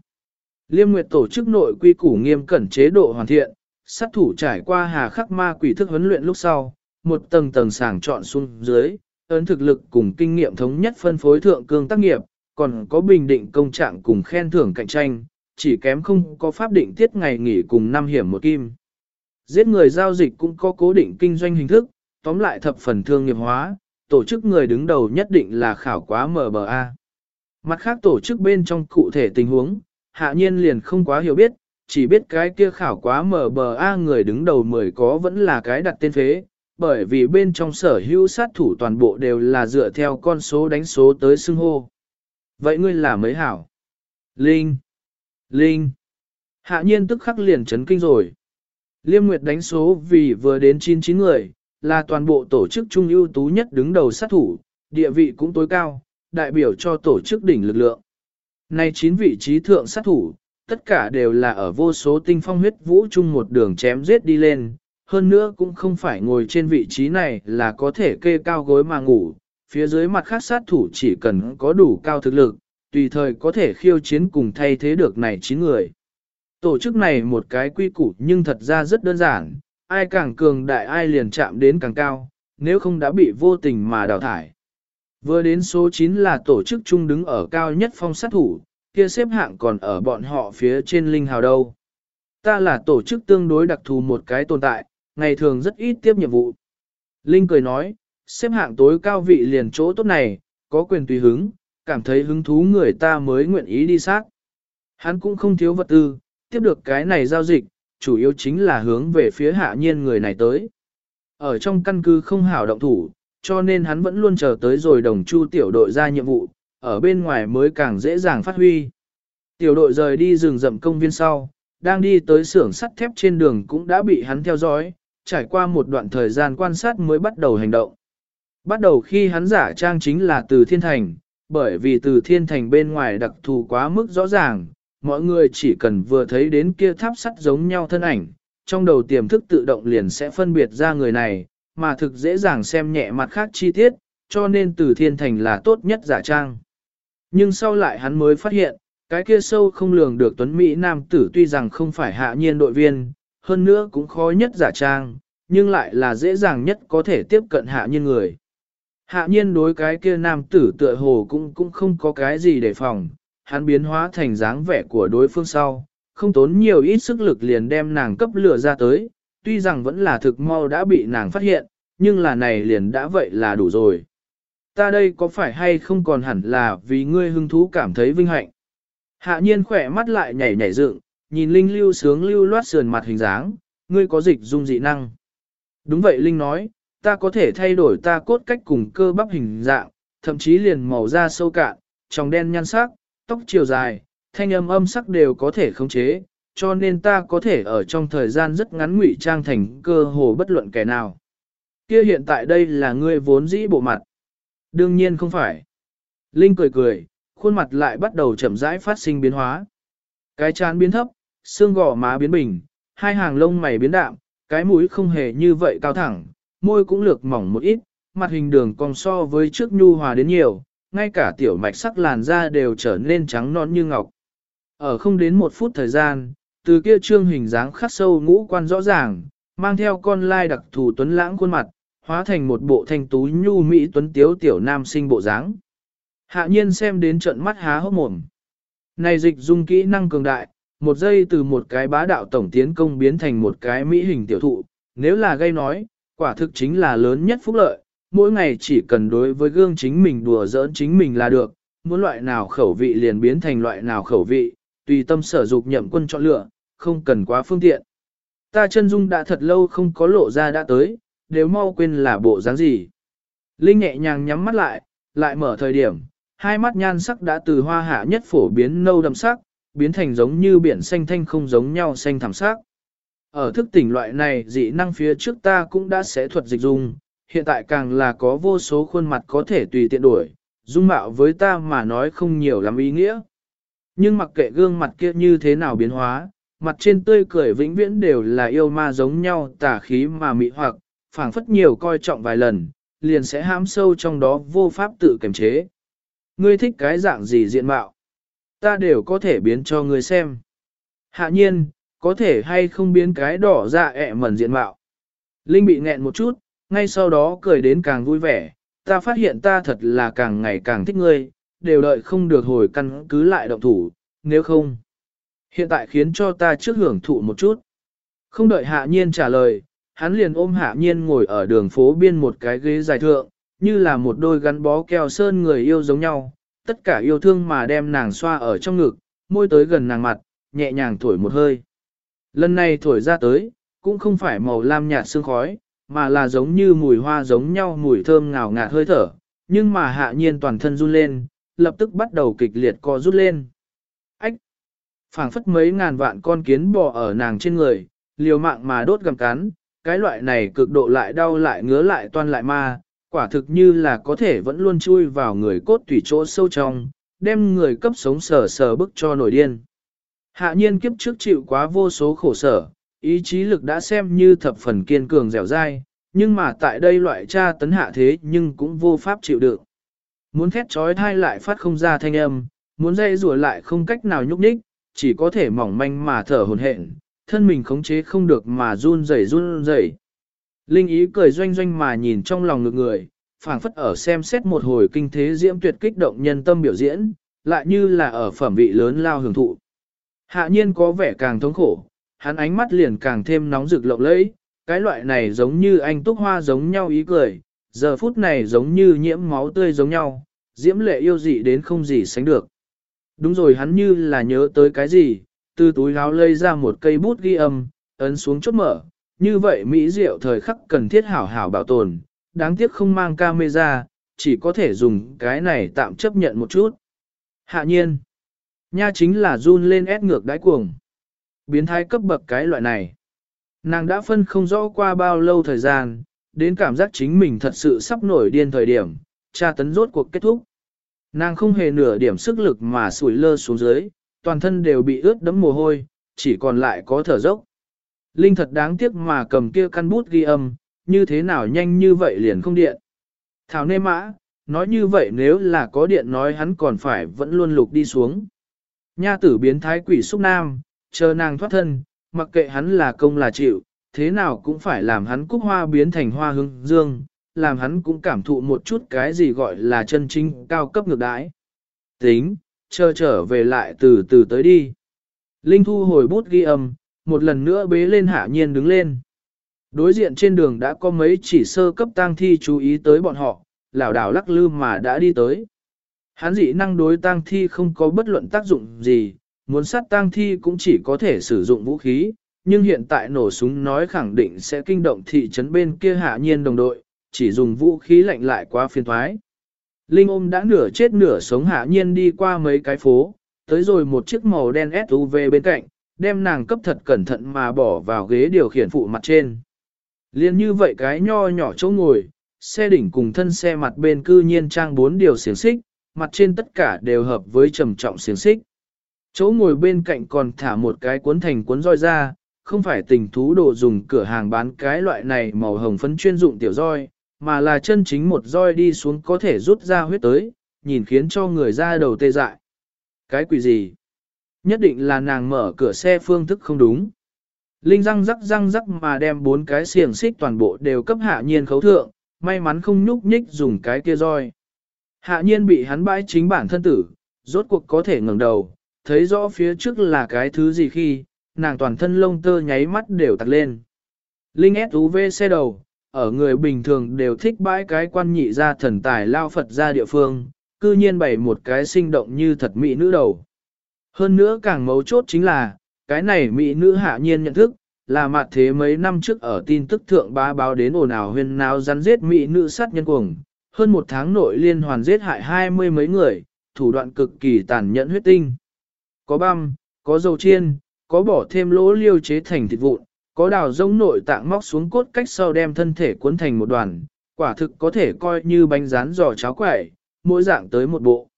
Liêm nguyệt tổ chức nội quy củ nghiêm cẩn chế độ hoàn thiện, sát thủ trải qua hà khắc ma quỷ thức huấn luyện lúc sau, một tầng tầng sàng chọn xuống dưới, ấn thực lực cùng kinh nghiệm thống nhất phân phối thượng cương tác nghiệp, còn có bình định công trạng cùng khen thưởng cạnh tranh, chỉ kém không có pháp định tiết ngày nghỉ cùng năm hiểm một kim. Giết người giao dịch cũng có cố định kinh doanh hình thức, tóm lại thập phần thương nghiệp hóa, tổ chức người đứng đầu nhất định là khảo quá MBA. Mặt khác tổ chức bên trong cụ thể tình huống, hạ nhiên liền không quá hiểu biết, chỉ biết cái kia khảo quá MBA người đứng đầu mười có vẫn là cái đặt tên phế, bởi vì bên trong sở hữu sát thủ toàn bộ đều là dựa theo con số đánh số tới xưng hô. Vậy ngươi là mấy hảo? Linh! Linh! Hạ nhiên tức khắc liền chấn kinh rồi. Liêm Nguyệt đánh số vì vừa đến 99 người, là toàn bộ tổ chức trung ưu tú nhất đứng đầu sát thủ, địa vị cũng tối cao, đại biểu cho tổ chức đỉnh lực lượng. Nay 9 vị trí thượng sát thủ, tất cả đều là ở vô số tinh phong huyết vũ chung một đường chém giết đi lên, hơn nữa cũng không phải ngồi trên vị trí này là có thể kê cao gối mà ngủ, phía dưới mặt khác sát thủ chỉ cần có đủ cao thực lực, tùy thời có thể khiêu chiến cùng thay thế được này 9 người. Tổ chức này một cái quy củ nhưng thật ra rất đơn giản, ai càng cường đại ai liền chạm đến càng cao, nếu không đã bị vô tình mà đào thải. Vừa đến số 9 là tổ chức chung đứng ở cao nhất phong sát thủ, kia xếp hạng còn ở bọn họ phía trên linh hào đâu. Ta là tổ chức tương đối đặc thù một cái tồn tại, ngày thường rất ít tiếp nhiệm vụ. Linh cười nói, xếp hạng tối cao vị liền chỗ tốt này, có quyền tùy hứng, cảm thấy hứng thú người ta mới nguyện ý đi sát. Hắn cũng không thiếu vật tư, tiếp được cái này giao dịch, chủ yếu chính là hướng về phía hạ nhiên người này tới. Ở trong căn cứ không hảo động thủ, cho nên hắn vẫn luôn chờ tới rồi đồng chu tiểu đội ra nhiệm vụ, ở bên ngoài mới càng dễ dàng phát huy. Tiểu đội rời đi rừng rậm công viên sau, đang đi tới xưởng sắt thép trên đường cũng đã bị hắn theo dõi, trải qua một đoạn thời gian quan sát mới bắt đầu hành động. Bắt đầu khi hắn giả trang chính là từ thiên thành, bởi vì từ thiên thành bên ngoài đặc thù quá mức rõ ràng, mọi người chỉ cần vừa thấy đến kia tháp sắt giống nhau thân ảnh, trong đầu tiềm thức tự động liền sẽ phân biệt ra người này, mà thực dễ dàng xem nhẹ mặt khác chi tiết, cho nên từ thiên thành là tốt nhất giả trang. Nhưng sau lại hắn mới phát hiện, cái kia sâu không lường được tuấn Mỹ nam tử tuy rằng không phải hạ nhiên đội viên, hơn nữa cũng khó nhất giả trang, nhưng lại là dễ dàng nhất có thể tiếp cận hạ nhiên người. Hạ nhiên đối cái kia nam tử tựa hồ cũng cũng không có cái gì để phòng, hắn biến hóa thành dáng vẻ của đối phương sau, không tốn nhiều ít sức lực liền đem nàng cấp lửa ra tới, tuy rằng vẫn là thực mau đã bị nàng phát hiện, nhưng là này liền đã vậy là đủ rồi. Ta đây có phải hay không còn hẳn là vì ngươi hứng thú cảm thấy vinh hạnh. Hạ nhiên khỏe mắt lại nhảy nhảy dựng, nhìn Linh lưu sướng lưu loát sườn mặt hình dáng, ngươi có dịch dung dị năng. Đúng vậy Linh nói, ta có thể thay đổi ta cốt cách cùng cơ bắp hình dạng, thậm chí liền màu da sâu cạn, tròng đen nhan sắc, tóc chiều dài, thanh âm âm sắc đều có thể khống chế, cho nên ta có thể ở trong thời gian rất ngắn ngụy trang thành cơ hồ bất luận kẻ nào. Kia hiện tại đây là ngươi vốn dĩ bộ mặt. Đương nhiên không phải. Linh cười cười, khuôn mặt lại bắt đầu chậm rãi phát sinh biến hóa. Cái chán biến thấp, xương gò má biến bình, hai hàng lông mày biến đạm, cái mũi không hề như vậy cao thẳng, môi cũng lược mỏng một ít, mặt hình đường còn so với trước nhu hòa đến nhiều, ngay cả tiểu mạch sắc làn da đều trở nên trắng non như ngọc. Ở không đến một phút thời gian, từ kia trương hình dáng khắc sâu ngũ quan rõ ràng, mang theo con lai đặc thù tuấn lãng khuôn mặt, hóa thành một bộ thanh tú nhu mỹ tuấn tiếu tiểu nam sinh bộ dáng. Hạ nhiên xem đến trận mắt há hốc mồm. Này dịch dung kỹ năng cường đại, một giây từ một cái bá đạo tổng tiến công biến thành một cái mỹ hình tiểu thụ, nếu là gây nói, quả thực chính là lớn nhất phúc lợi, mỗi ngày chỉ cần đối với gương chính mình đùa giỡn chính mình là được, muốn loại nào khẩu vị liền biến thành loại nào khẩu vị, tùy tâm sở dục nhậm quân chọn lựa, không cần quá phương tiện. Ta chân dung đã thật lâu không có lộ ra đã tới, đều mau quên là bộ dáng gì. Linh nhẹ nhàng nhắm mắt lại, lại mở thời điểm, hai mắt nhan sắc đã từ hoa hạ nhất phổ biến nâu đậm sắc, biến thành giống như biển xanh thanh không giống nhau xanh thảm sắc. Ở thức tỉnh loại này dị năng phía trước ta cũng đã sẽ thuật dịch dung, hiện tại càng là có vô số khuôn mặt có thể tùy tiện đổi, dung mạo với ta mà nói không nhiều lắm ý nghĩa. Nhưng mặc kệ gương mặt kia như thế nào biến hóa, mặt trên tươi cười vĩnh viễn đều là yêu ma giống nhau tả khí mà mị hoặc, phảng phất nhiều coi trọng vài lần, liền sẽ hãm sâu trong đó vô pháp tự kiềm chế. Ngươi thích cái dạng gì diện mạo? Ta đều có thể biến cho ngươi xem. Hạ nhiên, có thể hay không biến cái đỏ dạ ẹ mẩn diện mạo. Linh bị nghẹn một chút, ngay sau đó cười đến càng vui vẻ, ta phát hiện ta thật là càng ngày càng thích ngươi, đều đợi không được hồi căn cứ lại động thủ, nếu không. Hiện tại khiến cho ta trước hưởng thụ một chút. Không đợi hạ nhiên trả lời, hắn liền ôm hạ nhiên ngồi ở đường phố biên một cái ghế dài thượng, như là một đôi gắn bó keo sơn người yêu giống nhau, tất cả yêu thương mà đem nàng xoa ở trong ngực, môi tới gần nàng mặt, nhẹ nhàng thổi một hơi. Lần này thổi ra tới, cũng không phải màu lam nhạt sương khói, mà là giống như mùi hoa giống nhau mùi thơm ngào ngạt hơi thở, nhưng mà hạ nhiên toàn thân run lên, lập tức bắt đầu kịch liệt co rút lên. Ách! phảng phất mấy ngàn vạn con kiến bò ở nàng trên người, liều mạng mà đốt gầm cắn, cái loại này cực độ lại đau lại ngứa lại toan lại ma, quả thực như là có thể vẫn luôn chui vào người cốt tủy chỗ sâu trong, đem người cấp sống sờ sờ bức cho nổi điên. Hạ nhiên kiếp trước chịu quá vô số khổ sở, ý chí lực đã xem như thập phần kiên cường dẻo dai, nhưng mà tại đây loại tra tấn hạ thế nhưng cũng vô pháp chịu đựng. Muốn thét trói thai lại phát không ra thanh âm, muốn dây rùa lại không cách nào nhúc nhích, chỉ có thể mỏng manh mà thở hồn hển, thân mình khống chế không được mà run rẩy run rẩy. Linh ý cười doanh doanh mà nhìn trong lòng ngực người, phảng phất ở xem xét một hồi kinh thế diễm tuyệt kích động nhân tâm biểu diễn, lại như là ở phẩm vị lớn lao hưởng thụ. Hạ nhiên có vẻ càng thống khổ, hắn ánh mắt liền càng thêm nóng rực lộng lẫy, cái loại này giống như anh túc hoa giống nhau ý cười, giờ phút này giống như nhiễm máu tươi giống nhau, diễm lệ yêu dị đến không gì sánh được. Đúng rồi hắn như là nhớ tới cái gì, từ túi áo lây ra một cây bút ghi âm, ấn xuống chốt mở, như vậy Mỹ Diệu thời khắc cần thiết hảo hảo bảo tồn, đáng tiếc không mang camera, chỉ có thể dùng cái này tạm chấp nhận một chút. Hạ nhiên, nha chính là run lên ép ngược đáy cuồng. Biến thái cấp bậc cái loại này. Nàng đã phân không rõ qua bao lâu thời gian, đến cảm giác chính mình thật sự sắp nổi điên thời điểm, tra tấn rốt cuộc kết thúc. Nàng không hề nửa điểm sức lực mà sủi lơ xuống dưới, toàn thân đều bị ướt đẫm mồ hôi, chỉ còn lại có thở dốc. Linh thật đáng tiếc mà cầm kia căn bút ghi âm, như thế nào nhanh như vậy liền không điện. Thảo nê mã, nói như vậy nếu là có điện nói hắn còn phải vẫn luôn lục đi xuống. Nha tử biến thái quỷ xúc nam, chờ nàng thoát thân, mặc kệ hắn là công là chịu, thế nào cũng phải làm hắn cúc hoa biến thành hoa hương dương, làm hắn cũng cảm thụ một chút cái gì gọi là chân chính cao cấp ngược đãi. Tính, chờ trở về lại từ từ tới đi. Linh thu hồi bút ghi âm, một lần nữa bế lên hạ nhiên đứng lên. Đối diện trên đường đã có mấy chỉ sơ cấp tang thi chú ý tới bọn họ, lảo đảo lắc lư mà đã đi tới. Hắn dị năng đối tang thi không có bất luận tác dụng gì, muốn sát tang thi cũng chỉ có thể sử dụng vũ khí, nhưng hiện tại nổ súng nói khẳng định sẽ kinh động thị trấn bên kia hạ nhiên đồng đội, chỉ dùng vũ khí lạnh lại quá phiền thoái. Linh ôm đã nửa chết nửa sống hạ nhiên đi qua mấy cái phố, tới rồi một chiếc màu đen SUV bên cạnh, đem nàng cấp thật cẩn thận mà bỏ vào ghế điều khiển phụ mặt trên. Liên như vậy cái nho nhỏ chỗ ngồi, xe đỉnh cùng thân xe mặt bên cư nhiên trang bốn điều xiềng xích, mặt trên tất cả đều hợp với trầm trọng xiềng xích. Chỗ ngồi bên cạnh còn thả một cái cuốn thành cuốn roi ra, không phải tình thú đồ dùng cửa hàng bán cái loại này màu hồng phấn chuyên dụng tiểu roi, mà là chân chính một roi đi xuống có thể rút ra huyết tới, nhìn khiến cho người ra đầu tê dại. Cái quỷ gì? Nhất định là nàng mở cửa xe phương thức không đúng. Linh răng rắc răng rắc mà đem bốn cái xiềng xích toàn bộ đều cấp hạ nhiên khấu thượng, may mắn không nhúc nhích dùng cái kia roi. Hạ nhiên bị hắn bãi chính bản thân tử, rốt cuộc có thể ngẩng đầu, thấy rõ phía trước là cái thứ gì khi, nàng toàn thân lông tơ nháy mắt đều tặc lên. Linh SUV xe đầu, ở người bình thường đều thích bãi cái quan nhị ra thần tài lao Phật ra địa phương, cư nhiên bày một cái sinh động như thật mỹ nữ đầu. Hơn nữa càng mấu chốt chính là, cái này mỹ nữ hạ nhiên nhận thức, là mặt thế mấy năm trước ở tin tức thượng bá báo đến ồn ào huyên nào rắn giết mỹ nữ sát nhân cuồng, hơn một tháng nội liên hoàn giết hại hai mươi mấy người, thủ đoạn cực kỳ tàn nhẫn huyết tinh. Có băm, có dầu chiên, có bỏ thêm lỗ liêu chế thành thịt vụn, có đào rông nội tạng móc xuống cốt cách sau đem thân thể cuốn thành một đoàn, quả thực có thể coi như bánh rán giò cháo quẩy, mỗi dạng tới một bộ.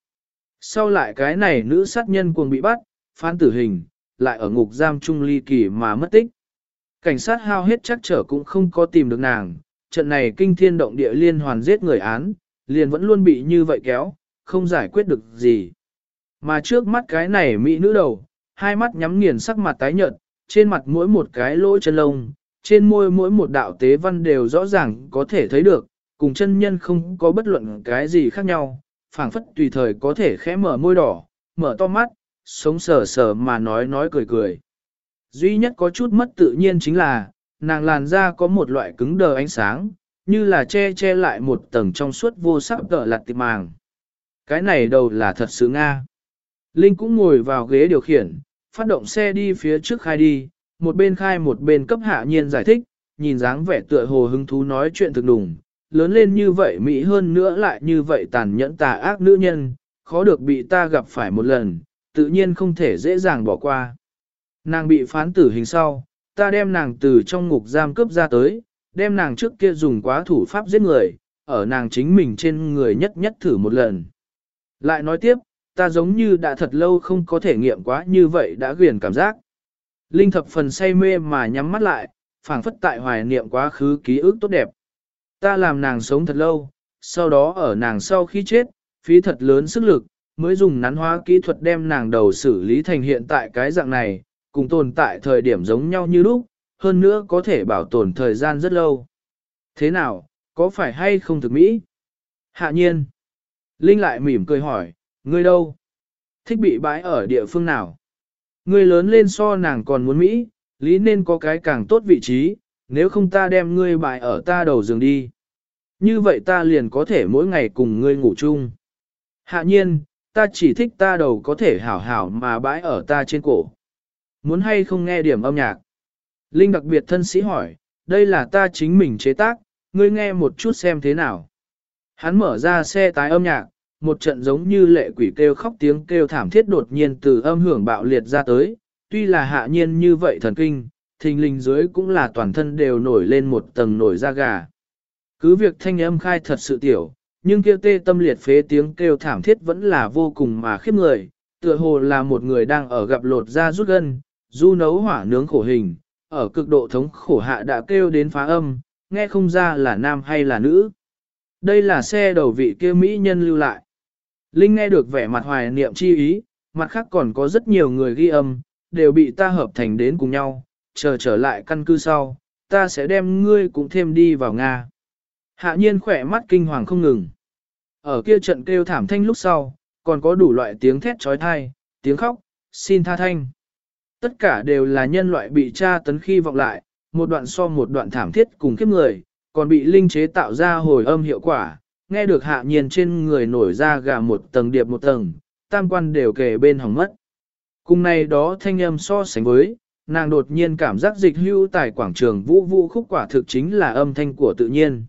Sau lại cái này nữ sát nhân cuồng bị bắt, phán tử hình, lại ở ngục giam trung ly kỳ mà mất tích. Cảnh sát hao hết chắc trở cũng không có tìm được nàng, trận này kinh thiên động địa liên hoàn giết người án, liền vẫn luôn bị như vậy kéo, không giải quyết được gì. Mà trước mắt cái này mỹ nữ đầu, hai mắt nhắm nghiền sắc mặt tái nhợt, trên mặt mỗi một cái lỗ chân lông, trên môi mỗi một đạo tế văn đều rõ ràng có thể thấy được, cùng chân nhân không có bất luận cái gì khác nhau, phảng phất tùy thời có thể khẽ mở môi đỏ, mở to mắt, sống sờ sờ mà nói nói cười cười. Duy nhất có chút mất tự nhiên chính là, nàng làn da có một loại cứng đờ ánh sáng, như là che che lại một tầng trong suốt vô sắc cỡ lặt tịp màng. Cái này đầu là thật sự Nga. Linh cũng ngồi vào ghế điều khiển, phát động xe đi phía trước khai đi, một bên khai một bên cấp hạ nhiên giải thích, nhìn dáng vẻ tựa hồ hứng thú nói chuyện thực đùng, lớn lên như vậy Mỹ hơn nữa lại như vậy tàn nhẫn tà ác nữ nhân, khó được bị ta gặp phải một lần, tự nhiên không thể dễ dàng bỏ qua. Nàng bị phán tử hình sau, ta đem nàng từ trong ngục giam cướp ra tới, đem nàng trước kia dùng quá thủ pháp giết người, ở nàng chính mình trên người nhất nhất thử một lần. Lại nói tiếp, ta giống như đã thật lâu không có thể nghiệm quá như vậy đã ghiền cảm giác. Linh thập phần say mê mà nhắm mắt lại, phảng phất tại hoài niệm quá khứ ký ức tốt đẹp. Ta làm nàng sống thật lâu, sau đó ở nàng sau khi chết, phí thật lớn sức lực, mới dùng nắn hóa kỹ thuật đem nàng đầu xử lý thành hiện tại cái dạng này, cùng tồn tại thời điểm giống nhau như lúc, hơn nữa có thể bảo tồn thời gian rất lâu. Thế nào, có phải hay không thực mỹ? Hạ nhiên. Linh lại mỉm cười hỏi, ngươi đâu? Thích bị bãi ở địa phương nào? Ngươi lớn lên so nàng còn muốn Mỹ, lý nên có cái càng tốt vị trí, nếu không ta đem ngươi bãi ở ta đầu giường đi. Như vậy ta liền có thể mỗi ngày cùng ngươi ngủ chung. Hạ nhiên, ta chỉ thích ta đầu có thể hảo hảo mà bãi ở ta trên cổ. Muốn hay không nghe điểm âm nhạc? Linh đặc biệt thân sĩ hỏi, đây là ta chính mình chế tác, ngươi nghe một chút xem thế nào. Hắn mở ra xe tái âm nhạc, một trận giống như lệ quỷ kêu khóc tiếng kêu thảm thiết đột nhiên từ âm hưởng bạo liệt ra tới, tuy là hạ nhiên như vậy thần kinh, thình linh dưới cũng là toàn thân đều nổi lên một tầng nổi da gà. Cứ việc thanh âm khai thật sự tiểu, nhưng kêu tê tâm liệt phế tiếng kêu thảm thiết vẫn là vô cùng mà khiếp người, Tựa hồ là một người đang ở gặp lột da rút gân, du nấu hỏa nướng khổ hình, ở cực độ thống khổ hạ đã kêu đến phá âm, nghe không ra là nam hay là nữ. Đây là xe đầu vị kia Mỹ nhân lưu lại. Linh nghe được vẻ mặt hoài niệm chi ý, mặt khác còn có rất nhiều người ghi âm, đều bị ta hợp thành đến cùng nhau, chờ trở lại căn cứ sau, ta sẽ đem ngươi cũng thêm đi vào Nga. Hạ nhiên khỏe mắt kinh hoàng không ngừng. Ở kia trận kêu thảm thanh lúc sau, còn có đủ loại tiếng thét trói thai, tiếng khóc, xin tha thanh. Tất cả đều là nhân loại bị tra tấn khi vọng lại, một đoạn so một đoạn thảm thiết cùng kiếp người, còn bị linh chế tạo ra hồi âm hiệu quả, nghe được hạ nhiên trên người nổi ra gà một tầng điệp một tầng, tam quan đều kề bên hỏng mất. Cùng này đó thanh âm so sánh với, nàng đột nhiên cảm giác dịch hưu tại quảng trường vũ vũ khúc quả thực chính là âm thanh của tự nhiên.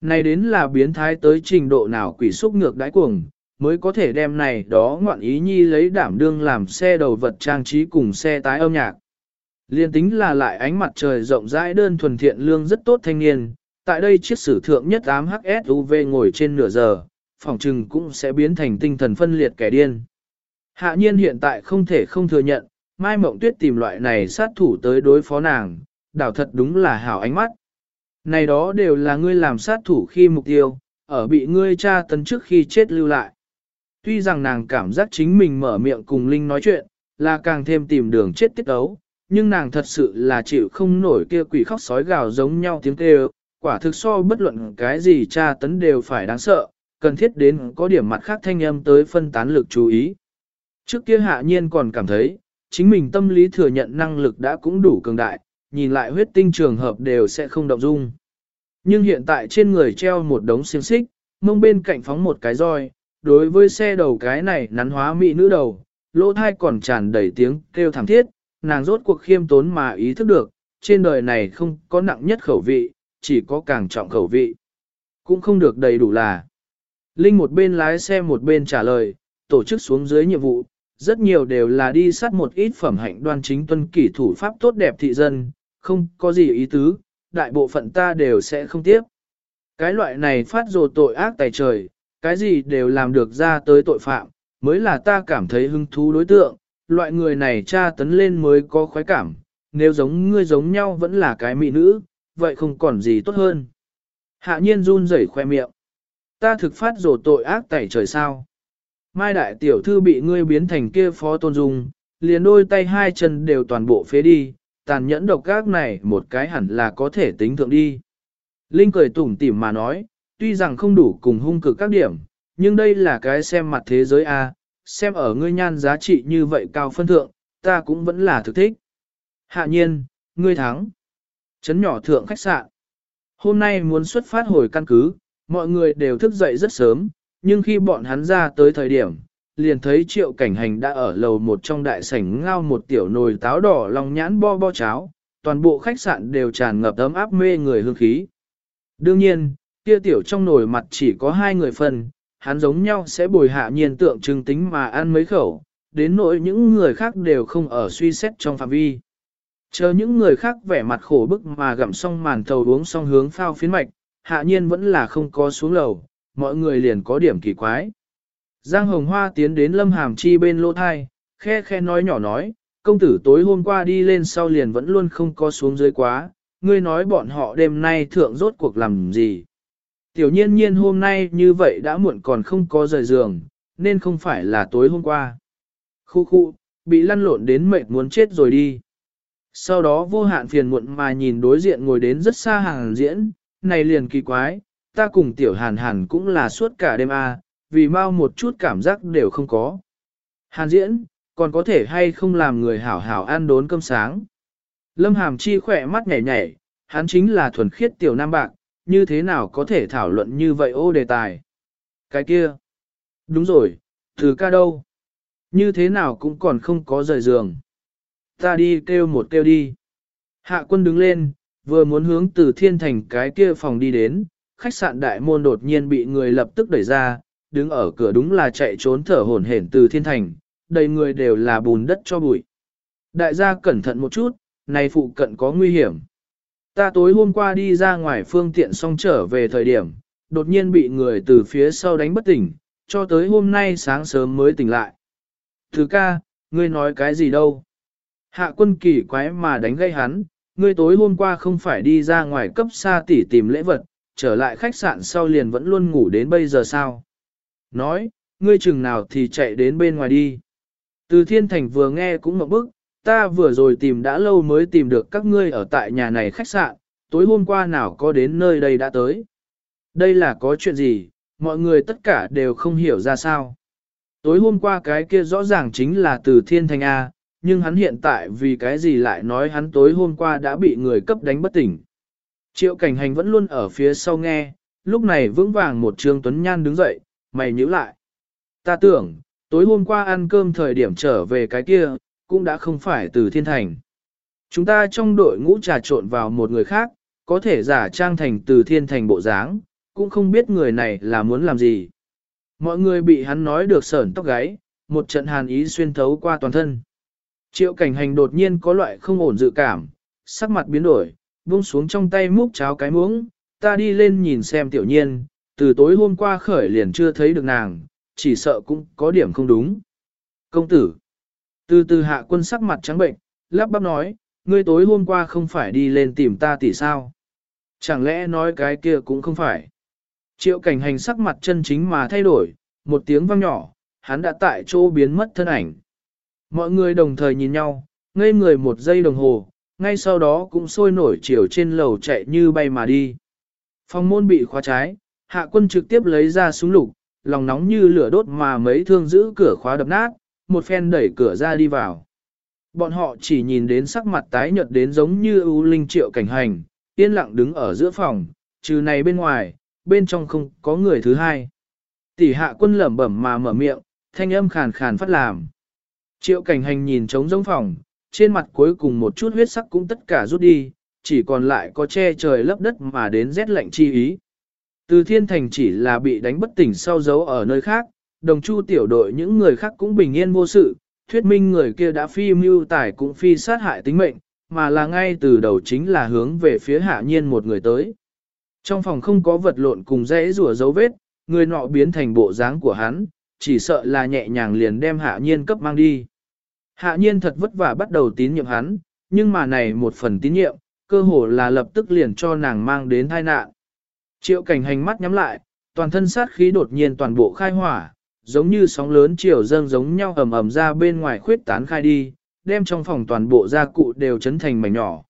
Này đến là biến thái tới trình độ nào quỷ xúc ngược đáy cuồng, mới có thể đem này đó ngoạn ý nhi lấy đảm đương làm xe đầu vật trang trí cùng xe tái âm nhạc. Liên tính là lại ánh mặt trời rộng rãi đơn thuần thiện lương rất tốt thanh niên, tại đây chiếc sử thượng nhất ám HSUV ngồi trên nửa giờ, phòng trừng cũng sẽ biến thành tinh thần phân liệt kẻ điên. Hạ nhiên hiện tại không thể không thừa nhận, Mai Mộng Tuyết tìm loại này sát thủ tới đối phó nàng, đảo thật đúng là hảo ánh mắt. Này đó đều là ngươi làm sát thủ khi mục tiêu, ở bị ngươi tra tấn trước khi chết lưu lại. Tuy rằng nàng cảm giác chính mình mở miệng cùng Linh nói chuyện, là càng thêm tìm đường chết tiết ấu, nhưng nàng thật sự là chịu không nổi kia quỷ khóc sói gào giống nhau tiếng kêu, quả thực so bất luận cái gì tra tấn đều phải đáng sợ, cần thiết đến có điểm mặt khác thanh âm tới phân tán lực chú ý. Trước kia hạ nhiên còn cảm thấy, chính mình tâm lý thừa nhận năng lực đã cũng đủ cường đại, nhìn lại huyết tinh trường hợp đều sẽ không động dung. Nhưng hiện tại trên người treo một đống xiềng xích, mông bên cạnh phóng một cái roi, đối với xe đầu cái này nắn hóa mỹ nữ đầu, lỗ thai còn tràn đầy tiếng kêu thảm thiết, nàng rốt cuộc khiêm tốn mà ý thức được, trên đời này không có nặng nhất khẩu vị, chỉ có càng trọng khẩu vị. Cũng không được đầy đủ là. Linh một bên lái xe một bên trả lời, tổ chức xuống dưới nhiệm vụ, rất nhiều đều là đi sát một ít phẩm hạnh đoan chính tuân kỷ thủ pháp tốt đẹp thị dân, không có gì ý tứ, đại bộ phận ta đều sẽ không tiếp. Cái loại này phát rồ tội ác tài trời, cái gì đều làm được ra tới tội phạm, mới là ta cảm thấy hứng thú đối tượng, loại người này tra tấn lên mới có khoái cảm, nếu giống ngươi giống nhau vẫn là cái mỹ nữ, vậy không còn gì tốt hơn. Hạ nhiên run rẩy khoe miệng. Ta thực phát rổ tội ác tẩy trời sao. Mai đại tiểu thư bị ngươi biến thành kia phó tôn dung, liền đôi tay hai chân đều toàn bộ phế đi, tàn nhẫn độc ác này một cái hẳn là có thể tính thượng đi. Linh cười tủm tỉm mà nói, tuy rằng không đủ cùng hung cực các điểm, nhưng đây là cái xem mặt thế giới A, xem ở ngươi nhan giá trị như vậy cao phân thượng, ta cũng vẫn là thực thích. Hạ nhiên, ngươi thắng. Chấn nhỏ thượng khách sạn. Hôm nay muốn xuất phát hồi căn cứ, mọi người đều thức dậy rất sớm, nhưng khi bọn hắn ra tới thời điểm, liền thấy triệu cảnh hành đã ở lầu một trong đại sảnh ngao một tiểu nồi táo đỏ lòng nhãn bo bo cháo, toàn bộ khách sạn đều tràn ngập ấm áp mê người hương khí. Đương nhiên, kia tiểu trong nồi mặt chỉ có hai người phần, hắn giống nhau sẽ bồi hạ nhiên tượng trưng tính mà ăn mấy khẩu, đến nỗi những người khác đều không ở suy xét trong phạm vi. Chờ những người khác vẻ mặt khổ bức mà gặm xong màn thầu uống xong hướng phao phiến mạch, hạ nhiên vẫn là không có xuống lầu, mọi người liền có điểm kỳ quái. Giang Hồng Hoa tiến đến Lâm Hàm Chi bên lô thai, khe khe nói nhỏ nói, công tử tối hôm qua đi lên sau liền vẫn luôn không có xuống dưới quá, ngươi nói bọn họ đêm nay thượng rốt cuộc làm gì. Tiểu nhiên nhiên hôm nay như vậy đã muộn còn không có rời giường, nên không phải là tối hôm qua. Khu khu, bị lăn lộn đến mệt muốn chết rồi đi. Sau đó vô hạn phiền muộn mà nhìn đối diện ngồi đến rất xa hàng diễn, này liền kỳ quái, ta cùng tiểu hàn hàn cũng là suốt cả đêm a, à, vì mau một chút cảm giác đều không có. Hàn diễn, còn có thể hay không làm người hảo hảo ăn đốn cơm sáng. Lâm Hàm Chi khỏe mắt nhảy nhảy, hắn chính là thuần khiết tiểu nam bạc, như thế nào có thể thảo luận như vậy ô đề tài. Cái kia. Đúng rồi, từ ca đâu? Như thế nào cũng còn không có rời giường. Ta đi kêu một kêu đi. Hạ quân đứng lên, vừa muốn hướng từ thiên thành cái kia phòng đi đến, khách sạn đại môn đột nhiên bị người lập tức đẩy ra, đứng ở cửa đúng là chạy trốn thở hổn hển từ thiên thành, đầy người đều là bùn đất cho bụi. Đại gia cẩn thận một chút, này phụ cận có nguy hiểm. Ta tối hôm qua đi ra ngoài phương tiện xong trở về thời điểm, đột nhiên bị người từ phía sau đánh bất tỉnh, cho tới hôm nay sáng sớm mới tỉnh lại. Thứ ca, ngươi nói cái gì đâu? Hạ quân kỳ quái mà đánh gây hắn, ngươi tối hôm qua không phải đi ra ngoài cấp xa tỉ tìm lễ vật, trở lại khách sạn sau liền vẫn luôn ngủ đến bây giờ sao? Nói, ngươi chừng nào thì chạy đến bên ngoài đi. Từ thiên thành vừa nghe cũng một bức, ta vừa rồi tìm đã lâu mới tìm được các ngươi ở tại nhà này khách sạn, tối hôm qua nào có đến nơi đây đã tới. Đây là có chuyện gì, mọi người tất cả đều không hiểu ra sao. Tối hôm qua cái kia rõ ràng chính là từ thiên thành A, nhưng hắn hiện tại vì cái gì lại nói hắn tối hôm qua đã bị người cấp đánh bất tỉnh. Triệu cảnh hành vẫn luôn ở phía sau nghe, lúc này vững vàng một trương tuấn nhan đứng dậy, mày nhíu lại. Ta tưởng, tối hôm qua ăn cơm thời điểm trở về cái kia, cũng đã không phải từ thiên thành. Chúng ta trong đội ngũ trà trộn vào một người khác, có thể giả trang thành từ thiên thành bộ dáng, cũng không biết người này là muốn làm gì. Mọi người bị hắn nói được sởn tóc gáy, một trận hàn ý xuyên thấu qua toàn thân. Triệu cảnh hành đột nhiên có loại không ổn dự cảm, sắc mặt biến đổi, buông xuống trong tay múc cháo cái muỗng, ta đi lên nhìn xem tiểu nhiên, từ tối hôm qua khởi liền chưa thấy được nàng, chỉ sợ cũng có điểm không đúng. Công tử, từ từ hạ quân sắc mặt trắng bệnh, lắp bắp nói, ngươi tối hôm qua không phải đi lên tìm ta tỷ sao? Chẳng lẽ nói cái kia cũng không phải? Triệu cảnh hành sắc mặt chân chính mà thay đổi, một tiếng vang nhỏ, hắn đã tại chỗ biến mất thân ảnh. Mọi người đồng thời nhìn nhau, ngây người một giây đồng hồ, ngay sau đó cũng sôi nổi chiều trên lầu chạy như bay mà đi. Phòng môn bị khóa trái, hạ quân trực tiếp lấy ra súng lục, lòng nóng như lửa đốt mà mấy thương giữ cửa khóa đập nát, một phen đẩy cửa ra đi vào. Bọn họ chỉ nhìn đến sắc mặt tái nhợt đến giống như ưu linh triệu cảnh hành, yên lặng đứng ở giữa phòng, trừ này bên ngoài, bên trong không có người thứ hai. Tỷ hạ quân lẩm bẩm mà mở miệng, thanh âm khàn khàn phát làm. Triệu cảnh hành nhìn trống giống phòng, trên mặt cuối cùng một chút huyết sắc cũng tất cả rút đi, chỉ còn lại có che trời lấp đất mà đến rét lạnh chi ý. Từ thiên thành chỉ là bị đánh bất tỉnh sau giấu ở nơi khác, đồng chu tiểu đội những người khác cũng bình yên vô sự, thuyết minh người kia đã phi mưu tài cũng phi sát hại tính mệnh, mà là ngay từ đầu chính là hướng về phía hạ nhiên một người tới. Trong phòng không có vật lộn cùng dãy rùa dấu vết, người nọ biến thành bộ dáng của hắn, chỉ sợ là nhẹ nhàng liền đem hạ nhiên cấp mang đi. Hạ nhiên thật vất vả bắt đầu tín nhiệm hắn, nhưng mà này một phần tín nhiệm, cơ hồ là lập tức liền cho nàng mang đến tai nạn. Triệu cảnh hành mắt nhắm lại, toàn thân sát khí đột nhiên toàn bộ khai hỏa, giống như sóng lớn chiều dâng giống nhau ầm ầm ra bên ngoài khuyết tán khai đi, đem trong phòng toàn bộ gia cụ đều chấn thành mảnh nhỏ.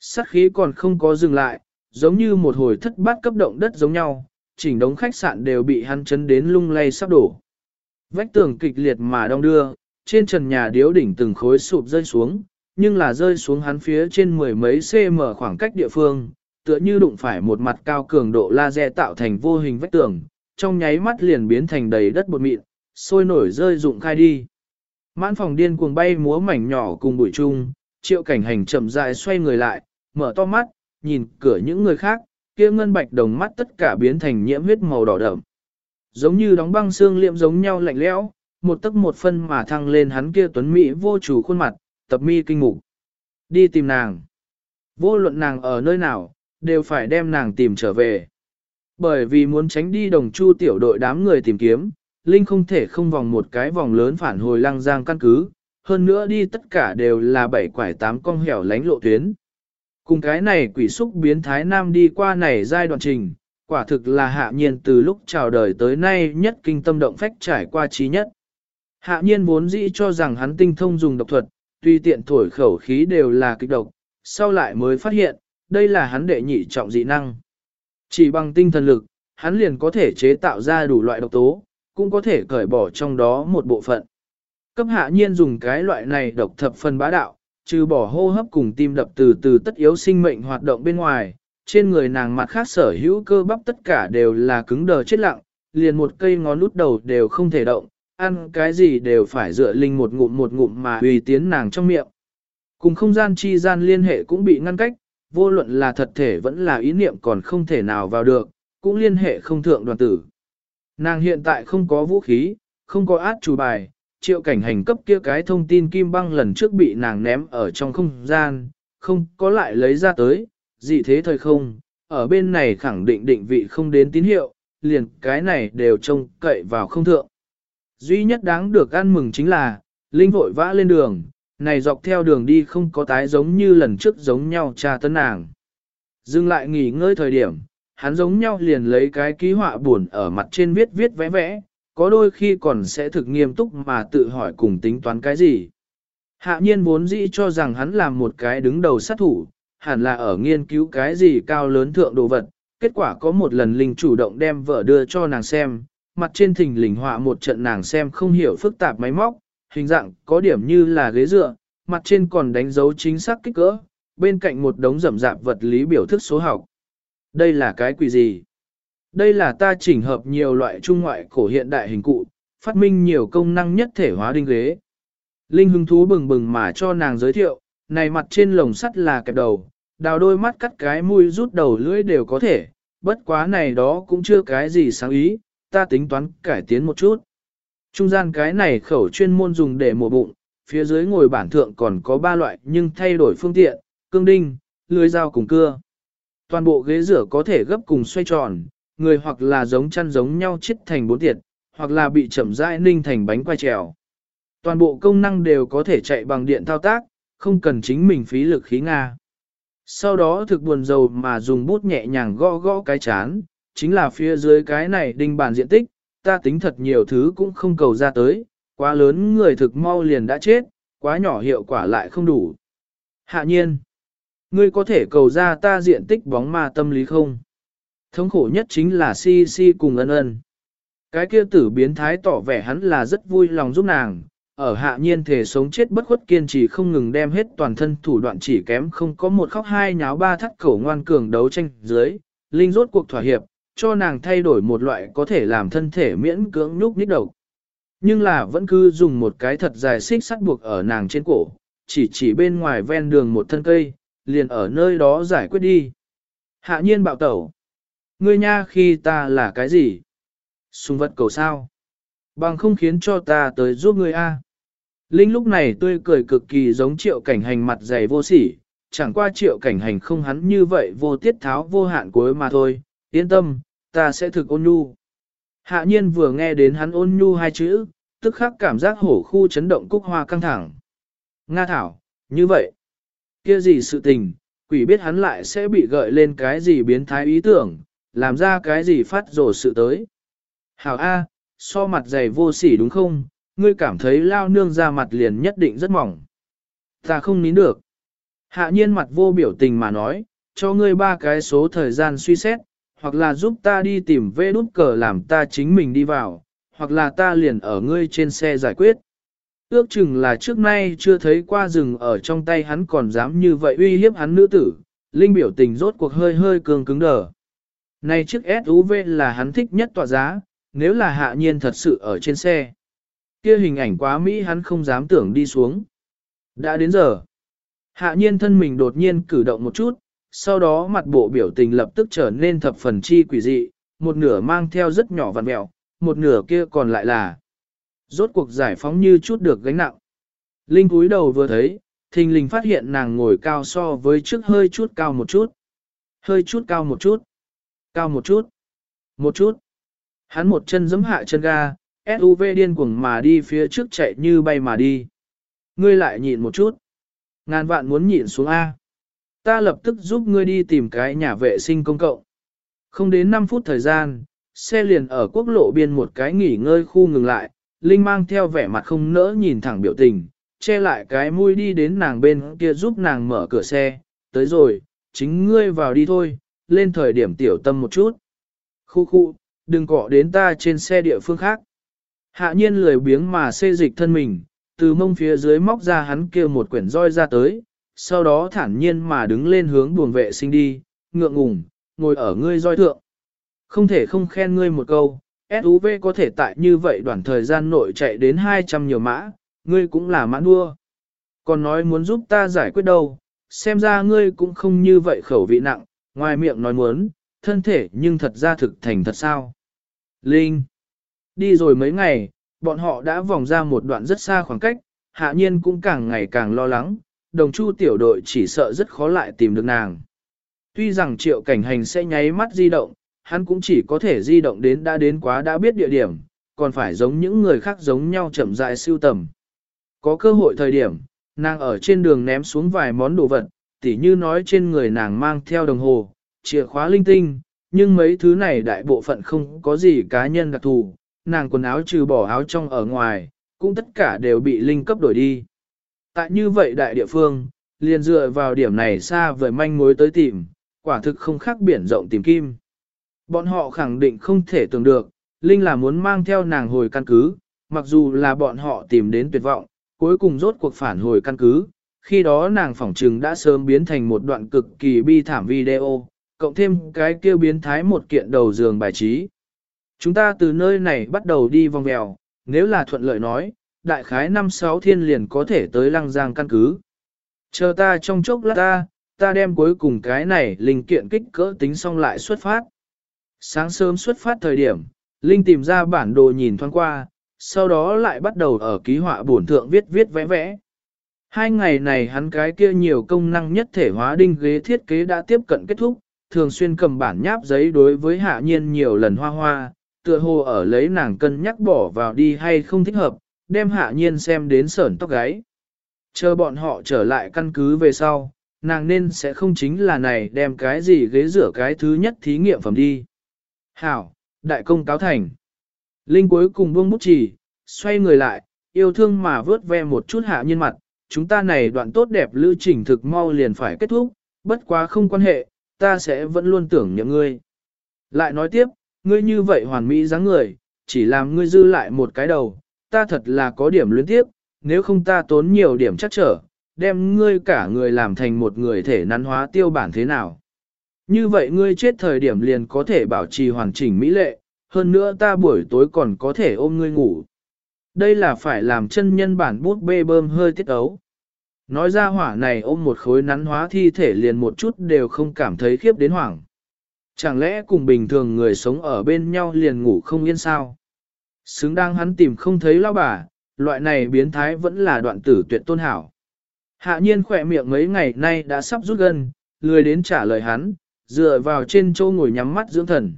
Sát khí còn không có dừng lại, giống như một hồi thất bát cấp động đất giống nhau, chỉnh đống khách sạn đều bị hắn chấn đến lung lay sắp đổ. Vách tường kịch liệt mà đong đưa, trên trần nhà điếu đỉnh từng khối sụp rơi xuống, nhưng là rơi xuống hắn phía trên mười mấy cm khoảng cách địa phương, tựa như đụng phải một mặt cao cường độ laser tạo thành vô hình vách tường, trong nháy mắt liền biến thành đầy đất bột mịn, sôi nổi rơi rụng khai đi. Mãn phòng điên cuồng bay múa mảnh nhỏ cùng bụi chung, triệu cảnh hành chậm rãi xoay người lại, mở to mắt, nhìn cửa những người khác, kia ngân bạch đồng mắt tất cả biến thành nhiễm huyết màu đỏ đậm. Giống như đóng băng xương liệm giống nhau lạnh lẽo, một tấc một phân mà thăng lên hắn kia tuấn mỹ vô chủ khuôn mặt, tập mi kinh mục. Đi tìm nàng. Vô luận nàng ở nơi nào, đều phải đem nàng tìm trở về. Bởi vì muốn tránh đi đồng chu tiểu đội đám người tìm kiếm, Linh không thể không vòng một cái vòng lớn phản hồi lăng giang căn cứ, hơn nữa đi tất cả đều là bảy quải tám con hẻo lánh lộ tuyến. Cùng cái này quỷ xúc biến thái nam đi qua này giai đoạn trình, quả thực là hạ nhiên từ lúc chào đời tới nay nhất kinh tâm động phách trải qua trí nhất. Hạ nhiên vốn dĩ cho rằng hắn tinh thông dùng độc thuật, tuy tiện thổi khẩu khí đều là kịch độc, sau lại mới phát hiện, đây là hắn đệ nhị trọng dị năng. Chỉ bằng tinh thần lực, hắn liền có thể chế tạo ra đủ loại độc tố, cũng có thể cởi bỏ trong đó một bộ phận. Cấp hạ nhiên dùng cái loại này độc thập phần bá đạo, trừ bỏ hô hấp cùng tim đập từ từ tất yếu sinh mệnh hoạt động bên ngoài, trên người nàng mặt khác sở hữu cơ bắp tất cả đều là cứng đờ chết lặng, liền một cây ngón út đầu đều không thể động, ăn cái gì đều phải dựa linh một ngụm một ngụm mà uy tiến nàng trong miệng. Cùng không gian chi gian liên hệ cũng bị ngăn cách, vô luận là thật thể vẫn là ý niệm còn không thể nào vào được, cũng liên hệ không thượng đoàn tử. Nàng hiện tại không có vũ khí, không có át chủ bài, triệu cảnh hành cấp kia cái thông tin kim băng lần trước bị nàng ném ở trong không gian, không có lại lấy ra tới, dị thế thời không, ở bên này khẳng định định vị không đến tín hiệu, liền cái này đều trông cậy vào không thượng. Duy nhất đáng được ăn mừng chính là, Linh vội vã lên đường, này dọc theo đường đi không có tái giống như lần trước giống nhau tra tấn nàng. Dừng lại nghỉ ngơi thời điểm, hắn giống nhau liền lấy cái ký họa buồn ở mặt trên viết viết vẽ vẽ, có đôi khi còn sẽ thực nghiêm túc mà tự hỏi cùng tính toán cái gì. Hạ nhiên vốn dĩ cho rằng hắn làm một cái đứng đầu sát thủ, hẳn là ở nghiên cứu cái gì cao lớn thượng đồ vật, kết quả có một lần Linh chủ động đem vợ đưa cho nàng xem, mặt trên thình lình họa một trận nàng xem không hiểu phức tạp máy móc, hình dạng có điểm như là ghế dựa, mặt trên còn đánh dấu chính xác kích cỡ, bên cạnh một đống rậm rạp vật lý biểu thức số học. Đây là cái quỷ gì? Đây là ta chỉnh hợp nhiều loại trung ngoại cổ hiện đại hình cụ, phát minh nhiều công năng nhất thể hóa đinh ghế. Linh hứng thú bừng bừng mà cho nàng giới thiệu, này mặt trên lồng sắt là kẹp đầu, đào đôi mắt cắt cái mũi rút đầu lưỡi đều có thể, bất quá này đó cũng chưa cái gì sáng ý, ta tính toán cải tiến một chút. Trung gian cái này khẩu chuyên môn dùng để mổ bụng, phía dưới ngồi bản thượng còn có ba loại nhưng thay đổi phương tiện, cương đinh, lưới dao cùng cưa. Toàn bộ ghế rửa có thể gấp cùng xoay tròn, người hoặc là giống chăn giống nhau chít thành bốn tiệt, hoặc là bị chậm rãi ninh thành bánh quay trèo. Toàn bộ công năng đều có thể chạy bằng điện thao tác, không cần chính mình phí lực khí Nga. Sau đó thực buồn dầu mà dùng bút nhẹ nhàng gõ gõ cái chán, chính là phía dưới cái này đinh bàn diện tích, ta tính thật nhiều thứ cũng không cầu ra tới, quá lớn người thực mau liền đã chết, quá nhỏ hiệu quả lại không đủ. Hạ nhiên, ngươi có thể cầu ra ta diện tích bóng ma tâm lý không? Thống khổ nhất chính là si si cùng ân ân. Cái kia tử biến thái tỏ vẻ hắn là rất vui lòng giúp nàng, ở hạ nhiên thể sống chết bất khuất kiên trì không ngừng đem hết toàn thân thủ đoạn chỉ kém không có một khóc hai nháo ba thắt cổ ngoan cường đấu tranh dưới, Linh rốt cuộc thỏa hiệp, cho nàng thay đổi một loại có thể làm thân thể miễn cưỡng nhúc nhích đầu. Nhưng là vẫn cứ dùng một cái thật dài xích sắt buộc ở nàng trên cổ, chỉ chỉ bên ngoài ven đường một thân cây, liền ở nơi đó giải quyết đi. Hạ nhiên bạo tẩu. Ngươi nha khi ta là cái gì? xung vật cầu sao? Bằng không khiến cho ta tới giúp ngươi a. Linh lúc này tươi cười cực kỳ giống triệu cảnh hành mặt dày vô sỉ, chẳng qua triệu cảnh hành không hắn như vậy vô tiết tháo vô hạn cuối mà thôi, yên tâm, ta sẽ thực ôn nhu. Hạ nhiên vừa nghe đến hắn ôn nhu hai chữ, tức khắc cảm giác hổ khu chấn động cúc hoa căng thẳng. Nga thảo, như vậy, kia gì sự tình, quỷ biết hắn lại sẽ bị gợi lên cái gì biến thái ý tưởng, làm ra cái gì phát rồ sự tới. Hảo A, so mặt dày vô sỉ đúng không, ngươi cảm thấy lao nương ra mặt liền nhất định rất mỏng. Ta không nín được. Hạ nhiên mặt vô biểu tình mà nói, cho ngươi ba cái số thời gian suy xét, hoặc là giúp ta đi tìm vê đút cờ làm ta chính mình đi vào, hoặc là ta liền ở ngươi trên xe giải quyết. Ước chừng là trước nay chưa thấy qua rừng ở trong tay hắn còn dám như vậy uy hiếp hắn nữ tử, Linh biểu tình rốt cuộc hơi hơi cường cứng đờ. Này chiếc SUV là hắn thích nhất tọa giá, nếu là hạ nhiên thật sự ở trên xe. kia hình ảnh quá Mỹ hắn không dám tưởng đi xuống. Đã đến giờ. Hạ nhiên thân mình đột nhiên cử động một chút, sau đó mặt bộ biểu tình lập tức trở nên thập phần chi quỷ dị, một nửa mang theo rất nhỏ vằn mẹo, một nửa kia còn lại là rốt cuộc giải phóng như chút được gánh nặng. Linh cúi đầu vừa thấy, thình lình phát hiện nàng ngồi cao so với trước hơi chút cao một chút. Hơi chút cao một chút. Cao một chút. Một chút. Hắn một chân giẫm hạ chân ga, SUV điên cuồng mà đi phía trước chạy như bay mà đi. Ngươi lại nhịn một chút. Ngàn vạn muốn nhịn xuống A. Ta lập tức giúp ngươi đi tìm cái nhà vệ sinh công cộng. Không đến 5 phút thời gian, xe liền ở quốc lộ biên một cái nghỉ ngơi khu ngừng lại, Linh mang theo vẻ mặt không nỡ nhìn thẳng biểu tình, che lại cái mũi đi đến nàng bên kia giúp nàng mở cửa xe, tới rồi, chính ngươi vào đi thôi, lên thời điểm tiểu tâm một chút. Khu khu, đừng cọ đến ta trên xe địa phương khác. Hạ nhiên lười biếng mà xê dịch thân mình, từ mông phía dưới móc ra hắn kia một quyển roi ra tới, sau đó thản nhiên mà đứng lên hướng buồng vệ sinh đi, ngượng ngùng, ngồi ở ngươi roi thượng. Không thể không khen ngươi một câu, SUV có thể tại như vậy đoạn thời gian nội chạy đến 200 nhiều mã, ngươi cũng là mã đua. Còn nói muốn giúp ta giải quyết đâu, xem ra ngươi cũng không như vậy khẩu vị nặng, ngoài miệng nói muốn, thân thể nhưng thật ra thực thành thật sao. Linh. Đi rồi mấy ngày, bọn họ đã vòng ra một đoạn rất xa khoảng cách, hạ nhiên cũng càng ngày càng lo lắng, đồng chu tiểu đội chỉ sợ rất khó lại tìm được nàng. Tuy rằng triệu cảnh hành sẽ nháy mắt di động, hắn cũng chỉ có thể di động đến đã đến quá đã biết địa điểm, còn phải giống những người khác giống nhau chậm rãi siêu tầm. Có cơ hội thời điểm, nàng ở trên đường ném xuống vài món đồ vật, tỉ như nói trên người nàng mang theo đồng hồ, chìa khóa linh tinh, nhưng mấy thứ này đại bộ phận không có gì cá nhân đặc thù, nàng quần áo trừ bỏ áo trong ở ngoài, cũng tất cả đều bị linh cấp đổi đi. Tại như vậy đại địa phương, liền dựa vào điểm này xa vời manh mối tới tìm, quả thực không khác biển rộng tìm kim. Bọn họ khẳng định không thể tưởng được, Linh là muốn mang theo nàng hồi căn cứ, mặc dù là bọn họ tìm đến tuyệt vọng, cuối cùng rốt cuộc phản hồi căn cứ, khi đó nàng phỏng trừng đã sớm biến thành một đoạn cực kỳ bi thảm video, cộng thêm cái kêu biến thái một kiện đầu giường bài trí. Chúng ta từ nơi này bắt đầu đi vòng vèo, nếu là thuận lợi nói, đại khái năm sáu thiên liền có thể tới lăng giang căn cứ. Chờ ta trong chốc lát ta, ta đem cuối cùng cái này linh kiện kích cỡ tính xong lại xuất phát. Sáng sớm xuất phát thời điểm, Linh tìm ra bản đồ nhìn thoáng qua, sau đó lại bắt đầu ở ký họa bổn thượng viết viết vẽ vẽ. Hai ngày này hắn cái kia nhiều công năng nhất thể hóa đinh ghế thiết kế đã tiếp cận kết thúc, thường xuyên cầm bản nháp giấy đối với hạ nhiên nhiều lần hoa hoa, tựa hồ ở lấy nàng cân nhắc bỏ vào đi hay không thích hợp, đem hạ nhiên xem đến sởn tóc gáy. Chờ bọn họ trở lại căn cứ về sau, nàng nên sẽ không chính là này đem cái gì ghế rửa cái thứ nhất thí nghiệm phẩm đi. Hảo, đại công cáo thành. Linh cuối cùng buông bút chỉ, xoay người lại, yêu thương mà vớt ve một chút hạ nhiên mặt, chúng ta này đoạn tốt đẹp lưu trình thực mau liền phải kết thúc, bất quá không quan hệ, ta sẽ vẫn luôn tưởng nhớ ngươi. Lại nói tiếp, ngươi như vậy hoàn mỹ dáng người, chỉ làm ngươi dư lại một cái đầu, ta thật là có điểm luyến tiếp, nếu không ta tốn nhiều điểm chắc trở, đem ngươi cả người làm thành một người thể nắn hóa tiêu bản thế nào. Như vậy ngươi chết thời điểm liền có thể bảo trì hoàn chỉnh mỹ lệ, hơn nữa ta buổi tối còn có thể ôm ngươi ngủ. Đây là phải làm chân nhân bản bút bê bơm hơi tiết ấu. Nói ra hỏa này ôm một khối nắn hóa thi thể liền một chút đều không cảm thấy khiếp đến hoảng. Chẳng lẽ cùng bình thường người sống ở bên nhau liền ngủ không yên sao? Xứng đang hắn tìm không thấy lao bà, loại này biến thái vẫn là đoạn tử tuyệt tôn hảo. Hạ nhiên khỏe miệng mấy ngày nay đã sắp rút gần, lười đến trả lời hắn, dựa vào trên châu ngồi nhắm mắt dưỡng thần.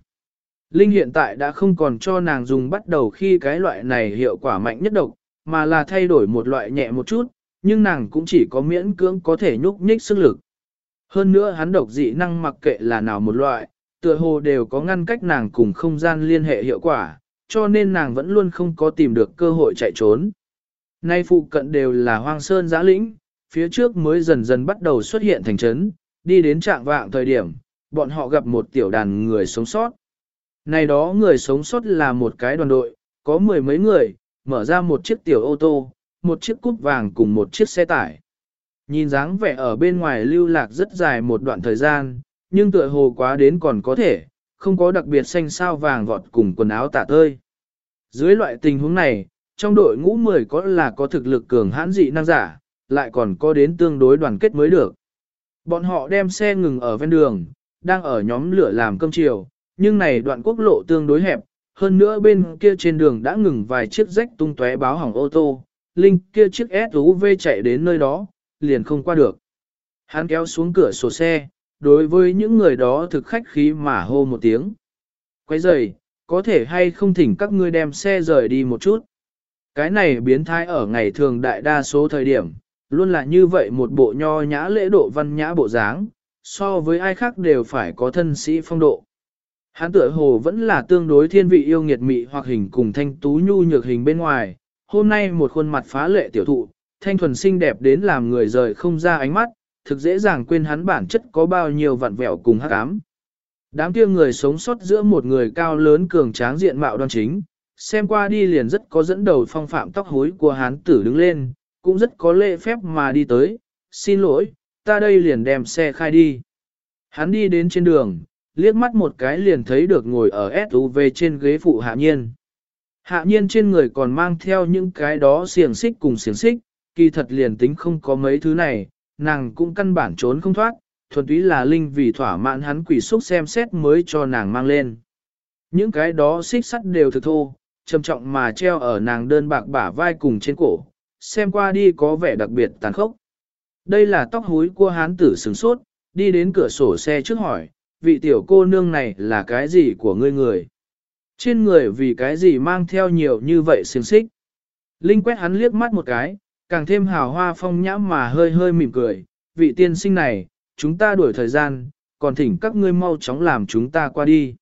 Linh hiện tại đã không còn cho nàng dùng bắt đầu khi cái loại này hiệu quả mạnh nhất độc, mà là thay đổi một loại nhẹ một chút, nhưng nàng cũng chỉ có miễn cưỡng có thể nhúc nhích sức lực. Hơn nữa hắn độc dị năng mặc kệ là nào một loại, tựa hồ đều có ngăn cách nàng cùng không gian liên hệ hiệu quả, cho nên nàng vẫn luôn không có tìm được cơ hội chạy trốn. Nay phụ cận đều là hoang sơn giã lĩnh, phía trước mới dần dần bắt đầu xuất hiện thành trấn, đi đến trạng vạng thời điểm, bọn họ gặp một tiểu đàn người sống sót. Này đó người sống sót là một cái đoàn đội, có mười mấy người, mở ra một chiếc tiểu ô tô, một chiếc cúp vàng cùng một chiếc xe tải. Nhìn dáng vẻ ở bên ngoài lưu lạc rất dài một đoạn thời gian, nhưng tựa hồ quá đến còn có thể, không có đặc biệt xanh sao vàng vọt cùng quần áo tả tơi. Dưới loại tình huống này, trong đội ngũ 10 có là có thực lực cường hãn dị năng giả, lại còn có đến tương đối đoàn kết mới được. Bọn họ đem xe ngừng ở ven đường, đang ở nhóm lửa làm cơm chiều, nhưng này đoạn quốc lộ tương đối hẹp, hơn nữa bên kia trên đường đã ngừng vài chiếc rách tung tóe báo hỏng ô tô, Linh kia chiếc SUV chạy đến nơi đó, liền không qua được. Hắn kéo xuống cửa sổ xe, đối với những người đó thực khách khí mà hô một tiếng. Quay rời, có thể hay không thỉnh các ngươi đem xe rời đi một chút. Cái này biến thái ở ngày thường đại đa số thời điểm, luôn là như vậy một bộ nho nhã lễ độ văn nhã bộ dáng, so với ai khác đều phải có thân sĩ phong độ. Hán tựa hồ vẫn là tương đối thiên vị yêu nghiệt mị hoặc hình cùng thanh tú nhu nhược hình bên ngoài, hôm nay một khuôn mặt phá lệ tiểu thụ, thanh thuần xinh đẹp đến làm người rời không ra ánh mắt, thực dễ dàng quên hắn bản chất có bao nhiêu vặn vẹo cùng hắc ám. Đám kia người sống sót giữa một người cao lớn cường tráng diện mạo đoan chính, xem qua đi liền rất có dẫn đầu phong phạm tóc hối của hán tử đứng lên, cũng rất có lễ phép mà đi tới, xin lỗi, ta đây liền đem xe khai đi. Hắn đi đến trên đường, liếc mắt một cái liền thấy được ngồi ở SUV trên ghế phụ hạ nhiên. Hạ nhiên trên người còn mang theo những cái đó xiềng xích cùng xiềng xích, kỳ thật liền tính không có mấy thứ này, nàng cũng căn bản trốn không thoát, thuần túy là linh vì thỏa mãn hắn quỷ xúc xem xét mới cho nàng mang lên. Những cái đó xích sắt đều thực thô, trầm trọng mà treo ở nàng đơn bạc bả vai cùng trên cổ, xem qua đi có vẻ đặc biệt tàn khốc. Đây là tóc húi của hán tử sừng sốt, đi đến cửa sổ xe trước hỏi, vị tiểu cô nương này là cái gì của ngươi người? Trên người vì cái gì mang theo nhiều như vậy xiềng xích? Linh quét hắn liếc mắt một cái, Càng thêm hào hoa phong nhã mà hơi hơi mỉm cười, vị tiên sinh này, chúng ta đuổi thời gian, còn thỉnh các ngươi mau chóng làm chúng ta qua đi.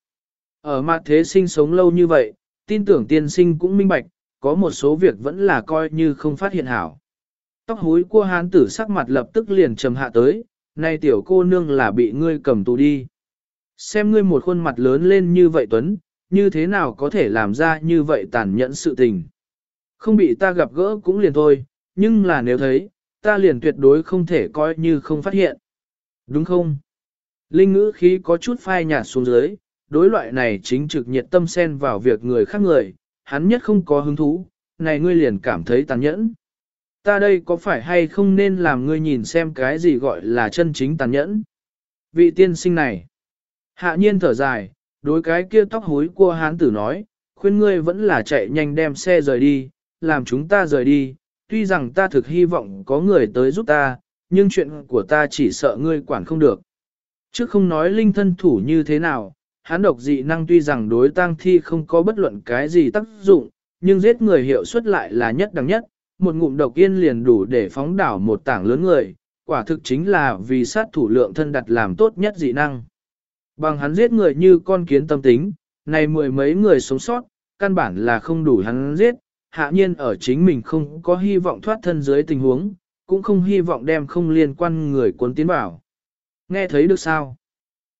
Ở mặt thế sinh sống lâu như vậy, tin tưởng tiên sinh cũng minh bạch, có một số việc vẫn là coi như không phát hiện hảo. Tóc húi của hán tử sắc mặt lập tức liền trầm hạ tới, nay tiểu cô nương là bị ngươi cầm tù đi. Xem ngươi một khuôn mặt lớn lên như vậy Tuấn, như thế nào có thể làm ra như vậy tàn nhẫn sự tình. Không bị ta gặp gỡ cũng liền thôi, nhưng là nếu thấy, ta liền tuyệt đối không thể coi như không phát hiện. Đúng không? Linh ngữ khí có chút phai nhạt xuống dưới, đối loại này chính trực nhiệt tâm xen vào việc người khác người, hắn nhất không có hứng thú, này ngươi liền cảm thấy tàn nhẫn. Ta đây có phải hay không nên làm ngươi nhìn xem cái gì gọi là chân chính tàn nhẫn? Vị tiên sinh này, hạ nhiên thở dài, đối cái kia tóc hối của hán tử nói, khuyên ngươi vẫn là chạy nhanh đem xe rời đi, làm chúng ta rời đi, tuy rằng ta thực hy vọng có người tới giúp ta, nhưng chuyện của ta chỉ sợ ngươi quản không được. Chứ không nói linh thân thủ như thế nào, hắn độc dị năng tuy rằng đối tang thi không có bất luận cái gì tác dụng, nhưng giết người hiệu suất lại là nhất đẳng nhất, một ngụm độc yên liền đủ để phóng đảo một tảng lớn người, quả thực chính là vì sát thủ lượng thân đặt làm tốt nhất dị năng. Bằng hắn giết người như con kiến tâm tính, này mười mấy người sống sót, căn bản là không đủ hắn giết, hạ nhiên ở chính mình không có hy vọng thoát thân dưới tình huống, cũng không hy vọng đem không liên quan người cuốn tiến vào. Nghe thấy được sao?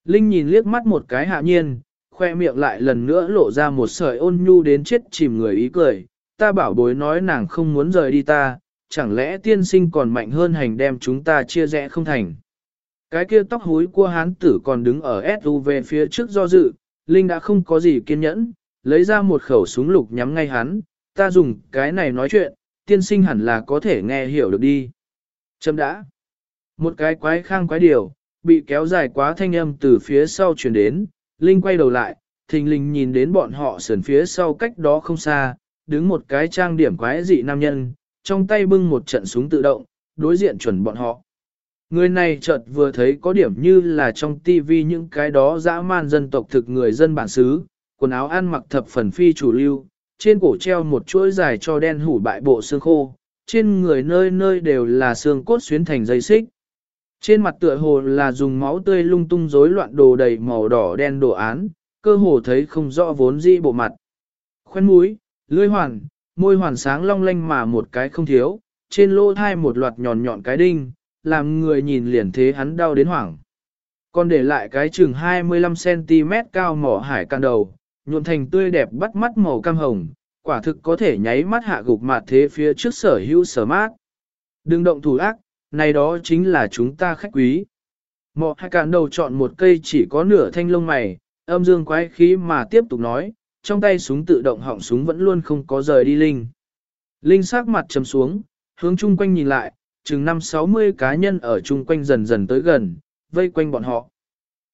Linh nhìn liếc mắt một cái hạ nhiên, khoe miệng lại lần nữa lộ ra một sợi ôn nhu đến chết chìm người ý cười, ta bảo bối nói nàng không muốn rời đi ta, chẳng lẽ tiên sinh còn mạnh hơn hành đem chúng ta chia rẽ không thành. Cái kia tóc húi của hán tử còn đứng ở SUV phía trước do dự, Linh đã không có gì kiên nhẫn, lấy ra một khẩu súng lục nhắm ngay hắn, ta dùng cái này nói chuyện, tiên sinh hẳn là có thể nghe hiểu được đi. Châm đã. Một cái quái khang quái điều, bị kéo dài quá thanh âm từ phía sau truyền đến, Linh quay đầu lại, thình lình nhìn đến bọn họ sườn phía sau cách đó không xa, đứng một cái trang điểm quái dị nam nhân, trong tay bưng một trận súng tự động, đối diện chuẩn bọn họ. Người này chợt vừa thấy có điểm như là trong tivi những cái đó dã man dân tộc thực người dân bản xứ, quần áo ăn mặc thập phần phi chủ lưu, trên cổ treo một chuỗi dài cho đen hủ bại bộ xương khô, trên người nơi nơi đều là xương cốt xuyến thành dây xích. Trên mặt tựa hồ là dùng máu tươi lung tung rối loạn đồ đầy màu đỏ đen đồ án, cơ hồ thấy không rõ vốn dĩ bộ mặt. Khoen mũi, lưỡi hoàn, môi hoàn sáng long lanh mà một cái không thiếu, trên lỗ thai một loạt nhọn nhọn cái đinh, làm người nhìn liền thế hắn đau đến hoảng. Còn để lại cái chừng 25cm cao mỏ hải can đầu, nhuộn thành tươi đẹp bắt mắt màu cam hồng, quả thực có thể nháy mắt hạ gục mặt thế phía trước sở hữu sở mát. Đừng động thủ ác, này đó chính là chúng ta khách quý. Mọ hai cạn đầu chọn một cây chỉ có nửa thanh lông mày, âm dương quái khí mà tiếp tục nói, trong tay súng tự động họng súng vẫn luôn không có rời đi Linh. Linh sắc mặt trầm xuống, hướng chung quanh nhìn lại, chừng năm sáu mươi cá nhân ở chung quanh dần dần tới gần, vây quanh bọn họ.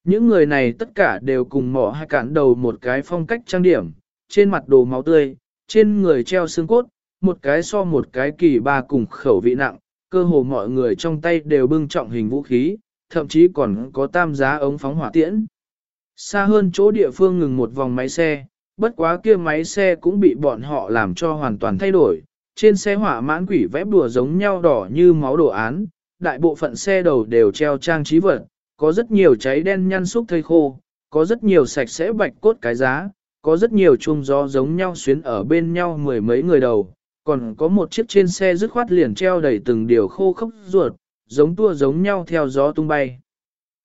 Những người này tất cả đều cùng mỏ hai cản đầu một cái phong cách trang điểm, trên mặt đồ máu tươi, trên người treo xương cốt, một cái so một cái kỳ ba cùng khẩu vị nặng, cơ hồ mọi người trong tay đều bưng trọng hình vũ khí, thậm chí còn có tam giá ống phóng hỏa tiễn. Xa hơn chỗ địa phương ngừng một vòng máy xe, bất quá kia máy xe cũng bị bọn họ làm cho hoàn toàn thay đổi. Trên xe hỏa mãn quỷ vẽ bùa giống nhau đỏ như máu đồ án, đại bộ phận xe đầu đều treo trang trí vật, có rất nhiều cháy đen nhăn xúc thây khô, có rất nhiều sạch sẽ bạch cốt cái giá, có rất nhiều chuông gió giống nhau xuyến ở bên nhau mười mấy người đầu, còn có một chiếc trên xe dứt khoát liền treo đầy từng điều khô khốc ruột, giống tua giống nhau theo gió tung bay.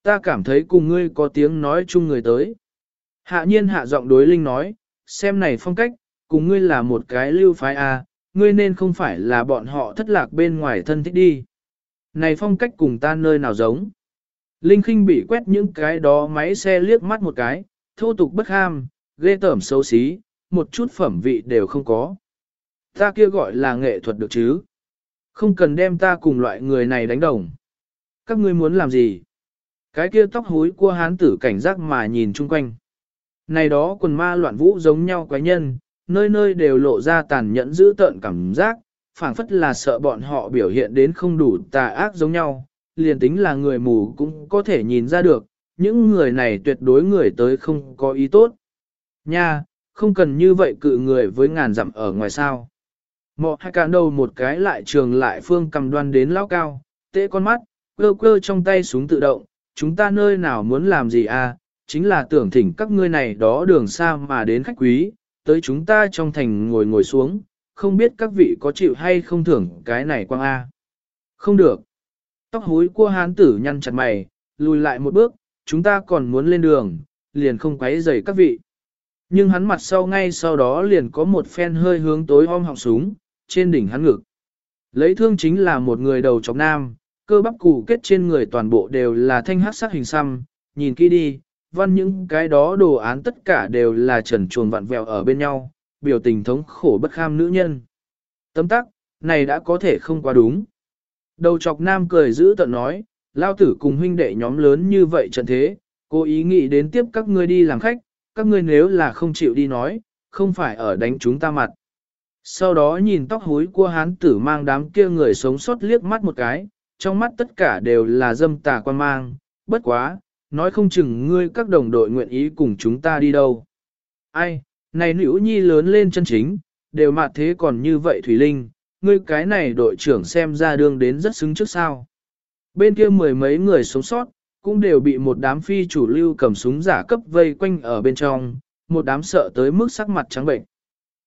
Ta cảm thấy cùng ngươi có tiếng nói chung người tới. Hạ nhiên hạ giọng đối Linh nói, xem này phong cách, cùng ngươi là một cái lưu phái A, ngươi nên không phải là bọn họ thất lạc bên ngoài thân thích đi. Này phong cách cùng ta nơi nào giống. Linh khinh bị quét những cái đó máy xe liếc mắt một cái, thô tục bất ham, ghê tởm xấu xí, một chút phẩm vị đều không có. Ta kia gọi là nghệ thuật được chứ. Không cần đem ta cùng loại người này đánh đồng. Các ngươi muốn làm gì? Cái kia tóc hối của hán tử cảnh giác mà nhìn chung quanh. Này đó quần ma loạn vũ giống nhau quái nhân, nơi nơi đều lộ ra tàn nhẫn dữ tợn cảm giác, phảng phất là sợ bọn họ biểu hiện đến không đủ tà ác giống nhau, liền tính là người mù cũng có thể nhìn ra được, những người này tuyệt đối người tới không có ý tốt. Nha, không cần như vậy cự người với ngàn dặm ở ngoài sao. Mọ hai cạn đầu một cái lại trường lại phương cầm đoan đến lao cao, tệ con mắt, cơ cơ trong tay súng tự động, chúng ta nơi nào muốn làm gì à, chính là tưởng thỉnh các ngươi này đó đường xa mà đến khách quý, tới chúng ta trong thành ngồi ngồi xuống, không biết các vị có chịu hay không thưởng cái này quang A. Không được. Tóc hối của hán tử nhăn chặt mày, lùi lại một bước, chúng ta còn muốn lên đường, liền không quấy rầy các vị. Nhưng hắn mặt sau ngay sau đó liền có một phen hơi hướng tối om họng súng, trên đỉnh hắn ngực. Lấy thương chính là một người đầu trọc nam, cơ bắp củ kết trên người toàn bộ đều là thanh hắc sắc hình xăm, nhìn kỹ đi, văn những cái đó đồ án tất cả đều là trần chuồn vặn vẹo ở bên nhau, biểu tình thống khổ bất kham nữ nhân. Tấm tắc, này đã có thể không quá đúng. Đầu chọc nam cười giữ tận nói, lao tử cùng huynh đệ nhóm lớn như vậy trận thế, cố ý nghĩ đến tiếp các ngươi đi làm khách, các ngươi nếu là không chịu đi nói, không phải ở đánh chúng ta mặt. Sau đó nhìn tóc húi của hán tử mang đám kia người sống sót liếc mắt một cái, trong mắt tất cả đều là dâm tà quan mang, bất quá, nói không chừng ngươi các đồng đội nguyện ý cùng chúng ta đi đâu. Ai, này nữ nhi lớn lên chân chính, đều mặt thế còn như vậy Thủy Linh, ngươi cái này đội trưởng xem ra đương đến rất xứng trước sao. Bên kia mười mấy người sống sót, cũng đều bị một đám phi chủ lưu cầm súng giả cấp vây quanh ở bên trong, một đám sợ tới mức sắc mặt trắng bệnh.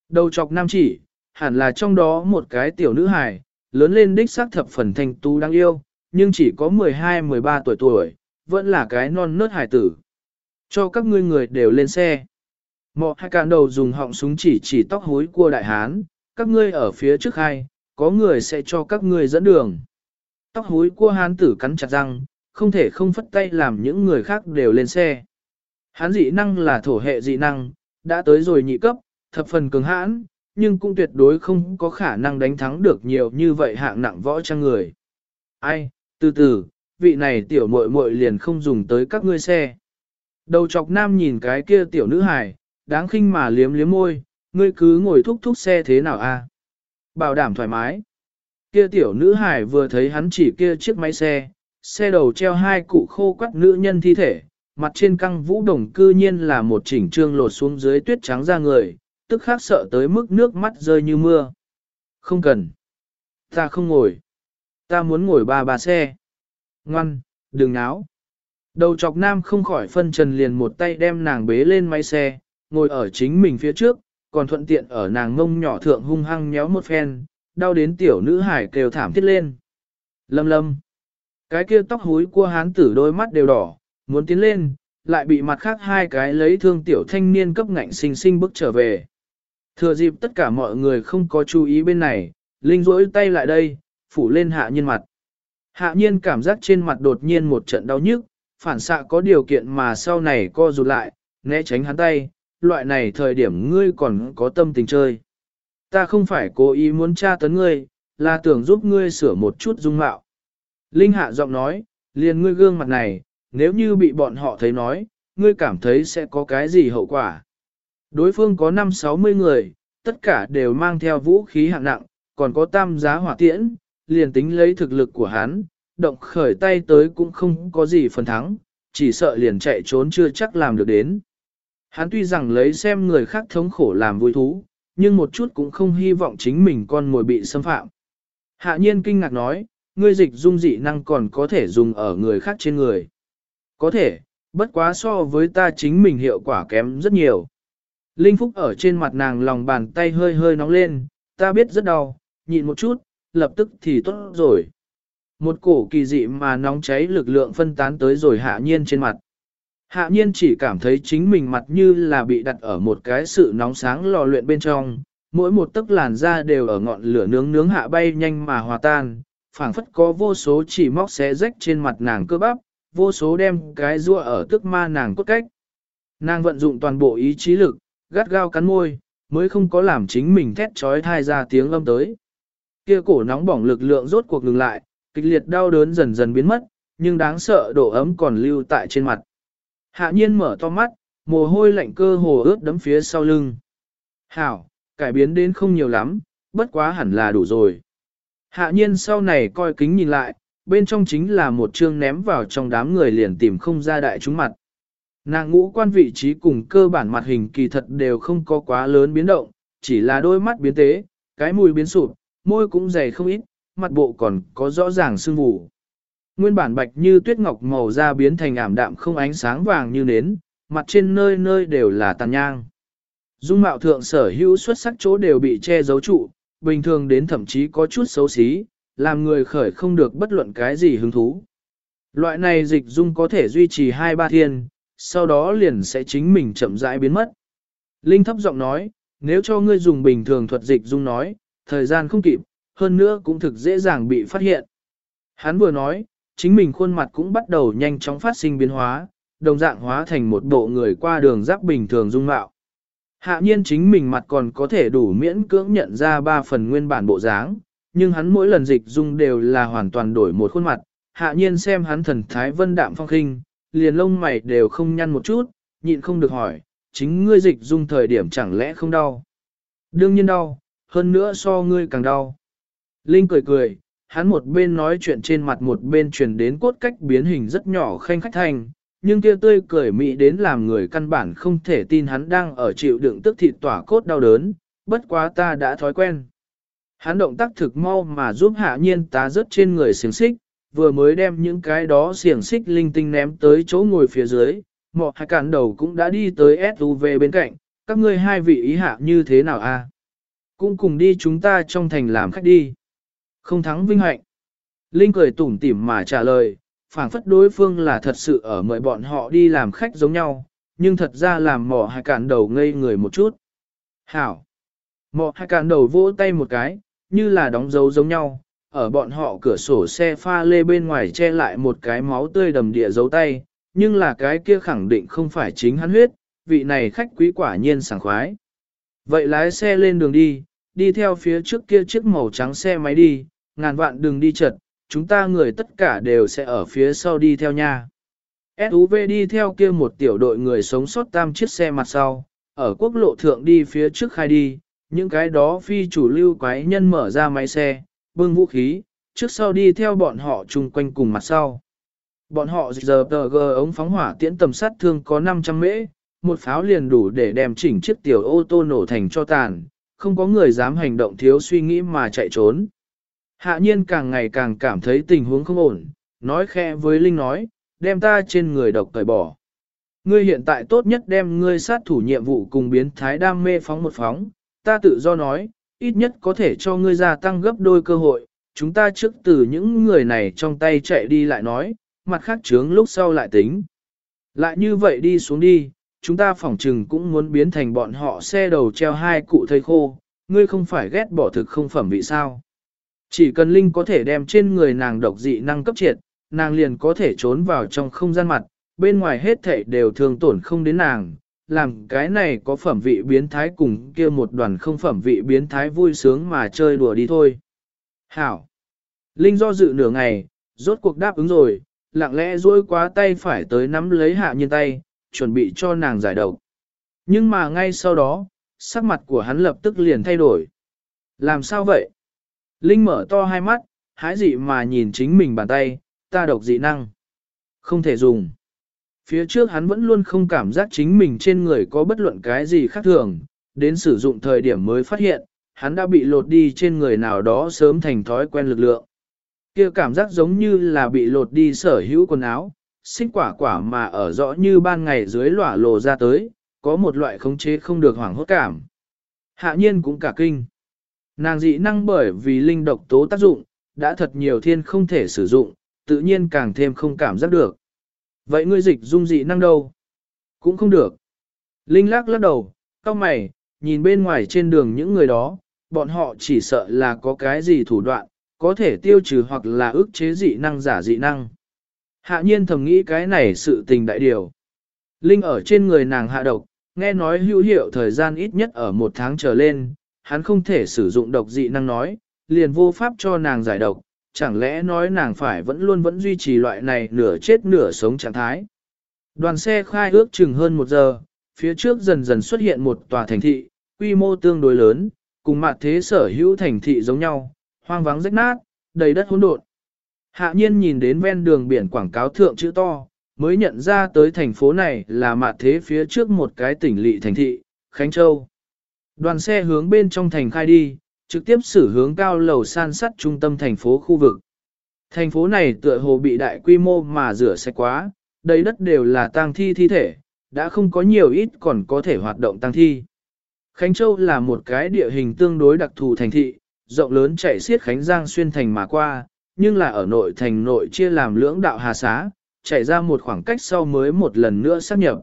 Đầu chọc nam chỉ, hẳn là trong đó một cái tiểu nữ hài, lớn lên đích xác thập phần thành tu đáng yêu, nhưng chỉ có 12-13 tuổi tuổi, vẫn là cái non nớt hài tử. Cho các ngươi người đều lên xe. Mọ hai cạn đầu dùng họng súng chỉ chỉ tóc hối của đại hán, các ngươi ở phía trước hai, có người sẽ cho các ngươi dẫn đường. Tóc húi của hán tử cắn chặt răng, không thể không phất tay làm những người khác đều lên xe. Hán dị năng là thổ hệ dị năng, đã tới rồi nhị cấp, thập phần cường hãn, nhưng cũng tuyệt đối không có khả năng đánh thắng được nhiều như vậy hạng nặng võ trang người. Ai, từ từ, vị này tiểu muội muội liền không dùng tới các ngươi xe. Đầu chọc nam nhìn cái kia tiểu nữ hài, đáng khinh mà liếm liếm môi, ngươi cứ ngồi thúc thúc xe thế nào a? Bảo đảm thoải mái. Kia tiểu nữ hải vừa thấy hắn chỉ kia chiếc máy xe, xe đầu treo hai cụ khô quắt nữ nhân thi thể, mặt trên căng vũ đồng cư nhiên là một chỉnh trương lột xuống dưới tuyết trắng ra người, tức khác sợ tới mức nước mắt rơi như mưa. Không cần. Ta không ngồi. Ta muốn ngồi ba ba xe. Ngoan, đừng náo. Đầu chọc nam không khỏi phân trần liền một tay đem nàng bế lên máy xe, ngồi ở chính mình phía trước, còn thuận tiện ở nàng ngông nhỏ thượng hung hăng nhéo một phen, đau đến tiểu nữ hải kêu thảm thiết lên. Lâm lâm. Cái kia tóc húi của hán tử đôi mắt đều đỏ, muốn tiến lên, lại bị mặt khác hai cái lấy thương tiểu thanh niên cấp ngạnh sinh sinh bước trở về. Thừa dịp tất cả mọi người không có chú ý bên này, Linh rỗi tay lại đây, phủ lên hạ nhiên mặt. Hạ nhiên cảm giác trên mặt đột nhiên một trận đau nhức, phản xạ có điều kiện mà sau này co rụt lại, né tránh hắn tay, loại này thời điểm ngươi còn có tâm tình chơi. Ta không phải cố ý muốn tra tấn ngươi, là tưởng giúp ngươi sửa một chút dung mạo. Linh hạ giọng nói, liền ngươi gương mặt này, nếu như bị bọn họ thấy nói, ngươi cảm thấy sẽ có cái gì hậu quả. Đối phương có 5-60 người, tất cả đều mang theo vũ khí hạng nặng, còn có tam giá hỏa tiễn, liền tính lấy thực lực của hắn, động khởi tay tới cũng không có gì phần thắng, chỉ sợ liền chạy trốn chưa chắc làm được đến. Hắn tuy rằng lấy xem người khác thống khổ làm vui thú, nhưng một chút cũng không hy vọng chính mình con mồi bị xâm phạm. Hạ nhiên kinh ngạc nói, ngươi dịch dung dị năng còn có thể dùng ở người khác trên người. Có thể, bất quá so với ta chính mình hiệu quả kém rất nhiều. Linh Phúc ở trên mặt nàng lòng bàn tay hơi hơi nóng lên, ta biết rất đau, nhịn một chút, lập tức thì tốt rồi. Một cổ kỳ dị mà nóng cháy lực lượng phân tán tới rồi hạ nhiên trên mặt. Hạ nhiên chỉ cảm thấy chính mình mặt như là bị đặt ở một cái sự nóng sáng lò luyện bên trong, mỗi một tấc làn da đều ở ngọn lửa nướng nướng hạ bay nhanh mà hòa tan, phảng phất có vô số chỉ móc xé rách trên mặt nàng cơ bắp, vô số đem cái rua ở tức ma nàng cốt cách. Nàng vận dụng toàn bộ ý chí lực, gắt gao cắn môi, mới không có làm chính mình thét trói thai ra tiếng âm tới. Kia cổ nóng bỏng lực lượng rốt cuộc ngừng lại, kịch liệt đau đớn dần dần biến mất, nhưng đáng sợ độ ấm còn lưu tại trên mặt. Hạ nhiên mở to mắt, mồ hôi lạnh cơ hồ ướt đấm phía sau lưng. Hảo, cải biến đến không nhiều lắm, bất quá hẳn là đủ rồi. Hạ nhiên sau này coi kính nhìn lại, bên trong chính là một chương ném vào trong đám người liền tìm không ra đại chúng mặt. Nàng ngũ quan vị trí cùng cơ bản mặt hình kỳ thật đều không có quá lớn biến động, chỉ là đôi mắt biến tế, Cái mùi biến sụp, môi cũng dày không ít, mặt bộ còn có rõ ràng sưng vù. Nguyên bản bạch như tuyết ngọc màu da biến thành ảm đạm không ánh sáng vàng như nến, mặt trên nơi nơi đều là tàn nhang. Dung mạo thượng sở hữu xuất sắc chỗ đều bị che giấu trụ, bình thường đến thậm chí có chút xấu xí, làm người khởi không được bất luận cái gì hứng thú. Loại này dịch dung có thể duy trì 2-3 thiên, sau đó liền sẽ chính mình chậm rãi biến mất. Linh thấp giọng nói, nếu cho ngươi dùng bình thường thuật dịch dung nói, thời gian không kịp, hơn nữa cũng thực dễ dàng bị phát hiện. Hắn vừa nói, chính mình khuôn mặt cũng bắt đầu nhanh chóng phát sinh biến hóa, đồng dạng hóa thành một bộ người qua đường giáp bình thường dung mạo. Hạ nhiên chính mình mặt còn có thể đủ miễn cưỡng nhận ra ba phần nguyên bản bộ dáng, nhưng hắn mỗi lần dịch dung đều là hoàn toàn đổi một khuôn mặt. Hạ nhiên xem hắn thần thái vân đạm phong khinh, liền lông mày đều không nhăn một chút, nhịn không được hỏi, chính ngươi dịch dung thời điểm chẳng lẽ không đau? Đương nhiên đau, hơn nữa so ngươi càng đau. Linh cười cười, hắn một bên nói chuyện trên mặt một bên truyền đến cốt cách biến hình rất nhỏ khanh khách thành, nhưng kia tươi cười mỹ đến làm người căn bản không thể tin hắn đang ở chịu đựng tức thịt tỏa cốt đau đớn, bất quá ta đã thói quen. Hắn động tác thực mau mà giúp hạ nhiên tá rớt trên người xiềng xích, vừa mới đem những cái đó xiềng xích linh tinh ném tới chỗ ngồi phía dưới, mọ hai cản đầu cũng đã đi tới SUV bên cạnh, các ngươi hai vị ý hạ như thế nào a? Cũng cùng đi chúng ta trong thành làm khách đi. Không thắng vinh hạnh. Linh cười tủm tỉm mà trả lời, phảng phất đối phương là thật sự ở mời bọn họ đi làm khách giống nhau, nhưng thật ra làm mỏ hai cản đầu ngây người một chút. Hảo! Mỏ hai cản đầu vỗ tay một cái, như là đóng dấu giống nhau, ở bọn họ cửa sổ xe pha lê bên ngoài che lại một cái máu tươi đầm địa dấu tay, nhưng là cái kia khẳng định không phải chính hắn huyết, vị này khách quý quả nhiên sảng khoái. Vậy lái xe lên đường đi, đi theo phía trước kia chiếc màu trắng xe máy đi, ngàn vạn đừng đi chật, chúng ta người tất cả đều sẽ ở phía sau đi theo nha. SUV đi theo kia một tiểu đội người sống sót tam chiếc xe mặt sau, ở quốc lộ thượng đi phía trước khai đi, những cái đó phi chủ lưu quái nhân mở ra máy xe, bưng vũ khí, trước sau đi theo bọn họ chung quanh cùng mặt sau. Bọn họ giờ tờ gờ ống phóng hỏa tiễn tầm sát thương có 500 mễ, một pháo liền đủ để đem chỉnh chiếc tiểu ô tô nổ thành cho tàn, không có người dám hành động thiếu suy nghĩ mà chạy trốn. Hạ nhiên càng ngày càng cảm thấy tình huống không ổn, nói khẽ với Linh nói, đem ta trên người độc cởi bỏ. Ngươi hiện tại tốt nhất đem ngươi sát thủ nhiệm vụ cùng biến thái đam mê phóng một phóng, ta tự do nói, ít nhất có thể cho ngươi gia tăng gấp đôi cơ hội, chúng ta trước từ những người này trong tay chạy đi lại nói, mặt khác chướng lúc sau lại tính. Lại như vậy đi xuống đi, chúng ta phỏng trừng cũng muốn biến thành bọn họ xe đầu treo hai cụ thây khô, ngươi không phải ghét bỏ thực không phẩm vị sao. Chỉ cần Linh có thể đem trên người nàng độc dị năng cấp triệt, nàng liền có thể trốn vào trong không gian mặt, bên ngoài hết thảy đều thường tổn không đến nàng, làm cái này có phẩm vị biến thái cùng kia một đoàn không phẩm vị biến thái vui sướng mà chơi đùa đi thôi. Hảo! Linh do dự nửa ngày, rốt cuộc đáp ứng rồi, lặng lẽ duỗi quá tay phải tới nắm lấy hạ nhiên tay, chuẩn bị cho nàng giải độc. Nhưng mà ngay sau đó, sắc mặt của hắn lập tức liền thay đổi. Làm sao vậy? Linh mở to hai mắt, hái dị mà nhìn chính mình bàn tay, ta độc dị năng. Không thể dùng. Phía trước hắn vẫn luôn không cảm giác chính mình trên người có bất luận cái gì khác thường, đến sử dụng thời điểm mới phát hiện, hắn đã bị lột đi trên người nào đó sớm thành thói quen lực lượng. kia cảm giác giống như là bị lột đi sở hữu quần áo, xích quả quả mà ở rõ như ban ngày dưới lỏa lồ ra tới, có một loại khống chế không được hoảng hốt cảm. Hạ nhiên cũng cả kinh. Nàng dị năng bởi vì linh độc tố tác dụng, đã thật nhiều thiên không thể sử dụng, tự nhiên càng thêm không cảm giác được. Vậy ngươi dịch dung dị năng đâu? Cũng không được. Linh lắc lắc đầu, cao mày, nhìn bên ngoài trên đường những người đó, bọn họ chỉ sợ là có cái gì thủ đoạn, có thể tiêu trừ hoặc là ức chế dị năng giả dị năng. Hạ nhiên thầm nghĩ cái này sự tình đại điều. Linh ở trên người nàng hạ độc, nghe nói hữu hiệu thời gian ít nhất ở một tháng trở lên, hắn không thể sử dụng độc dị năng nói, liền vô pháp cho nàng giải độc, chẳng lẽ nói nàng phải vẫn luôn vẫn duy trì loại này nửa chết nửa sống trạng thái. Đoàn xe khai ước chừng hơn một giờ, phía trước dần dần xuất hiện một tòa thành thị, quy mô tương đối lớn, cùng mặt thế sở hữu thành thị giống nhau, hoang vắng rách nát, đầy đất hỗn độn. Hạ nhiên nhìn đến ven đường biển quảng cáo thượng chữ to, mới nhận ra tới thành phố này là mặt thế phía trước một cái tỉnh lỵ thành thị, Khánh Châu. Đoàn xe hướng bên trong thành khai đi, Trực tiếp xử hướng cao lầu san sắt trung tâm thành phố khu vực. Thành phố này tựa hồ bị đại quy mô mà rửa sạch quá, đầy đất đều là tang thi thi thể, đã không có nhiều ít còn có thể hoạt động tang thi. Khánh Châu là một cái địa hình tương đối đặc thù thành thị, rộng lớn chạy xiết Khánh Giang xuyên thành mà qua, nhưng là ở nội thành nội chia làm lưỡng đạo hà xá, chạy ra một khoảng cách sau mới một lần nữa sắp nhập.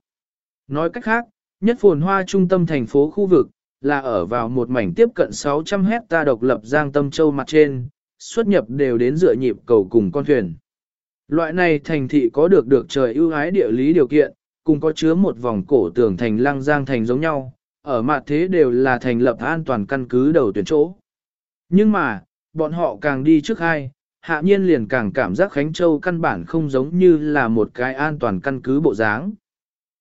Nói cách khác, nhất phồn hoa trung tâm thành phố khu vực, là ở vào một mảnh tiếp cận 600 hecta độc lập Giang Tâm Châu mặt trên, xuất nhập đều đến dựa nhịp cầu cùng con thuyền. Loại này thành thị có được được trời ưu ái địa lý điều kiện, cùng có chứa một vòng cổ tường thành lăng giang thành giống nhau, ở mặt thế đều là thành lập an toàn căn cứ đầu tuyển chỗ. Nhưng mà, bọn họ càng đi trước hai, hạ nhiên liền càng cảm giác Khánh Châu căn bản không giống như là một cái an toàn căn cứ bộ dáng.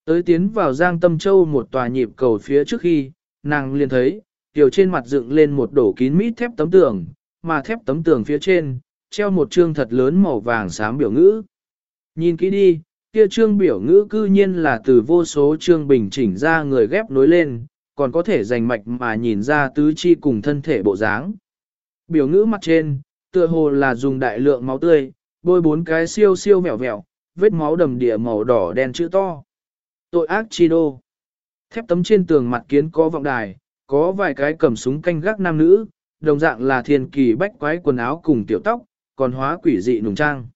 Tới tiến vào Giang Tâm Châu một tòa nhịp cầu phía trước khi, nàng liền thấy, tiểu trên mặt dựng lên một đổ kín mít thép tấm tường, mà thép tấm tường phía trên, treo một chương thật lớn màu vàng xám biểu ngữ. Nhìn kỹ đi, kia chương biểu ngữ cư nhiên là từ vô số chương bình chỉnh ra người ghép nối lên, còn có thể dành mạch mà nhìn ra tứ chi cùng thân thể bộ dáng. Biểu ngữ mặt trên, tựa hồ là dùng đại lượng máu tươi, bôi bốn cái siêu siêu vẹo vẹo, vết máu đầm địa màu đỏ đen chữ to. Tội ác chi đô. Thép tấm trên tường mặt kiến có vọng đài, có vài cái cầm súng canh gác nam nữ, đồng dạng là thiên kỳ bách quái quần áo cùng tiểu tóc, còn hóa quỷ dị nùng trang.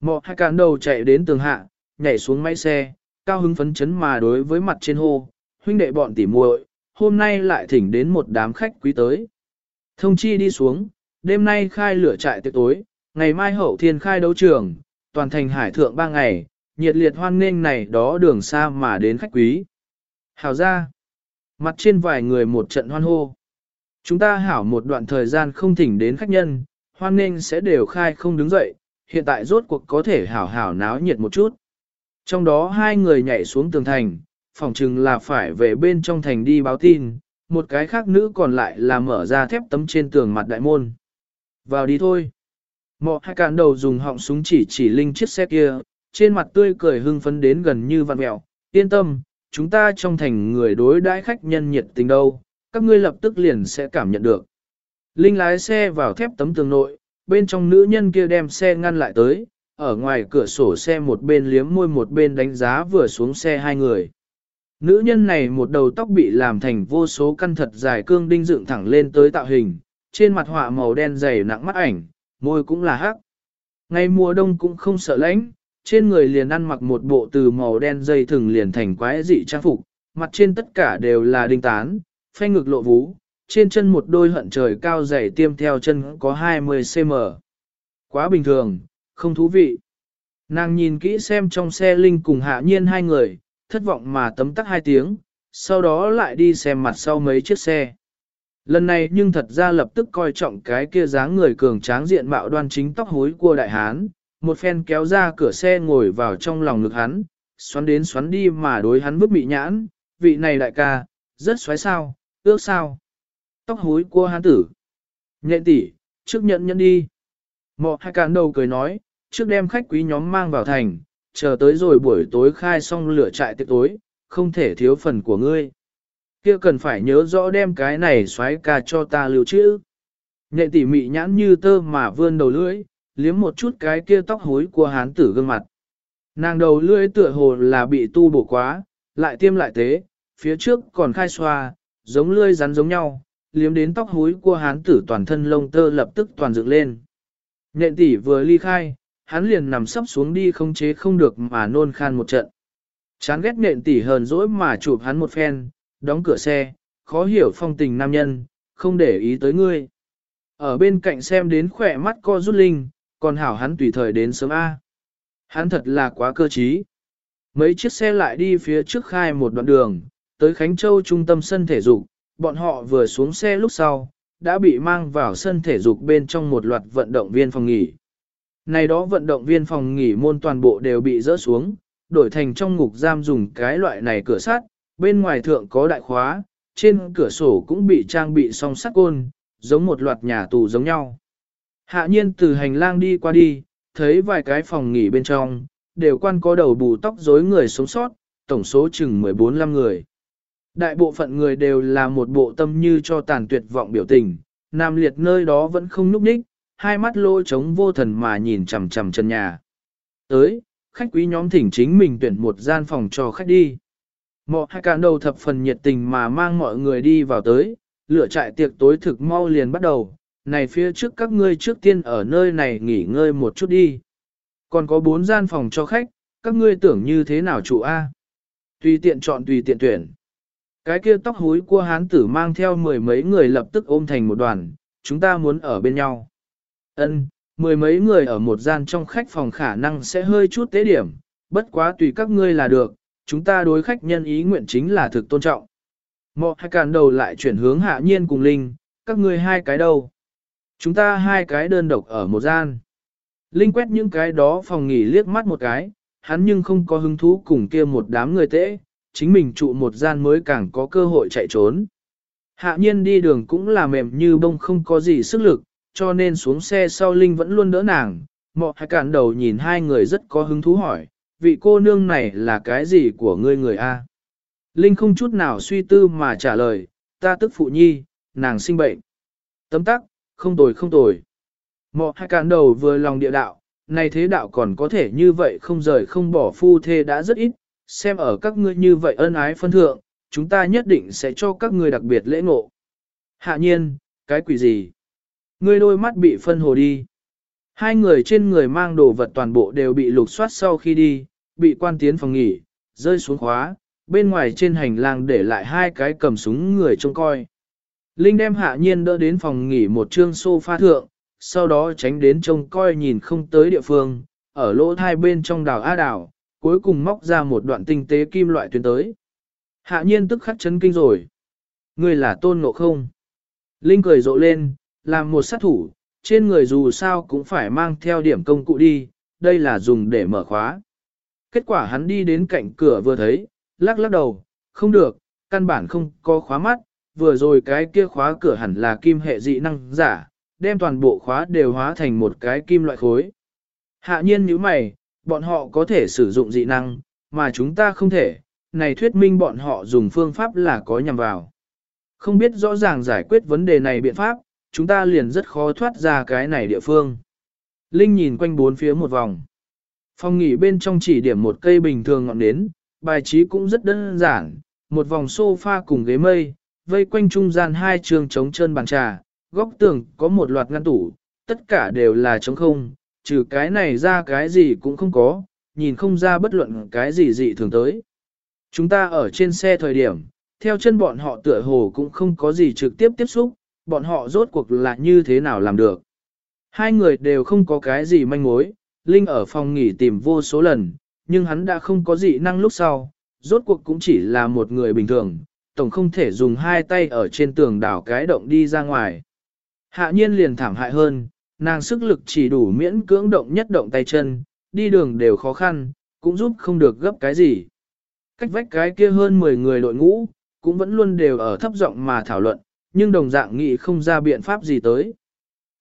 Mọ hai cán đầu chạy đến tường hạ, nhảy xuống máy xe, cao hứng phấn chấn mà đối với mặt trên hô, huynh đệ bọn tỉ muội, hôm nay lại thỉnh đến một đám khách quý tới. Thông chi đi xuống, đêm nay khai lửa trại tiệc tối, ngày mai hậu thiên khai đấu trường, toàn thành hải thượng ba ngày, nhiệt liệt hoan nghênh này đó đường xa mà đến khách quý. Hảo ra, mặt trên vài người một trận hoan hô. Chúng ta hảo một đoạn thời gian không thỉnh đến khách nhân, hoan nên sẽ đều khai không đứng dậy, hiện tại rốt cuộc có thể hảo hảo náo nhiệt một chút. Trong đó hai người nhảy xuống tường thành, phỏng chừng là phải về bên trong thành đi báo tin, một cái khác nữ còn lại là mở ra thép tấm trên tường mặt đại môn. Vào đi thôi. Mọ hai cạn đầu dùng họng súng chỉ chỉ linh chiếc xe kia, trên mặt tươi cười hưng phấn đến gần như vặn mẹo. Yên tâm, chúng ta trong thành người đối đãi khách nhân nhiệt tình đâu, các ngươi lập tức liền sẽ cảm nhận được. Linh lái xe vào thép tấm tường nội, bên trong nữ nhân kia đem xe ngăn lại tới, ở ngoài cửa sổ xe một bên liếm môi một bên đánh giá vừa xuống xe hai người. Nữ nhân này một đầu tóc bị làm thành vô số căn thật dài cương đinh dựng thẳng lên tới tạo hình, trên mặt họa màu đen dày nặng mắt ảnh, môi cũng là hắc. Ngày mùa đông cũng không sợ lạnh, trên người liền ăn mặc một bộ từ màu đen dây thừng liền thành quái dị trang phục, mặt trên tất cả đều là đinh tán, phanh ngực lộ vú, trên chân một đôi hận trời cao dày tiêm theo chân có 20cm. Quá bình thường, không thú vị. Nàng nhìn kỹ xem trong xe Linh cùng hạ nhiên hai người, thất vọng mà tấm tắc hai tiếng, sau đó lại đi xem mặt sau mấy chiếc xe. Lần này nhưng thật ra lập tức coi trọng cái kia dáng người cường tráng diện mạo đoan chính tóc hối của đại hán, một phen kéo ra cửa xe ngồi vào trong lòng ngực hắn, xoắn đến xoắn đi mà đối hắn bức bị nhãn, vị này đại ca, rất xoáy sao, ước sao. Tóc hối của hắn tử. Nhện tỷ, trước nhận nhận đi. Mọ hai cán đầu cười nói, trước đem khách quý nhóm mang vào thành, chờ tới rồi buổi tối khai xong lửa trại tiệc tối, không thể thiếu phần của ngươi. Kia cần phải nhớ rõ đem cái này xoáy ca cho ta lưu trữ. Nhện tỉ mị nhãn như tơ mà vươn đầu lưỡi, liếm một chút cái kia tóc hối của hán tử gương mặt. Nàng đầu lưỡi tựa hồ là bị tu bổ quá, lại tiêm lại tế, phía trước còn khai xoa, giống lưỡi rắn giống nhau, liếm đến tóc hối của hán tử toàn thân lông tơ lập tức toàn dựng lên. Nện tỷ vừa ly khai, hắn liền nằm sấp xuống đi không chế không được mà nôn khan một trận. Chán ghét nện tỷ hờn dỗi mà chụp hắn một phen, đóng cửa xe, khó hiểu phong tình nam nhân, không để ý tới ngươi. Ở bên cạnh xem đến khỏe mắt co rút linh, còn hảo hắn tùy thời đến sớm A. Hắn thật là quá cơ trí. Mấy chiếc xe lại đi phía trước khai một đoạn đường, tới Khánh Châu trung tâm sân thể dục, bọn họ vừa xuống xe lúc sau, đã bị mang vào sân thể dục bên trong một loạt vận động viên phòng nghỉ. Này đó vận động viên phòng nghỉ môn toàn bộ đều bị rỡ xuống, đổi thành trong ngục giam dùng cái loại này cửa sắt, bên ngoài thượng có đại khóa, trên cửa sổ cũng bị trang bị song sắt côn, giống một loạt nhà tù giống nhau. Hạ nhiên từ hành lang đi qua đi, thấy vài cái phòng nghỉ bên trong, đều quan có đầu bù tóc rối người sống sót, tổng số chừng 14-15 người. Đại bộ phận người đều là một bộ tâm như cho tàn tuyệt vọng biểu tình, nam liệt nơi đó vẫn không núp đích, hai mắt lỗ trống vô thần mà nhìn chằm chằm chân nhà. Tới, khách quý nhóm thỉnh chính mình tuyển một gian phòng cho khách đi. Mọ hai cạn đầu thập phần nhiệt tình mà mang mọi người đi vào tới, lửa trại tiệc tối thực mau liền bắt đầu. Này phía trước các ngươi trước tiên ở nơi này nghỉ ngơi một chút đi. Còn có bốn gian phòng cho khách, các ngươi tưởng như thế nào chủ A? Tùy tiện chọn tùy tiện tuyển. Cái kia tóc húi của hán tử mang theo mười mấy người lập tức ôm thành một đoàn, chúng ta muốn ở bên nhau. Ân, mười mấy người ở một gian trong khách phòng khả năng sẽ hơi chút tế điểm, bất quá tùy các ngươi là được, chúng ta đối khách nhân ý nguyện chính là thực tôn trọng. Mọ hai càn đầu lại chuyển hướng hạ nhiên cùng Linh, các ngươi hai cái đâu? Chúng ta hai cái đơn độc ở một gian. Linh quét những cái đó phòng nghỉ liếc mắt một cái, hắn nhưng không có hứng thú cùng kia một đám người tễ, chính mình trụ một gian mới càng có cơ hội chạy trốn. Hạ nhiên đi đường cũng là mềm như bông không có gì sức lực, cho nên xuống xe sau Linh vẫn luôn đỡ nàng. Mọ hai cản đầu nhìn hai người rất có hứng thú hỏi, vị cô nương này là cái gì của ngươi người A? Linh không chút nào suy tư mà trả lời, ta tức phụ nhi, nàng sinh bệnh. Tấm tắc, không tồi không tồi. Mọ hai cản đầu vừa lòng địa đạo, này thế đạo còn có thể như vậy không rời không bỏ phu thê đã rất ít, xem ở các ngươi như vậy ân ái phân thượng, chúng ta nhất định sẽ cho các ngươi đặc biệt lễ ngộ. Hạ nhiên, cái quỷ gì? Ngươi đôi mắt bị phân hồ đi. Hai người trên người mang đồ vật toàn bộ đều bị lục soát sau khi đi, bị quan tiến phòng nghỉ, rơi xuống khóa, bên ngoài trên hành lang để lại hai cái cầm súng người trông coi. Linh đem hạ nhiên đỡ đến phòng nghỉ một trương sofa thượng, sau đó tránh đến trông coi nhìn không tới địa phương, ở lỗ hai bên trong đảo A đảo, cuối cùng móc ra một đoạn tinh tế kim loại tuyến tới. Hạ nhiên tức khắc chấn kinh rồi. Người là tôn ngộ không? Linh cười rộ lên, làm một sát thủ, trên người dù sao cũng phải mang theo điểm công cụ đi, đây là dùng để mở khóa. Kết quả hắn đi đến cạnh cửa vừa thấy, lắc lắc đầu, không được, căn bản không có khóa mắt, vừa rồi cái kia khóa cửa hẳn là kim hệ dị năng giả, đem toàn bộ khóa đều hóa thành một cái kim loại khối. Hạ nhiên như mày, bọn họ có thể sử dụng dị năng, mà chúng ta không thể, này thuyết minh bọn họ dùng phương pháp là có nhằm vào. Không biết rõ ràng giải quyết vấn đề này biện pháp, chúng ta liền rất khó thoát ra cái này địa phương. Linh nhìn quanh bốn phía một vòng. Phòng nghỉ bên trong chỉ điểm một cây bình thường ngọn nến, bài trí cũng rất đơn giản, một vòng sofa cùng ghế mây, vây quanh trung gian hai trường trống chân bàn trà, góc tường có một loạt ngăn tủ, tất cả đều là trống không, trừ cái này ra cái gì cũng không có, nhìn không ra bất luận cái gì dị thường tới. Chúng ta ở trên xe thời điểm, theo chân bọn họ tựa hồ cũng không có gì trực tiếp tiếp xúc, bọn họ rốt cuộc là như thế nào làm được. Hai người đều không có cái gì manh mối, Linh ở phòng nghỉ tìm vô số lần, nhưng hắn đã không có dị năng lúc sau, rốt cuộc cũng chỉ là một người bình thường, tổng không thể dùng hai tay ở trên tường đảo cái động đi ra ngoài. Hạ nhiên liền thảm hại hơn, nàng sức lực chỉ đủ miễn cưỡng động nhất động tay chân, đi đường đều khó khăn, cũng giúp không được gấp cái gì. Cách vách cái kia hơn 10 người đội ngũ, cũng vẫn luôn đều ở thấp giọng mà thảo luận, nhưng đồng dạng nghĩ không ra biện pháp gì tới.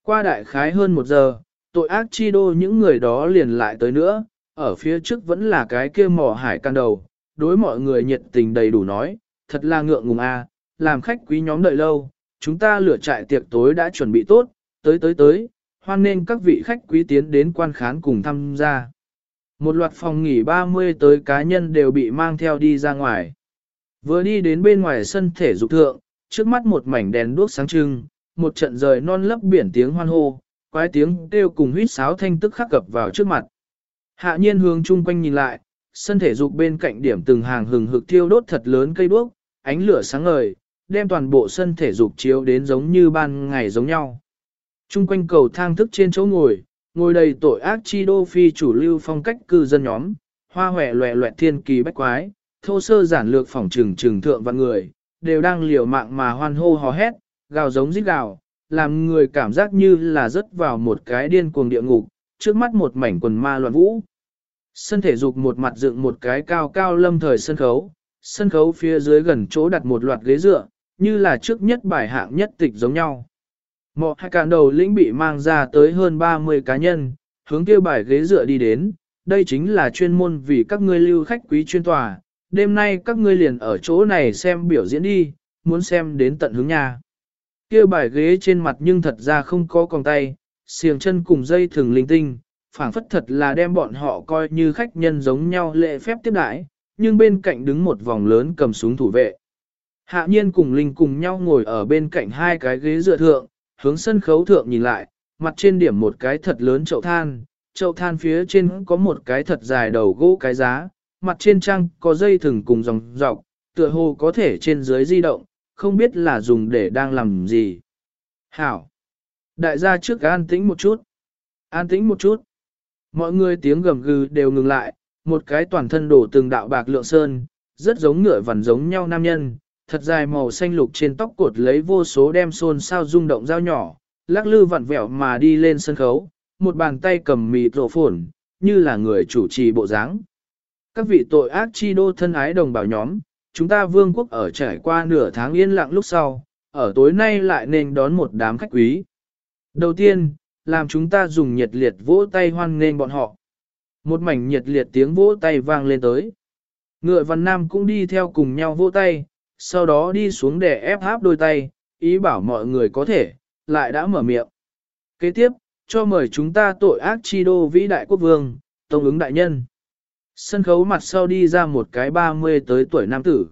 Qua đại khái hơn một giờ, tội ác chi đô những người đó liền lại tới nữa, ở phía trước vẫn là cái kia mỏ hải can đầu, đối mọi người nhiệt tình đầy đủ nói, thật là ngượng ngùng a, làm khách quý nhóm đợi lâu, chúng ta lửa trại tiệc tối đã chuẩn bị tốt, tới tới tới, hoan nên các vị khách quý tiến đến quan khán cùng tham gia. Một loạt phòng nghỉ 30 tới cá nhân đều bị mang theo đi ra ngoài. Vừa đi đến bên ngoài sân thể dục thượng, trước mắt một mảnh đèn đuốc sáng trưng, một trận rời non lấp biển tiếng hoan hô, quái tiếng kêu cùng huýt sáo thanh tức khắc cập vào trước mặt. Hạ nhiên hướng chung quanh nhìn lại, sân thể dục bên cạnh điểm từng hàng hừng hực thiêu đốt thật lớn cây đuốc, ánh lửa sáng ngời, đem toàn bộ sân thể dục chiếu đến giống như ban ngày giống nhau. Trung quanh cầu thang thức trên chỗ ngồi, ngồi đầy tội ác chi đô phi chủ lưu phong cách cư dân nhóm, hoa hòe loẹ loẹt thiên kỳ bách quái, thô sơ giản lược phỏng trừng trừng thượng và người, đều đang liều mạng mà hoan hô hò hét, gào giống rít gào, làm người cảm giác như là rớt vào một cái điên cuồng địa ngục, trước mắt một mảnh quần ma loạn vũ. Sân thể dục một mặt dựng một cái cao cao lâm thời sân khấu, sân khấu phía dưới gần chỗ đặt một loạt ghế dựa, như là trước nhất bài hạng nhất tịch giống nhau. Mọ hai cạn đầu lĩnh bị mang ra tới hơn 30 cá nhân, hướng kêu bài ghế dựa đi đến, đây chính là chuyên môn vì các ngươi lưu khách quý chuyên tòa, đêm nay các ngươi liền ở chỗ này xem biểu diễn đi, muốn xem đến tận hướng nhà. kia bài ghế trên mặt nhưng thật ra không có còng tay, xiềng chân cùng dây thường linh tinh, phảng phất thật là đem bọn họ coi như khách nhân giống nhau lệ phép tiếp đãi, nhưng bên cạnh đứng một vòng lớn cầm súng thủ vệ. Hạ nhiên cùng Linh cùng nhau ngồi ở bên cạnh hai cái ghế dựa thượng, hướng sân khấu thượng nhìn lại, mặt trên điểm một cái thật lớn chậu than, chậu than phía trên có một cái thật dài đầu gỗ cái giá, mặt trên trang có dây thừng cùng dòng dọc, tựa hồ có thể trên dưới di động, không biết là dùng để đang làm gì. Hảo! Đại gia trước an tĩnh một chút. An tĩnh một chút. Mọi người tiếng gầm gừ đều ngừng lại, một cái toàn thân đổ từng đạo bạc lượng sơn, rất giống ngựa vằn giống nhau nam nhân, thật dài màu xanh lục trên tóc cột lấy vô số đem xôn sao rung động dao nhỏ, lắc lư vặn vẹo mà đi lên sân khấu, một bàn tay cầm mịt rổ phồn, như là người chủ trì bộ dáng. Các vị tội ác chi đô thân ái đồng bào nhóm, chúng ta vương quốc ở trải qua nửa tháng yên lặng lúc sau, ở tối nay lại nên đón một đám khách quý. Đầu tiên, làm chúng ta dùng nhiệt liệt vỗ tay hoan nghênh bọn họ. Một mảnh nhiệt liệt tiếng vỗ tay vang lên tới. Ngựa văn nam cũng đi theo cùng nhau vỗ tay, sau đó đi xuống để ép háp đôi tay, ý bảo mọi người có thể, lại đã mở miệng. Kế tiếp, cho mời chúng ta tội ác chi đô vĩ đại quốc vương, tông ứng đại nhân. Sân khấu mặt sau đi ra một cái 30 tới tuổi nam tử.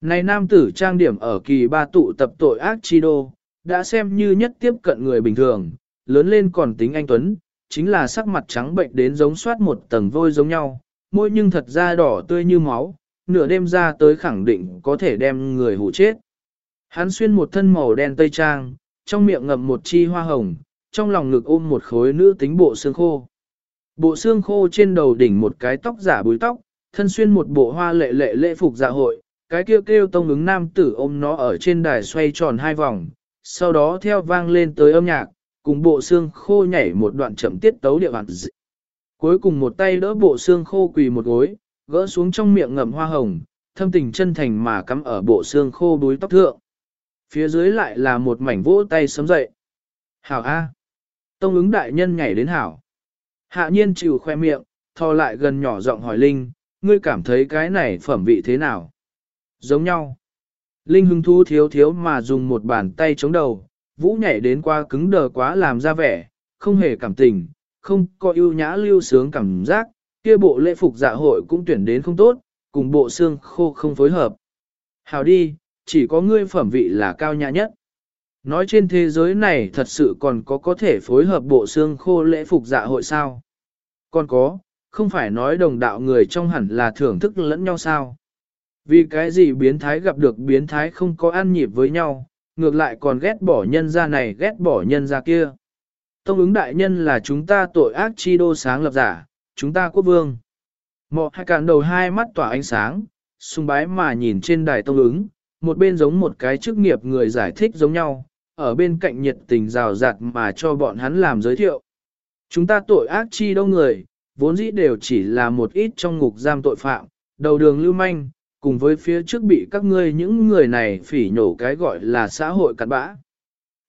Này nam tử trang điểm ở kỳ ba tụ tập tội ác chi đô, đã xem như nhất tiếp cận người bình thường, lớn lên còn tính anh Tuấn, chính là sắc mặt trắng bệnh đến giống soát một tầng vôi giống nhau, môi nhưng thật ra đỏ tươi như máu, nửa đêm ra tới khẳng định có thể đem người hủ chết. Hắn xuyên một thân màu đen tây trang, trong miệng ngậm một chi hoa hồng, trong lòng ngực ôm một khối nữ tính bộ xương khô. Bộ xương khô trên đầu đỉnh một cái tóc giả búi tóc, thân xuyên một bộ hoa lệ lệ lễ phục dạ hội, cái kêu kêu tông ứng nam tử ôm nó ở trên đài xoay tròn hai vòng, sau đó theo vang lên tới âm nhạc, cùng bộ xương khô nhảy một đoạn chậm tiết tấu địa bản dị. Cuối cùng một tay đỡ bộ xương khô quỳ một gối, gỡ xuống trong miệng ngậm hoa hồng, thâm tình chân thành mà cắm ở bộ xương khô đuối tóc thượng. Phía dưới lại là một mảnh vỗ tay sấm dậy. Hảo A. Tông ứng đại nhân nhảy đến hảo. Hạ nhiên chịu khoe miệng, thò lại gần nhỏ giọng hỏi Linh, ngươi cảm thấy cái này phẩm vị thế nào? Giống nhau. Linh hứng thú thiếu thiếu mà dùng một bàn tay chống đầu, vũ nhảy đến qua cứng đờ quá làm ra vẻ, không hề cảm tình, không có ưu nhã lưu sướng cảm giác, kia bộ lễ phục dạ hội cũng tuyển đến không tốt, cùng bộ xương khô không phối hợp. Hào đi, chỉ có ngươi phẩm vị là cao nhã nhất. Nói trên thế giới này thật sự còn có có thể phối hợp bộ xương khô lễ phục dạ hội sao? Còn có, không phải nói đồng đạo người trong hẳn là thưởng thức lẫn nhau sao? Vì cái gì biến thái gặp được biến thái không có ăn nhịp với nhau, ngược lại còn ghét bỏ nhân ra này ghét bỏ nhân ra kia. Tông ứng đại nhân là chúng ta tội ác chi đô sáng lập giả, chúng ta quốc vương. Mọ hai cạn đầu hai mắt tỏa ánh sáng, sung bái mà nhìn trên đài tông ứng, một bên giống một cái chức nghiệp người giải thích giống nhau, ở bên cạnh nhiệt tình rào rạt mà cho bọn hắn làm giới thiệu. Chúng ta tội ác chi đâu người, vốn dĩ đều chỉ là một ít trong ngục giam tội phạm, đầu đường lưu manh, cùng với phía trước bị các ngươi những người này phỉ nhổ cái gọi là xã hội cặn bã.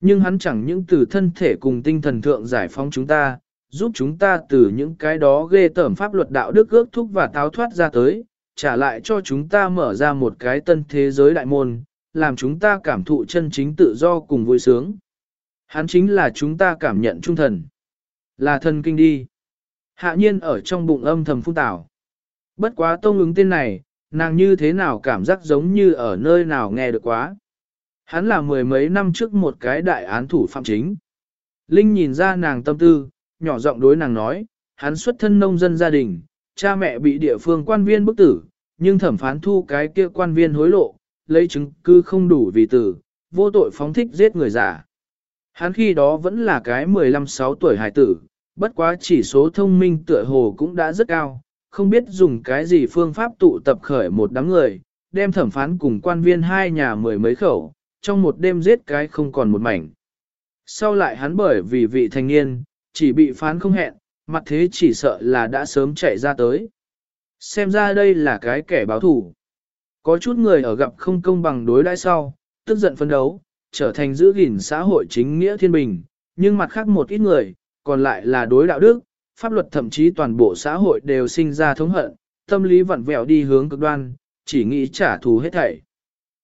Nhưng hắn chẳng những từ thân thể cùng tinh thần thượng giải phóng chúng ta, giúp chúng ta từ những cái đó ghê tởm pháp luật đạo đức ước thúc và táo thoát ra tới, trả lại cho chúng ta mở ra một cái tân thế giới đại môn, làm chúng ta cảm thụ chân chính tự do cùng vui sướng. Hắn chính là chúng ta cảm nhận trung thần. Là thần kinh đi. Hạ nhiên ở trong bụng âm thầm phun tảo. Bất quá tông ứng tên này, nàng như thế nào cảm giác giống như ở nơi nào nghe được quá. Hắn là mười mấy năm trước một cái đại án thủ phạm chính. Linh nhìn ra nàng tâm tư, nhỏ giọng đối nàng nói, hắn xuất thân nông dân gia đình, cha mẹ bị địa phương quan viên bức tử, nhưng thẩm phán thu cái kia quan viên hối lộ, lấy chứng cứ không đủ vì tử, vô tội phóng thích giết người giả. Hắn khi đó vẫn là cái 15-6 tuổi hải tử, bất quá chỉ số thông minh tựa hồ cũng đã rất cao, không biết dùng cái gì phương pháp tụ tập khởi một đám người, đem thẩm phán cùng quan viên hai nhà mười mấy khẩu, trong một đêm giết cái không còn một mảnh. Sau lại hắn bởi vì vị thanh niên, chỉ bị phán không hẹn, mặt thế chỉ sợ là đã sớm chạy ra tới. Xem ra đây là cái kẻ báo thủ. Có chút người ở gặp không công bằng đối đãi sau, tức giận phân đấu, trở thành giữ gìn xã hội chính nghĩa thiên bình, nhưng mặt khác một ít người, còn lại là đối đạo đức, pháp luật thậm chí toàn bộ xã hội đều sinh ra thống hận, tâm lý vặn vẹo đi hướng cực đoan, chỉ nghĩ trả thù hết thảy.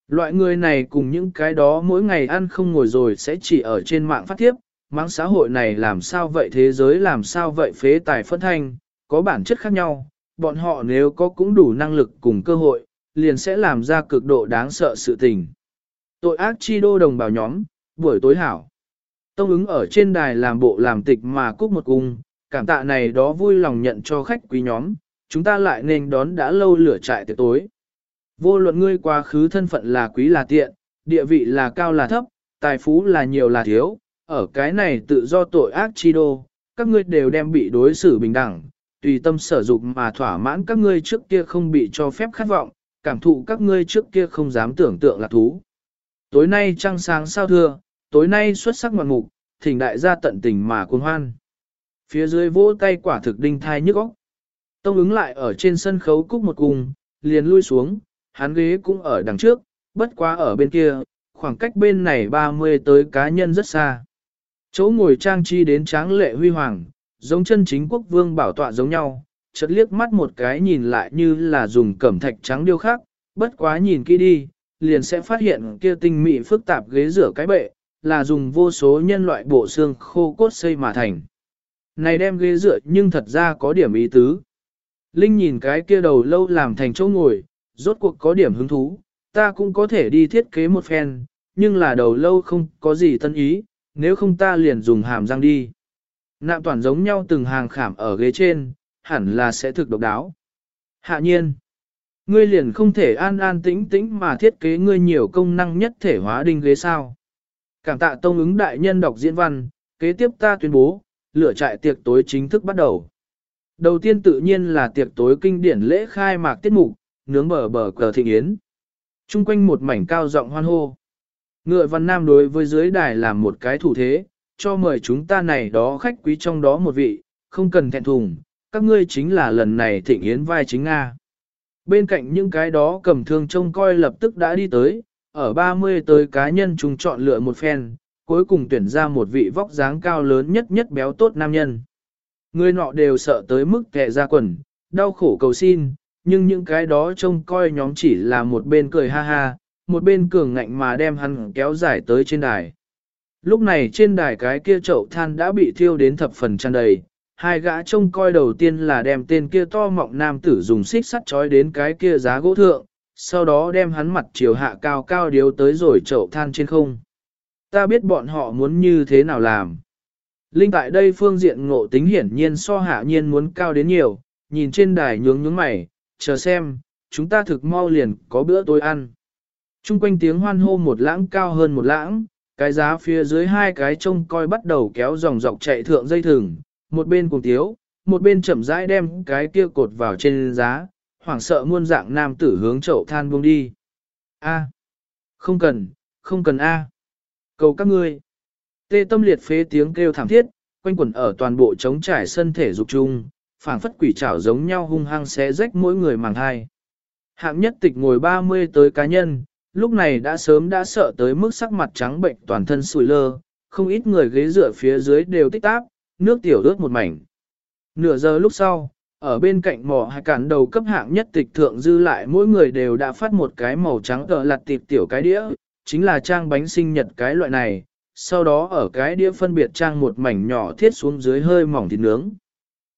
Loại người này cùng những cái đó mỗi ngày ăn không ngồi rồi sẽ chỉ ở trên mạng phát tiếp, mạng xã hội này làm sao vậy thế giới làm sao vậy phế tài phân thanh, có bản chất khác nhau, bọn họ nếu có cũng đủ năng lực cùng cơ hội, liền sẽ làm ra cực độ đáng sợ sự tình. Tội ác chi đô đồng bào nhóm, buổi tối hảo. Tông ứng ở trên đài làm bộ làm tịch mà cúc một cung, cảm tạ này đó vui lòng nhận cho khách quý nhóm, chúng ta lại nên đón đã lâu lửa trại tiệc tối. Vô luận ngươi quá khứ thân phận là quý là tiện, địa vị là cao là thấp, tài phú là nhiều là thiếu, ở cái này tự do tội ác chi đô, các ngươi đều đem bị đối xử bình đẳng, tùy tâm sở dụng mà thỏa mãn các ngươi trước kia không bị cho phép khát vọng, cảm thụ các ngươi trước kia không dám tưởng tượng là thú. Tối nay trăng sáng sao thưa, tối nay xuất sắc ngoạn mục, thỉnh đại gia tận tình mà cuồng hoan. Phía dưới vỗ tay quả thực đinh thai nhức óc. Tông ứng lại ở trên sân khấu cúc một cùng liền lui xuống, hắn ghế cũng ở đằng trước, bất quá ở bên kia, khoảng cách bên này 30 tới cá nhân rất xa. Chỗ ngồi trang trí đến tráng lệ huy hoàng, giống chân chính quốc vương bảo tọa giống nhau, chợt liếc mắt một cái nhìn lại như là dùng cẩm thạch trắng điêu khắc, bất quá nhìn kỹ đi, liền sẽ phát hiện kia tinh mỹ phức tạp ghế rửa cái bệ, là dùng vô số nhân loại bộ xương khô cốt xây mà thành. Này đem ghế dựa nhưng thật ra có điểm ý tứ. Linh nhìn cái kia đầu lâu làm thành chỗ ngồi, rốt cuộc có điểm hứng thú, ta cũng có thể đi thiết kế một phen, nhưng là đầu lâu không có gì tân ý, nếu không ta liền dùng hàm răng đi. Nạm toàn giống nhau từng hàng khảm ở ghế trên, hẳn là sẽ thực độc đáo. Hạ nhiên, ngươi liền không thể an an tĩnh tĩnh mà thiết kế ngươi nhiều công năng nhất thể hóa đinh ghế sao. Cảm tạ tông ứng đại nhân đọc diễn văn, kế tiếp ta tuyên bố, lửa trại tiệc tối chính thức bắt đầu. Đầu tiên tự nhiên là tiệc tối kinh điển lễ khai mạc tiết mục, nướng bờ bờ cờ thịnh yến. Trung quanh một mảnh cao rộng hoan hô. Ngựa văn nam đối với dưới đài làm một cái thủ thế, cho mời chúng ta này đó khách quý trong đó một vị, không cần thẹn thùng, các ngươi chính là lần này thịnh yến vai chính Nga. Bên cạnh những cái đó cầm thương trông coi lập tức đã đi tới, ở 30 tới cá nhân chúng chọn lựa một phen, cuối cùng tuyển ra một vị vóc dáng cao lớn nhất nhất béo tốt nam nhân. Người nọ đều sợ tới mức kẹ ra quần, đau khổ cầu xin, nhưng những cái đó trông coi nhóm chỉ là một bên cười ha ha, một bên cường ngạnh mà đem hắn kéo dài tới trên đài. Lúc này trên đài cái kia chậu than đã bị thiêu đến thập phần tràn đầy, hai gã trông coi đầu tiên là đem tên kia to mọng nam tử dùng xích sắt trói đến cái kia giá gỗ thượng, sau đó đem hắn mặt chiều hạ cao cao điếu tới rồi chậu than trên không. Ta biết bọn họ muốn như thế nào làm. Linh tại đây phương diện ngộ tính hiển nhiên so hạ nhiên muốn cao đến nhiều, nhìn trên đài nhướng nhướng mày, chờ xem, chúng ta thực mau liền có bữa tối ăn. Trung quanh tiếng hoan hô một lãng cao hơn một lãng, cái giá phía dưới hai cái trông coi bắt đầu kéo dòng dọc chạy thượng dây thừng, một bên cùng tiếu, một bên chậm rãi đem cái kia cột vào trên giá, hoảng sợ muôn dạng nam tử hướng chậu than buông đi. A. Không cần, không cần A. Cầu các ngươi. Tê tâm liệt phế tiếng kêu thảm thiết, quanh quẩn ở toàn bộ trống trải sân thể dục chung, phảng phất quỷ trảo giống nhau hung hăng xé rách mỗi người màng hai. Hạng nhất tịch ngồi 30 tới cá nhân, lúc này đã sớm đã sợ tới mức sắc mặt trắng bệnh toàn thân sùi lơ, không ít người ghế dựa phía dưới đều tích táp, nước tiểu ướt một mảnh. Nửa giờ lúc sau, ở bên cạnh mỏ hai cản đầu cấp hạng nhất tịch thượng dư lại mỗi người đều đã phát một cái màu trắng tờ lặt tịp tiểu cái đĩa, chính là trang bánh sinh nhật cái loại này, sau đó ở cái đĩa phân biệt trang một mảnh nhỏ thiết xuống dưới hơi mỏng thịt nướng.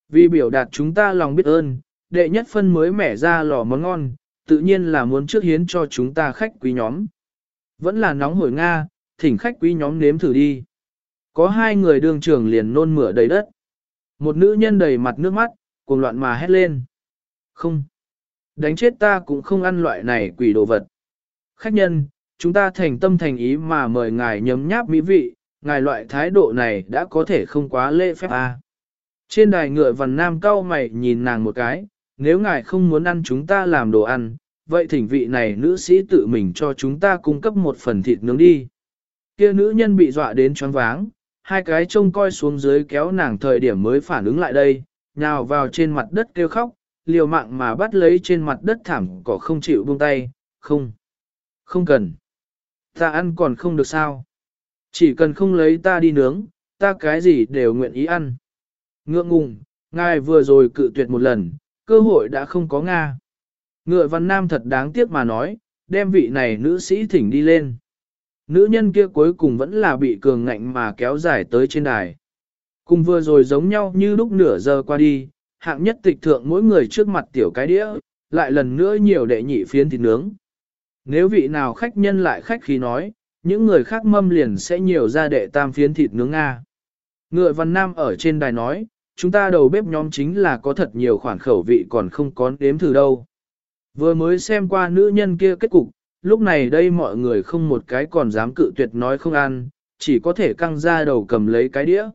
Vì biểu đạt chúng ta lòng biết ơn, đệ nhất phân mới mẻ ra lò món ngon, tự nhiên là muốn trước hiến cho chúng ta khách quý nhóm. Vẫn là nóng hổi Nga, thỉnh khách quý nhóm nếm thử đi. Có hai người đường trưởng liền nôn mửa đầy đất. Một nữ nhân đầy mặt nước mắt, cuồng loạn mà hét lên. Không. Đánh chết ta cũng không ăn loại này quỷ đồ vật. Khách nhân, chúng ta thành tâm thành ý mà mời ngài nhấm nháp mỹ vị, ngài loại thái độ này đã có thể không quá lễ phép à. Trên đài ngựa vằn nam cao mày nhìn nàng một cái, nếu ngài không muốn ăn chúng ta làm đồ ăn, vậy thỉnh vị này nữ sĩ tự mình cho chúng ta cung cấp một phần thịt nướng đi. Kia nữ nhân bị dọa đến choáng váng, hai cái trông coi xuống dưới kéo nàng thời điểm mới phản ứng lại đây, nhào vào trên mặt đất kêu khóc, liều mạng mà bắt lấy trên mặt đất thảm cỏ không chịu buông tay, không, không cần. Ta ăn còn không được sao. Chỉ cần không lấy ta đi nướng, ta cái gì đều nguyện ý ăn. Ngượng ngùng, ngài vừa rồi cự tuyệt một lần, cơ hội đã không có Nga. Ngựa văn nam thật đáng tiếc mà nói, đem vị này nữ sĩ thỉnh đi lên. Nữ nhân kia cuối cùng vẫn là bị cường ngạnh mà kéo dài tới trên đài. Cùng vừa rồi giống nhau như lúc nửa giờ qua đi, hạng nhất tịch thượng mỗi người trước mặt tiểu cái đĩa, lại lần nữa nhiều đệ nhị phiến thịt nướng. Nếu vị nào khách nhân lại khách khí nói, những người khác mâm liền sẽ nhiều ra đệ tam phiến thịt nướng Nga. Ngựa văn nam ở trên đài nói, chúng ta đầu bếp nhóm chính là có thật nhiều khoản khẩu vị còn không có đếm thử đâu. Vừa mới xem qua nữ nhân kia kết cục, lúc này đây mọi người không một cái còn dám cự tuyệt nói không ăn, chỉ có thể căng ra đầu cầm lấy cái đĩa.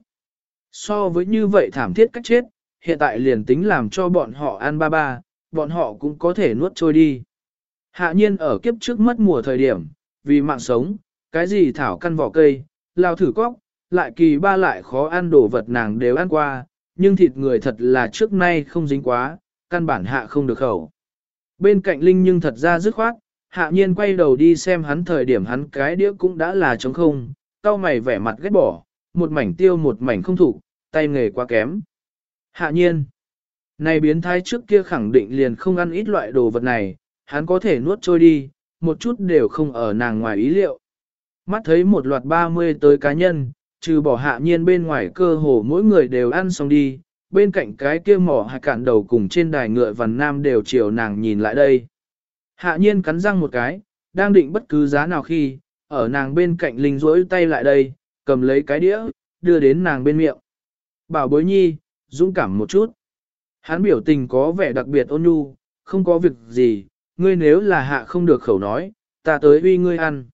So với như vậy thảm thiết cách chết, hiện tại liền tính làm cho bọn họ ăn ba ba, bọn họ cũng có thể nuốt trôi đi. Hạ nhiên ở kiếp trước mất mùa thời điểm, vì mạng sống, cái gì thảo căn vỏ cây, lao thử cóc, lại kỳ ba lại khó ăn đồ vật nàng đều ăn qua, nhưng thịt người thật là trước nay không dính quá, căn bản hạ không được khẩu. Bên cạnh Linh nhưng thật ra dứt khoát, hạ nhiên quay đầu đi xem hắn thời điểm hắn cái đĩa cũng đã là trống không, tao mày vẻ mặt ghét bỏ, một mảnh tiêu một mảnh không thủ, tay nghề quá kém. Hạ nhiên, này biến thái trước kia khẳng định liền không ăn ít loại đồ vật này, hắn có thể nuốt trôi đi, một chút đều không ở nàng ngoài ý liệu. Mắt thấy một loạt 30 tới cá nhân, trừ bỏ hạ nhiên bên ngoài cơ hồ mỗi người đều ăn xong đi, bên cạnh cái kia mỏ hạ cạn đầu cùng trên đài ngựa vằn nam đều chiều nàng nhìn lại đây. Hạ nhiên cắn răng một cái, đang định bất cứ giá nào khi, ở nàng bên cạnh linh rỗi tay lại đây, cầm lấy cái đĩa, đưa đến nàng bên miệng. Bảo bối nhi, dũng cảm một chút. Hắn biểu tình có vẻ đặc biệt ôn nhu, không có việc gì, ngươi nếu là hạ không được khẩu nói, ta tới uy ngươi ăn.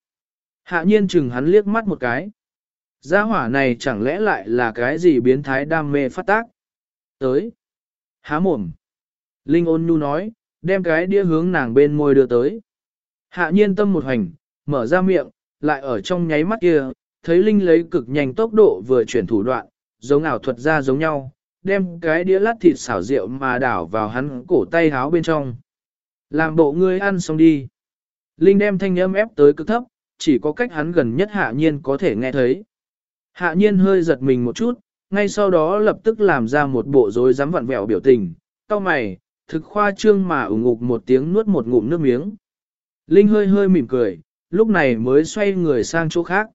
Hạ nhiên chừng hắn liếc mắt một cái. Gia hỏa này chẳng lẽ lại là cái gì biến thái đam mê phát tác? Tới. Há mồm. Linh ôn nhu nói, đem cái đĩa hướng nàng bên môi đưa tới. Hạ nhiên tâm một hành, mở ra miệng, lại ở trong nháy mắt kia, thấy Linh lấy cực nhanh tốc độ vừa chuyển thủ đoạn, giống ảo thuật ra giống nhau, đem cái đĩa lát thịt xảo rượu mà đảo vào hắn cổ tay háo bên trong. Làm bộ ngươi ăn xong đi. Linh đem thanh âm ép tới cực thấp, chỉ có cách hắn gần nhất hạ nhiên có thể nghe thấy. Hạ nhiên hơi giật mình một chút, ngay sau đó lập tức làm ra một bộ rối rắm vặn vẹo biểu tình, cao mày, thực khoa trương mà ủng ngục một tiếng nuốt một ngụm nước miếng. Linh hơi hơi mỉm cười, lúc này mới xoay người sang chỗ khác.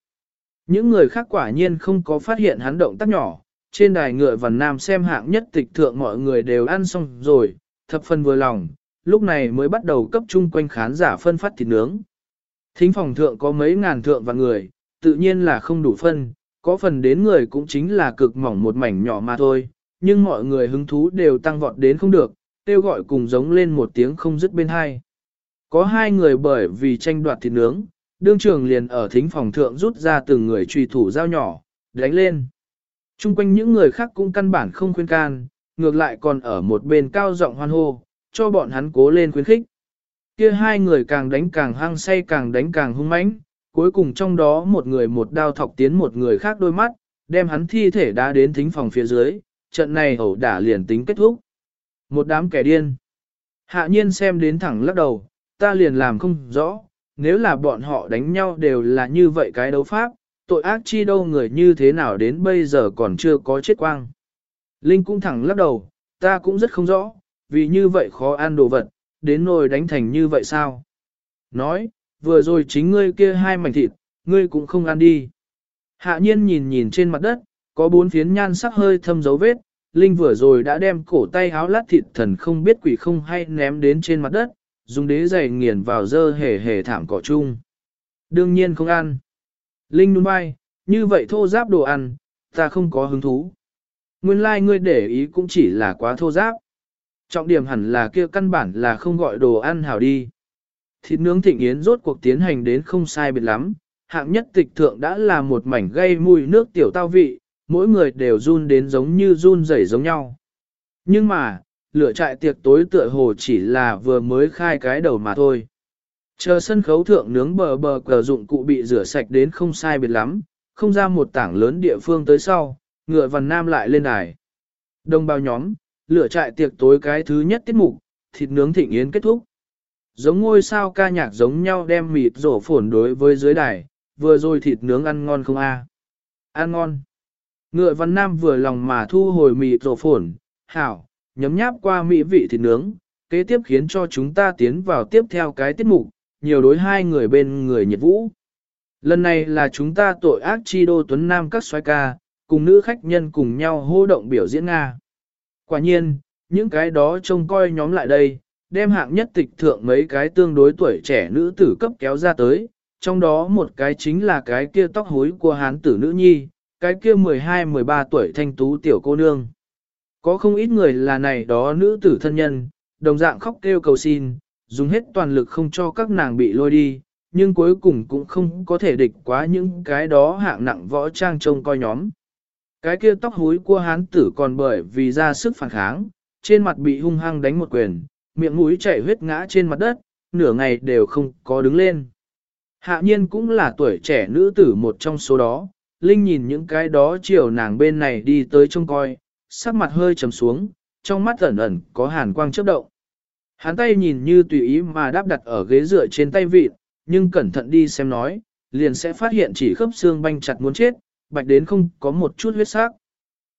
Những người khác quả nhiên không có phát hiện hắn động tác nhỏ, trên đài ngựa vằn nam xem hạng nhất tịch thượng mọi người đều ăn xong rồi, thập phần vừa lòng, lúc này mới bắt đầu cấp chung quanh khán giả phân phát thịt nướng. Thính phòng thượng có mấy ngàn thượng và người, tự nhiên là không đủ phân, có phần đến người cũng chính là cực mỏng một mảnh nhỏ mà thôi, nhưng mọi người hứng thú đều tăng vọt đến không được, kêu gọi cùng giống lên một tiếng không dứt bên hai. Có hai người bởi vì tranh đoạt thịt nướng, đương trường liền ở thính phòng thượng rút ra từng người truy thủ dao nhỏ, đánh lên. Trung quanh những người khác cũng căn bản không khuyên can, ngược lại còn ở một bên cao giọng hoan hô, cho bọn hắn cố lên khuyến khích. Kia hai người càng đánh càng hăng say càng đánh càng hung mãnh, cuối cùng trong đó một người một đao thọc tiến một người khác đôi mắt, đem hắn thi thể đá đến thính phòng phía dưới, trận này ẩu đả liền tính kết thúc. Một đám kẻ điên. Hạ nhiên xem đến thẳng lắc đầu, ta liền làm không rõ, nếu là bọn họ đánh nhau đều là như vậy cái đấu pháp, tội ác chi đâu người như thế nào đến bây giờ còn chưa có chết quang. Linh cũng thẳng lắc đầu, ta cũng rất không rõ, vì như vậy khó ăn đồ vật, đến nồi đánh thành như vậy sao? Nói, vừa rồi chính ngươi kia hai mảnh thịt, ngươi cũng không ăn đi. Hạ nhiên nhìn nhìn trên mặt đất, có bốn phiến nhan sắc hơi thâm dấu vết, Linh vừa rồi đã đem cổ tay háo lát thịt thần không biết quỷ không hay ném đến trên mặt đất, dùng đế giày nghiền vào dơ hề hề thảm cỏ chung. Đương nhiên không ăn. Linh nuôn bay, như vậy thô giáp đồ ăn, ta không có hứng thú. Nguyên lai like ngươi để ý cũng chỉ là quá thô giáp. Trọng điểm hẳn là kia căn bản là không gọi đồ ăn hảo đi. Thịt nướng thịnh yến rốt cuộc tiến hành đến không sai biệt lắm, hạng nhất tịch thượng đã là một mảnh gây mùi nước tiểu tao vị, mỗi người đều run đến giống như run rẩy giống nhau. Nhưng mà, lửa trại tiệc tối tựa hồ chỉ là vừa mới khai cái đầu mà thôi. Chờ sân khấu thượng nướng bờ bờ cờ dụng cụ bị rửa sạch đến không sai biệt lắm, không ra một tảng lớn địa phương tới sau, ngựa vằn nam lại lên đài. Đồng bào nhóm, lửa trại tiệc tối cái thứ nhất tiết mục, thịt nướng thịnh yến kết thúc. Giống ngôi sao ca nhạc giống nhau đem mịt rổ phồn đối với dưới đài, vừa rồi thịt nướng ăn ngon không a? Ăn ngon. Ngựa văn nam vừa lòng mà thu hồi mịt rổ phồn, hảo, nhấm nháp qua mỹ vị thịt nướng, kế tiếp khiến cho chúng ta tiến vào tiếp theo cái tiết mục, nhiều đối hai người bên người nhiệt vũ. Lần này là chúng ta tội ác chi đô tuấn nam các xoay ca, cùng nữ khách nhân cùng nhau hô động biểu diễn Nga. Quả nhiên, những cái đó trông coi nhóm lại đây, đem hạng nhất tịch thượng mấy cái tương đối tuổi trẻ nữ tử cấp kéo ra tới, trong đó một cái chính là cái kia tóc hối của hán tử nữ nhi, cái kia 12-13 tuổi thanh tú tiểu cô nương. Có không ít người là này đó nữ tử thân nhân, đồng dạng khóc kêu cầu xin, dùng hết toàn lực không cho các nàng bị lôi đi, nhưng cuối cùng cũng không có thể địch quá những cái đó hạng nặng võ trang trông coi nhóm. Cái kia tóc húi của hán tử còn bởi vì ra sức phản kháng, trên mặt bị hung hăng đánh một quyền, miệng mũi chảy huyết ngã trên mặt đất, nửa ngày đều không có đứng lên. Hạ nhiên cũng là tuổi trẻ nữ tử một trong số đó, Linh nhìn những cái đó chiều nàng bên này đi tới trông coi, sắc mặt hơi trầm xuống, trong mắt ẩn ẩn có hàn quang chớp động. Hắn tay nhìn như tùy ý mà đáp đặt ở ghế dựa trên tay vịt, nhưng cẩn thận đi xem nói, liền sẽ phát hiện chỉ khớp xương banh chặt muốn chết, bạch đến không có một chút huyết sắc.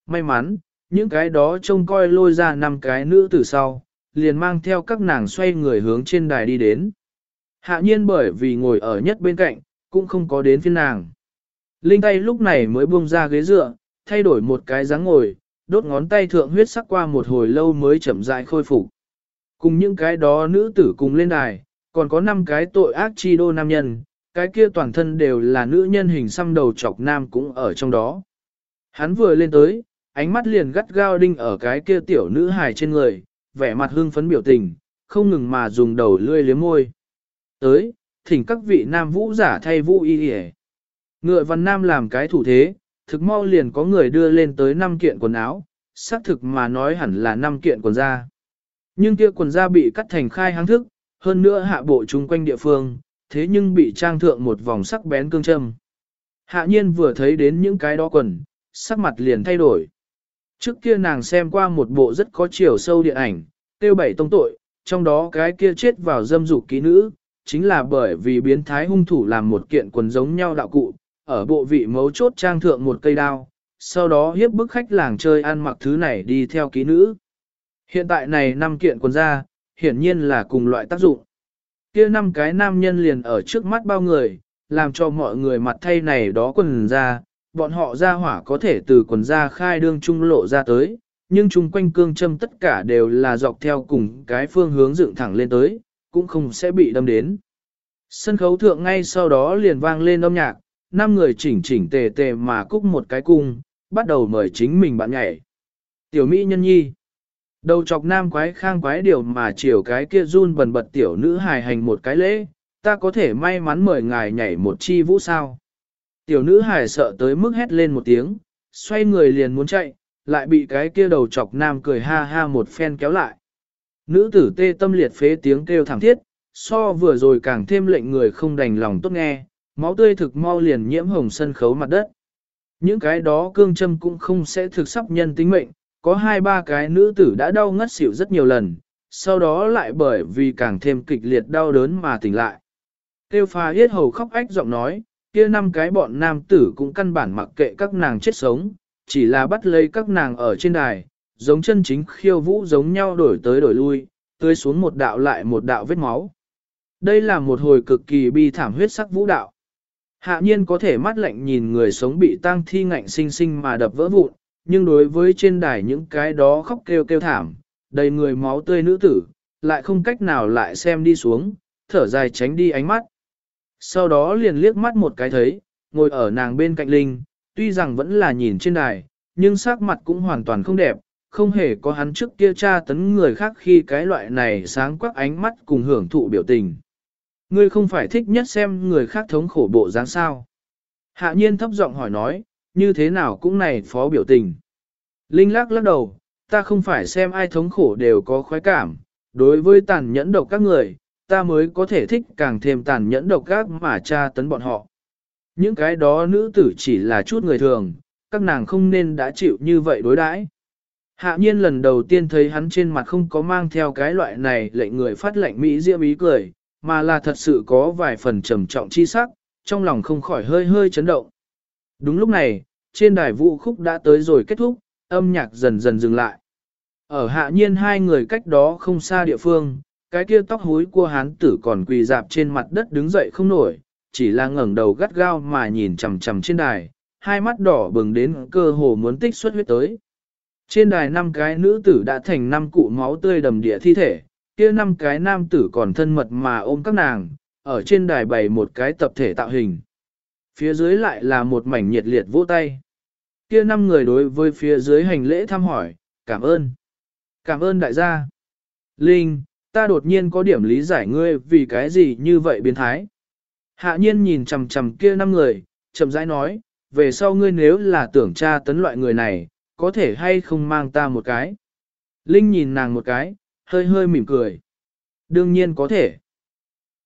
May mắn, những cái đó trông coi lôi ra năm cái nữ từ sau, liền mang theo các nàng xoay người hướng trên đài đi đến. Hạ nhiên bởi vì ngồi ở nhất bên cạnh, cũng không có đến phiên nàng. Linh tay lúc này mới buông ra ghế dựa, thay đổi một cái dáng ngồi, đốt ngón tay thượng huyết sắc qua một hồi lâu mới chậm rãi khôi phục. Cùng những cái đó nữ tử cùng lên đài, còn có 5 cái tội ác chi đô nam nhân, cái kia toàn thân đều là nữ nhân hình xăm đầu chọc nam cũng ở trong đó. Hắn vừa lên tới, ánh mắt liền gắt gao đinh ở cái kia tiểu nữ hài trên người, vẻ mặt hưng phấn biểu tình, không ngừng mà dùng đầu lươi liếm môi. Tới, thỉnh các vị nam vũ giả thay vũ y hề. Ngựa văn nam làm cái thủ thế, thực mau liền có người đưa lên tới 5 kiện quần áo, xác thực mà nói hẳn là 5 kiện quần da. Nhưng kia quần da bị cắt thành khai háng thức, hơn nữa hạ bộ chung quanh địa phương, thế nhưng bị trang thượng một vòng sắc bén cương châm. Hạ nhiên vừa thấy đến những cái đó quần, sắc mặt liền thay đổi. Trước kia nàng xem qua một bộ rất có chiều sâu điện ảnh, tiêu bảy tông tội, trong đó cái kia chết vào dâm dục ký nữ, chính là bởi vì biến thái hung thủ làm một kiện quần giống nhau đạo cụ, ở bộ vị mấu chốt trang thượng một cây đao, sau đó hiếp bức khách làng chơi ăn mặc thứ này đi theo ký nữ. Hiện tại này năm kiện quần ra, hiển nhiên là cùng loại tác dụng kia năm cái nam nhân liền ở trước mắt bao người, làm cho mọi người mặt thay này đó quần ra, bọn họ ra hỏa có thể từ quần ra khai đương trung lộ ra tới, nhưng chung quanh cương châm tất cả đều là dọc theo cùng cái phương hướng dựng thẳng lên tới, cũng không sẽ bị đâm đến. Sân khấu thượng ngay sau đó liền vang lên âm nhạc, năm người chỉnh chỉnh tề tề mà cúc một cái cung, bắt đầu mời chính mình bạn nhảy. Tiểu Mỹ nhân nhi. Đầu chọc nam quái khang quái điều mà chiều cái kia run bần bật tiểu nữ hài hành một cái lễ, ta có thể may mắn mời ngài nhảy một chi vũ sao. Tiểu nữ hài sợ tới mức hét lên một tiếng, xoay người liền muốn chạy, lại bị cái kia đầu chọc nam cười ha ha một phen kéo lại. Nữ tử tê tâm liệt phế tiếng kêu thảm thiết, so vừa rồi càng thêm lệnh người không đành lòng tốt nghe, máu tươi thực mau liền nhiễm hồng sân khấu mặt đất. Những cái đó cương châm cũng không sẽ thực sắp nhân tính mệnh, có hai ba cái nữ tử đã đau ngất xỉu rất nhiều lần, sau đó lại bởi vì càng thêm kịch liệt đau đớn mà tỉnh lại. Tiêu pha yết hầu khóc ách giọng nói, kia năm cái bọn nam tử cũng căn bản mặc kệ các nàng chết sống, chỉ là bắt lấy các nàng ở trên đài, giống chân chính khiêu vũ giống nhau đổi tới đổi lui, tươi xuống một đạo lại một đạo vết máu. Đây là một hồi cực kỳ bi thảm huyết sắc vũ đạo. Hạ nhiên có thể mắt lạnh nhìn người sống bị tang thi ngạnh sinh sinh mà đập vỡ vụn, nhưng đối với trên đài những cái đó khóc kêu kêu thảm, đầy người máu tươi nữ tử, lại không cách nào lại xem đi xuống, thở dài tránh đi ánh mắt. Sau đó liền liếc mắt một cái thấy, ngồi ở nàng bên cạnh Linh, tuy rằng vẫn là nhìn trên đài, nhưng sắc mặt cũng hoàn toàn không đẹp, không hề có hắn trước kia tra tấn người khác khi cái loại này sáng quắc ánh mắt cùng hưởng thụ biểu tình. Ngươi không phải thích nhất xem người khác thống khổ bộ dáng sao. Hạ nhiên thấp giọng hỏi nói, như thế nào cũng này phó biểu tình. Linh lắc lắc đầu, ta không phải xem ai thống khổ đều có khoái cảm, đối với tàn nhẫn độc các người, ta mới có thể thích càng thêm tàn nhẫn độc các mà tra tấn bọn họ. Những cái đó nữ tử chỉ là chút người thường, các nàng không nên đã chịu như vậy đối đãi. Hạ nhiên lần đầu tiên thấy hắn trên mặt không có mang theo cái loại này lệnh người phát lệnh Mỹ diễm ý cười, mà là thật sự có vài phần trầm trọng chi sắc, trong lòng không khỏi hơi hơi chấn động. Đúng lúc này, trên đài vũ khúc đã tới rồi kết thúc, âm nhạc dần dần dừng lại. Ở hạ nhiên hai người cách đó không xa địa phương, cái kia tóc húi của hán tử còn quỳ dạp trên mặt đất đứng dậy không nổi, chỉ là ngẩng đầu gắt gao mà nhìn chằm chằm trên đài, hai mắt đỏ bừng đến cơ hồ muốn tích xuất huyết tới. Trên đài năm cái nữ tử đã thành năm cụ máu tươi đầm địa thi thể, kia năm cái nam tử còn thân mật mà ôm các nàng, ở trên đài bày một cái tập thể tạo hình. Phía dưới lại là một mảnh nhiệt liệt vỗ tay. Kia năm người đối với phía dưới hành lễ thăm hỏi, cảm ơn. Cảm ơn đại gia. Linh, ta đột nhiên có điểm lý giải ngươi vì cái gì như vậy biến thái. Hạ nhiên nhìn chầm chầm kia năm người, chậm rãi nói, về sau ngươi nếu là tưởng tra tấn loại người này, có thể hay không mang ta một cái. Linh nhìn nàng một cái, hơi hơi mỉm cười. Đương nhiên có thể.